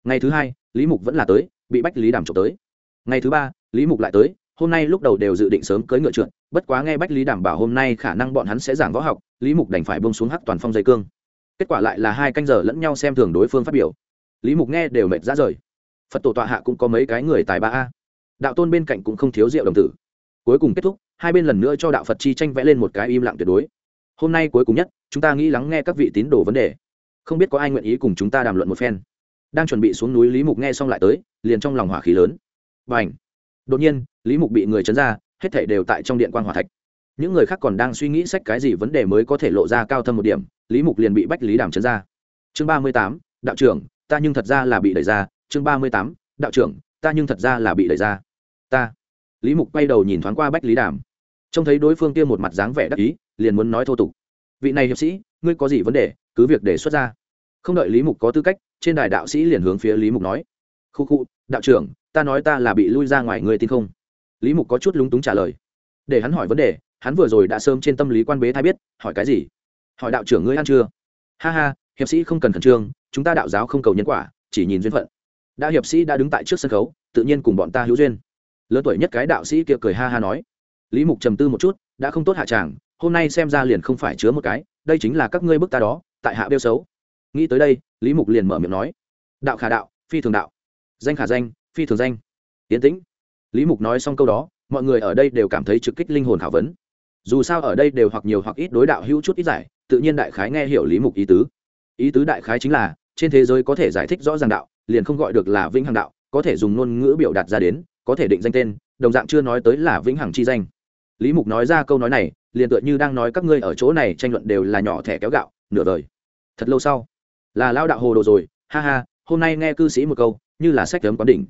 Ngày thứ hai, lý mục vẫn là tới, bị bách lý đàm trộm tới. Ngày thứ ba, lý mục lại tới hôm nay lúc đầu đều dự định sớm cưới ngựa trượt, bất quá nghe bách lý đảm bảo hôm nay khả năng bọn hắn sẽ giảng võ học, lý mục đành phải bông xuống hắc toàn phong dây cương. Kết quả lại là hai canh giờ lẫn nhau xem thường đối phương phát biểu. Lý mục nghe đều mệt ra rời. Phật tổ tọa hạ cũng có mấy cái người tài ba a. Đạo tôn bên cạnh cũng không thiếu rượu đồng tử. Cuối cùng kết thúc, hai bên lần nữa cho đạo phật chi tranh vẽ lên một cái im lặng tuyệt đối. Hôm nay cuối cùng nhất, chúng ta nghĩ lắng nghe các vị tín đồ vấn đề. Không biết có ai nguyện ý cùng chúng ta đàm luận một phen. Đang chuẩn bị xuống núi lý mục nghe xong lại tới, liền trong lòng hỏa khí lớn. Và ảnh đột nhiên, lý mục bị người chấn ra, hết thảy đều tại trong điện quan hòa thạch. Những người khác còn đang suy nghĩ sách cái gì vấn đề mới có thể lộ ra cao thâm một điểm, lý mục liền bị bách lý đàm chấn ra. Chương ba mươi tám, đạo trưởng, ta nhưng thật ra là bị đẩy ra. Chương ba mươi tám, đạo trưởng, ta nhưng thật ra là bị đẩy ra. Ta. Lý mục quay đầu nhìn thoáng qua bách lý đàm. Trông thấy đối phương kia một mặt dáng vẻ đắc ý, liền muốn nói thô tục. Vị này hiệp sĩ, ngươi có gì vấn đề, cứ việc đề xuất ra. Không đợi lý mục có tư cách, trên đài đạo sĩ liền hướng phía lý mục nói. Khu khu, đạo trưởng ta nói ta là bị lui ra ngoài ngươi tin không? Lý mục có chút lúng túng trả lời. Để hắn hỏi vấn đề, hắn vừa rồi đã sớm trên tâm lý quan bế thai biết, hỏi cái gì? Hỏi đạo trưởng ngươi ăn chưa? Ha ha, hiệp sĩ không cần khẩn trương, chúng ta đạo giáo không cầu nhân quả, chỉ nhìn duyên phận. Đạo hiệp sĩ đã đứng tại trước sân khấu, tự nhiên cùng bọn ta hữu duyên. Lớn tuổi nhất cái đạo sĩ kia cười ha ha nói. Lý mục trầm tư một chút, đã không tốt hạ tràng, hôm nay xem ra liền không phải chứa một cái, đây chính là các ngươi bức ta đó, tại hạ bêu xấu. Nghĩ tới đây, lý mục liền mở miệng nói. Đạo khả đạo, phi thường đạo. Danh khả danh phi thường danh. Tiến tĩnh. Lý mục nói xong câu đó, mọi người ở đây đều cảm thấy trực kích linh hồn khảo vấn. Dù sao ở đây đều hoặc nhiều hoặc ít đối đạo hữu chút ít giải, tự nhiên đại khái nghe hiểu lý mục ý tứ. Ý tứ đại khái chính là, trên thế giới có thể giải thích rõ ràng đạo, liền không gọi được là vĩnh hằng đạo, có thể dùng ngôn ngữ biểu đạt ra đến, có thể định danh tên, đồng dạng chưa nói tới là vĩnh hằng chi danh. Lý mục nói ra câu nói này, liền tựa như đang nói các ngươi ở chỗ này tranh luận đều là nhỏ thẻ kéo gạo, nửa đời. Thật lâu sau, là lao đạo hồ đồ rồi, ha ha, hôm nay nghe cư sĩ một câu, như là sách cấm quán đỉnh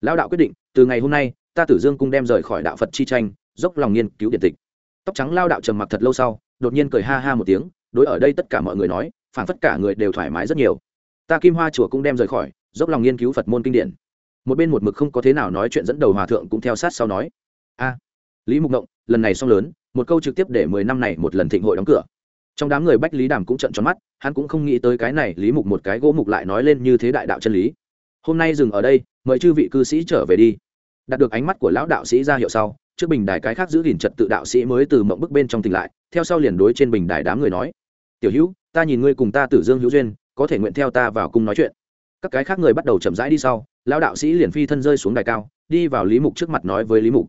lao đạo quyết định, từ ngày hôm nay, ta tử dương cung đem rời khỏi đạo phật chi tranh, dốc lòng nghiên cứu điện tịch. Tóc trắng lao đạo trầm mặc thật lâu sau, đột nhiên cười ha ha một tiếng, đối ở đây tất cả mọi người nói phản tất cả người đều thoải mái rất nhiều. Ta kim hoa chùa cũng đem rời khỏi, dốc lòng nghiên cứu phật môn kinh điển. Một bên một mực không có thế nào nói chuyện dẫn đầu hòa thượng cũng theo sát sau nói, a, lý mục ngộng, lần này xong lớn, một câu trực tiếp để mười năm này một lần thịnh hội đóng cửa. Trong đám người bách lý đàm cũng trận tròn mắt, hắn cũng không nghĩ tới cái này lý mục một cái gỗ mục lại nói lên như thế đại đạo chân lý. Hôm nay dừng ở đây mời chư vị cư sĩ trở về đi. Đạt được ánh mắt của lão đạo sĩ ra hiệu sau, trước bình đài cái khác giữ gìn trật tự đạo sĩ mới từ mộng bức bên trong tỉnh lại, theo sau liền đối trên bình đài đám người nói, tiểu hữu, ta nhìn ngươi cùng ta tử dương hữu duyên, có thể nguyện theo ta vào cung nói chuyện. Các cái khác người bắt đầu chậm rãi đi sau, lão đạo sĩ liền phi thân rơi xuống đài cao, đi vào lý mục trước mặt nói với lý mục,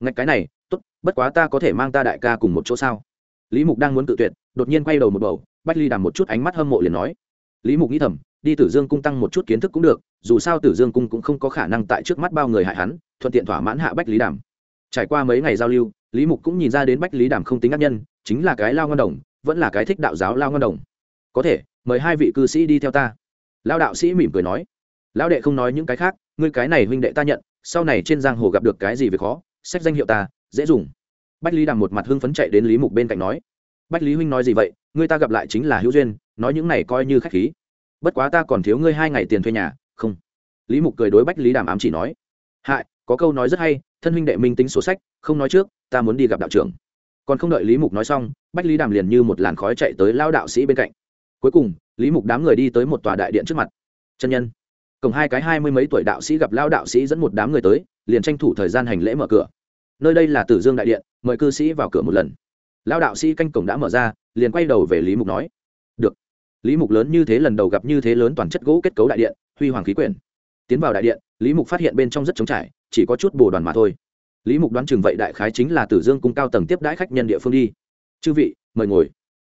ngạch cái này, tốt, bất quá ta có thể mang ta đại ca cùng một chỗ sao? Lý mục đang muốn tự tuyệt, đột nhiên quay đầu một bầu, bách ly đàm một chút ánh mắt hâm mộ liền nói, lý mục nghĩ thầm đi tử dương cung tăng một chút kiến thức cũng được, dù sao tử dương cung cũng không có khả năng tại trước mắt bao người hại hắn, thuận tiện thỏa mãn hạ bách lý đàm. Trải qua mấy ngày giao lưu, lý mục cũng nhìn ra đến bách lý đàm không tính ác nhân, chính là cái lao ngon đồng, vẫn là cái thích đạo giáo lao ngon đồng. Có thể, mời hai vị cư sĩ đi theo ta. Lao đạo sĩ mỉm cười nói. Lão đệ không nói những cái khác, ngươi cái này huynh đệ ta nhận, sau này trên giang hồ gặp được cái gì về khó sách danh hiệu ta, dễ dùng. Bách lý đàm một mặt hưng phấn chạy đến lý mục bên cạnh nói. Bách lý huynh nói gì vậy ngươi ta gặp lại chính là hữu duyên, nói những này coi như khách khí bất quá ta còn thiếu ngươi hai ngày tiền thuê nhà, không. Lý mục cười đối bách lý đàm ám chỉ nói. Hại, có câu nói rất hay, thân huynh đệ minh tính số sách, không nói trước, ta muốn đi gặp đạo trưởng. Còn không đợi lý mục nói xong, bách lý đàm liền như một làn khói chạy tới lao đạo sĩ bên cạnh. Cuối cùng, lý mục đám người đi tới một tòa đại điện trước mặt. Chân nhân. Cổng hai cái hai mươi mấy tuổi đạo sĩ gặp lao đạo sĩ dẫn một đám người tới, liền tranh thủ thời gian hành lễ mở cửa. Nơi đây là tử dương đại điện, mời cư sĩ vào cửa một lần. Lao đạo sĩ canh cổng đã mở ra, liền quay đầu về lý mục nói lý mục lớn như thế lần đầu gặp như thế lớn toàn chất gỗ kết cấu đại điện, huy hoàng khí quyển. Tiến vào đại điện, lý mục phát hiện bên trong rất trống trải, chỉ có chút bồ đoàn mà thôi. Lý mục đoán chừng vậy đại khái chính là tử dương cung cao tầng tiếp đãi khách nhân địa phương đi. Chư vị, mời ngồi.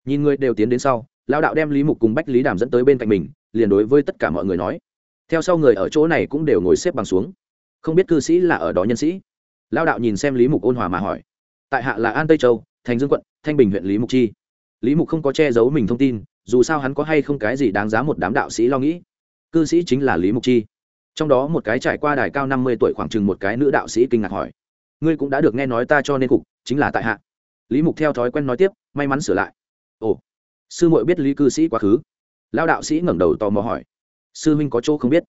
Nhìn người đều tiến đến sau lao đạo đem lý mục cùng bách lý đàm dẫn tới bên cạnh mình, liền đối với tất cả mọi người nói. Theo sau người ở chỗ này cũng đều ngồi xếp bằng xuống. Không biết cư sĩ là ở đó nhân sĩ? Lao đạo nhìn xem lý mục ôn hòa mà hỏi. Tại hạ là an tây châu, thành dương quận, thanh bình huyện lý mục chi. Lý mục không có che giấu mình thông tin dù sao hắn có hay không cái gì đáng giá một đám đạo sĩ lo nghĩ. Cư sĩ chính là lý mục chi. Trong đó một cái trải qua đài cao năm mươi tuổi khoảng chừng một cái nữ đạo sĩ kinh ngạc hỏi, ngươi cũng đã được nghe nói ta cho nên cục, chính là tại hạ. Lý mục theo thói quen nói tiếp, may mắn sửa lại. Ồ, sư muội biết lý cư sĩ quá khứ? Lao đạo sĩ ngẩng đầu tò mò hỏi, sư huynh có chỗ không biết?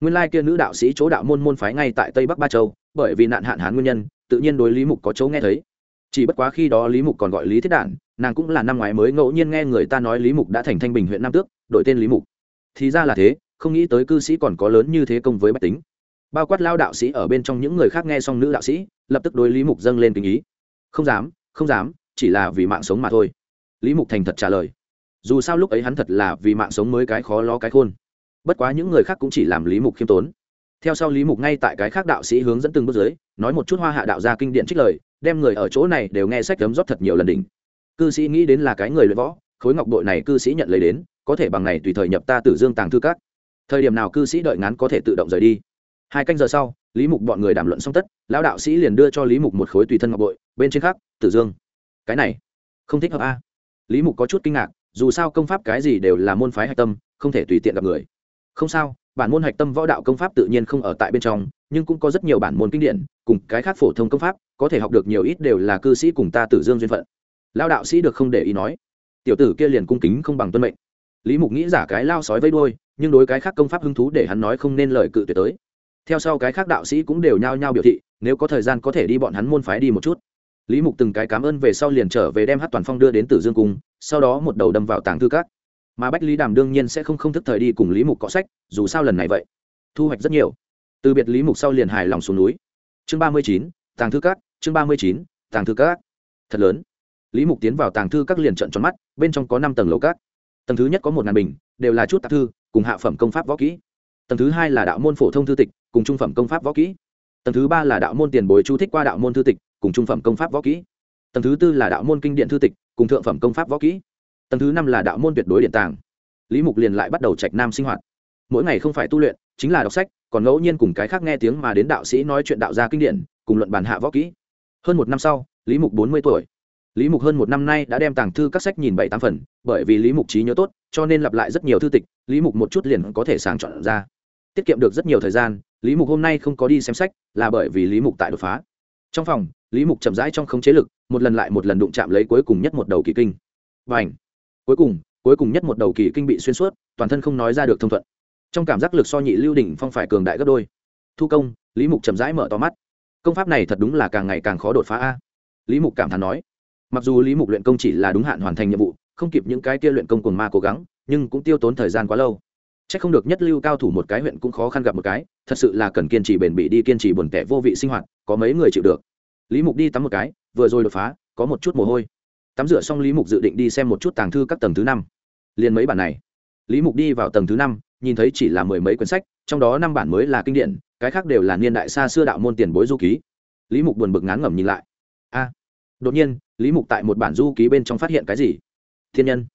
Nguyên lai kia nữ đạo sĩ chỗ đạo môn môn phái ngay tại tây bắc ba châu, bởi vì nạn hạn hán nguyên nhân, tự nhiên đối lý mục có chỗ nghe thấy. Chỉ bất quá khi đó lý mục còn gọi lý thiết đản nàng cũng là năm ngoái mới ngẫu nhiên nghe người ta nói lý mục đã thành thanh bình huyện nam tước, đổi tên lý mục. Thì ra là thế, không nghĩ tới cư sĩ còn có lớn như thế công với bách tính. Bao quát lao đạo sĩ ở bên trong những người khác nghe xong nữ đạo sĩ, lập tức đối lý mục dâng lên tình ý. Không dám không dám, chỉ là vì mạng sống mà thôi. Lý mục thành thật trả lời. Dù sao lúc ấy hắn thật là vì mạng sống mới cái khó lo cái khôn. Bất quá những người khác cũng chỉ làm lý mục khiêm tốn. Theo sau lý mục ngay tại cái khác đạo sĩ hướng dẫn từng bước dưới, nói một chút hoa hạ đạo gia kinh điển trích lời, đem người ở chỗ này đều nghe sách cấm rót thật nhiều lần đỉnh cư sĩ nghĩ đến là cái người luyện võ, khối ngọc bội này cư sĩ nhận lấy đến, có thể bằng này tùy thời nhập ta tử dương tàng thư các. Thời điểm nào cư sĩ đợi ngắn có thể tự động rời đi. Hai canh giờ sau, lý mục bọn người đàm luận xong tất, lão đạo sĩ liền đưa cho lý mục một khối tùy thân ngọc bội, bên trên khác, tử dương. Cái này, không thích hợp a. Lý mục có chút kinh ngạc, dù sao công pháp cái gì đều là môn phái hạch tâm, không thể tùy tiện gặp người. Không sao, bản môn hạch tâm võ đạo công pháp tự nhiên không ở tại bên trong, nhưng cũng có rất nhiều bản môn kinh điển, cùng cái khác phổ thông công pháp, có thể học được nhiều ít đều là cư sĩ cùng ta tử dương duyên phận lao đạo sĩ được không để ý nói. Tiểu tử kia liền cung kính không bằng tuân mệnh. Lý mục nghĩ giả cái lao sói vây đôi nhưng đối cái khác công pháp hứng thú để hắn nói không nên lời cự tuyệt tới. Theo sau cái khác đạo sĩ cũng đều nhao nhao biểu thị, nếu có thời gian có thể đi bọn hắn môn phái đi một chút. Lý mục từng cái cảm ơn về sau liền trở về đem hát toàn phong đưa đến tử dương cung, sau đó một đầu đâm vào tàng thư các. Mà bách lý đàm đương nhiên sẽ không không thức thời đi cùng lý mục cọ sách, dù sao lần này vậy, thu hoạch rất nhiều. Từ biệt lý mục sau liền hài lòng xuống núi. Chương ba mươi chín, tàng thư các, chương ba mươi chín, tàng thư các. Thật lớn lý mục tiến vào tàng thư các liền trận tròn mắt, bên trong có năm tầng lầu các. Tầng thứ nhất có một ngàn bình, đều là chút tạp thư, cùng hạ phẩm công pháp võ kỹ. Tầng thứ hai là đạo môn phổ thông thư tịch, cùng trung phẩm công pháp võ kỹ. Tầng thứ ba là đạo môn tiền bối chú thích qua đạo môn thư tịch, cùng trung phẩm công pháp võ kỹ. Tầng thứ tư là đạo môn kinh điện thư tịch, cùng thượng phẩm công pháp võ kỹ. Tầng thứ năm là đạo môn tuyệt đối điện tàng. Lý mục liền lại bắt đầu trạch nam sinh hoạt. Mỗi ngày không phải tu luyện, chính là đọc sách, còn ngẫu nhiên cùng cái khác nghe tiếng mà đến đạo sĩ nói chuyện đạo gia kinh điển, cùng luận bàn hạ võ kỹ. Hơn một năm sau, lý mục bốn mươi tuổi lý mục hơn một năm nay đã đem tàng thư các sách nhìn bảy tám phần, bởi vì lý mục trí nhớ tốt, cho nên lặp lại rất nhiều thư tịch, lý mục một chút liền có thể sàng chọn ra. Tiết kiệm được rất nhiều thời gian, lý mục hôm nay không có đi xem sách, là bởi vì lý mục tại đột phá. Trong phòng, lý mục chậm rãi trong khống chế lực, một lần lại một lần đụng chạm lấy cuối cùng nhất một đầu kỳ kinh. Và ảnh cuối cùng cuối cùng nhất một đầu kỳ kinh bị xuyên suốt, toàn thân không nói ra được thông thuận. Trong cảm giác lực so nhị lưu đỉnh phong phải cường đại gấp đôi. Thu công, lý mục chậm rãi mở to mắt. Công pháp này thật đúng là càng ngày càng khó đột phá a. Lý mục cảm thán nói mặc dù lý mục luyện công chỉ là đúng hạn hoàn thành nhiệm vụ, không kịp những cái kia luyện công cùng ma cố gắng, nhưng cũng tiêu tốn thời gian quá lâu. C h ắ c không được nhất lưu cao thủ một cái huyện cũng khó khăn gặp một cái, thật sự là cần kiên trì bền bỉ đi kiên trì buồn tẻ vô vị sinh hoạt, có mấy người chịu được. Lý mục đi tắm một cái, vừa rồi đột phá, có một chút mồ hôi. Tắm rửa xong lý mục dự định đi xem một chút tàng thư các tầng thứ năm. Liền mấy bản này. Lý mục đi vào tầng thứ năm, nhìn thấy chỉ là mười mấy quyển sách, trong đó năm bản mới là kinh điển, cái khác đều là niên đại xa xưa đạo môn tiền bối du ký. Lý mục buồn bực ngán ngẩm nhìn lại. A đột nhiên lý mục tại một bản du ký bên trong phát hiện cái gì? Thiên nhân.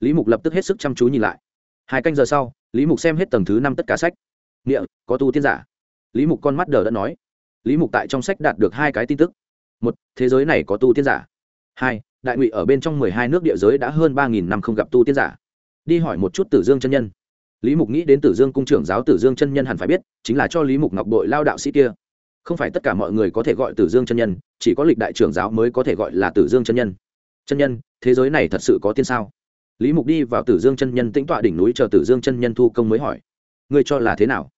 Lý mục lập tức hết sức chăm chú nhìn lại. Hai canh giờ sau, lý mục xem hết tầng thứ năm tất cả sách. Nghĩa có tu tiên giả. Lý mục con mắt đờ đã nói. Lý mục tại trong sách đạt được hai cái tin tức. Một, thế giới này có tu tiên giả. Hai, đại ngụy ở bên trong mười hai nước địa giới đã hơn ba nghìn năm không gặp tu tiên giả. Đi hỏi một chút tử dương chân nhân. Lý mục nghĩ đến tử dương cung trưởng giáo tử dương chân nhân hẳn phải biết, chính là cho lý mục ngọc đội lao đạo sĩ kia không phải tất cả mọi người có thể gọi tử dương chân nhân chỉ có lịch đại trưởng giáo mới có thể gọi là tử dương chân nhân. Chân nhân thế giới này thật sự có tiên sao? Lý mục đi vào tử dương chân nhân tĩnh tọa đỉnh núi chờ tử dương chân nhân thu công mới hỏi. Ngươi cho là thế nào?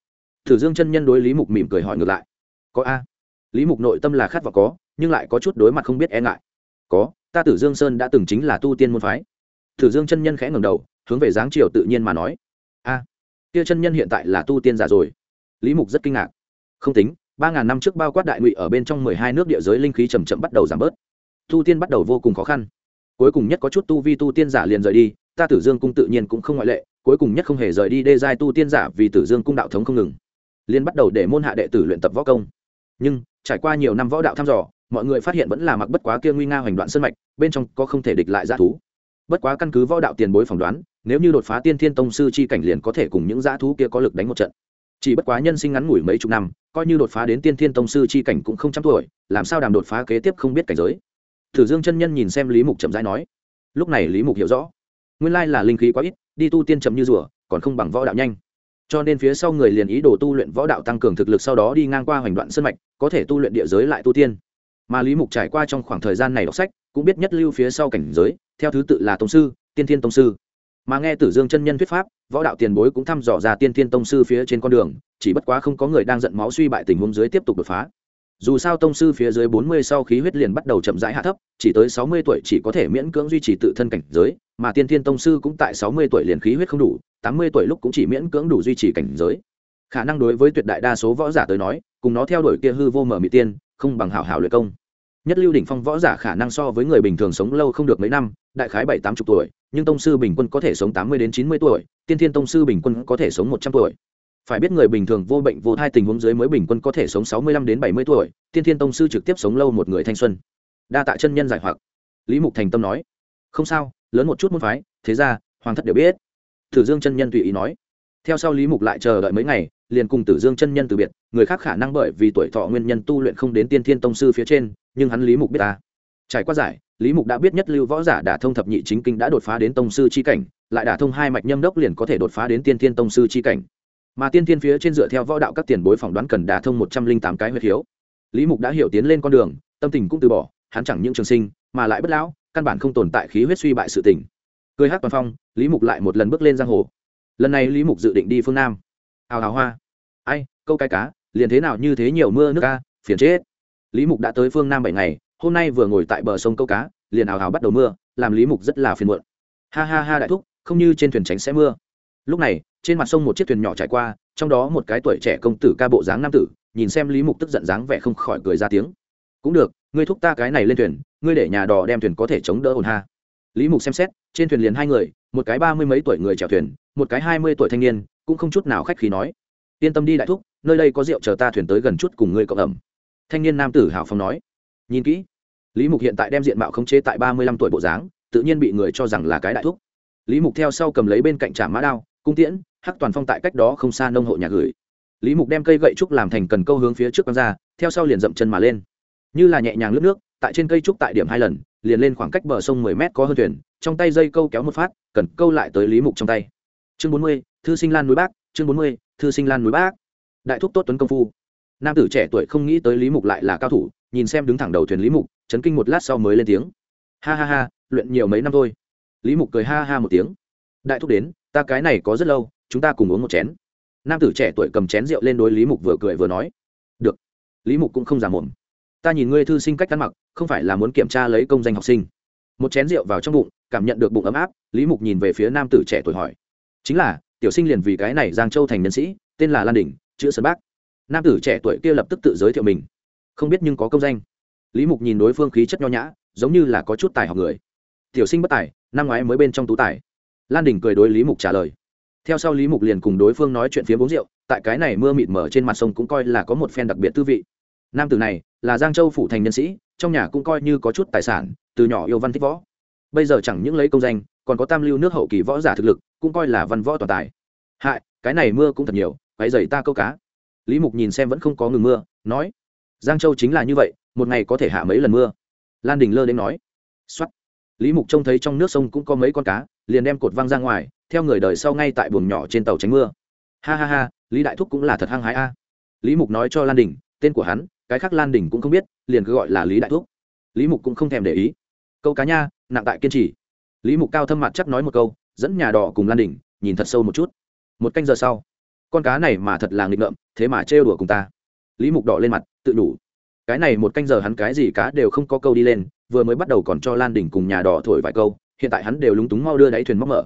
Tử dương chân nhân đối lý mục mỉm cười hỏi ngược lại. Có a. Lý mục nội tâm là khát vọng có nhưng lại có chút đối mặt không biết e ngại. Có ta tử dương sơn đã từng chính là tu tiên môn phái. Tử dương chân nhân khẽ ngầm đầu hướng về dáng chiều tự nhiên mà nói. A à, kia chân nhân hiện tại là tu tiên giả rồi. Lý mục rất kinh ngạc. Không tính ba ngàn năm trước bao quát đại ngụy ở bên trong mười hai nước địa giới linh khí chầm chậm bắt đầu giảm bớt. Tu tiên bắt đầu vô cùng khó khăn. Cuối cùng nhất có chút tu vi tu tiên giả liền rời đi, ta tử dương cung tự nhiên cũng không ngoại lệ, cuối cùng nhất không hề rời đi đê giai tu tiên giả vì tử dương cung đạo thống không ngừng. Liên bắt đầu để môn hạ đệ tử luyện tập võ công. Nhưng, trải qua nhiều năm võ đạo thăm dò, mọi người phát hiện vẫn là mặc bất quá kia nguy nga hoành đoạn sân mạch, bên trong có không thể địch lại g thú. Bất quá căn cứ võ đạo tiền bối phỏng đoán, nếu như đột phá tiên thiên tông sư chi cảnh liền có thể cùng những g thú kia có lực đánh một trận chỉ bất quá nhân sinh ngắn ngủi mấy chục năm, coi như đột phá đến tiên thiên tông sư chi cảnh cũng không trăm tuổi, làm sao đàm đột phá kế tiếp không biết cảnh giới. Thử dương chân nhân nhìn xem lý mục chậm rãi nói, lúc này lý mục hiểu rõ, nguyên lai là linh khí quá ít, đi tu tiên chậm như rùa, còn không bằng võ đạo nhanh. Cho nên phía sau người liền ý đồ tu luyện võ đạo tăng cường thực lực sau đó đi ngang qua hoành đoạn sân mạch, có thể tu luyện địa giới lại tu tiên. Mà lý mục trải qua trong khoảng thời gian này đọc sách, cũng biết nhất lưu phía sau cảnh giới, theo thứ tự là tông sư, tiên thiên tông sư mà nghe tử dương chân nhân thuyết pháp, võ đạo tiền bối cũng thăm dò ra tiên thiên tông sư phía trên con đường, chỉ bất quá không có người đang giận máu suy bại tình huống dưới tiếp tục đột phá. Dù sao tông sư phía dưới bốn mươi sau khí huyết liền bắt đầu chậm rãi hạ thấp, chỉ tới sáu mươi tuổi chỉ có thể miễn cưỡng duy trì tự thân cảnh giới, mà tiên thiên tông sư cũng tại sáu mươi tuổi liền khí huyết không đủ, tám mươi tuổi lúc cũng chỉ miễn cưỡng đủ duy trì cảnh giới. Khả năng đối với tuyệt đại đa số võ giả tới nói, cùng nó theo đuổi kia hư vô mở mỹ tiên, không bằng hảo hảo luyện công nhất lưu đỉnh phong võ giả khả năng so với người bình thường sống lâu không được mấy năm, đại khái bảy tám chục tuổi, nhưng tông sư bình quân có thể sống tám mươi đến chín mươi tuổi, tiên thiên tông sư bình quân có thể sống một trăm tuổi. Phải biết người bình thường vô bệnh vô thai tình huống dưới mới bình quân có thể sống sáu mươi lăm đến bảy mươi tuổi, tiên thiên tông sư trực tiếp sống lâu một người thanh xuân. Đa tạ chân nhân giải hoặc. Lý mục thành tâm nói. Không sao, lớn một chút môn phái, thế ra, hoàng thất đều biết. Thử dương chân nhân tùy ý nói. Theo sau lý mục lại chờ đợi mấy ngày liền cùng tử dương chân nhân từ biệt, người khác khả năng bởi vì tuổi thọ nguyên nhân tu luyện không đến tiên thiên tông sư phía trên, nhưng hắn lý mục biết ta. Trải qua giải, lý mục đã biết nhất lưu võ giả đả thông thập nhị chính kinh đã đột phá đến tông sư chi cảnh, lại đả thông hai mạch nhâm đốc liền có thể đột phá đến tiên thiên tông sư chi cảnh. Mà tiên thiên phía trên dựa theo võ đạo các tiền bối phỏng đoán cần đả thông một trăm linh tám cái huyết hiếu. Lý mục đã hiểu tiến lên con đường, tâm tình cũng từ bỏ, hắn chẳng những trường sinh, mà lại bất lão, căn bản không tồn tại khí huyết suy bại sự tỉnh cười hát toàn phong, lý mục lại một lần bước lên giang hồ. Lần này lý mục dự định đi phương nam ào ào hoa. Ai, câu cái cá, liền thế nào như thế nhiều mưa nước ca, phiền chết. Lý mục đã tới phương nam bảy ngày, hôm nay vừa ngồi tại bờ sông câu cá, liền ảo ào bắt đầu mưa, làm lý mục rất là phiền muộn. Ha ha ha đại thúc, không như trên thuyền tránh sẽ mưa. Lúc này, trên mặt sông một chiếc thuyền nhỏ trải qua, trong đó một cái tuổi trẻ công tử ca bộ dáng nam tử, nhìn xem lý mục tức giận dáng vẻ không khỏi cười ra tiếng. Cũng được, ngươi thúc ta cái này lên thuyền, ngươi để nhà đò đem thuyền có thể chống đỡ ổn ha. Lý mục xem xét, trên thuyền liền hai người, một cái ba mươi mấy tuổi người chèo thuyền, một cái hai mươi tuổi thanh niên cũng không chút nào khách khí nói. Yên tâm đi đại thúc, nơi đây có rượu chờ ta thuyền tới gần chút cùng ngươi cộng ẩm. Thanh niên nam tử hào phong nói. Nhìn kỹ, lý mục hiện tại đem diện mạo khống chế tại ba mươi lăm tuổi bộ dáng, tự nhiên bị người cho rằng là cái đại thúc. Lý mục theo sau cầm lấy bên cạnh trả mã đao, cung tiễn, hắc toàn phong tại cách đó không xa nông hộ nhà gửi. Lý mục đem cây gậy trúc làm thành cần câu hướng phía trước con ra, theo sau liền dậm chân mà lên. Như là nhẹ nhàng lướt nước, tại trên cây trúc tại điểm hai lần, liền lên khoảng cách bờ sông mười mét có hơn thuyền, trong tay dây câu kéo một phát, cần câu lại tới lý mục trong tay chương bốn mươi, thư sinh lan núi bác chương bốn mươi, thư sinh lan núi bác đại thúc tốt tuấn công phu. Nam tử trẻ tuổi không nghĩ tới lý mục lại là cao thủ, nhìn xem đứng thẳng đầu thuyền lý mục, chấn kinh một lát sau mới lên tiếng. Ha ha ha, luyện nhiều mấy năm thôi. Lý mục cười ha ha một tiếng. Đại thúc đến, ta cái này có rất lâu, chúng ta cùng uống một chén. Nam tử trẻ tuổi cầm chén rượu lên đối lý mục vừa cười vừa nói. Được. Lý mục cũng không giả mồm. Ta nhìn ngươi thư sinh cách ăn mặc, không phải là muốn kiểm tra lấy công danh học sinh. Một chén rượu vào trong bụng, cảm nhận được bụng ấm áp, lý mục nhìn về phía nam tử trẻ tuổi hỏi chính là tiểu sinh liền vì cái này giang châu thành nhân sĩ tên là lan đình chữ sơn bác nam tử trẻ tuổi kia lập tức tự giới thiệu mình không biết nhưng có công danh lý mục nhìn đối phương khí chất nho nhã giống như là có chút tài học người tiểu sinh bất tài năm ngoái mới bên trong tú tài lan đình cười đối lý mục trả lời theo sau lý mục liền cùng đối phương nói chuyện phía uống rượu tại cái này mưa mịt mở trên mặt sông cũng coi là có một phen đặc biệt tư vị nam tử này là giang châu phụ thành nhân sĩ trong nhà cũng coi như có chút tài sản từ nhỏ yêu văn thích võ bây giờ chẳng những lấy công danh còn có tam lưu nước hậu kỳ võ giả thực lực, cũng coi là văn võ toàn tài. Hại, cái này mưa cũng thật nhiều váy dày ta câu cá. Lý mục nhìn xem vẫn không có ngừng mưa, nói, giang châu chính là như vậy, một ngày có thể hạ mấy lần mưa. Lan đình lơ đến nói x o á t lý mục trông thấy trong nước sông cũng có mấy con cá, liền đem cột văng ra ngoài, theo người đời sau ngay tại buồng nhỏ trên tàu tránh mưa. Ha ha ha, lý đại thúc cũng là thật hăng hái a. Lý mục nói cho lan đình, tên của hắn, cái khác lan đình cũng không biết, liền cứ gọi là lý đại thúc. Lý mục cũng không thèm để ý. Câu cá nha, nặng tại kiên trì lý mục cao thâm mặt chắc nói một câu, dẫn nhà đỏ cùng lan đình nhìn thật sâu một chút. Một canh giờ sau, con cá này mà thật là nghịch ngợm, thế mà trêu đùa cùng ta. Lý mục đỏ lên mặt, tự đủ. Cái này một canh giờ hắn cái gì cá đều không có câu đi lên, vừa mới bắt đầu còn cho lan đỉnh cùng nhà đỏ thổi vài câu, hiện tại hắn đều lúng túng mau đưa đáy thuyền móc mở.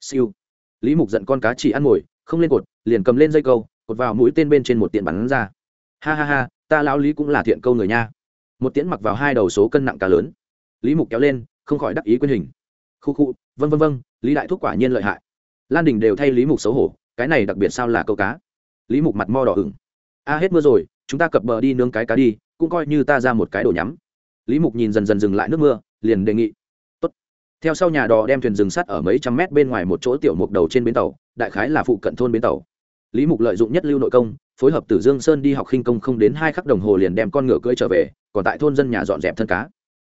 Siêu. Lý mục giận con cá chỉ ăn mồi không lên cột, liền cầm lên dây câu, cột vào mũi tên bên trên một tiện bắn ra. Ha ha ha, ta lão lý cũng là thiện câu người nha. Một tiễn mặc vào hai đầu số cân nặng cá lớn. Lý mục kéo lên, không khỏi đắc ý quyên hình khu khu vân vân vân lý đại thúc quả nhiên lợi hại. Lan đình đều thay lý mục xấu hổ, cái này đặc biệt sao là câu cá? Lý mục mặt mo đỏ ửng. A, hết mưa rồi, chúng ta cập bờ đi nướng cái cá đi, cũng coi như ta ra một cái đồ nhắm. Lý mục nhìn dần dần dừng lại nước mưa, liền đề nghị. Tốt. theo sau nhà đò đem thuyền rừng sắt ở mấy trăm mét bên ngoài một chỗ tiểu mục đầu trên bến tàu, đại khái là phụ cận thôn bến tàu. Lý mục lợi dụng nhất lưu nội công, phối hợp tử dương sơn đi học khinh công không đến hai khắc đồng hồ liền đem con ngựa cưỡi trở về, còn tại thôn dân nhà dọn dẹp thân cá.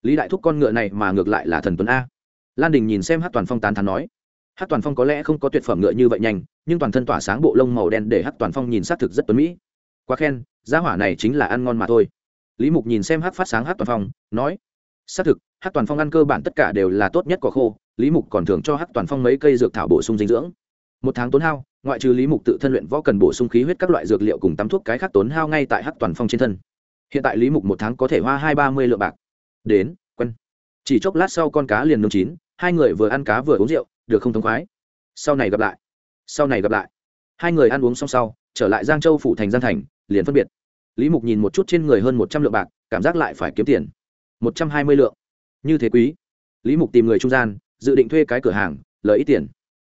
Lý đại thúc con ngựa này mà ngược lại là thần tuấn a lan đình nhìn xem hát toàn phong tán thán nói hát toàn phong có lẽ không có tuyệt phẩm ngựa như vậy nhanh, nhưng toàn thân tỏa sáng bộ lông màu đen để hát toàn phong nhìn xác thực rất tuấn mỹ. Quá khen giá hỏa này chính là ăn ngon mà thôi. Lý mục nhìn xem hát phát sáng hát toàn phong, nói, xác thực hát toàn phong ăn cơ bản tất cả đều là tốt nhất có khô, lý mục còn thường cho hát toàn phong mấy cây dược thảo bổ sung dinh dưỡng. Một tháng tốn hao, ngoại trừ lý mục tự thân luyện võ cần bổ sung khí huyết các loại dược liệu cùng tắm thuốc cái khác tốn hao ngay tại hát toàn phong trên thân. Hiện tại lý mục một tháng có thể hoa hai ba mươi lượng bạc. Đến quân chỉ chốc lát sau con cá liền nương chín hai người vừa ăn cá vừa uống rượu, được không thống khoái. Sau này gặp lại. Sau này gặp lại. Hai người ăn uống xong sau, trở lại giang châu phủ thành giang thành, liền phân biệt. Lý mục nhìn một chút trên người hơn một trăm lượng bạc, cảm giác lại phải kiếm tiền. Một trăm hai mươi lượng. Như thế quý. Lý mục tìm người trung gian, dự định thuê cái cửa hàng, lợi ít tiền.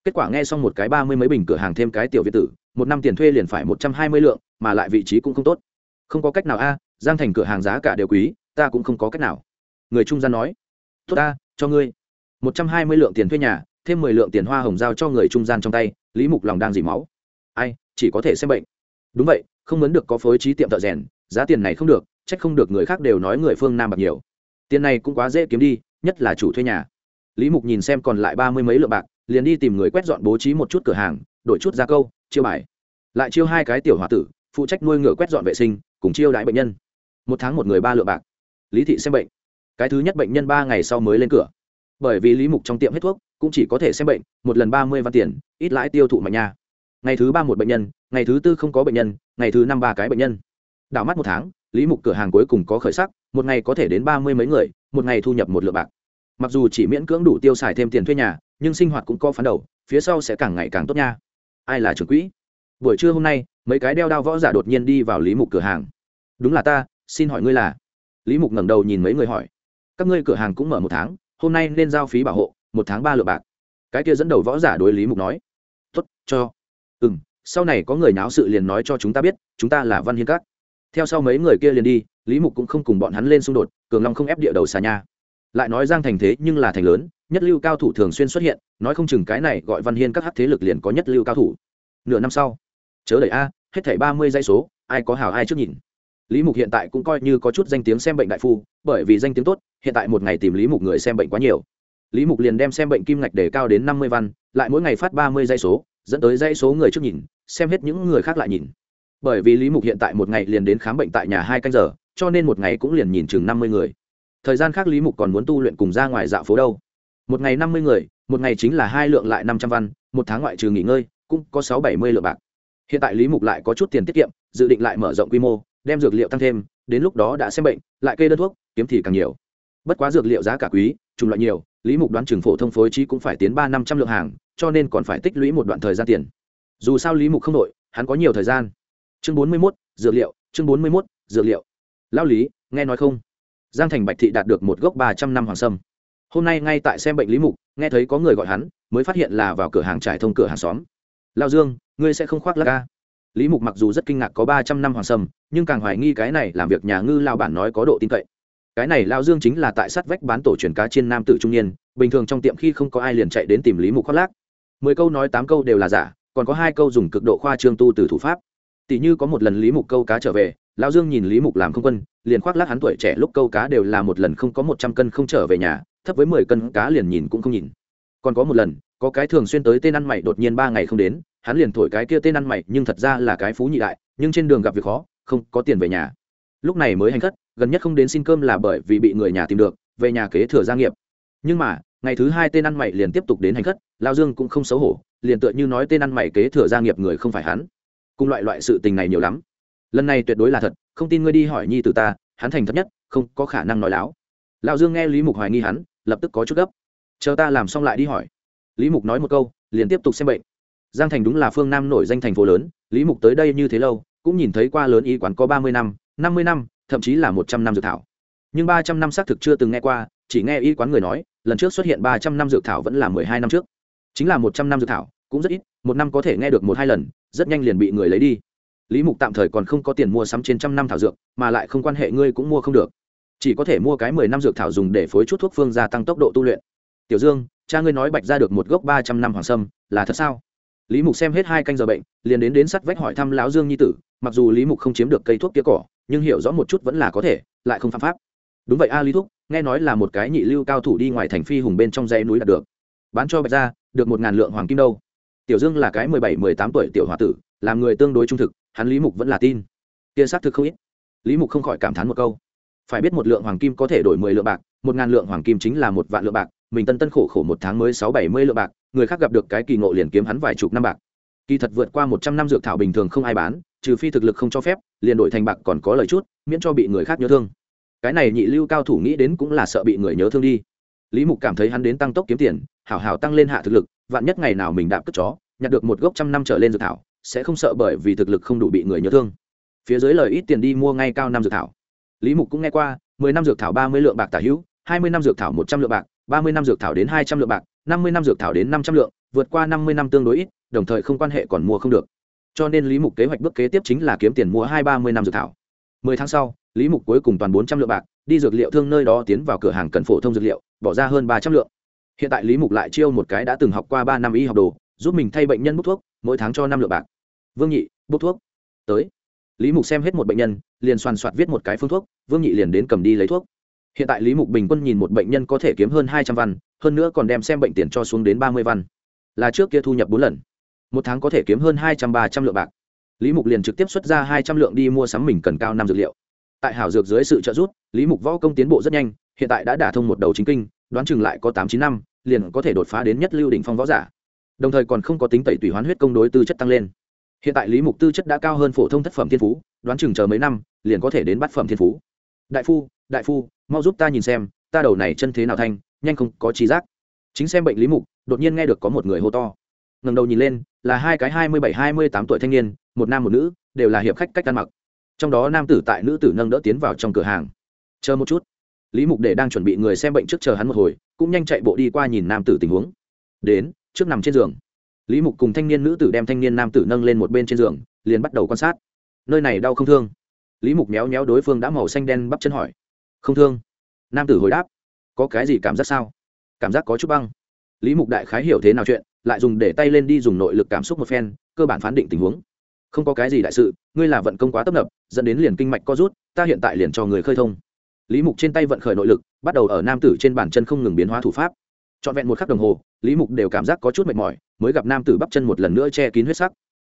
Kết quả nghe xong một cái ba mươi mấy bình cửa hàng thêm cái tiểu việt tử, một năm tiền thuê liền phải một trăm hai mươi lượng, mà lại vị trí cũng không tốt. Không có cách nào a, giang thành cửa hàng giá cả đều quý, ta cũng không có cách nào. Người trung gian nói, tốt ta, cho ngươi một trăm hai mươi lượng tiền thuê nhà, thêm mười lượng tiền hoa hồng giao cho người trung gian trong tay, lý mục lòng đang dỉ máu. Ai, chỉ có thể xem bệnh. Đúng vậy, không muốn được có phối trí tiệm thợ rèn, giá tiền này không được, trách không được người khác đều nói người phương nam bạc nhiều. Tiền này cũng quá dễ kiếm đi, nhất là chủ thuê nhà. Lý mục nhìn xem còn lại ba mươi mấy lượng bạc, liền đi tìm người quét dọn bố trí một chút cửa hàng, đổi chút gia câu, chiêu bài. Lại chiêu hai cái tiểu h o a tử, phụ trách nuôi ngựa quét dọn vệ sinh, cùng chiêu đãi bệnh nhân. Một tháng một người ba lượng bạc. Lý thị xem bệnh. Cái thứ nhất bệnh nhân ba ngày sau mới lên cửa bởi vì lý mục trong tiệm hết thuốc cũng chỉ có thể xem bệnh, một lần ba mươi văn tiền, ít lãi tiêu thụ mạnh nha. Ngày thứ ba một bệnh nhân, ngày thứ tư không có bệnh nhân, ngày thứ năm ba cái bệnh nhân. Đảo mắt một tháng, lý mục cửa hàng cuối cùng có khởi sắc, một ngày có thể đến ba mươi mấy người, một ngày thu nhập một lượng bạc. Mặc dù chỉ miễn cưỡng đủ tiêu xài thêm tiền thuê nhà, nhưng sinh hoạt cũng có phán đầu, phía sau sẽ càng ngày càng tốt nha. Ai là trưởng quỹ? Buổi trưa hôm nay, mấy cái đeo đao võ giả đột nhiên đi vào lý mục cửa hàng. Đúng là ta, xin hỏi ngươi là? Lý mục ngẩng đầu nhìn mấy người hỏi. Các ngươi cửa hàng cũng mở một tháng hôm nay nên giao phí bảo hộ một tháng ba lượng bạc. Cái kia dẫn đầu võ giả đối lý mục nói tốt, cho. Ừ m sau này có người náo sự liền nói cho chúng ta biết chúng ta là văn hiên các. Theo sau mấy người kia liền đi lý mục cũng không cùng bọn hắn lên xung đột cường long không ép địa đầu xà nha. Lại nói giang thành thế nhưng là thành lớn nhất lưu cao thủ thường xuyên xuất hiện nói không chừng cái này gọi văn hiên các hát thế lực liền có nhất lưu cao thủ. Nửa năm sau chớ đẩy a hết thảy ba mươi dây số ai có hào ai trước nhìn. Lý mục hiện tại cũng coi như có chút danh tiếng xem bệnh đại phu bởi vì danh tiếng tốt hiện tại một ngày tìm lý mục người xem bệnh quá nhiều. Lý mục liền đem xem bệnh kim ngạch để cao đến năm mươi văn, lại mỗi ngày phát ba mươi dây số, dẫn tới dây số người trước nhìn, xem hết những người khác lại nhìn. Bởi vì lý mục hiện tại một ngày liền đến khám bệnh tại nhà hai canh giờ, cho nên một ngày cũng liền nhìn chừng năm mươi người. Thời gian khác lý mục còn muốn tu luyện cùng ra ngoài dạo phố đâu. Một ngày năm mươi người, một ngày chính là hai lượng lại năm trăm văn, một tháng ngoại trừ nghỉ ngơi, cũng có sáu bảy mươi lượng bạc. Hiện tại lý mục lại có chút tiền tiết kiệm, dự định lại mở rộng quy mô, đem dược liệu tăng thêm, đến lúc đó đã xem bệnh, lại kê đơn thuốc, kiếm thì càng nhiều bất quá dược liệu giá cả quý, chủng loại nhiều, lý mục đoán trường phổ thông phối trí cũng phải tiến ba năm trăm lượng hàng, cho nên còn phải tích lũy một đoạn thời gian tiền. Dù sao lý mục không đội hắn có nhiều thời gian. Chương bốn mươi mốt, dược liệu, chương bốn mươi mốt, dược liệu. Lao lý, nghe nói không? Giang thành bạch thị đạt được một gốc ba trăm năm hoàng sâm. Hôm nay ngay tại xem bệnh lý mục, nghe thấy có người gọi hắn, mới phát hiện là vào cửa hàng trải thông cửa hàng xóm. Lao dương, ngươi sẽ không khoác lắc ca lý mục mặc dù rất kinh ngạc có ba trăm năm hoàng sâm, nhưng càng hoài nghi cái này làm việc nhà ngư lao bản nói có độ tin cậy cái này lao dương chính là tại sát vách bán tổ truyền cá trên nam tử trung niên, bình thường trong tiệm khi không có ai liền chạy đến tìm lý mục khoác lác. Mười câu nói tám câu đều là giả, còn có hai câu dùng cực độ khoa trương tu từ thủ pháp. Tỷ như có một lần lý mục câu cá trở về, lao dương nhìn lý mục làm không quân, liền khoác lác hắn tuổi trẻ lúc câu cá đều là một lần không có một trăm cân không trở về nhà, thấp với mười cân cá liền nhìn cũng không nhìn. Còn có một lần, có cái thường xuyên tới tên ăn mày đột nhiên ba ngày không đến, hắn liền thổi cái kia tên ăn mày, nhưng thật ra là cái phú nhị đại, nhưng trên đường gặp việc khó, không có tiền về nhà. Lúc này mới hành khất gần nhất không đến xin cơm là bởi vì bị người nhà tìm được, về nhà kế thừa gia nghiệp. Nhưng mà, ngày thứ hai tên ăn mày liền tiếp tục đến hành khất, lao dương cũng không xấu hổ, liền tựa như nói tên ăn mày kế thừa gia nghiệp người không phải hắn. Cùng loại loại sự tình này nhiều lắm. Lần này tuyệt đối là thật, không tin ngươi đi hỏi nhi từ ta, hắn thành thật nhất, không có khả năng nói láo. Lao dương nghe lý mục hoài nghi hắn, lập tức có chút gấp. Chờ ta làm xong lại đi hỏi. Lý mục nói một câu, liền tiếp tục xem bệnh. Giang thành đúng là phương nam nổi danh thành phố lớn, lý mục tới đây như thế lâu, cũng nhìn thấy qua lớn y quán có ba mươi năm năm mươi năm thậm chí là một trăm năm dược thảo. Nhưng ba trăm năm xác thực chưa từng nghe qua, chỉ nghe y quán người nói, lần trước xuất hiện ba trăm năm dược thảo vẫn là mười hai năm trước. Chính là một trăm năm dược thảo, cũng rất ít, một năm có thể nghe được một hai lần, rất nhanh liền bị người lấy đi. Lý mục tạm thời còn không có tiền mua sắm trên trăm năm thảo dược, mà lại không quan hệ ngươi cũng mua không được. Chỉ có thể mua cái mười năm dược thảo dùng để phối chút thuốc phương gia tăng tốc độ tu luyện. Tiểu dương, cha ngươi nói bạch ra được một gốc ba trăm năm hoàng sâm, là thật sao? Lý mục xem hết hai canh giờ bệnh, liền đến đến sắt vách hỏi thăm lão dương nhi tử, mặc dù lý mục không chiếm được cây thuốc tía cỏ nhưng hiểu rõ một chút vẫn là có thể, lại không phạm pháp. Đúng vậy, a lý thúc, nghe nói là một cái nhị lưu cao thủ đi ngoài thành phi hùng bên trong dãy núi đạt được. Bán cho bạch ra được một ngàn lượng hoàng kim đâu. Tiểu dương là cái mười bảy, mười tám tuổi tiểu h o a tử, làm người tương đối trung thực, hắn lý mục vẫn là tin. Kia xác thực không ít. Lý mục không khỏi cảm thán một câu. Phải biết một lượng hoàng kim có thể đổi mười lượng bạc, một ngàn lượng hoàng kim chính là một vạn lượng bạc, mình tân tân khổ khổ một tháng mới sáu bảy mươi lượng bạc, người khác gặp được cái kỳ ngộ liền kiếm hắn vài chục năm bạc kỳ thật vượt qua một trăm năm dược thảo bình thường không ai bán, trừ phi thực lực không cho phép, liền đổi thành bạc còn có lời chút, miễn cho bị người khác nhớ thương. Cái này nhị lưu cao thủ nghĩ đến cũng là sợ bị người nhớ thương đi. Lý mục cảm thấy hắn đến tăng tốc kiếm tiền, hảo hảo tăng lên hạ thực lực, vạn nhất ngày nào mình đạp cất chó, nhặt được một gốc trăm năm trở lên dược thảo, sẽ không sợ bởi vì thực lực không đủ bị người nhớ thương. Phía dưới lời ít tiền đi mua ngay cao năm dược thảo. Lý mục cũng nghe qua, mười năm dược thảo ba mươi lượng bạc tả hữu, hai mươi năm dược thảo một trăm lượng bạc, ba mươi năm dược thảo đến hai trăm lượng bạc, năm mươi năm dược thảo đến năm trăm lượng, vượt qua năm mươi năm tương đối ít đồng thời không quan hệ còn mua không được. Cho nên lý mục kế hoạch bước kế tiếp chính là kiếm tiền mua hai ba mươi năm dược thảo. Mười tháng sau, lý mục cuối cùng toàn bốn trăm lượng bạc, đi dược liệu thương nơi đó tiến vào cửa hàng cần phổ thông dược liệu, bỏ ra hơn ba trăm lượng. Hiện tại lý mục lại chiêu một cái đã từng học qua ba năm y học đồ, giúp mình thay bệnh nhân bút thuốc, mỗi tháng cho năm lượng bạc. Vương nhị bút thuốc. Tới. Lý mục xem hết một bệnh nhân, liền soàn soạt viết một cái phương thuốc, vương nhị liền đến cầm đi lấy thuốc. Hiện tại lý mục bình quân nhìn một bệnh nhân có thể kiếm hơn hai trăm văn, hơn nữa còn đem xem bệnh tiền cho xuống đến ba mươi văn. Là trước kia thu nhập bốn lần một tháng có thể kiếm hơn hai trăm ba trăm lượng bạc. Lý mục liền trực tiếp xuất ra hai trăm lượng đi mua sắm mình cần cao năm dược liệu. Tại hảo dược dưới sự trợ giúp, lý mục võ công tiến bộ rất nhanh, hiện tại đã đả thông một đầu chính kinh, đoán chừng lại có tám chín năm, liền có thể đột phá đến nhất lưu đỉnh phong võ giả. Đồng thời còn không có tính tẩy tùy hoán huyết công đối tư chất tăng lên. Hiện tại lý mục tư chất đã cao hơn phổ thông thất phẩm thiên phú, đoán chừng chờ mấy năm, liền có thể đến bát phẩm thiên phú. Đại phu đại phu, mau giúp ta nhìn xem, ta đầu này chân thế nào thanh, nhanh không có trí giác. Chính xem bệnh lý mục, đột nhiên nghe được có một người hô to ngầm đầu nhìn lên, là hai cái hai mươi bảy, hai mươi tám tuổi thanh niên, một nam một nữ, đều là hiệp khách cách ăn mặc. Trong đó nam tử tại nữ tử nâng đỡ tiến vào trong cửa hàng. Chờ một chút. Lý mục để đang chuẩn bị người xem bệnh trước chờ hắn một hồi, cũng nhanh chạy bộ đi qua nhìn nam tử tình huống. Đến, trước nằm trên giường. Lý mục cùng thanh niên nữ tử đem thanh niên nam tử nâng lên một bên trên giường, liền bắt đầu quan sát. Nơi này đau không thương? Lý mục méo méo đối phương đã màu xanh đen bắp chân hỏi. Không thương. Nam tử hồi đáp. Có cái gì cảm giác sao? Cảm giác có chút băng. Lý mục đại khái hiểu thế nào chuyện lại dùng để tay lên đi dùng nội lực cảm xúc một phen, cơ bản phán định tình huống. Không có cái gì đại sự, ngươi là vận công quá tấp nập, dẫn đến liền kinh mạch co rút, ta hiện tại liền cho người khơi thông. Lý mục trên tay vận khởi nội lực, bắt đầu ở nam tử trên bàn chân không ngừng biến hóa thủ pháp. Trọn vẹn một khắc đồng hồ, lý mục đều cảm giác có chút mệt mỏi, mới gặp nam tử bắp chân một lần nữa che kín huyết sắc.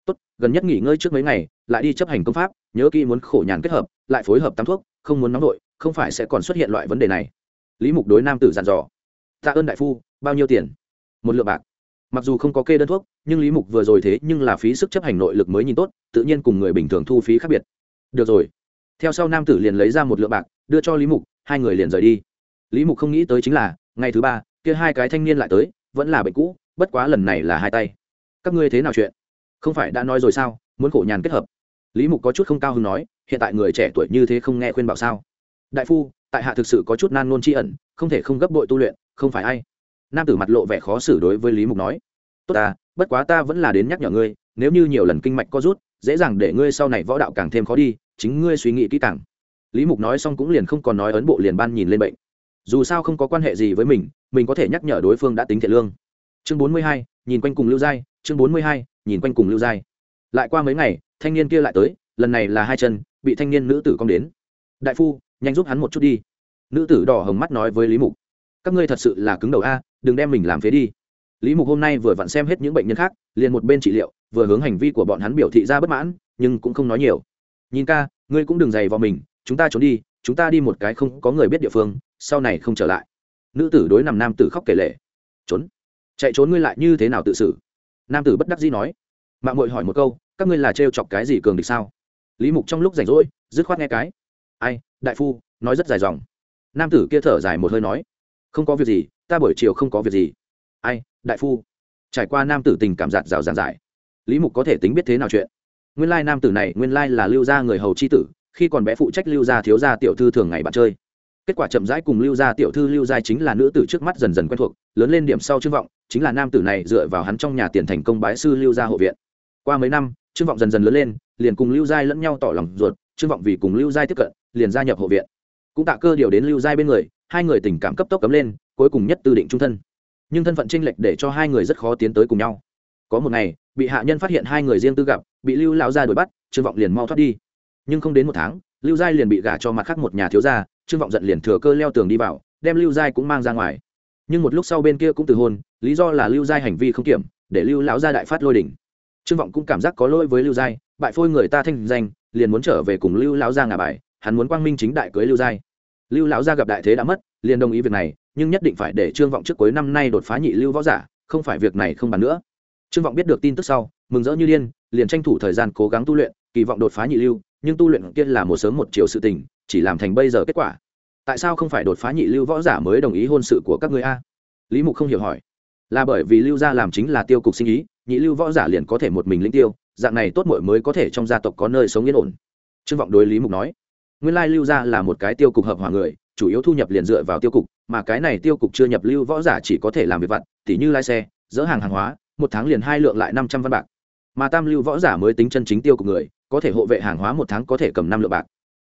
Tốt, gần nhất nghỉ ngơi trước mấy ngày, lại đi chấp hành công pháp, nhớ kỹ muốn khổ nhàn kết hợp, lại phối hợp tắm thuốc, không muốn nóng nội không phải sẽ còn xuất hiện loại vấn đề này. Lý mục đối nam tử dặn dò. Tạ ơn đại phu, bao nhiêu tiền? Một lượng bạc mặc dù không có kê đơn thuốc, nhưng lý mục vừa rồi thế nhưng là phí sức chấp hành nội lực mới nhìn tốt, tự nhiên cùng người bình thường thu phí khác biệt. Được rồi. Theo sau nam tử liền lấy ra một lượng bạc, đưa cho lý mục, hai người liền rời đi. Lý mục không nghĩ tới chính là, ngày thứ ba, kia hai cái thanh niên lại tới, vẫn là bệnh cũ, bất quá lần này là hai tay. Các ngươi thế nào chuyện? Không phải đã nói rồi sao? Muốn khổ nhàn kết hợp. Lý mục có chút không cao hứng nói, hiện tại người trẻ tuổi như thế không nghe khuyên bảo sao? Đại phu, tại hạ thực sự có chút nan nôn tri ẩn, không thể không gấp bội tu luyện, không phải ai nam tử mặt lộ vẻ khó xử đối với lý mục nói, tốt ta, bất quá ta vẫn là đến nhắc nhở ngươi, nếu như nhiều lần kinh mạch có rút, dễ dàng để ngươi sau này võ đạo càng thêm khó đi, chính ngươi suy nghĩ kỹ càng. Lý mục nói xong cũng liền không còn nói ấn bộ liền ban nhìn lên bệnh. Dù sao không có quan hệ gì với mình mình có thể nhắc nhở đối phương đã tính thiện lương. Chương bốn mươi hai, nhìn quanh cùng lưu giai, chương bốn mươi hai, nhìn quanh cùng lưu giai. Lại qua mấy ngày, thanh niên kia lại tới, lần này là hai chân, bị thanh niên nữ tử cong đến. Đại phu, nhanh giúp hắn một chút đi. Nữ tử đỏ hồng mắt nói với lý mục, các ngươi thật sự là cứng đầu a đừng đem mình làm phế đi. Lý mục hôm nay vừa vặn xem hết những bệnh nhân khác, liền một bên trị liệu, vừa hướng hành vi của bọn hắn biểu thị ra bất mãn, nhưng cũng không nói nhiều. Nhìn ca, ngươi cũng đừng dày vào mình, chúng ta trốn đi, chúng ta đi một cái không có người biết địa phương, sau này không trở lại. Nữ tử đối nằm nam tử khóc kể lệ trốn? Chạy trốn ngươi lại như thế nào tự xử? Nam tử bất đắc dĩ nói. Mạng mội hỏi một câu, các ngươi là trêu chọc cái gì cường địch sao? Lý mục trong lúc rảnh rỗi, dứt khoát nghe cái. Ai, đại phu, nói rất dài dòng. Nam tử kia thở dài một hơi nói không có việc gì, ta buổi chiều không có việc gì. Ai, đại phu? Trải qua nam tử tình cảm giạt rào giản giải, lý mục có thể tính biết thế nào chuyện? Nguyên lai nam tử này, nguyên lai là lưu gia người hầu c h i tử, khi còn bé phụ trách lưu gia thiếu gia tiểu thư thường ngày bạn chơi. Kết quả chậm rãi cùng lưu gia tiểu thư lưu gia chính là nữ tử trước mắt dần dần quen thuộc, lớn lên điểm sau trương vọng, chính là nam tử này dựa vào hắn trong nhà tiền thành công bái sư lưu gia hộ viện. Qua mấy năm, trương vọng dần dần lớn lên, liền cùng lưu gia lẫn nhau tỏ lòng ruột, trương vọng vì cùng lưu gia tiếp cận, liền gia nhập hộ viện. Cũng tạ cơ điều đến lưu gia bên người hai người tình cảm cấp tốc cấm lên, cuối cùng nhất tư định trung thân. Nhưng thân phận tranh lệch để cho hai người rất khó tiến tới cùng nhau. Có một ngày, bị hạ nhân phát hiện hai người riêng tư gặp, bị lưu lão gia đuổi bắt, trương vọng liền mau thoát đi. Nhưng không đến một tháng, lưu giai liền bị gả cho mặt khác một nhà thiếu gia, trương vọng giận liền thừa cơ leo tường đi vào, đem lưu giai cũng mang ra ngoài. Nhưng một lúc sau bên kia cũng từ hôn, lý do là lưu giai hành vi không kiểm, để lưu lão gia đại phát lôi đỉnh trương vọng cũng cảm giác có lỗi với lưu giai, bại phôi người ta thanh danh, liền muốn trở về cùng lưu lão gia ngả bài, hắn muốn quang minh chính đại cưới lưu giai lưu lão gia gặp đại thế đã mất, liền đồng ý việc này, nhưng nhất định phải để trương vọng trước cuối năm nay đột phá nhị lưu võ giả, không phải việc này không bàn nữa. Trương vọng biết được tin tức sau, mừng rỡ như điên, liền tranh thủ thời gian cố gắng tu luyện, kỳ vọng đột phá nhị lưu, nhưng tu luyện kia là một sớm một chiều sự tình, chỉ làm thành bây giờ kết quả. Tại sao không phải đột phá nhị lưu võ giả mới đồng ý hôn sự của các người a? Lý mục không hiểu hỏi. Là bởi vì lưu gia làm chính là tiêu cục sinh ý, nhị lưu võ giả liền có thể một mình lĩnh tiêu, dạng này tốt muội mới có thể trong gia tộc có nơi sống yên ổn. Trương vọng đối lý mục nói nguyên lai lưu gia là một cái tiêu cục hợp hòa người, chủ yếu thu nhập liền dựa vào tiêu cục, mà cái này tiêu cục chưa nhập lưu võ giả chỉ có thể làm việc vặt, tỉ như lái xe, dỡ hàng hàng hóa, một tháng liền hai lượng lại năm trăm văn bạc. Mà tam lưu võ giả mới tính chân chính tiêu cục người, có thể hộ vệ hàng hóa một tháng có thể cầm năm lượng bạc.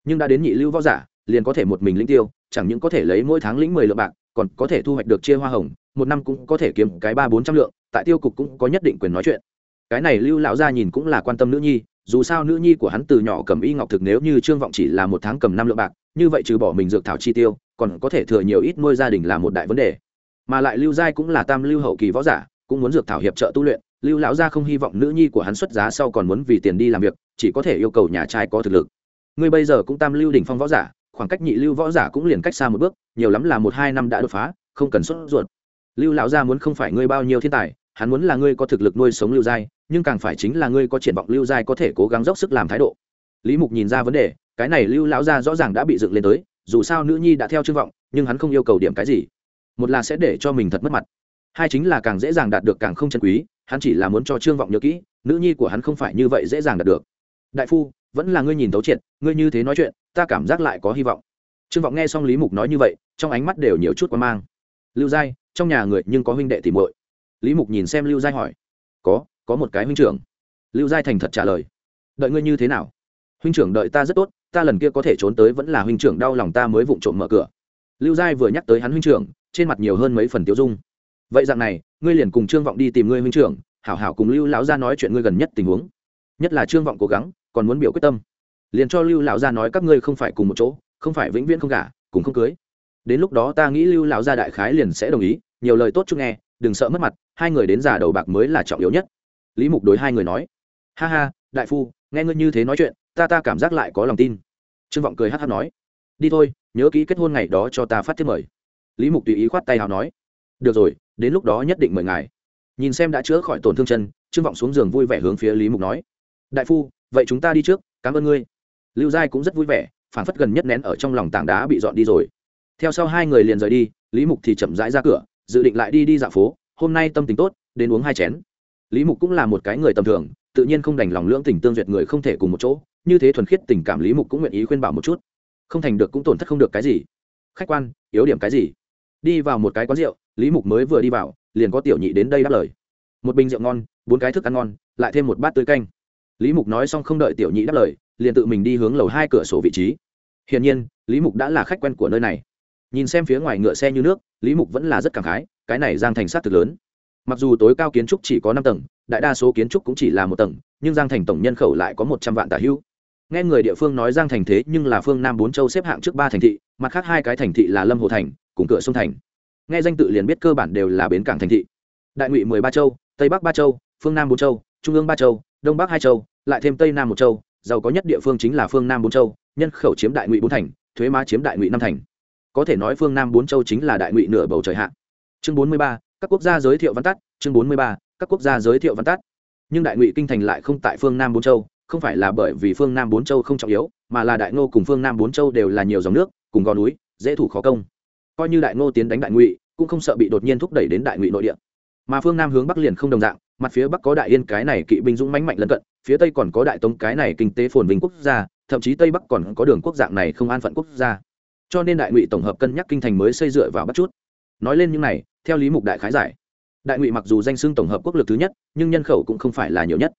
Nhưng đã đến nhị lưu võ giả, liền có thể một mình lĩnh tiêu, chẳng những có thể lấy mỗi tháng lĩnh mười lượng bạc, còn có thể thu hoạch được chia hoa hồng, một năm cũng có thể kiếm cái ba bốn trăm lượng, tại tiêu cục cũng có nhất định quyền nói chuyện cái này lưu lão gia nhìn cũng là quan tâm nữ nhi, dù sao nữ nhi của hắn từ nhỏ cầm y ngọc thực nếu như trương vọng chỉ là một tháng cầm năm lượng bạc, như vậy trừ bỏ mình dược thảo chi tiêu, còn có thể thừa nhiều ít nuôi gia đình là một đại vấn đề. Mà lại lưu giai cũng là tam lưu hậu kỳ võ giả, cũng muốn dược thảo hiệp trợ tu luyện, lưu lão gia không hy vọng nữ nhi của hắn xuất giá sau còn muốn vì tiền đi làm việc, chỉ có thể yêu cầu nhà trai có thực lực. Ngươi bây giờ cũng tam lưu đỉnh phong võ giả, khoảng cách nhị lưu võ giả cũng liền cách xa một bước, nhiều lắm là một hai năm đã đột phá, không cần xuất ruột. Lưu lão gia muốn không phải ngươi bao nhiêu thiên tài hắn muốn là ngươi có thực lực nuôi sống lưu giai, nhưng càng phải chính là ngươi có triển vọng lưu giai có thể cố gắng dốc sức làm thái độ. Lý mục nhìn ra vấn đề, cái này lưu lão gia rõ ràng đã bị dựng lên tới, dù sao nữ nhi đã theo chương vọng, nhưng hắn không yêu cầu điểm cái gì. Một là sẽ để cho mình thật mất mặt, hai chính là càng dễ dàng đạt được càng không chân quý, hắn chỉ là muốn cho trương vọng nhớ kỹ, nữ nhi của hắn không phải như vậy dễ dàng đạt được. Đại phu, vẫn là ngươi nhìn thấu triệt, ngươi như thế nói chuyện, ta cảm giác lại có hy vọng. Trương vọng nghe xong lý mục nói như vậy, trong ánh mắt đều nhiều chút quan mang. Lưu giai, trong nhà người nhưng có huynh đệ thì muội lý mục nhìn xem lưu giai hỏi, có có một cái huynh trưởng. Lưu giai thành thật trả lời, đợi ngươi như thế nào? Huynh trưởng đợi ta rất tốt, ta lần kia có thể trốn tới vẫn là huynh trưởng đau lòng ta mới vụng trộm mở cửa. Lưu giai vừa nhắc tới hắn huynh trưởng, trên mặt nhiều hơn mấy phần tiêu dung. Vậy dạng này, ngươi liền cùng trương vọng đi tìm ngươi huynh trưởng, hảo hảo cùng lưu lão gia nói chuyện ngươi gần nhất tình huống. Nhất là trương vọng cố gắng, còn muốn biểu quyết tâm. Liền cho lưu lão gia nói các ngươi không phải cùng một chỗ, không phải vĩnh viễn không gả, cùng không cưới. Đến lúc đó ta nghĩ lưu lão gia đại khái liền sẽ đồng ý, nhiều lời tốt chút nghe, đừng sợ mất mặt hai người đến già đầu bạc mới là trọng yếu nhất. Lý mục đối hai người nói, ha ha, đại phu, nghe ngươi như thế nói chuyện, ta ta cảm giác lại có lòng tin. Trương vọng cười hát hát nói, đi thôi, nhớ ký kết hôn ngày đó cho ta phát thiết mời. Lý mục tùy ý khoát tay hào nói, được rồi, đến lúc đó nhất định mời ngài. Nhìn xem đã chữa khỏi tổn thương chân, trương vọng xuống giường vui vẻ hướng phía lý mục nói, đại phu, vậy chúng ta đi trước, cảm ơn ngươi. Lưu giai cũng rất vui vẻ, phản phất gần nhất nén ở trong lòng tảng đá bị dọn đi rồi. Theo sau hai người liền rời đi, lý mục thì chậm rãi ra cửa, dự định lại đi đi dạo phố hôm nay tâm tình tốt, đến uống hai chén. Lý mục cũng là một cái người tầm thường, tự nhiên không đành lòng lưỡng tình tương duyệt người không thể cùng một chỗ, như thế thuần khiết tình cảm lý mục cũng nguyện ý khuyên bảo một chút. Không thành được cũng tổn thất không được cái gì. Khách quan, yếu điểm cái gì? Đi vào một cái quán rượu, lý mục mới vừa đi vào, liền có tiểu nhị đến đây đáp lời. Một bình rượu ngon, bốn cái thức ăn ngon, lại thêm một bát tươi canh. Lý mục nói xong không đợi tiểu nhị đáp lời, liền tự mình đi hướng lầu hai cửa sổ vị trí. Hiển nhiên, lý mục đã là khách quen của nơi này. Nhìn xem phía ngoài ngựa xe như nước, lý mục vẫn là rất cảm khái cái này giang thành sát thực lớn. Mặc dù tối cao kiến trúc chỉ có năm tầng, đại đa số kiến trúc cũng chỉ là một tầng, nhưng giang thành tổng nhân khẩu lại có một trăm vạn tả hữu. Nghe người địa phương nói giang thành thế nhưng là phương nam bốn châu xếp hạng trước ba thành thị, mặt khác hai cái thành thị là lâm hồ thành, cùng cửa sông thành. Nghe danh tự liền biết cơ bản đều là bến cảng thành thị. Đại ngụy mười ba châu, tây bắc ba châu, phương nam bốn châu, trung ương ba châu, đông bắc hai châu, lại thêm tây nam một châu, giàu có nhất địa phương chính là phương nam bốn châu, nhân khẩu chiếm đại ngụy bốn thành, thuế má chiếm đại ngụy năm thành. Có thể nói phương nam bốn châu chính là đại ngụy nửa bầu trời hạ chương bốn mươi ba, các quốc gia giới thiệu văn tắt. Chương bốn mươi ba, các quốc gia giới thiệu văn tắt. Nhưng đại ngụy kinh thành lại không tại phương nam bốn châu, không phải là bởi vì phương nam bốn châu không trọng yếu, mà là đại ngô cùng phương nam bốn châu đều là nhiều dòng nước, cùng gò núi, dễ thủ khó công. Coi như đại ngô tiến đánh đại ngụy, cũng không sợ bị đột nhiên thúc đẩy đến đại ngụy nội địa. Mà phương nam hướng bắc liền không đồng dạng, mặt phía bắc có đại yên cái này kỵ binh dũng mãnh mạnh lân cận, phía tây còn có đại tống cái này kinh tế phồn vinh quốc gia, thậm chí tây bắc còn có đường quốc dạng này không an phận quốc gia. Cho nên đại ngụy tổng hợp cân nhắc kinh thành mới xây dựa vào bắt chút nói lên những này, theo lý mục đại khái giải. Đại ngụy mặc dù danh xưng tổng hợp quốc lực thứ nhất, nhưng nhân khẩu cũng không phải là nhiều nhất.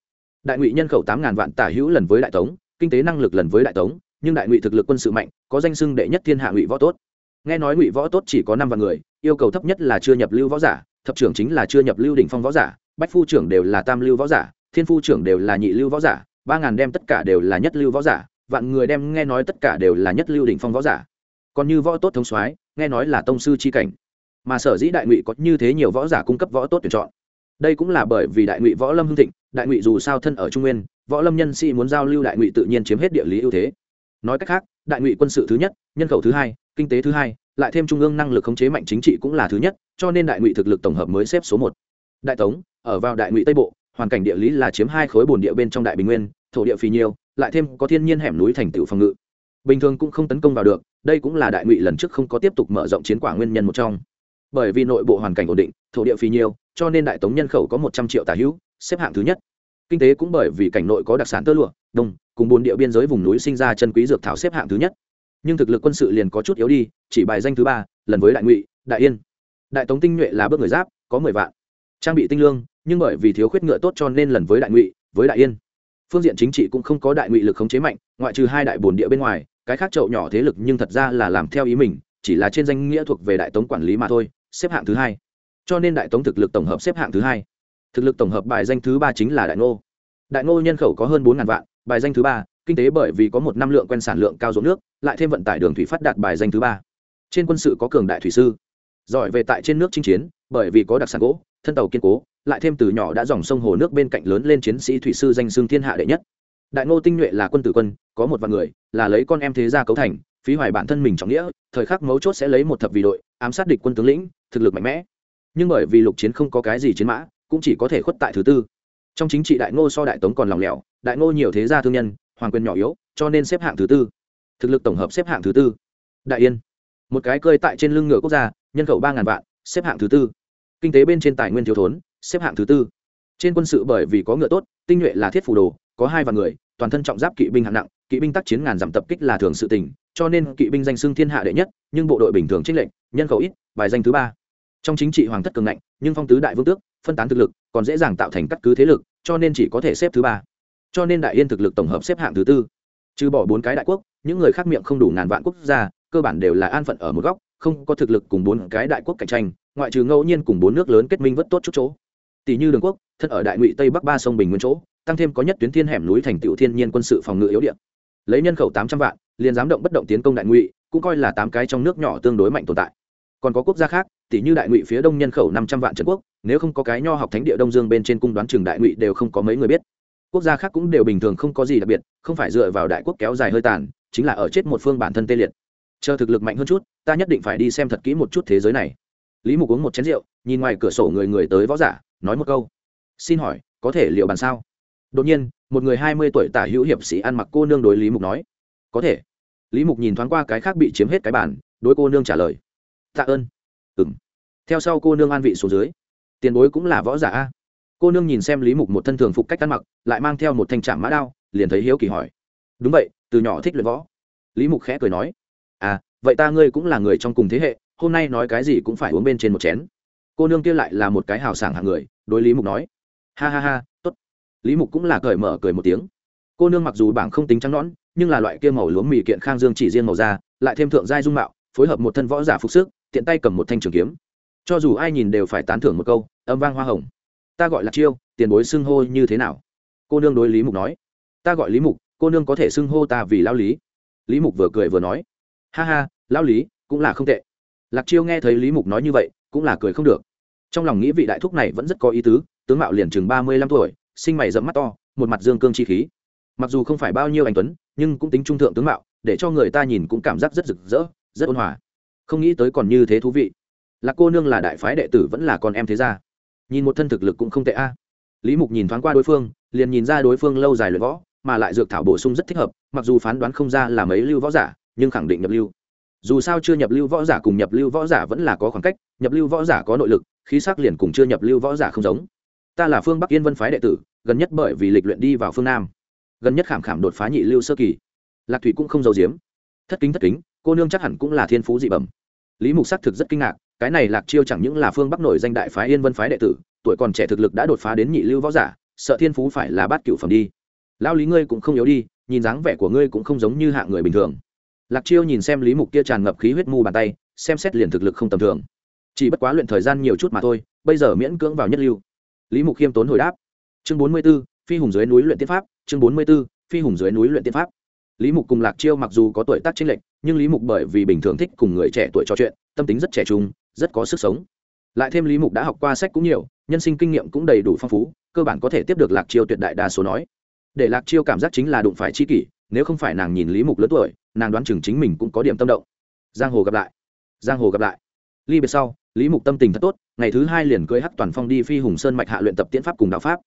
Đại ngụy nhân khẩu tám ngàn vạn tả hữu lần với đại tống, kinh tế năng lực lần với đại tống, nhưng đại ngụy thực lực quân sự mạnh, có danh xưng đệ nhất thiên hạ ngụy võ tốt. Nghe nói ngụy võ tốt chỉ có năm vạn người, yêu cầu thấp nhất là chưa nhập lưu võ giả, thập trưởng chính là chưa nhập lưu đỉnh phong võ giả, bách phu trưởng đều là tam lưu võ giả, thiên phu trưởng đều là nhị lưu võ giả, ba ngàn đem tất cả đều là nhất lưu võ giả, vạn người đem nghe nói tất cả đều là nhất lưu đỉnh phong võ giả. Còn như võ tốt thống soái, nghe nói là tông sư c h i cảnh mà sở dĩ đại ngụy có như thế nhiều võ giả cung cấp võ tốt tuyển chọn. Đây cũng là bởi vì đại ngụy võ lâm hưng thịnh, đại ngụy dù sao thân ở trung nguyên, võ lâm nhân sĩ muốn giao lưu đại ngụy tự nhiên chiếm hết địa lý ưu thế. Nói cách khác, đại ngụy quân sự thứ nhất, nhân khẩu thứ hai, kinh tế thứ hai, lại thêm trung ương năng lực khống chế mạnh chính trị cũng là thứ nhất, cho nên đại ngụy thực lực tổng hợp mới xếp số một. Đại tống, ở vào đại ngụy tây bộ, hoàn cảnh địa lý là chiếm hai khối bồn địa bên trong đại bình nguyên, thổ địa phì nhiều, lại thêm có thiên nhiên hẻm núi thành tựu phòng ngự. Bình thường cũng không tấn công vào được, đây cũng là đại ngụy lần trước không có tiếp tục mở rộng chiến quả nguyên nhân một trong bởi vì nội bộ hoàn cảnh ổn định, thổ địa phì nhiều, cho nên đại tống nhân khẩu có một trăm triệu tà hữu, xếp hạng thứ nhất. Kinh tế cũng bởi vì cảnh nội có đặc sản tơ lụa, đông, cùng bồn địa biên giới vùng núi sinh ra chân quý dược thảo xếp hạng thứ nhất. Nhưng thực lực quân sự liền có chút yếu đi, chỉ bài danh thứ ba, lần với đại ngụy, đại yên. Đại tống tinh nhuệ là bước người giáp, có mười vạn. Trang bị tinh lương, nhưng bởi vì thiếu khuyết ngựa tốt cho nên lần với đại ngụy, với đại yên. Phương diện chính trị cũng không có đại ngụy lực khống chế mạnh, ngoại trừ hai đại bồn địa bên ngoài, cái khác trậu nhỏ thế lực nhưng thật ra là làm theo ý mình, chỉ là trên danh nghĩa thuộc về đại tống quản lý mà thôi xếp hạng thứ hai. Cho nên đại tống thực lực tổng hợp xếp hạng thứ hai. Thực lực tổng hợp bài danh thứ ba chính là đại ngô. Đại ngô nhân khẩu có hơn bốn ngàn vạn, bài danh thứ ba, kinh tế bởi vì có một năm lượng quen sản lượng cao ruộng nước, lại thêm vận tải đường thủy phát đạt bài danh thứ ba. Trên quân sự có cường đại thủy sư, giỏi về tại trên nước chinh chiến, bởi vì có đặc sản gỗ, thân tàu kiên cố, lại thêm từ nhỏ đã dòng sông hồ nước bên cạnh lớn lên chiến sĩ thủy sư danh xương thiên hạ đệ nhất. Đại ngô tinh nhuệ là quân tử quân, có một vạn người, là lấy con em thế gia cấu thành phí hoài bản thân mình trọng nghĩa, thời khắc mấu chốt sẽ lấy một thập vị đội, ám sát địch quân tướng lĩnh, thực lực mạnh mẽ. Nhưng bởi vì lục chiến không có cái gì chiến mã, cũng chỉ có thể khuất tại thứ tư. Trong chính trị đại ngô so đại tống còn lòng lẻo, đại ngô nhiều thế gia thương nhân, hoàng quyền nhỏ yếu, cho nên xếp hạng thứ tư. Thực lực tổng hợp xếp hạng thứ tư. Đại yên. Một cái cơi tại trên lưng ngựa quốc gia, nhân khẩu ba ngàn vạn, xếp hạng thứ tư. Kinh tế bên trên tài nguyên thiếu thốn, xếp hạng thứ tư. Trên quân sự bởi vì có ngựa tốt, tinh nhuệ là thiết phủ đồ, có hai vạn người, toàn thân trọng giáp kỵ binh hạng nặng kỵ binh tác chiến ngàn giảm tập kích là thường sự tình, cho nên kỵ binh danh xưng thiên hạ đệ nhất, nhưng bộ đội bình thường trích lệnh nhân khẩu ít, bài danh thứ ba. Trong chính trị hoàng thất cường ngạnh, nhưng phong tứ đại vương tước, phân tán thực lực, còn dễ dàng tạo thành cắt cứ thế lực, cho nên chỉ có thể xếp thứ ba. Cho nên đại yên thực lực tổng hợp xếp hạng thứ tư. Trừ bỏ bốn cái đại quốc, những người khác miệng không đủ ngàn vạn quốc gia, cơ bản đều là an phận ở một góc, không có thực lực cùng bốn cái đại quốc cạnh tranh, ngoại trừ ngẫu nhiên cùng bốn nước lớn kết minh vất tốt chút chỗ. Tỷ như đường quốc, thân ở đại ngụy tây bắc ba sông bình nguyên chỗ, tăng thêm có nhất tuyến thiên hẻm núi thành tựu thiên nhiên quân sự phòng ngự yếu điện lấy nhân khẩu tám trăm vạn, liền dám động bất động tiến công đại ngụy, cũng coi là tám cái trong nước nhỏ tương đối mạnh tồn tại. Còn có quốc gia khác tỷ như đại ngụy phía đông nhân khẩu năm trăm vạn trần quốc, nếu không có cái nho học thánh địa đông dương bên trên cung đoán trường đại ngụy đều không có mấy người biết. Quốc gia khác cũng đều bình thường không có gì đặc biệt, không phải dựa vào đại quốc kéo dài hơi tàn, chính là ở chết một phương bản thân tê liệt. Chờ thực lực mạnh hơn chút, ta nhất định phải đi xem thật kỹ một chút thế giới này. Lý mục uống một chén rượu, nhìn ngoài cửa sổ người người tới võ giả, nói một câu. Xin hỏi, có thể liệu bàn sao? Đột nhiên, một người hai mươi tuổi tả hữu hiệp sĩ ăn mặc cô nương đối lý mục nói. Có thể. Lý mục nhìn thoáng qua cái khác bị chiếm hết cái bản đối cô nương trả lời. Tạ ơn. Ừ m theo sau cô nương an vị số dưới. Tiền bối cũng là võ giả a. Cô nương nhìn xem lý mục một thân thường phục cách ăn mặc, lại mang theo một thanh trạm mã đao, liền thấy hiếu kỳ hỏi. Đúng vậy, từ nhỏ thích luyện võ. Lý mục khẽ cười nói. À vậy ta ngươi cũng là người trong cùng thế hệ, hôm nay nói cái gì cũng phải uống bên trên một chén. Cô nương kia lại là một cái hào sảng hạng người, đối lý mục nói. Ha ha ha lý mục cũng là cởi mở cười một tiếng. Cô nương mặc dù bảng không tính trắng nõn, nhưng là loại kia màu lúa mì kiện khang dương chỉ riêng màu da, lại thêm thượng giai dung mạo, phối hợp một thân võ giả phục sức, tiện tay cầm một thanh trường kiếm. Cho dù ai nhìn đều phải tán thưởng một câu, âm vang hoa hồng. Ta gọi là chiêu, tiền bối xưng hô như thế nào? Cô nương đối lý mục nói. Ta gọi lý mục, cô nương có thể xưng hô ta vì lao lý. Lý mục vừa cười vừa nói. Ha ha lao lý, cũng là không tệ. Lạc chiêu nghe thấy lý mục nói như vậy, cũng là cười không được. Trong lòng nghĩ vị đại thúc này vẫn rất có ý tứ, tướng mạo liền chừng ba mươi lăm tuổi sinh mày dẫm mắt to, một mặt dương cương chi khí. Mặc dù không phải bao nhiêu anh tuấn, nhưng cũng tính trung thượng tướng mạo, để cho người ta nhìn cũng cảm giác rất rực rỡ, rất ôn hòa. Không nghĩ tới còn như thế thú vị. Là cô nương là đại phái đệ tử vẫn là con em thế gia. Nhìn một thân thực lực cũng không tệ a. Lý mục nhìn thoáng qua đối phương, liền nhìn ra đối phương lâu dài luyện võ, mà lại dược thảo bổ sung rất thích hợp, mặc dù phán đoán không ra là mấy lưu võ giả, nhưng khẳng định nhập lưu. Dù sao chưa nhập lưu võ giả cùng nhập lưu võ giả vẫn là có khoảng cách, nhập lưu võ giả có nội lực, khí sắc liền cùng chưa nhập lưu võ giả không giống ta là phương bắc yên vân phái đệ tử, gần nhất bởi vì lịch luyện đi vào phương nam. Gần nhất khảm khảm đột phá nhị lưu sơ kỳ. Lạc thủy cũng không giấu giếm. Thất kính thất kính, cô nương chắc hẳn cũng là thiên phú dị bẩm. Lý mục xác thực rất kinh ngạc, cái này lạc chiêu chẳng những là phương bắc nổi danh đại phái yên vân phái đệ tử, tuổi còn trẻ thực lực đã đột phá đến nhị lưu võ giả, sợ thiên phú phải là bát cựu phẩm đi. Lao lý ngươi cũng không yếu đi, nhìn dáng vẻ của ngươi cũng không giống như hạng người bình thường. Lạc chiêu nhìn xem lý mục kia tràn ngập khí huyết mù bàn tay, xem xét liền thực lực không tầm thường. Chỉ bất quá luyện thời gian nhiều chút mà thôi, bây giờ miễn cưỡng vào nhất lưu lý mục khiêm tốn hồi đáp. Chương bốn mươi b ố phi hùng dưới núi luyện tiên pháp. Chương bốn mươi b ố phi hùng dưới núi luyện tiên pháp. Lý mục cùng lạc chiêu mặc dù có tuổi tác chênh lệch, nhưng lý mục bởi vì bình thường thích cùng người trẻ tuổi trò chuyện, tâm tính rất trẻ trung, rất có sức sống. Lại thêm lý mục đã học qua sách cũng nhiều, nhân sinh kinh nghiệm cũng đầy đủ phong phú, cơ bản có thể tiếp được lạc chiêu tuyệt đại đa số nói. Để lạc chiêu cảm giác chính là đụng phải chi kỷ, nếu không phải nàng nhìn lý mục lớn tuổi, nàng đoán chừng chính mình cũng có điểm tâm động. Giang hồ gặp lại. Giang hồ gặp lại. Ly biệt sau lý mục tâm tình thật tốt, ngày thứ hai liền cưới hắc toàn phong đi phi hùng sơn mạch hạ luyện tập tiễn pháp cùng đạo pháp.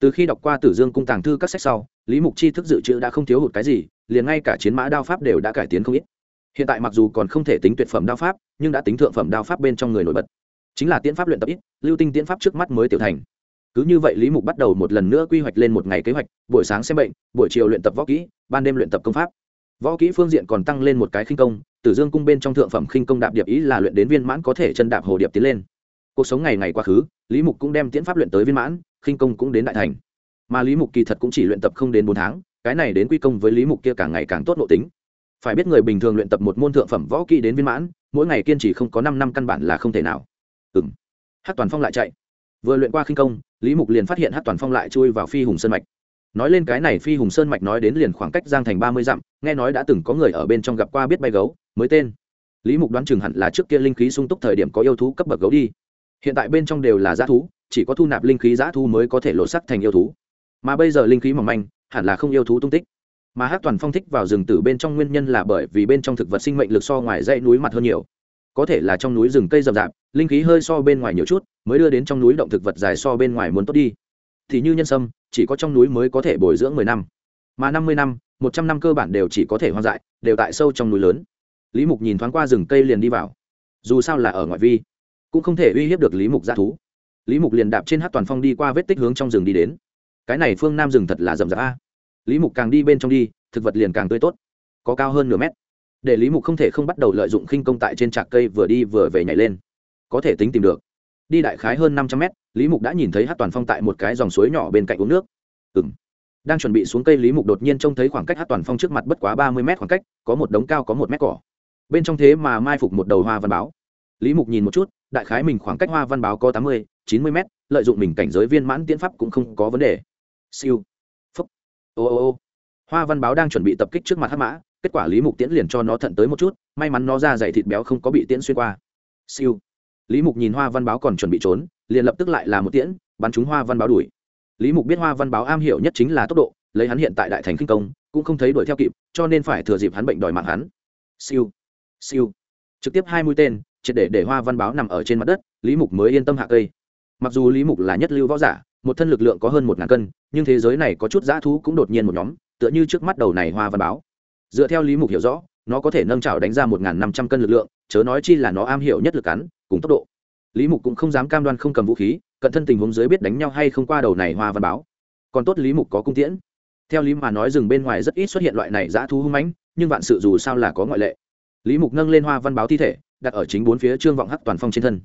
Từ khi đọc qua tử dương cung tàng thư các sách sau, lý mục chi thức dự trữ đã không thiếu hụt cái gì, liền ngay cả chiến mã đao pháp đều đã cải tiến không ít. Hiện tại mặc dù còn không thể tính tuyệt phẩm đao pháp, nhưng đã tính thượng phẩm đao pháp bên trong người nổi bật. Chính là tiễn pháp luyện tập ít, lưu tinh tiễn pháp trước mắt mới tiểu thành. Cứ như vậy lý mục bắt đầu một lần nữa quy hoạch lên một ngày kế hoạch, buổi sáng xem bệnh, buổi chiều luyện tập võ kỹ, ban đêm luyện tập công pháp võ kỹ phương diện còn tăng lên một cái khinh công, tử dương cung bên trong thượng phẩm khinh công đạp điệp ý là luyện đến viên mãn có thể chân đạp hồ điệp tiến lên. Cuộc sống ngày ngày quá khứ, lý mục cũng đem tiễn pháp luyện tới viên mãn, khinh công cũng đến đại thành. Mà lý mục kỳ thật cũng chỉ luyện tập không đến bốn tháng, cái này đến quy công với lý mục kia càng ngày càng tốt nội tính. Phải biết người bình thường luyện tập một môn thượng phẩm võ kỹ đến viên mãn, mỗi ngày kiên trì không có năm năm căn bản là không thể nào. Ừ m hát toàn phong lại chạy. Vừa luyện qua khinh công, lý mục liền phát hiện hát toàn phong lại chui vào phi hùng sân mạch nói lên cái này phi hùng sơn mạch nói đến liền khoảng cách giang thành ba mươi dặm, nghe nói đã từng có người ở bên trong gặp qua biết bay gấu, mới tên. Lý mục đoán chừng hẳn là trước kia linh khí sung túc thời điểm có yêu thú cấp bậc gấu đi. Hiện tại bên trong đều là g thú, chỉ có thu nạp linh khí g thú mới có thể lộ sắc thành yêu thú. Mà bây giờ linh khí mỏng manh, hẳn là không yêu thú tung tích. Mà hát toàn phong thích vào rừng tử bên trong nguyên nhân là bởi vì bên trong thực vật sinh mệnh lực so ngoài dãy núi mặt hơn nhiều. Có thể là trong núi rừng cây rậm rạp, linh khí hơi so bên ngoài nhiều chút, mới đưa đến trong núi động thực vật dài so bên ngoài muốn tốt đi thì như nhân sâm, chỉ có trong núi mới có thể bồi dưỡng mười năm. Mà năm mươi năm, một trăm năm cơ bản đều chỉ có thể hoang dại, đều tại sâu trong núi lớn. Lý mục nhìn thoáng qua rừng cây liền đi vào. Dù sao là ở ngoại vi, cũng không thể uy hiếp được lý mục g thú. Lý mục liền đạp trên hát toàn phong đi qua vết tích hướng trong rừng đi đến. Cái này phương nam rừng thật là rậm rạp a. Lý mục càng đi bên trong đi, thực vật liền càng tươi tốt, có cao hơn nửa mét. Để lý mục không thể không bắt đầu lợi dụng khinh công tại trên trạc cây vừa đi vừa về nhảy lên. Có thể tính tìm được. Đi đại khái hơn năm trăm mét lý mục đã nhìn thấy hát toàn phong tại một cái dòng suối nhỏ bên cạnh uống nước. Ừng đang chuẩn bị xuống cây, lý mục đột nhiên trông thấy khoảng cách hát toàn phong trước mặt bất quá ba mươi mét khoảng cách, có một đống cao, có một mét cỏ. Bên trong thế mà mai phục một đầu hoa văn báo. Lý mục nhìn một chút, đại khái mình khoảng cách hoa văn báo có tám mươi, chín mươi mét, lợi dụng mình cảnh giới viên mãn tiễn pháp cũng không có vấn đề. Siêu. Phúc. Ô ô ô. Hoa văn báo đang chuẩn bị tập kích trước mặt hát mã, kết quả lý mục tiễn liền cho nó thận tới một chút, may mắn nó ra dày thịt béo không có bị tiễn xuyên qua. Siêu. Lý mục nhìn hoa văn báo còn chuẩn bị trốn liền lập tức lại là một tiễn, bắn trúng hoa văn báo đuổi. Lý mục biết hoa văn báo am hiểu nhất chính là tốc độ, lấy hắn hiện tại đại thành kinh công, cũng không thấy đuổi theo kịp, cho nên phải thừa dịp hắn bệnh đòi mạng hắn. Siêu siêu. Trực tiếp hai mũi tên, triệt để để hoa văn báo nằm ở trên mặt đất, lý mục mới yên tâm hạ cây. Mặc dù lý mục là nhất lưu võ giả, một thân lực lượng có hơn một ngàn cân, nhưng thế giới này có chút dã thú cũng đột nhiên một nhóm, tựa như trước mắt đầu này hoa văn báo. Dựa theo lý mục hiểu rõ, nó có thể nâng trào đánh ra một ngàn năm trăm cân lực lượng, chớ nói chi là nó am hiểu nhất lực cắn, cùng tốc độ lý mục cũng không dám cam đoan không cầm vũ khí, cận thân tình huống dưới biết đánh nhau hay không qua đầu này hoa văn báo. Còn tốt lý mục có cung tiễn. Theo lý mà nói rừng bên ngoài rất ít xuất hiện loại này dã thú hung mãnh, nhưng vạn sự dù sao là có ngoại lệ. Lý mục nâng lên hoa văn báo thi thể, đặt ở chính bốn phía trương vọng hắc toàn phong trên thân.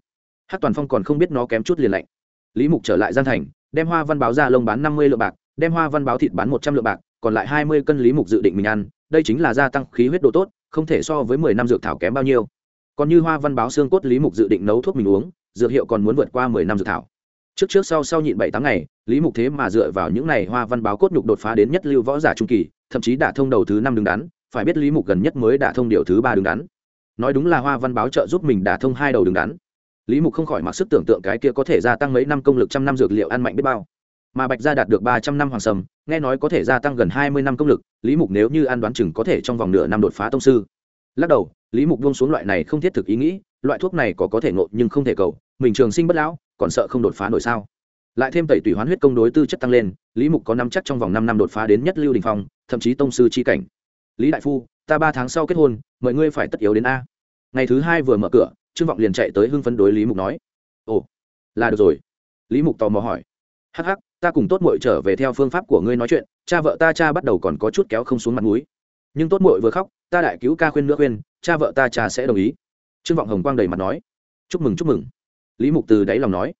Hắc toàn phong còn không biết nó kém chút liền lạnh. Lý mục trở lại gian thành, đem hoa văn báo ra lông bán năm mươi lượng bạc, đem hoa văn báo thịt bán một trăm lượng bạc, còn lại hai mươi cân lý mục dự định mình ăn, đây chính là gia tăng khí huyết độ tốt, không thể so với mười năm dược thảo kém bao nhiêu còn như hoa văn báo xương cốt lý mục dự định nấu thuốc mình uống, dược hiệu còn muốn vượt qua mười năm dược thảo. Trước trước sau sau nhịn bảy tháng ngày, lý mục thế mà dựa vào những này hoa văn báo cốt nhục đột phá đến nhất lưu võ giả trung kỳ, thậm chí đả thông đầu thứ năm đứng đắn, phải biết lý mục gần nhất mới đả thông điều thứ ba đứng đắn. Nói đúng là hoa văn báo trợ giúp mình đả thông hai đầu đứng đắn. Lý mục không khỏi mặc sức tưởng tượng cái kia có thể gia tăng mấy năm công lực trăm năm dược liệu ăn mạnh biết bao. Mà bạch gia đạt được ba trăm năm hoàng sầm, nghe nói có thể gia tăng gần hai mươi năm công lực, lý mục nếu như ăn đoán chừng có thể trong vòng nửa năm đột phá tông sư lắc đầu, lý mục buông xuống loại này không thiết thực ý nghĩ, loại thuốc này có có thể ngộ nhưng không thể cầu, mình trường sinh bất lão, còn sợ không đột phá nổi sao? Lại thêm tẩy tùy hoán huyết công đối tư chất tăng lên, lý mục có năm chắc trong vòng năm năm đột phá đến nhất lưu đình phong, thậm chí tông sư c h i cảnh. Lý đại phu, ta ba tháng sau kết hôn, mọi ngươi phải tất yếu đến a. Ngày thứ hai vừa mở cửa, trương vọng liền chạy tới hưng phân đối lý mục nói, ồ, là được rồi. Lý mục tò mò hỏi, hắc hắc, ta cùng tốt mội trở về theo phương pháp của ngươi nói chuyện, cha vợ ta, cha bắt đầu còn có chút kéo không xuống mặt núi nhưng tốt muội vừa khóc, ta đại cứu ca khuyên nữa khuyên, cha vợ ta cha sẽ đồng ý. Trương vọng hồng quang đầy mặt nói. Chúc mừng chúc mừng. Lý mục từ đáy lòng nói.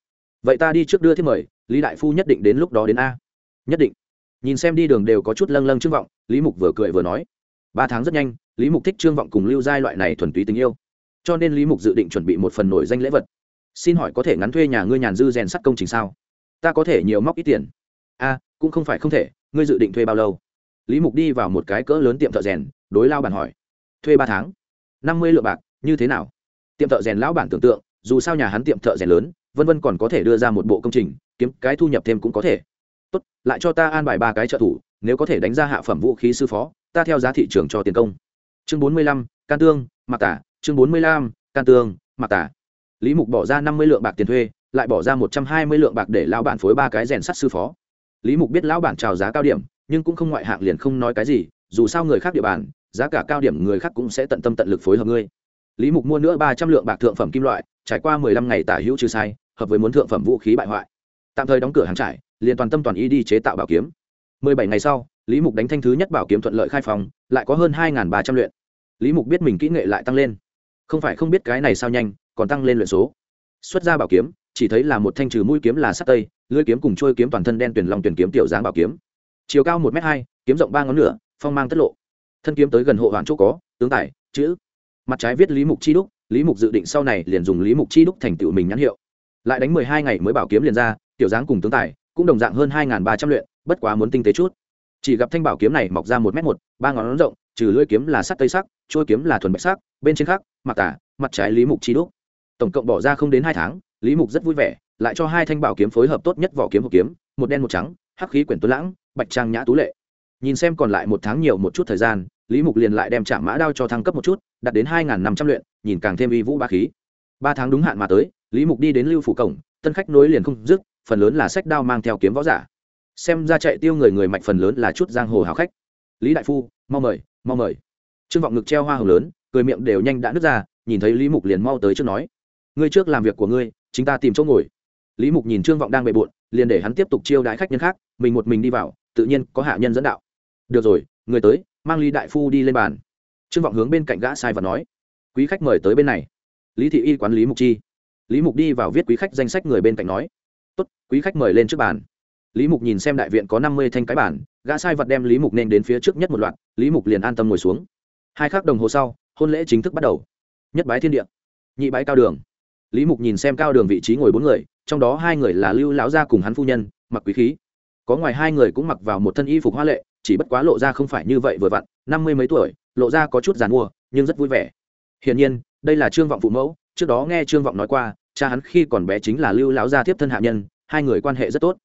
Vậy ta đi trước đưa thiết mời, lý đại phu nhất định đến lúc đó đến a. Nhất định. Nhìn xem đi đường đều có chút lâng lâng trương vọng, lý mục vừa cười vừa nói. Ba tháng rất nhanh, lý mục thích trương vọng cùng lưu giai loại này thuần túy tình yêu. Cho nên lý mục dự định chuẩn bị một phần nổi danh lễ vật. Xin hỏi có thể ngắn thuê nhà ngươi nhàn dư rèn sắt công trình sao? Ta có thể nhiều móc ít tiền. A, cũng không phải không thể, ngươi dự định thuê bao lâu? Lý mục đi vào một cái cỡ lớn tiệm thợ rèn, đối lao bản hỏi, thuê ba tháng, năm mươi lượng bạc, như thế nào? Tiệm thợ rèn lão bản tưởng tượng, dù sao nhà hắn tiệm thợ rèn lớn, vân vân còn có thể đưa ra một bộ công trình, kiếm cái thu nhập thêm cũng có thể. Tốt, lại cho ta an bài ba cái trợ thủ, nếu có thể đánh ra hạ phẩm vũ khí sư phó, ta theo giá thị trường cho tiền công. Chương bốn mươi lăm, can tương, mặc tả. Chương bốn mươi lăm, can tương, mặc tả. Lý mục bỏ ra năm mươi lượng bạc tiền thuê, lại bỏ ra một trăm hai mươi lượng bạc để lao bản phối ba cái rèn sắt sư phó. Lý mục biết lão bản trào giá cao điểm nhưng cũng không ngoại hạng liền không nói cái gì, dù sao người khác địa bàn, giá cả cao điểm người khác cũng sẽ tận tâm tận lực phối hợp ngươi. Lý mục mua nữa ba trăm lượng bạc thượng phẩm kim loại, trải qua mười lăm ngày tả hữu trừ sai, hợp với muốn thượng phẩm vũ khí bại hoại. Tạm thời đóng cửa hàng trải liền toàn tâm toàn ý đi chế tạo bảo kiếm. Mười bảy ngày sau, lý mục đánh thanh thứ nhất bảo kiếm thuận lợi khai phòng, lại có hơn hai ba trăm luyện. Lý mục biết mình kỹ nghệ lại tăng lên. Không phải không biết cái này sao nhanh, còn tăng lên luyện số. Xuất ra bảo kiếm, chỉ thấy là một thanh trừ mũi kiếm là sắt tây, lưỡi kiếm cùng trôi kiếm toàn thân đen tuyển lòng tuyển kiếm tiểu dáng bảo kiếm chiều cao một m hai, kiếm rộng ba ngón nửa, phong mang tất lộ. Thân kiếm tới gần hộ hoàn chỗ có, tướng tài, chữ. Mặt trái viết lý mục chi đúc, lý mục dự định sau này liền dùng lý mục chi đúc thành tựu mình nhãn hiệu. Lại đánh mười hai ngày mới bảo kiếm liền ra, tiểu dáng cùng tướng tài cũng đồng dạng hơn hai ba trăm luyện, bất quá muốn tinh tế chút. Chỉ gặp thanh bảo kiếm này mọc ra một m một, ba ngón rộng, trừ lưỡi kiếm là sắt tây sắc trôi kiếm là thuần bạch sắc, bên trên khác mặt tả, mặt trái lý mục chi đúc. Tổng cộng bỏ ra không đến hai tháng, lý mục rất vui vẻ, lại cho hai thanh bảo kiếm phối hợp tốt nhất vỏ kiếm hộp kiếm, một đen một trắng hắc khí quyển tuấn lãng, bạch trang nhã tú lệ. Nhìn xem còn lại một tháng nhiều một chút thời gian, lý mục liền lại đem trả mã đao cho thăng cấp một chút, đạt đến hai năm trăm luyện, nhìn càng thêm uy vũ ba khí. Ba tháng đúng hạn mà tới, lý mục đi đến lưu phủ cổng, tân khách nối liền không dứt, phần lớn là sách đao mang theo kiếm võ giả. Xem ra chạy tiêu người người mạnh phần lớn là chút giang hồ hào khách. Lý đại phu, mau mời mau mời. Trương vọng ngực treo hoa hồng lớn, cười miệng đều nhanh đã nứt ra, nhìn thấy lý mục liền mau tới trước nói, ngươi trước làm việc của ngươi, chính ta tìm chỗ ngồi lý mục nhìn trương vọng đang bề bộn, liền để hắn tiếp tục chiêu đãi khách nhân khác, mình một mình đi vào, tự nhiên có hạ nhân dẫn đạo. Được rồi, người tới, mang lý đại phu đi lên bàn. Trương vọng hướng bên cạnh gã sai và nói. Quý khách mời tới bên này. Lý thị y quán lý mục chi. Lý mục đi vào viết quý khách danh sách người bên cạnh nói. Tốt, quý khách mời lên trước bàn. Lý mục nhìn xem đại viện có năm mươi thanh cái bản gã sai vật đem lý mục nên đến phía trước nhất một loạt, lý mục liền an tâm ngồi xuống. Hai khắc đồng hồ sau, hôn lễ chính thức bắt đầu. Nhất bái thiên địa. Nhị bái cao đường lý mục nhìn xem cao đường vị trí ngồi bốn người trong đó hai người là lưu lão gia cùng hắn phu nhân mặc quý khí có ngoài hai người cũng mặc vào một thân y phục hoa lệ chỉ bất quá lộ ra không phải như vậy vừa vặn năm mươi mấy tuổi lộ ra có chút giàn mua nhưng rất vui vẻ hiển nhiên đây là trương vọng phụ mẫu trước đó nghe trương vọng nói qua cha hắn khi còn bé chính là lưu lão gia tiếp thân hạ nhân hai người quan hệ rất tốt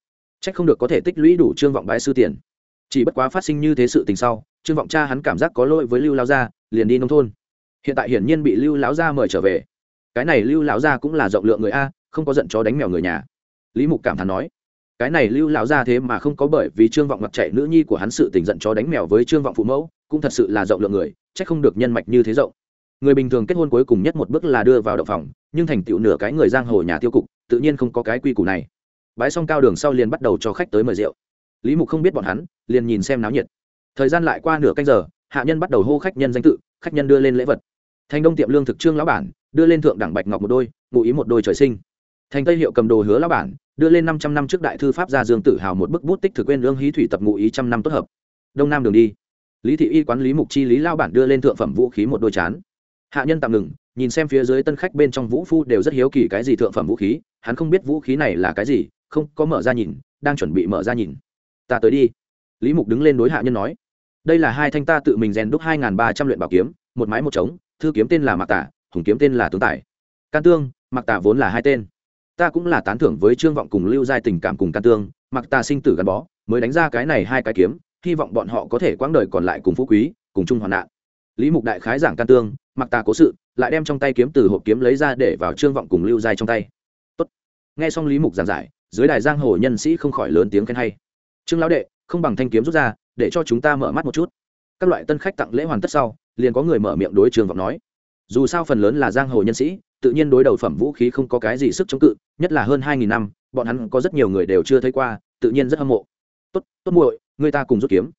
Chắc không được có thể tích lũy đủ trương vọng bái sư tiền. Chỉ bất quá phát sinh như thế sự tình sau, trương vọng cha hắn cảm giác có lỗi với Lưu lão gia, liền đi nông thôn. Hiện tại hiển nhiên bị Lưu lão gia mời trở về. Cái này Lưu lão gia cũng là rộng lượng người a, không có giận chó đánh mèo người nhà. Lý Mục cảm thán nói, cái này Lưu lão gia thế mà không có bởi vì trương vọng mặt chạy nữ nhi của hắn sự tình giận chó đánh mèo với trương vọng phụ mẫu, cũng thật sự là rộng lượng người, chắc không được nhân mạch như thế rộng. Người bình thường kết hôn cuối cùng nhất một bước là đưa vào động phòng, nhưng thành tựu nửa cái người giang hồ nhà tiêu cục, tự nhiên không có cái quy củ này bãi xong cao đường sau liền bắt đầu cho khách tới mời rượu lý mục không biết bọn hắn liền nhìn xem náo nhiệt thời gian lại qua nửa canh giờ hạ nhân bắt đầu hô khách nhân danh tự khách nhân đưa lên lễ vật thành đông tiệm lương thực trương lão bản, đưa lên thượng đẳng bạch ngọc một đôi, ngụ ý một đôi trời sinh. Thành tây hiệu cầm đồ hứa lão bản, đưa lên năm trăm năm trước đại thư pháp gia dương Tử hào một bức bút tích thực quên lương hí thủy tập ngụ ý trăm năm tốt hợp. Đông nam đường đi. Lý thị y quán lý mục chi lý lao bản đưa lên thượng phẩm vũ khí một đôi chán. Hạ nhân tạm ngừng, nhìn xem phía dưới tân khách bên trong vũ phu đều rất hiếu kỳ cái gì thượng phẩm vũ khí, hắn không biết vũ khí này là cái gì, không có mở ra nhìn, đang chuẩn bị mở ra nhìn. Ta tới đi. Lý mục đứng lên đối hạ nhân nói. Đây là hai thanh ta tự mình rèn đúc hai ba trăm luyện bảo kiếm, một mái một trống thư kiếm tên là mạc tả, hùng kiếm tên là tướng tài. Can tương, mạc tả vốn là hai tên. Ta cũng là tán thưởng với trương vọng cùng lưu giai tình cảm cùng can tương, mạc tả sinh tử gắn bó, mới đánh ra cái này hai cái kiếm, hy vọng bọn họ có thể quãng đời còn lại cùng phú quý, cùng chung hoạn nạn. Lý mục đại khái giảng can tương, mạc tả cố sự, lại đem trong tay kiếm từ hộp kiếm lấy ra để vào trương vọng cùng lưu giai trong tay. Tốt. nghe xong lý mục giảng giải, dưới đài giang hồ nhân sĩ không khỏi lớn tiếng khen hay. Trương lão đệ, không bằng thanh kiếm rút ra, để cho chúng ta mở mắt một chút. Các loại tân khách tặng lễ hoàn tất sau liền có người mở miệng đối trường vọng nói. Dù sao phần lớn là giang hồ nhân sĩ, tự nhiên đối đầu phẩm vũ khí không có cái gì sức chống cự, nhất là hơn hai nghìn năm, bọn hắn có rất nhiều người đều chưa thấy qua, tự nhiên rất hâm mộ. Tốt tốt muội, người ta cùng rút kiếm.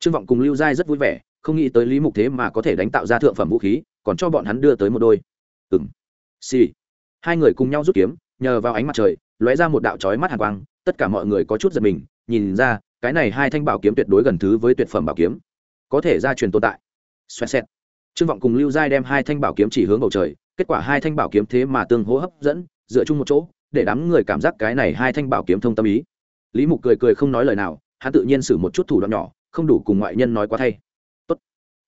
Trương vọng cùng lưu giai rất vui vẻ, không nghĩ tới lý mục thế mà có thể đánh tạo ra thượng phẩm vũ khí, còn cho bọn hắn đưa tới một đôi. Ừng xì、sì. hai người cùng nhau rút kiếm, nhờ vào ánh mặt trời, lóe ra một đạo chói mắt hàn quang, tất cả mọi người có chút giật mình, nhìn ra, cái này hai thanh bảo kiếm tuyệt đối gần thứ với tuyệt phẩm bảo kiếm, có thể ra truyền tồn tại xoẹt xẹt. Trương vọng cùng lưu giai đem hai thanh bảo kiếm chỉ hướng bầu trời, kết quả hai thanh bảo kiếm thế mà tương hỗ hấp dẫn, dựa chung một chỗ, để đám người cảm giác cái này hai thanh bảo kiếm thông tâm ý. Lý mục cười cười không nói lời nào, hắn tự nhiên xử một chút thủ đoạn nhỏ, không đủ cùng ngoại nhân nói quá thay. Tốt.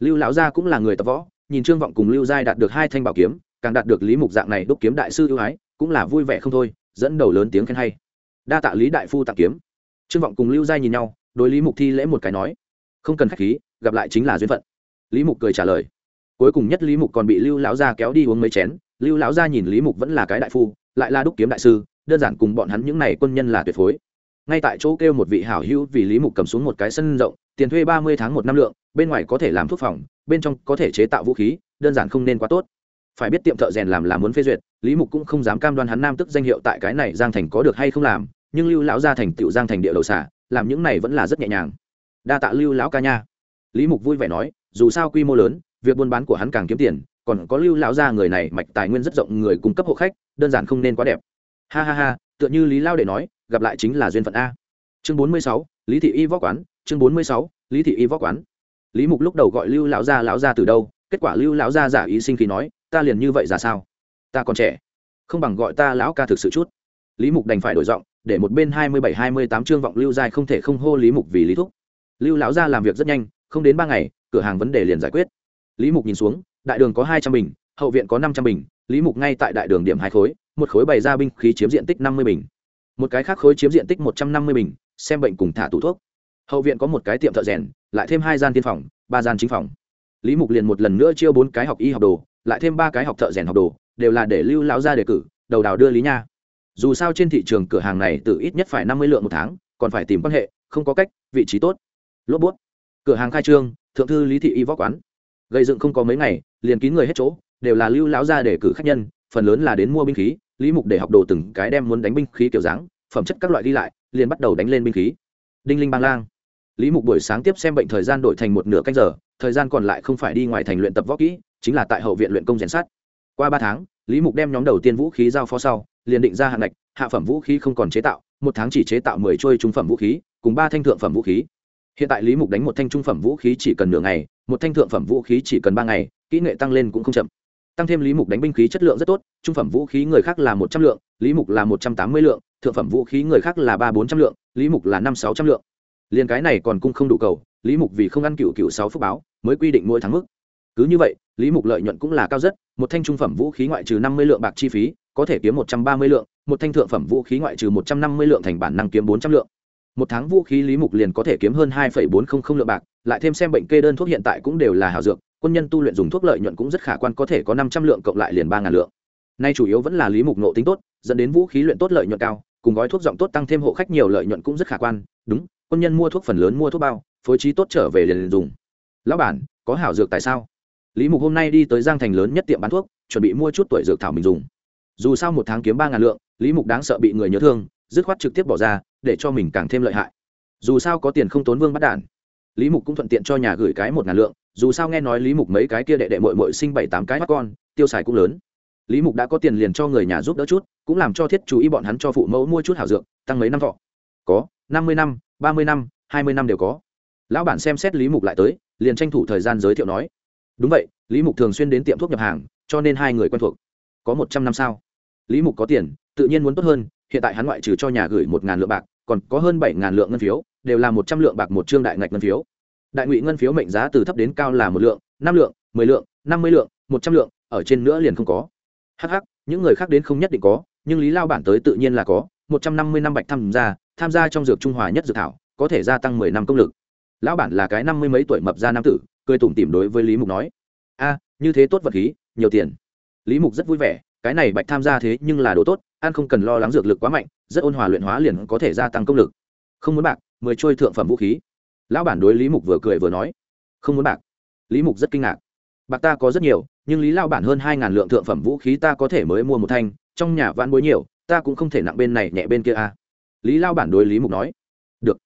lưu lão gia cũng là người tập võ, nhìn trương vọng cùng lưu giai đạt được hai thanh bảo kiếm, càng đạt được lý mục dạng này đúc kiếm đại sư ưu ái, cũng là vui vẻ không thôi, dẫn đầu lớn tiếng khen hay. Đa tạ lý đại phu tặng kiếm. Trương vọng cùng lưu giai nhìn nhau, đối lý mục thi lễ một cái nói, không cần khách khí, gặp lại chính là duyên phận lý mục cười trả lời. Cuối cùng nhất lý mục còn bị lưu lão gia kéo đi uống mấy chén. Lưu lão gia nhìn lý mục vẫn là cái đại phu, lại là đúc kiếm đại sư, đơn giản cùng bọn hắn những n à y quân nhân là tuyệt phối. Ngay tại chỗ kêu một vị hảo hữu vì lý mục cầm xuống một cái sân rộng, tiền thuê ba mươi tháng một năm lượng, bên ngoài có thể làm thuốc phòng, bên trong có thể chế tạo vũ khí, đơn giản không nên quá tốt. Phải biết tiệm thợ rèn làm là muốn phê duyệt, lý mục cũng không dám cam đoan hắn nam tức danh hiệu tại cái này giang thành có được hay không làm, nhưng lưu lão gia thành tựu giang thành địa đầu xả làm những này vẫn là rất nhẹ nhàng. Đa tạ lưu lão ca nha. Lý mục vui vẻ nói dù sao quy mô lớn, việc buôn bán của hắn càng kiếm tiền, còn có lưu lão gia người này mạch tài nguyên rất rộng, người cung cấp hộ khách, đơn giản không nên quá đẹp. Ha ha ha, tựa như lý lao để nói, gặp lại chính là duyên phận a. Chương bốn mươi sáu, lý thị y võ quán, chương bốn mươi sáu, lý thị y võ quán. Lý mục lúc đầu gọi lưu lão gia lão gia từ đâu, kết quả lưu lão gia giả ý sinh khi nói, ta liền như vậy ra sao? Ta còn trẻ, không bằng gọi ta lão ca thực sự chút. Lý mục đành phải đổi giọng, để một bên hai mươi bảy, hai mươi tám chương vọng lưu giai không thể không hô lý mục vì lý thúc. Lưu lão gia làm việc rất nhanh, không đến ba ngày cửa hàng vấn đề liền giải quyết. Lý mục nhìn xuống, đại đường có hai trăm bình, hậu viện có năm trăm bình, lý mục ngay tại đại đường điểm hai khối, một khối bày ra binh khí chiếm diện tích năm mươi bình. Một cái khác khối chiếm diện tích một trăm năm mươi bình, xem bệnh cùng thả tủ thuốc. Hậu viện có một cái tiệm thợ rèn, lại thêm hai gian tiên phòng, ba gian chính phòng. Lý mục liền một lần nữa chiêu bốn cái học y học đồ, lại thêm ba cái học thợ rèn học đồ, đều là để lưu lão ra đề cử, đầu đào đưa lý nha. Dù sao trên thị trường cửa hàng này từ ít nhất phải năm mươi lượng một tháng, còn phải tìm quan hệ, không có cách, vị trí tốt. Lốp bút. Cửa hàng khai trương thượng thư lý thị y võ quán. Gây dựng không có mấy ngày, liền kín người hết chỗ, đều là lưu lão gia để cử khách nhân, phần lớn là đến mua binh khí, lý mục để học đồ từng cái đem muốn đánh binh khí kiểu dáng, phẩm chất các loại đi lại, liền bắt đầu đánh lên binh khí. Đinh linh bang lang. Lý mục buổi sáng tiếp xem bệnh thời gian đổi thành một nửa canh giờ, thời gian còn lại không phải đi ngoài thành luyện tập võ kỹ, chính là tại hậu viện luyện công rèn sát qua ba tháng, lý mục đem nhóm đầu tiên vũ khí giao phó sau, liền định ra hạn ngạch, hạ phẩm vũ khí không còn chế tạo, một tháng chỉ chế tạo mười trôi trung phẩm vũ khí, cùng ba thanh thượng phẩm vũ khí hiện tại lý mục đánh một thanh trung phẩm vũ khí chỉ cần nửa ngày, một thanh thượng phẩm vũ khí chỉ cần ba ngày, kỹ nghệ tăng lên cũng không chậm. Tăng thêm lý mục đánh binh khí chất lượng rất tốt, trung phẩm vũ khí người khác là một trăm lượng, lý mục là một trăm tám mươi lượng, thượng phẩm vũ khí người khác là ba bốn trăm lượng, lý mục là năm sáu trăm lượng. Liền cái này còn cung không đủ cầu, lý mục vì không ăn cựu cựu sáu phúc báo, mới quy định mỗi tháng mức. Cứ như vậy, lý mục lợi nhuận cũng là cao rất, một thanh trung phẩm vũ khí ngoại trừ năm mươi lượng bạc chi phí, có thể kiếm một trăm ba mươi lượng, một thanh thượng phẩm vũ khí ngoại trừ một trăm năm mươi lượng thành bản năng kiếm bốn trăm lượng một tháng vũ khí lý mục liền có thể kiếm hơn hai bốn trăm linh lượng bạc, lại thêm xem bệnh kê đơn thuốc hiện tại cũng đều là hảo dược, quân nhân tu luyện dùng thuốc lợi nhuận cũng rất khả quan, có thể có năm trăm lượng cộng lại liền ba ngàn lượng. Nay chủ yếu vẫn là lý mục nộ tính tốt, dẫn đến vũ khí luyện tốt lợi nhuận cao, cùng gói thuốc giọng tốt tăng thêm hộ khách nhiều lợi nhuận cũng rất khả quan. Đúng, quân nhân mua thuốc phần lớn mua thuốc bao, phối trí tốt trở về liền dùng. Lão bản, có hảo dược tại sao? Lý mục hôm nay đi tới giang thành lớn nhất tiệm bán thuốc, chuẩn bị mua chút tuổi dược thảo mình dùng. Dù sao một tháng kiếm ba ngàn lượng, lý mục đáng sợ bị người nhớ thương, dứt khoát trực tiếp bỏ ra để cho mình càng thêm lợi hại. Dù sao có tiền không tốn vương bắt đản. Lý mục cũng thuận tiện cho nhà gửi cái một ngàn lượng, dù sao nghe nói lý mục mấy cái kia đệ đệ mội mội sinh bảy tám cái mắt con, tiêu xài cũng lớn. Lý mục đã có tiền liền cho người nhà giúp đỡ chút, cũng làm cho thiết chú ý bọn hắn cho phụ mẫu mua chút hảo dược, tăng mấy năm thọ. Có, năm mươi năm, ba mươi năm, hai mươi năm đều có. Lão bản xem xét lý mục lại tới, liền tranh thủ thời gian giới thiệu nói. Đúng vậy, lý mục thường xuyên đến tiệm thuốc nhập hàng, cho nên hai người quen thuộc. Có một trăm năm sao. Lý mục có tiền, tự nhiên muốn tốt hơn, hiện tại hắn ngoại trừ cho nhà gửi một ngàn lượng bạc còn có hơn bảy ngàn lượng ngân phiếu, đều là một trăm lượng bạc một trương đại ngạch ngân phiếu. Đại ngụy ngân phiếu mệnh giá từ thấp đến cao là một lượng, năm lượng, mười lượng, năm mươi lượng, một trăm lượng, ở trên nữa liền không có. Hh những người khác đến không nhất định có, nhưng lý lao bản tới tự nhiên là có, một trăm năm mươi năm bạch tham gia tham gia trong dược trung hòa nhất dược thảo, có thể gia tăng mười năm công lực. Lão bản là cái năm mươi mấy tuổi mập ra nam tử, cười tủm tỉm đối với lý mục nói, a, như thế tốt vật khí, nhiều tiền. Lý mục rất vui vẻ, cái này bạch tham gia thế nhưng là đồ tốt an không cần lo lắng dược lực quá mạnh rất ôn hòa luyện hóa liền có thể gia tăng công lực. Không muốn bạc, mười trôi thượng phẩm vũ khí. Lão bản đối lý mục vừa cười vừa nói. Không muốn bạc. Lý mục rất kinh ngạc. Bạc ta có rất nhiều, nhưng lý lao bản hơn hai ngàn lượng thượng phẩm vũ khí ta có thể mới mua một thanh, trong nhà vãn bối nhiều, ta cũng không thể nặng bên này nhẹ bên kia à. lý lao bản đối lý mục nói. Được.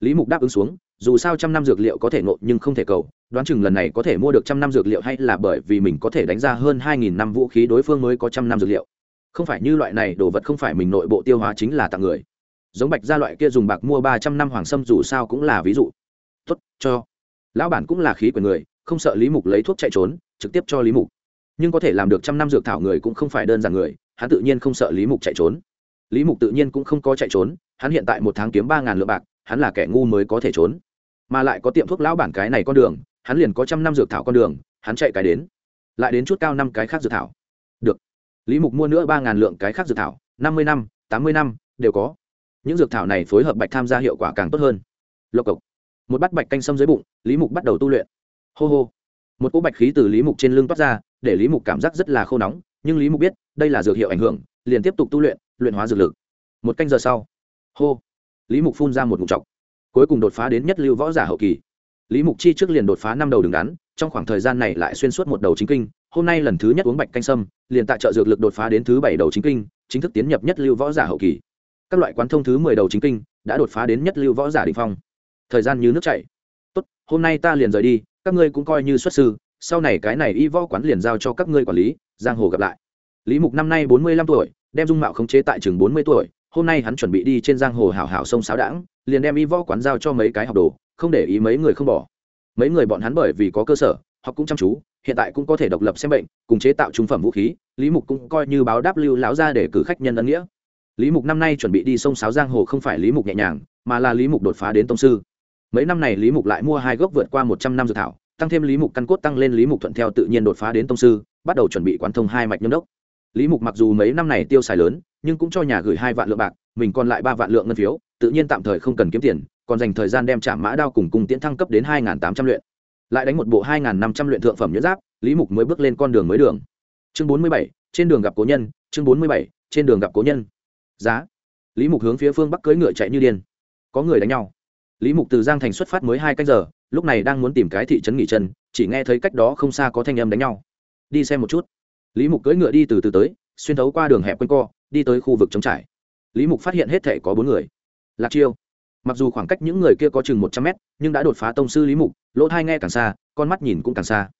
Lý mục đáp ứng xuống, dù sao trăm năm dược liệu có thể nộp nhưng không thể cầu, đoán chừng lần này có thể mua được trăm năm dược liệu hay là bởi vì mình có thể đánh ra hơn hai nghìn năm vũ khí đối phương mới có trăm năm dược liệu không phải như loại này, đồ vật không phải mình nội bộ tiêu hóa chính là tặng người. Giống bạch gia loại kia dùng bạc mua ba trăm năm hoàng sâm dù sao cũng là ví dụ. Tốt, cho. Lão bản cũng là khí của người, không sợ lý mục lấy thuốc chạy trốn, trực tiếp cho lý mục. Nhưng có thể làm được trăm năm dược thảo người cũng không phải đơn giản người, hắn tự nhiên không sợ lý mục chạy trốn. Lý mục tự nhiên cũng không có chạy trốn, hắn hiện tại một tháng kiếm ba ngàn lượng bạc, hắn là kẻ ngu mới có thể trốn. Mà lại có tiệm thuốc lão bản cái này con đường, hắn liền có trăm năm dược thảo con đường, hắn chạy cái đến, lại đến chút cao năm cái khác dược thảo. Được lý mục mua nữa ba ngàn lượng cái khác dược thảo, năm mươi năm, tám mươi năm, đều có. Những dược thảo này phối hợp bạch tham gia hiệu quả càng tốt hơn. Lộc cộc. Một bát bạch canh sâm dưới bụng, lý mục bắt đầu tu luyện. Hô hô. Một cỗ bạch khí từ lý mục trên lưng toát ra, để lý mục cảm giác rất là khô nóng, nhưng lý mục biết, đây là dược hiệu ảnh hưởng, liền tiếp tục tu luyện luyện hóa dược lực. Một canh giờ sau. Hô. Lý mục phun ra một mục chọc. Cuối cùng đột phá đến nhất lưu võ giả hậu kỳ. Lý mục chi trước liền đột phá năm đầu đường đắn, trong khoảng thời gian này lại xuyên suốt một đầu chính kinh hôm nay lần thứ nhất uống bạch canh sâm, liền tại trợ dược lực đột phá đến thứ bảy đầu chính kinh, chính thức tiến nhập nhất lưu võ giả hậu kỳ. Các loại quán thông thứ mười đầu chính kinh đã đột phá đến nhất lưu võ giả đ ỉ n h phong. Thời gian như nước chảy. Tốt, hôm nay ta liền rời đi, các ngươi cũng coi như xuất sư, sau này cái này y võ quán liền giao cho các ngươi quản lý, giang hồ gặp lại. Lý mục năm nay bốn mươi lăm tuổi, đem dung mạo khống chế tại chừng bốn mươi tuổi, hôm nay hắn chuẩn bị đi trên giang hồ hảo hảo sông sáo đãng, liền đem y võ quán giao cho mấy cái học đồ, không để ý mấy người không bỏ. Mấy người bọn hắn bởi vì có cơ sở họ cũng chăm chú, hiện tại cũng có thể độc lập xem bệnh, cùng chế tạo trung phẩm vũ khí, lý mục cũng coi như báo đáp lưu Lão ra để cử khách nhân ân nghĩa. Lý mục năm nay chuẩn bị đi sông sáo giang hồ không phải lý mục nhẹ nhàng, mà là lý mục đột phá đến tông sư. Mấy năm này lý mục lại mua hai gốc vượt qua một trăm năm dự thảo, tăng thêm lý mục căn cốt tăng lên lý mục thuận theo tự nhiên đột phá đến tông sư, bắt đầu chuẩn bị quán thông hai mạch nhâm đốc. Lý mục mặc dù mấy năm này tiêu xài lớn, nhưng cũng cho nhà gửi hai vạn lượng bạc, mình còn lại ba vạn lượng ngân phiếu, tự nhiên tạm thời không cần kiếm tiền, còn dành thời gian đem trả mã đao cùng cung tiễn thăng cấp đến hai tám trăm luyện lại đánh một bộ hai năm trăm luyện thượng phẩm nhuyễn giáp, lý mục mới bước lên con đường mới đường. Chương bốn mươi bảy, trên đường gặp cố nhân, chương bốn mươi bảy, trên đường gặp cố nhân. Giá. Lý mục hướng phía phương bắc cưỡi ngựa chạy như điên. Có người đánh nhau. Lý mục từ giang thành xuất phát mới hai cách giờ, lúc này đang muốn tìm cái thị trấn nghỉ chân, chỉ nghe thấy cách đó không xa có thanh âm đánh nhau. Đi xem một chút. Lý mục cưỡi ngựa đi từ từ tới, xuyên thấu qua đường hẹp quanh co, đi tới khu vực trống trải. Lý mục phát hiện hết thể có bốn người. Lạc chiêu mặc dù khoảng cách những người kia có chừng một trăm mét, nhưng đã đột phá tông sư lý mục, lỗ thai nghe càng xa, con mắt nhìn cũng càng xa.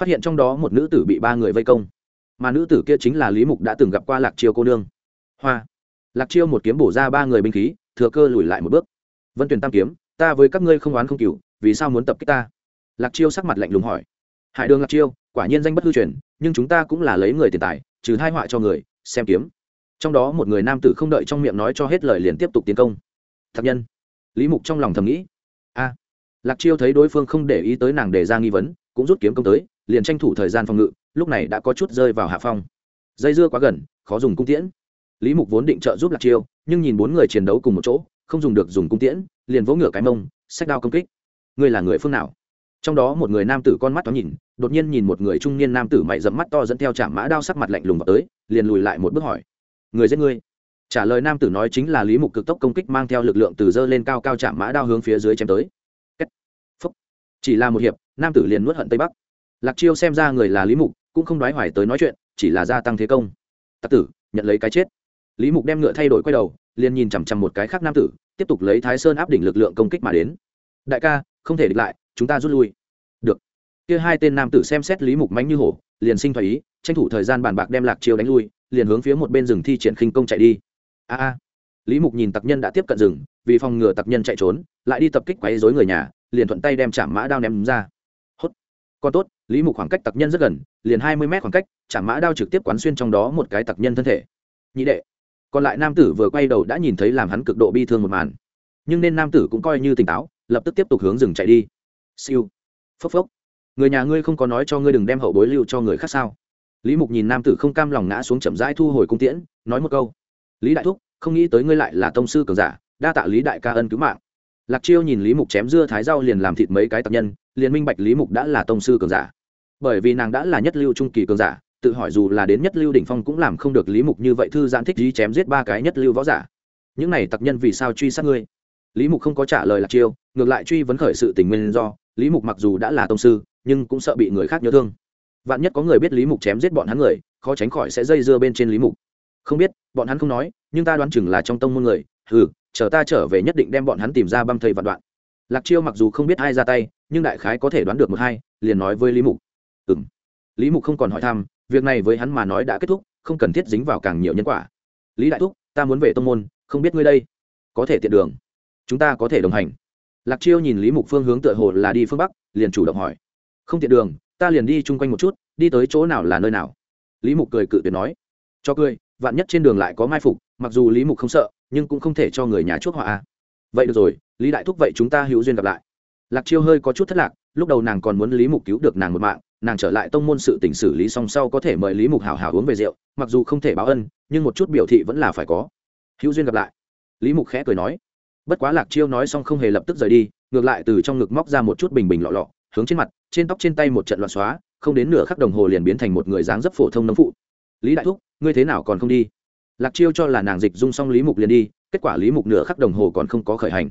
Phát hiện trong đó một nữ tử bị ba người vây công. Mà nữ tử kia chính là lý mục đã từng gặp qua lạc chiêu cô nương. Hoa. Lạc chiêu một kiếm bổ ra ba người binh khí, thừa cơ lùi lại một bước. Vân tuyển tam kiếm, ta với các ngươi không oán không cừu, vì sao muốn tập kích ta? Lạc chiêu sắc mặt lạnh lùng hỏi. Hải đường lạc chiêu, quả nhiên danh bất hư truyền, nhưng chúng ta cũng là lấy người tiền tài, trừ hai họa cho người, xem kiếm. Trong đó một người nam tử không đợi trong miệng nói cho hết lời liền tiếp tục tiến công. Thạc nhân lý mục trong lòng thầm nghĩ. A, lạc chiêu thấy đối phương không để ý tới nàng đề ra nghi vấn, cũng rút kiếm công tới, liền tranh thủ thời gian phòng ngự, lúc này đã có chút rơi vào hạ phong. Dây dưa quá gần, khó dùng cung tiễn. Lý mục vốn định trợ giúp lạc chiêu, nhưng nhìn bốn người chiến đấu cùng một chỗ, không dùng được dùng cung tiễn, liền vỗ ngựa cái mông, sách đao công kích. Ngươi là người phương nào? Trong đó một người nam tử con mắt thoáng nhìn, đột nhiên nhìn một người trung niên nam tử mày dẫm mắt to dẫn theo chạm mã đao sắc mặt lạnh lùng vào tới, liền lùi lại một bước hỏi. Người giết ngươi? Trả lời nam tử nói chính là lý mục cực tốc công kích mang theo lực lượng từ dơ lên cao cao chạm mã đao hướng phía dưới chém tới. Phúc. chỉ là một hiệp, nam tử liền nuốt hận tây bắc. Lạc chiêu xem ra người là lý mục, cũng không đoái hoài tới nói chuyện, chỉ là gia tăng thế công. Tặc tử, nhận lấy cái chết. Lý mục đem ngựa thay đổi quay đầu, liền nhìn chằm chằm một cái khác nam tử, tiếp tục lấy thái sơn áp đỉnh lực lượng công kích mà đến. Đại ca, không thể địch lại, chúng ta rút lui. Được. Kia hai tên nam tử xem xét lý mục mánh như hổ, liền sinh thoải ý, tranh thủ thời gian bàn bạc đem lạc chiêu đánh lui, liền hướng phía một bên rừng thi triển khinh công chạy đi a a. Lý mục nhìn tặc nhân đã tiếp cận rừng, vì phòng ngừa tặc nhân chạy trốn, lại đi tập kích quấy dối người nhà, liền thuận tay đem chạm mã đao ném ra. Hốt. Còn tốt, lý mục khoảng cách tặc nhân rất gần, liền hai mươi mét khoảng cách, chạm mã đao trực tiếp quán xuyên trong đó một cái tặc nhân thân thể. Nhị đệ. Còn lại nam tử vừa quay đầu đã nhìn thấy làm hắn cực độ bi thương một màn. Nhưng nên nam tử cũng coi như tỉnh táo, lập tức tiếp tục hướng rừng chạy đi. Siêu. Phốc phốc. Người nhà ngươi không có nói cho ngươi đừng đem hậu bối lưu cho người khác sao? Lý mục nhìn nam tử không cam lòng ngã xuống chậm rãi thu hồi cung tiễn, nói một câu lý đại thúc, không nghĩ tới ngươi lại là tông sư cường giả, đa tạ lý đại ca ân cứu mạng. Lạc chiêu nhìn lý mục chém dưa thái rau liền làm thịt mấy cái tập nhân, liền minh bạch lý mục đã là tông sư cường giả. Bởi vì nàng đã là nhất lưu trung kỳ cường giả, tự hỏi dù là đến nhất lưu đỉnh phong cũng làm không được lý mục như vậy thư giãn thích lý chém giết ba cái nhất lưu võ giả. Những này tặc nhân vì sao truy sát ngươi? Lý mục không có trả lời lạc chiêu, ngược lại truy vấn khởi sự tình nguyên do, lý mục mặc dù đã là tông sư, nhưng cũng sợ bị người khác nhớ thương. Vạn nhất có người biết lý mục chém giết bọn hắn người, khó tránh khỏi sẽ dây dưa bên trên lý mục không biết, bọn hắn không nói, nhưng ta đoán chừng là trong tông môn người. Ừ chờ ta trở về nhất định đem bọn hắn tìm ra băm thây vạn đoạn. Lạc chiêu mặc dù không biết ai ra tay, nhưng đại khái có thể đoán được một hai, liền nói với lý mục. Ừ m lý mục không còn hỏi thăm, việc này với hắn mà nói đã kết thúc, không cần thiết dính vào càng nhiều nhân quả. Lý đại thúc, ta muốn về tông môn, không biết ngươi đây có thể tiện đường. Chúng ta có thể đồng hành. Lạc chiêu nhìn lý mục phương hướng tựa hồ là đi phương bắc, liền chủ động hỏi. Không tiện đường, ta liền đi chung quanh một chút, đi tới chỗ nào là nơi nào? Lý mục cười cự tuyệt nói. Cho cười vạn nhất trên đường lại có mai phục, mặc dù lý mục không sợ, nhưng cũng không thể cho người nhà chuốc họa vậy được rồi, lý đại thúc vậy chúng ta hữu duyên gặp lại. Lạc chiêu hơi có chút thất lạc, lúc đầu nàng còn muốn lý mục cứu được nàng một mạng, nàng trở lại tông môn sự tỉnh xử lý xong sau có thể mời lý mục hào hào uống về rượu, mặc dù không thể báo ân, nhưng một chút biểu thị vẫn là phải có. Hữu duyên gặp lại. Lý mục khẽ cười nói. Bất quá lạc chiêu nói xong không hề lập tức rời đi, ngược lại từ trong ngực móc ra một chút bình bình lọ lọ, hướng trên mặt, trên tóc trên tay một trận loạn xóa, không đến nửa khắc đồng hồ liền biến thành một người dáng dấp phổ thông nấm phụ lý đại thúc ngươi thế nào còn không đi? Lạc chiêu cho là nàng dịch dung xong lý mục liền đi kết quả lý mục nửa khắc đồng hồ còn không có khởi hành.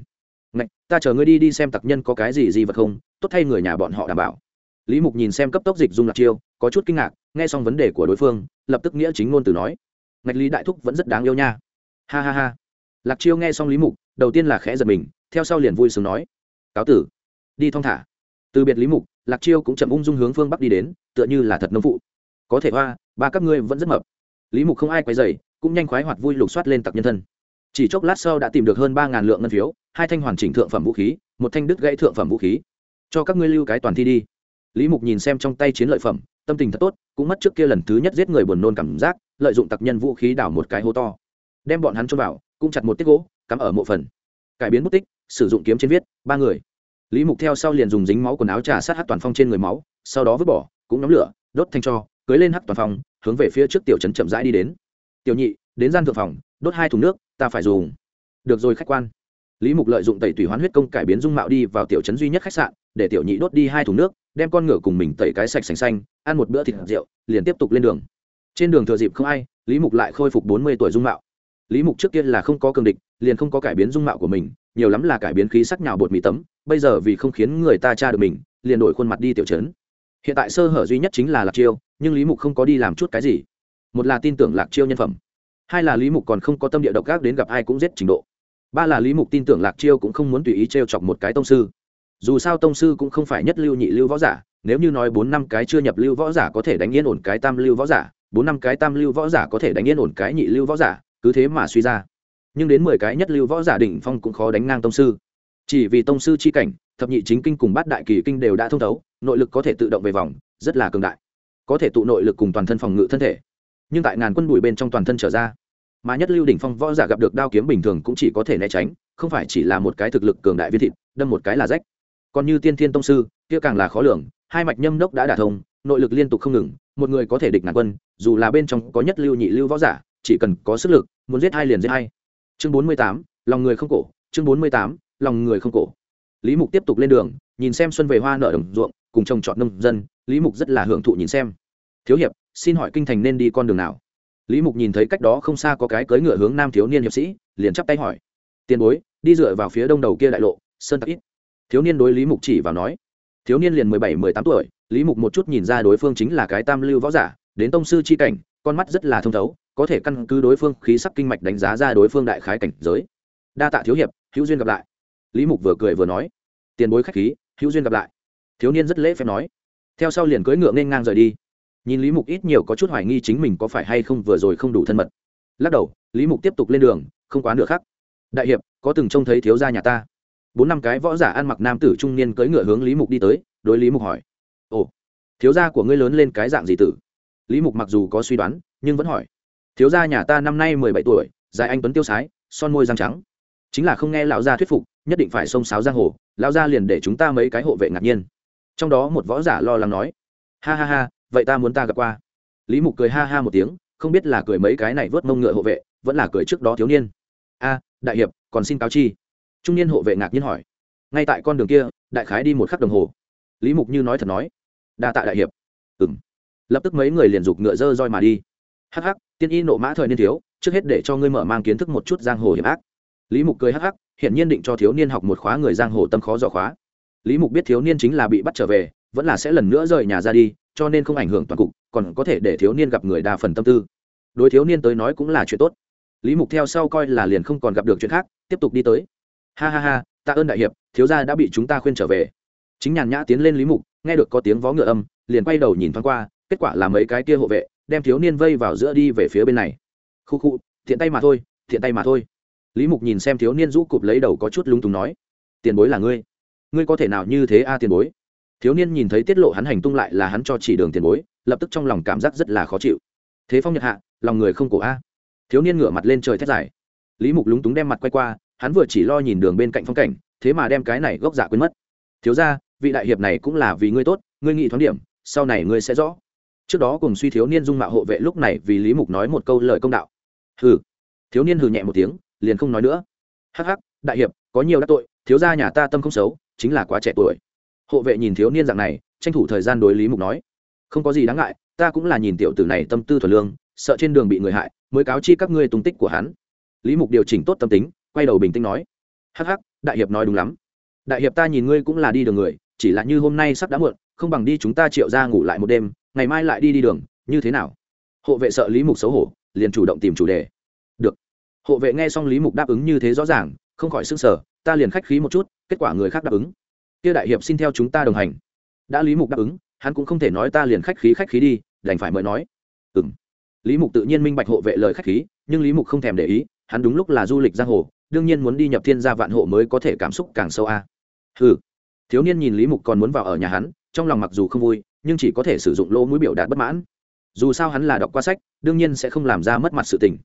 Ngạch, ta chờ ngươi đi đi xem tặc nhân có cái gì gì vật không tốt thay người nhà bọn họ đảm bảo. Lý mục nhìn xem cấp tốc dịch dung lạc chiêu có chút kinh ngạc nghe xong vấn đề của đối phương lập tức nghĩa chính ngôn từ nói. Ngạch lý đại thúc vẫn rất đáng yêu nha. Ha ha ha. Lạc chiêu nghe xong lý mục đầu tiên là khẽ giật mình theo sau liền vui sướng nói. Cáo tử. Đi thong thả. Từ biệt lý mục lạc chiêu cũng chậm ung dung hướng phương bắc đi đến tựa như là thật nông phụ có thể hoa, ba các ngươi vẫn rất mập. Lý mục không ai quay dày cũng nhanh khoái hoạt vui lục soát lên tặc nhân thân. Chỉ chốc lát sau đã tìm được hơn ba ngàn lượng ngân phiếu, hai thanh hoàn chỉnh thượng phẩm vũ khí, một thanh đứt gãy thượng phẩm vũ khí. Cho các ngươi lưu cái toàn thi đi. Lý mục nhìn xem trong tay chiến lợi phẩm, tâm tình thật tốt, cũng mất trước kia lần thứ nhất giết người buồn nôn cảm giác, lợi dụng tặc nhân vũ khí đảo một cái hố to. Đem bọn hắn cho vào, cũng chặt một tiết gỗ, cắm ở mộ phần. Cải biến bút tích, sử dụng kiếm trên viết, ba người. Lý mục theo sau liền dùng dính máu quần áo trà sát hát toàn phong trên người máu, sau đó vứt bỏ, cũng nhóm lửa, đốt thanh cho cưới lên hắc toàn phòng, hướng về phía trước tiểu trấn chậm rãi đi đến. Tiểu nhị đến gian thượng phòng đốt hai thùng nước ta phải dùng. Được rồi khách quan. Lý mục lợi dụng tẩy tủy hoán huyết công cải biến dung mạo đi vào tiểu trấn duy nhất khách sạn để tiểu nhị đốt đi hai thùng nước đem con ngựa cùng mình tẩy cái sạch sành xanh ăn một bữa thịt rượu liền tiếp tục lên đường. Trên đường thừa dịp không ai lý mục lại khôi phục bốn mươi tuổi dung mạo. Lý mục trước kia là không có cường địch liền không có cải biến dung mạo của mình nhiều lắm là cải biến khí sắc nhào bột mì tấm bây giờ vì không khiến người ta tra được mình liền đổi khuôn mặt đi tiểu trấn hiện tại sơ hở duy nhất chính là lạc chiêu, nhưng lý mục không có đi làm chút cái gì. Một là tin tưởng lạc chiêu nhân phẩm, hai là lý mục còn không có tâm địa độc ác đến gặp ai cũng giết trình độ. Ba là lý mục tin tưởng lạc chiêu cũng không muốn tùy ý t r e o chọc một cái tông sư. Dù sao tông sư cũng không phải nhất lưu nhị lưu võ giả, nếu như nói bốn năm cái chưa nhập lưu võ giả có thể đánh yên ổn cái tam lưu võ giả, bốn năm cái tam lưu võ giả có thể đánh yên ổn cái nhị lưu võ giả, cứ thế mà suy ra. Nhưng đến mười cái nhất lưu võ giả đỉnh phong cũng khó đánh ngang tông sư. Chỉ vì tông sư chi cảnh thập nhị chính kinh cùng bát đại kỳ kinh đều đã thông thấu, nội lực có thể tự động về vòng, rất là cường đại. Có thể tụ nội lực cùng toàn thân phòng ngự thân thể, nhưng tại ngàn quân bụi bên trong toàn thân trở ra. Mà nhất lưu đỉnh phong võ giả gặp được đao kiếm bình thường cũng chỉ có thể né tránh, không phải chỉ là một cái thực lực cường đại viên thịt, đâm một cái là rách. Còn như tiên thiên tông sư, kia càng là khó lường, hai mạch nhâm đốc đã đả thông, nội lực liên tục không ngừng, một người có thể địch ngàn quân, dù là bên trong có nhất lưu nhị lưu võ giả, chỉ cần có sức lực, muốn giết hai liền giết hai. Chương bốn mươi tám, lòng người không cổ, chương bốn mươi tám, lòng người không cổ lý mục tiếp tục lên đường, nhìn xem xuân về hoa nở đồng ruộng, cùng trồng trọt nông dân, lý mục rất là hưởng thụ nhìn xem. Thiếu hiệp, xin hỏi kinh thành nên đi con đường nào? Lý mục nhìn thấy cách đó không xa có cái cưỡi ngựa hướng nam thiếu niên hiệp sĩ, liền chắp tay hỏi. Tiền bối, đi dựa vào phía đông đầu kia đại lộ, sơn tắc ít. Thiếu niên đối lý mục chỉ vào nói. Thiếu niên liền mười bảy, mười tám tuổi, lý mục một chút nhìn ra đối phương chính là cái tam lưu võ giả, đến tông sư c h i cảnh, con mắt rất là thông thấu, có thể căn cứ đối phương khí sắc kinh mạch đánh giá ra đối phương đại khái cảnh giới. Đa tạ thiếu hiệp, hữu duyên gặp lại lý mục vừa cười vừa nói, tiền bối khách khí, hữu duyên gặp lại. Thiếu niên rất lễ phép nói. Theo sau liền cưỡi ngựa nên ngang rời đi. Nhìn lý mục ít nhiều có chút hoài nghi chính mình có phải hay không vừa rồi không đủ thân mật. Lắc đầu, lý mục tiếp tục lên đường, không quá nửa khắc. Đại hiệp, có từng trông thấy thiếu gia nhà ta? Bốn năm cái võ giả ăn mặc nam tử trung niên cưỡi ngựa hướng lý mục đi tới, đối lý mục hỏi. Ồ, thiếu gia của ngươi lớn lên cái dạng gì tử? Lý mục mặc dù có suy đoán, nhưng vẫn hỏi. Thiếu gia nhà ta năm nay mười bảy tuổi, dài anh tuấn tiêu sái, son môi răng trắng. Chính là không nghe lão gia thuyết phục nhất định phải xông sáo giang hồ, lão gia liền để chúng ta mấy cái hộ vệ ngạc nhiên. Trong đó một võ giả lo lắng nói, ha ha ha, vậy ta muốn ta gặp qua. Lý mục cười ha ha một tiếng, không biết là cười mấy cái này vớt mông ngựa hộ vệ, vẫn là cười trước đó thiếu niên. A, đại hiệp, còn xin cáo chi. Trung niên hộ vệ ngạc nhiên hỏi. Ngay tại con đường kia, đại khái đi một khắc đồng hồ. Lý mục như nói thật nói. Đa tạ đại hiệp. Ừ m lập tức mấy người liền giục ngựa dơ roi mà đi. Hắc hắc, tiên y nộ mã thời niên thiếu, trước hết để cho ngươi mở mang kiến thức một chút giang hồ hiểm ác. Lý mục cười hắc hắc hiện nhiên định cho thiếu niên học một khóa người giang hồ tâm khó dò khóa. Lý mục biết thiếu niên chính là bị bắt trở về, vẫn là sẽ lần nữa rời nhà ra đi, cho nên không ảnh hưởng toàn cục, còn có thể để thiếu niên gặp người đa phần tâm tư. Đối thiếu niên tới nói cũng là chuyện tốt. Lý mục theo sau coi là liền không còn gặp được chuyện khác, tiếp tục đi tới. Ha ha ha, tạ ơn đại hiệp, thiếu gia đã bị chúng ta khuyên trở về. Chính nhàn nhã tiến lên lý mục, nghe được có tiếng vó ngựa âm, liền quay đầu nhìn thoáng qua, kết quả là mấy cái kia hộ vệ, đem thiếu niên vây vào giữa đi về phía bên này. Khu khu, thiện tay mà thôi, thiện tay mà thôi lý mục nhìn xem thiếu niên rũ cụp lấy đầu có chút lung túng nói, tiền bối là ngươi. Ngươi có thể nào như thế a, tiền bối? Thiếu niên nhìn thấy tiết lộ hắn hành tung lại là hắn cho chỉ đường tiền bối, lập tức trong lòng cảm giác rất là khó chịu. Thế phong nhật hạ, lòng người không cổ a. Thiếu niên ngửa mặt lên trời thét dài. Lý mục lúng túng đem mặt quay qua, hắn vừa chỉ lo nhìn đường bên cạnh phong cảnh, thế mà đem cái này gốc giả quên mất. Thiếu ra vị đại hiệp này cũng là vì ngươi tốt, ngươi nghĩ thoáng điểm, sau này ngươi sẽ rõ. Trước đó cùng suy thiếu niên dung mạo hộ vệ lúc này vì lý mục nói một câu lời công đạo. Hừ. Thiếu niên hừ nhẹ một tiếng liền không nói nữa. Hắc hắc, đại hiệp, có nhiều đắc tội, thiếu gia nhà ta tâm không xấu, chính là quá trẻ tuổi. Hộ vệ nhìn thiếu niên dạng này, tranh thủ thời gian đối lý mục nói. Không có gì đáng ngại, ta cũng là nhìn tiểu tử này tâm tư thuần lương, sợ trên đường bị người hại, mới cáo chi các ngươi tung tích của hắn. Lý mục điều chỉnh tốt tâm tính, quay đầu bình tĩnh nói. Hắc hắc, đại hiệp nói đúng lắm. Đại hiệp ta nhìn ngươi cũng là đi đường người, chỉ là như hôm nay sắp đã muộn, không bằng đi chúng ta triệu ra ngủ lại một đêm, ngày mai lại đi đi đường, như thế nào? Hộ vệ sợ lý mục xấu hổ, liền chủ động tìm chủ đề hộ vệ nghe xong lý mục đáp ứng như thế rõ ràng, không khỏi s ư n g sở ta liền khách khí một chút, kết quả người khác đáp ứng. Kia đại hiệp xin theo chúng ta đồng hành. Đã lý mục đáp ứng, hắn cũng không thể nói ta liền khách khí khách khí đi, đành phải mời nói. Ừ m lý mục tự nhiên minh bạch hộ vệ lời khách khí, nhưng lý mục không thèm để ý, hắn đúng lúc là du lịch giang hồ, đương nhiên muốn đi nhập thiên gia vạn hộ mới có thể cảm xúc càng sâu a. Ừ thiếu niên nhìn lý mục còn muốn vào ở nhà hắn, trong lòng mặc dù không vui, nhưng chỉ có thể sử dụng lỗ mũi biểu đạt bất mãn. Dù sao hắn là đọc qua sách, đương nhiên sẽ không làm ra mất mặt sự tình.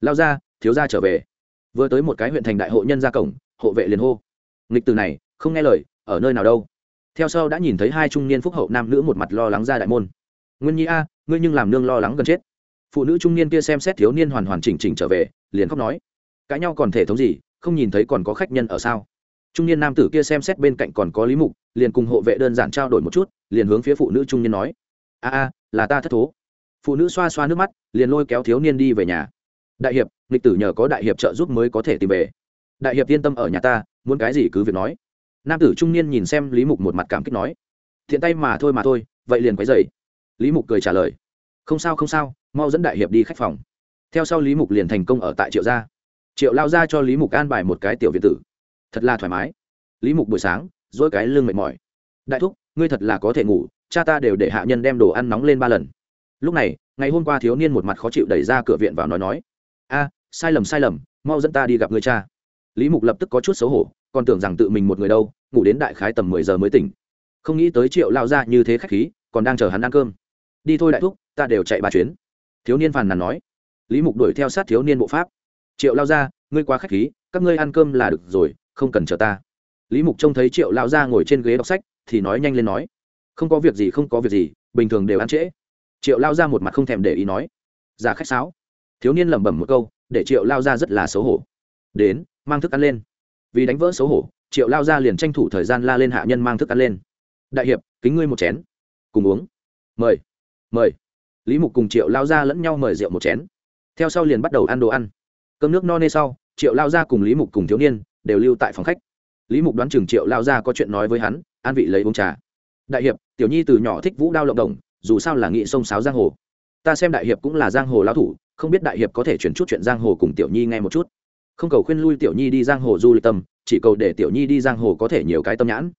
Lao ra thiếu gia trở về. Vừa tới một cái huyện thành đại hộ nhân ra cổng, hộ vệ liền hô. Nghịch từ này, không nghe lời, ở nơi nào đâu. Theo sau đã nhìn thấy hai trung niên phúc hậu nam nữ một mặt lo lắng ra đại môn. Nguyên nhi a, ngươi nhưng làm nương lo lắng gần chết. Phụ nữ trung niên kia xem xét thiếu niên hoàn hoàn chỉnh chỉnh trở về, liền khóc nói. Cãi nhau còn thể thống gì, không nhìn thấy còn có khách nhân ở sao? Trung niên nam tử kia xem xét bên cạnh còn có lý mục, liền cùng hộ vệ đơn giản trao đổi một chút, liền hướng phía phụ nữ trung niên nói. A a, là ta thất thố. Phụ nữ xoa xoa nước mắt, liền lôi kéo thiếu niên đi về nhà đại hiệp lịch tử nhờ có đại hiệp trợ giúp mới có thể tìm về. Đại hiệp yên tâm ở nhà ta, muốn cái gì cứ việc nói. Nam tử trung niên nhìn xem lý mục một mặt cảm kích nói. Thiện tay mà thôi mà thôi, vậy liền quấy dày lý mục cười trả lời. Không sao không sao, mau dẫn đại hiệp đi khách phòng. Theo sau lý mục liền thành công ở tại triệu gia. Triệu lao ra cho lý mục an bài một cái tiểu viện tử. Thật là thoải mái. Lý mục buổi sáng, dỗi cái lưng mệt mỏi. Đại thúc, ngươi thật là có thể ngủ, cha ta đều để hạ nhân đem đồ ăn nóng lên ba lần. Lúc này, ngày hôm qua thiếu niên một mặt khó chịu đẩy ra cửa viện vào nói nói sai lầm sai lầm, mau dẫn ta đi gặp người cha. Lý mục lập tức có chút xấu hổ, còn tưởng rằng tự mình một người đâu, ngủ đến đại khái tầm mười giờ mới tỉnh. Không nghĩ tới triệu lao ra như thế khách khí, còn đang chờ hắn ăn cơm. Đi thôi đại thúc, ta đều chạy ba chuyến. Thiếu niên phàn nàn nói. Lý mục đuổi theo sát thiếu niên bộ pháp. Triệu lao ra ngươi quá khách khí, các ngươi ăn cơm là được rồi, không cần chờ ta. Lý mục trông thấy triệu lao ra ngồi trên ghế đọc sách, thì nói nhanh lên nói. Không có việc gì, không có việc gì, bình thường đều ăn trễ. Triệu lao ra một mặt không thèm để ý nói. Giả khách sáo. Thiếu niên lẩm bẩm một câu để triệu lao ra rất là xấu hổ. Đến, mang thức ăn lên. Vì đánh vỡ xấu hổ, triệu lao ra liền tranh thủ thời gian la lên hạ nhân mang thức ăn lên. Đại hiệp, kính ngươi một chén. Cùng uống. Mời. Mời. Lý mục cùng triệu lao ra lẫn nhau mời rượu một chén. Theo sau liền bắt đầu ăn đồ ăn. Cơm nước no nê sau, triệu lao ra cùng lý mục cùng thiếu niên đều lưu tại phòng khách. Lý mục đoán chừng triệu lao ra có chuyện nói với hắn, an vị lấy uống trà. Đại hiệp, tiểu nhi từ nhỏ thích vũ đao lộng đồng, dù sao là nghị sông sáo giang hồ. Ta xem đại hiệp cũng là giang hồ lão thủ không biết đại hiệp có thể chuyển chút chuyện giang hồ cùng tiểu nhi nghe một chút. Không cầu khuyên lui tiểu nhi đi giang hồ du lịch tâm, chỉ cầu để tiểu nhi đi giang hồ có thể nhiều cái tâm nhãn.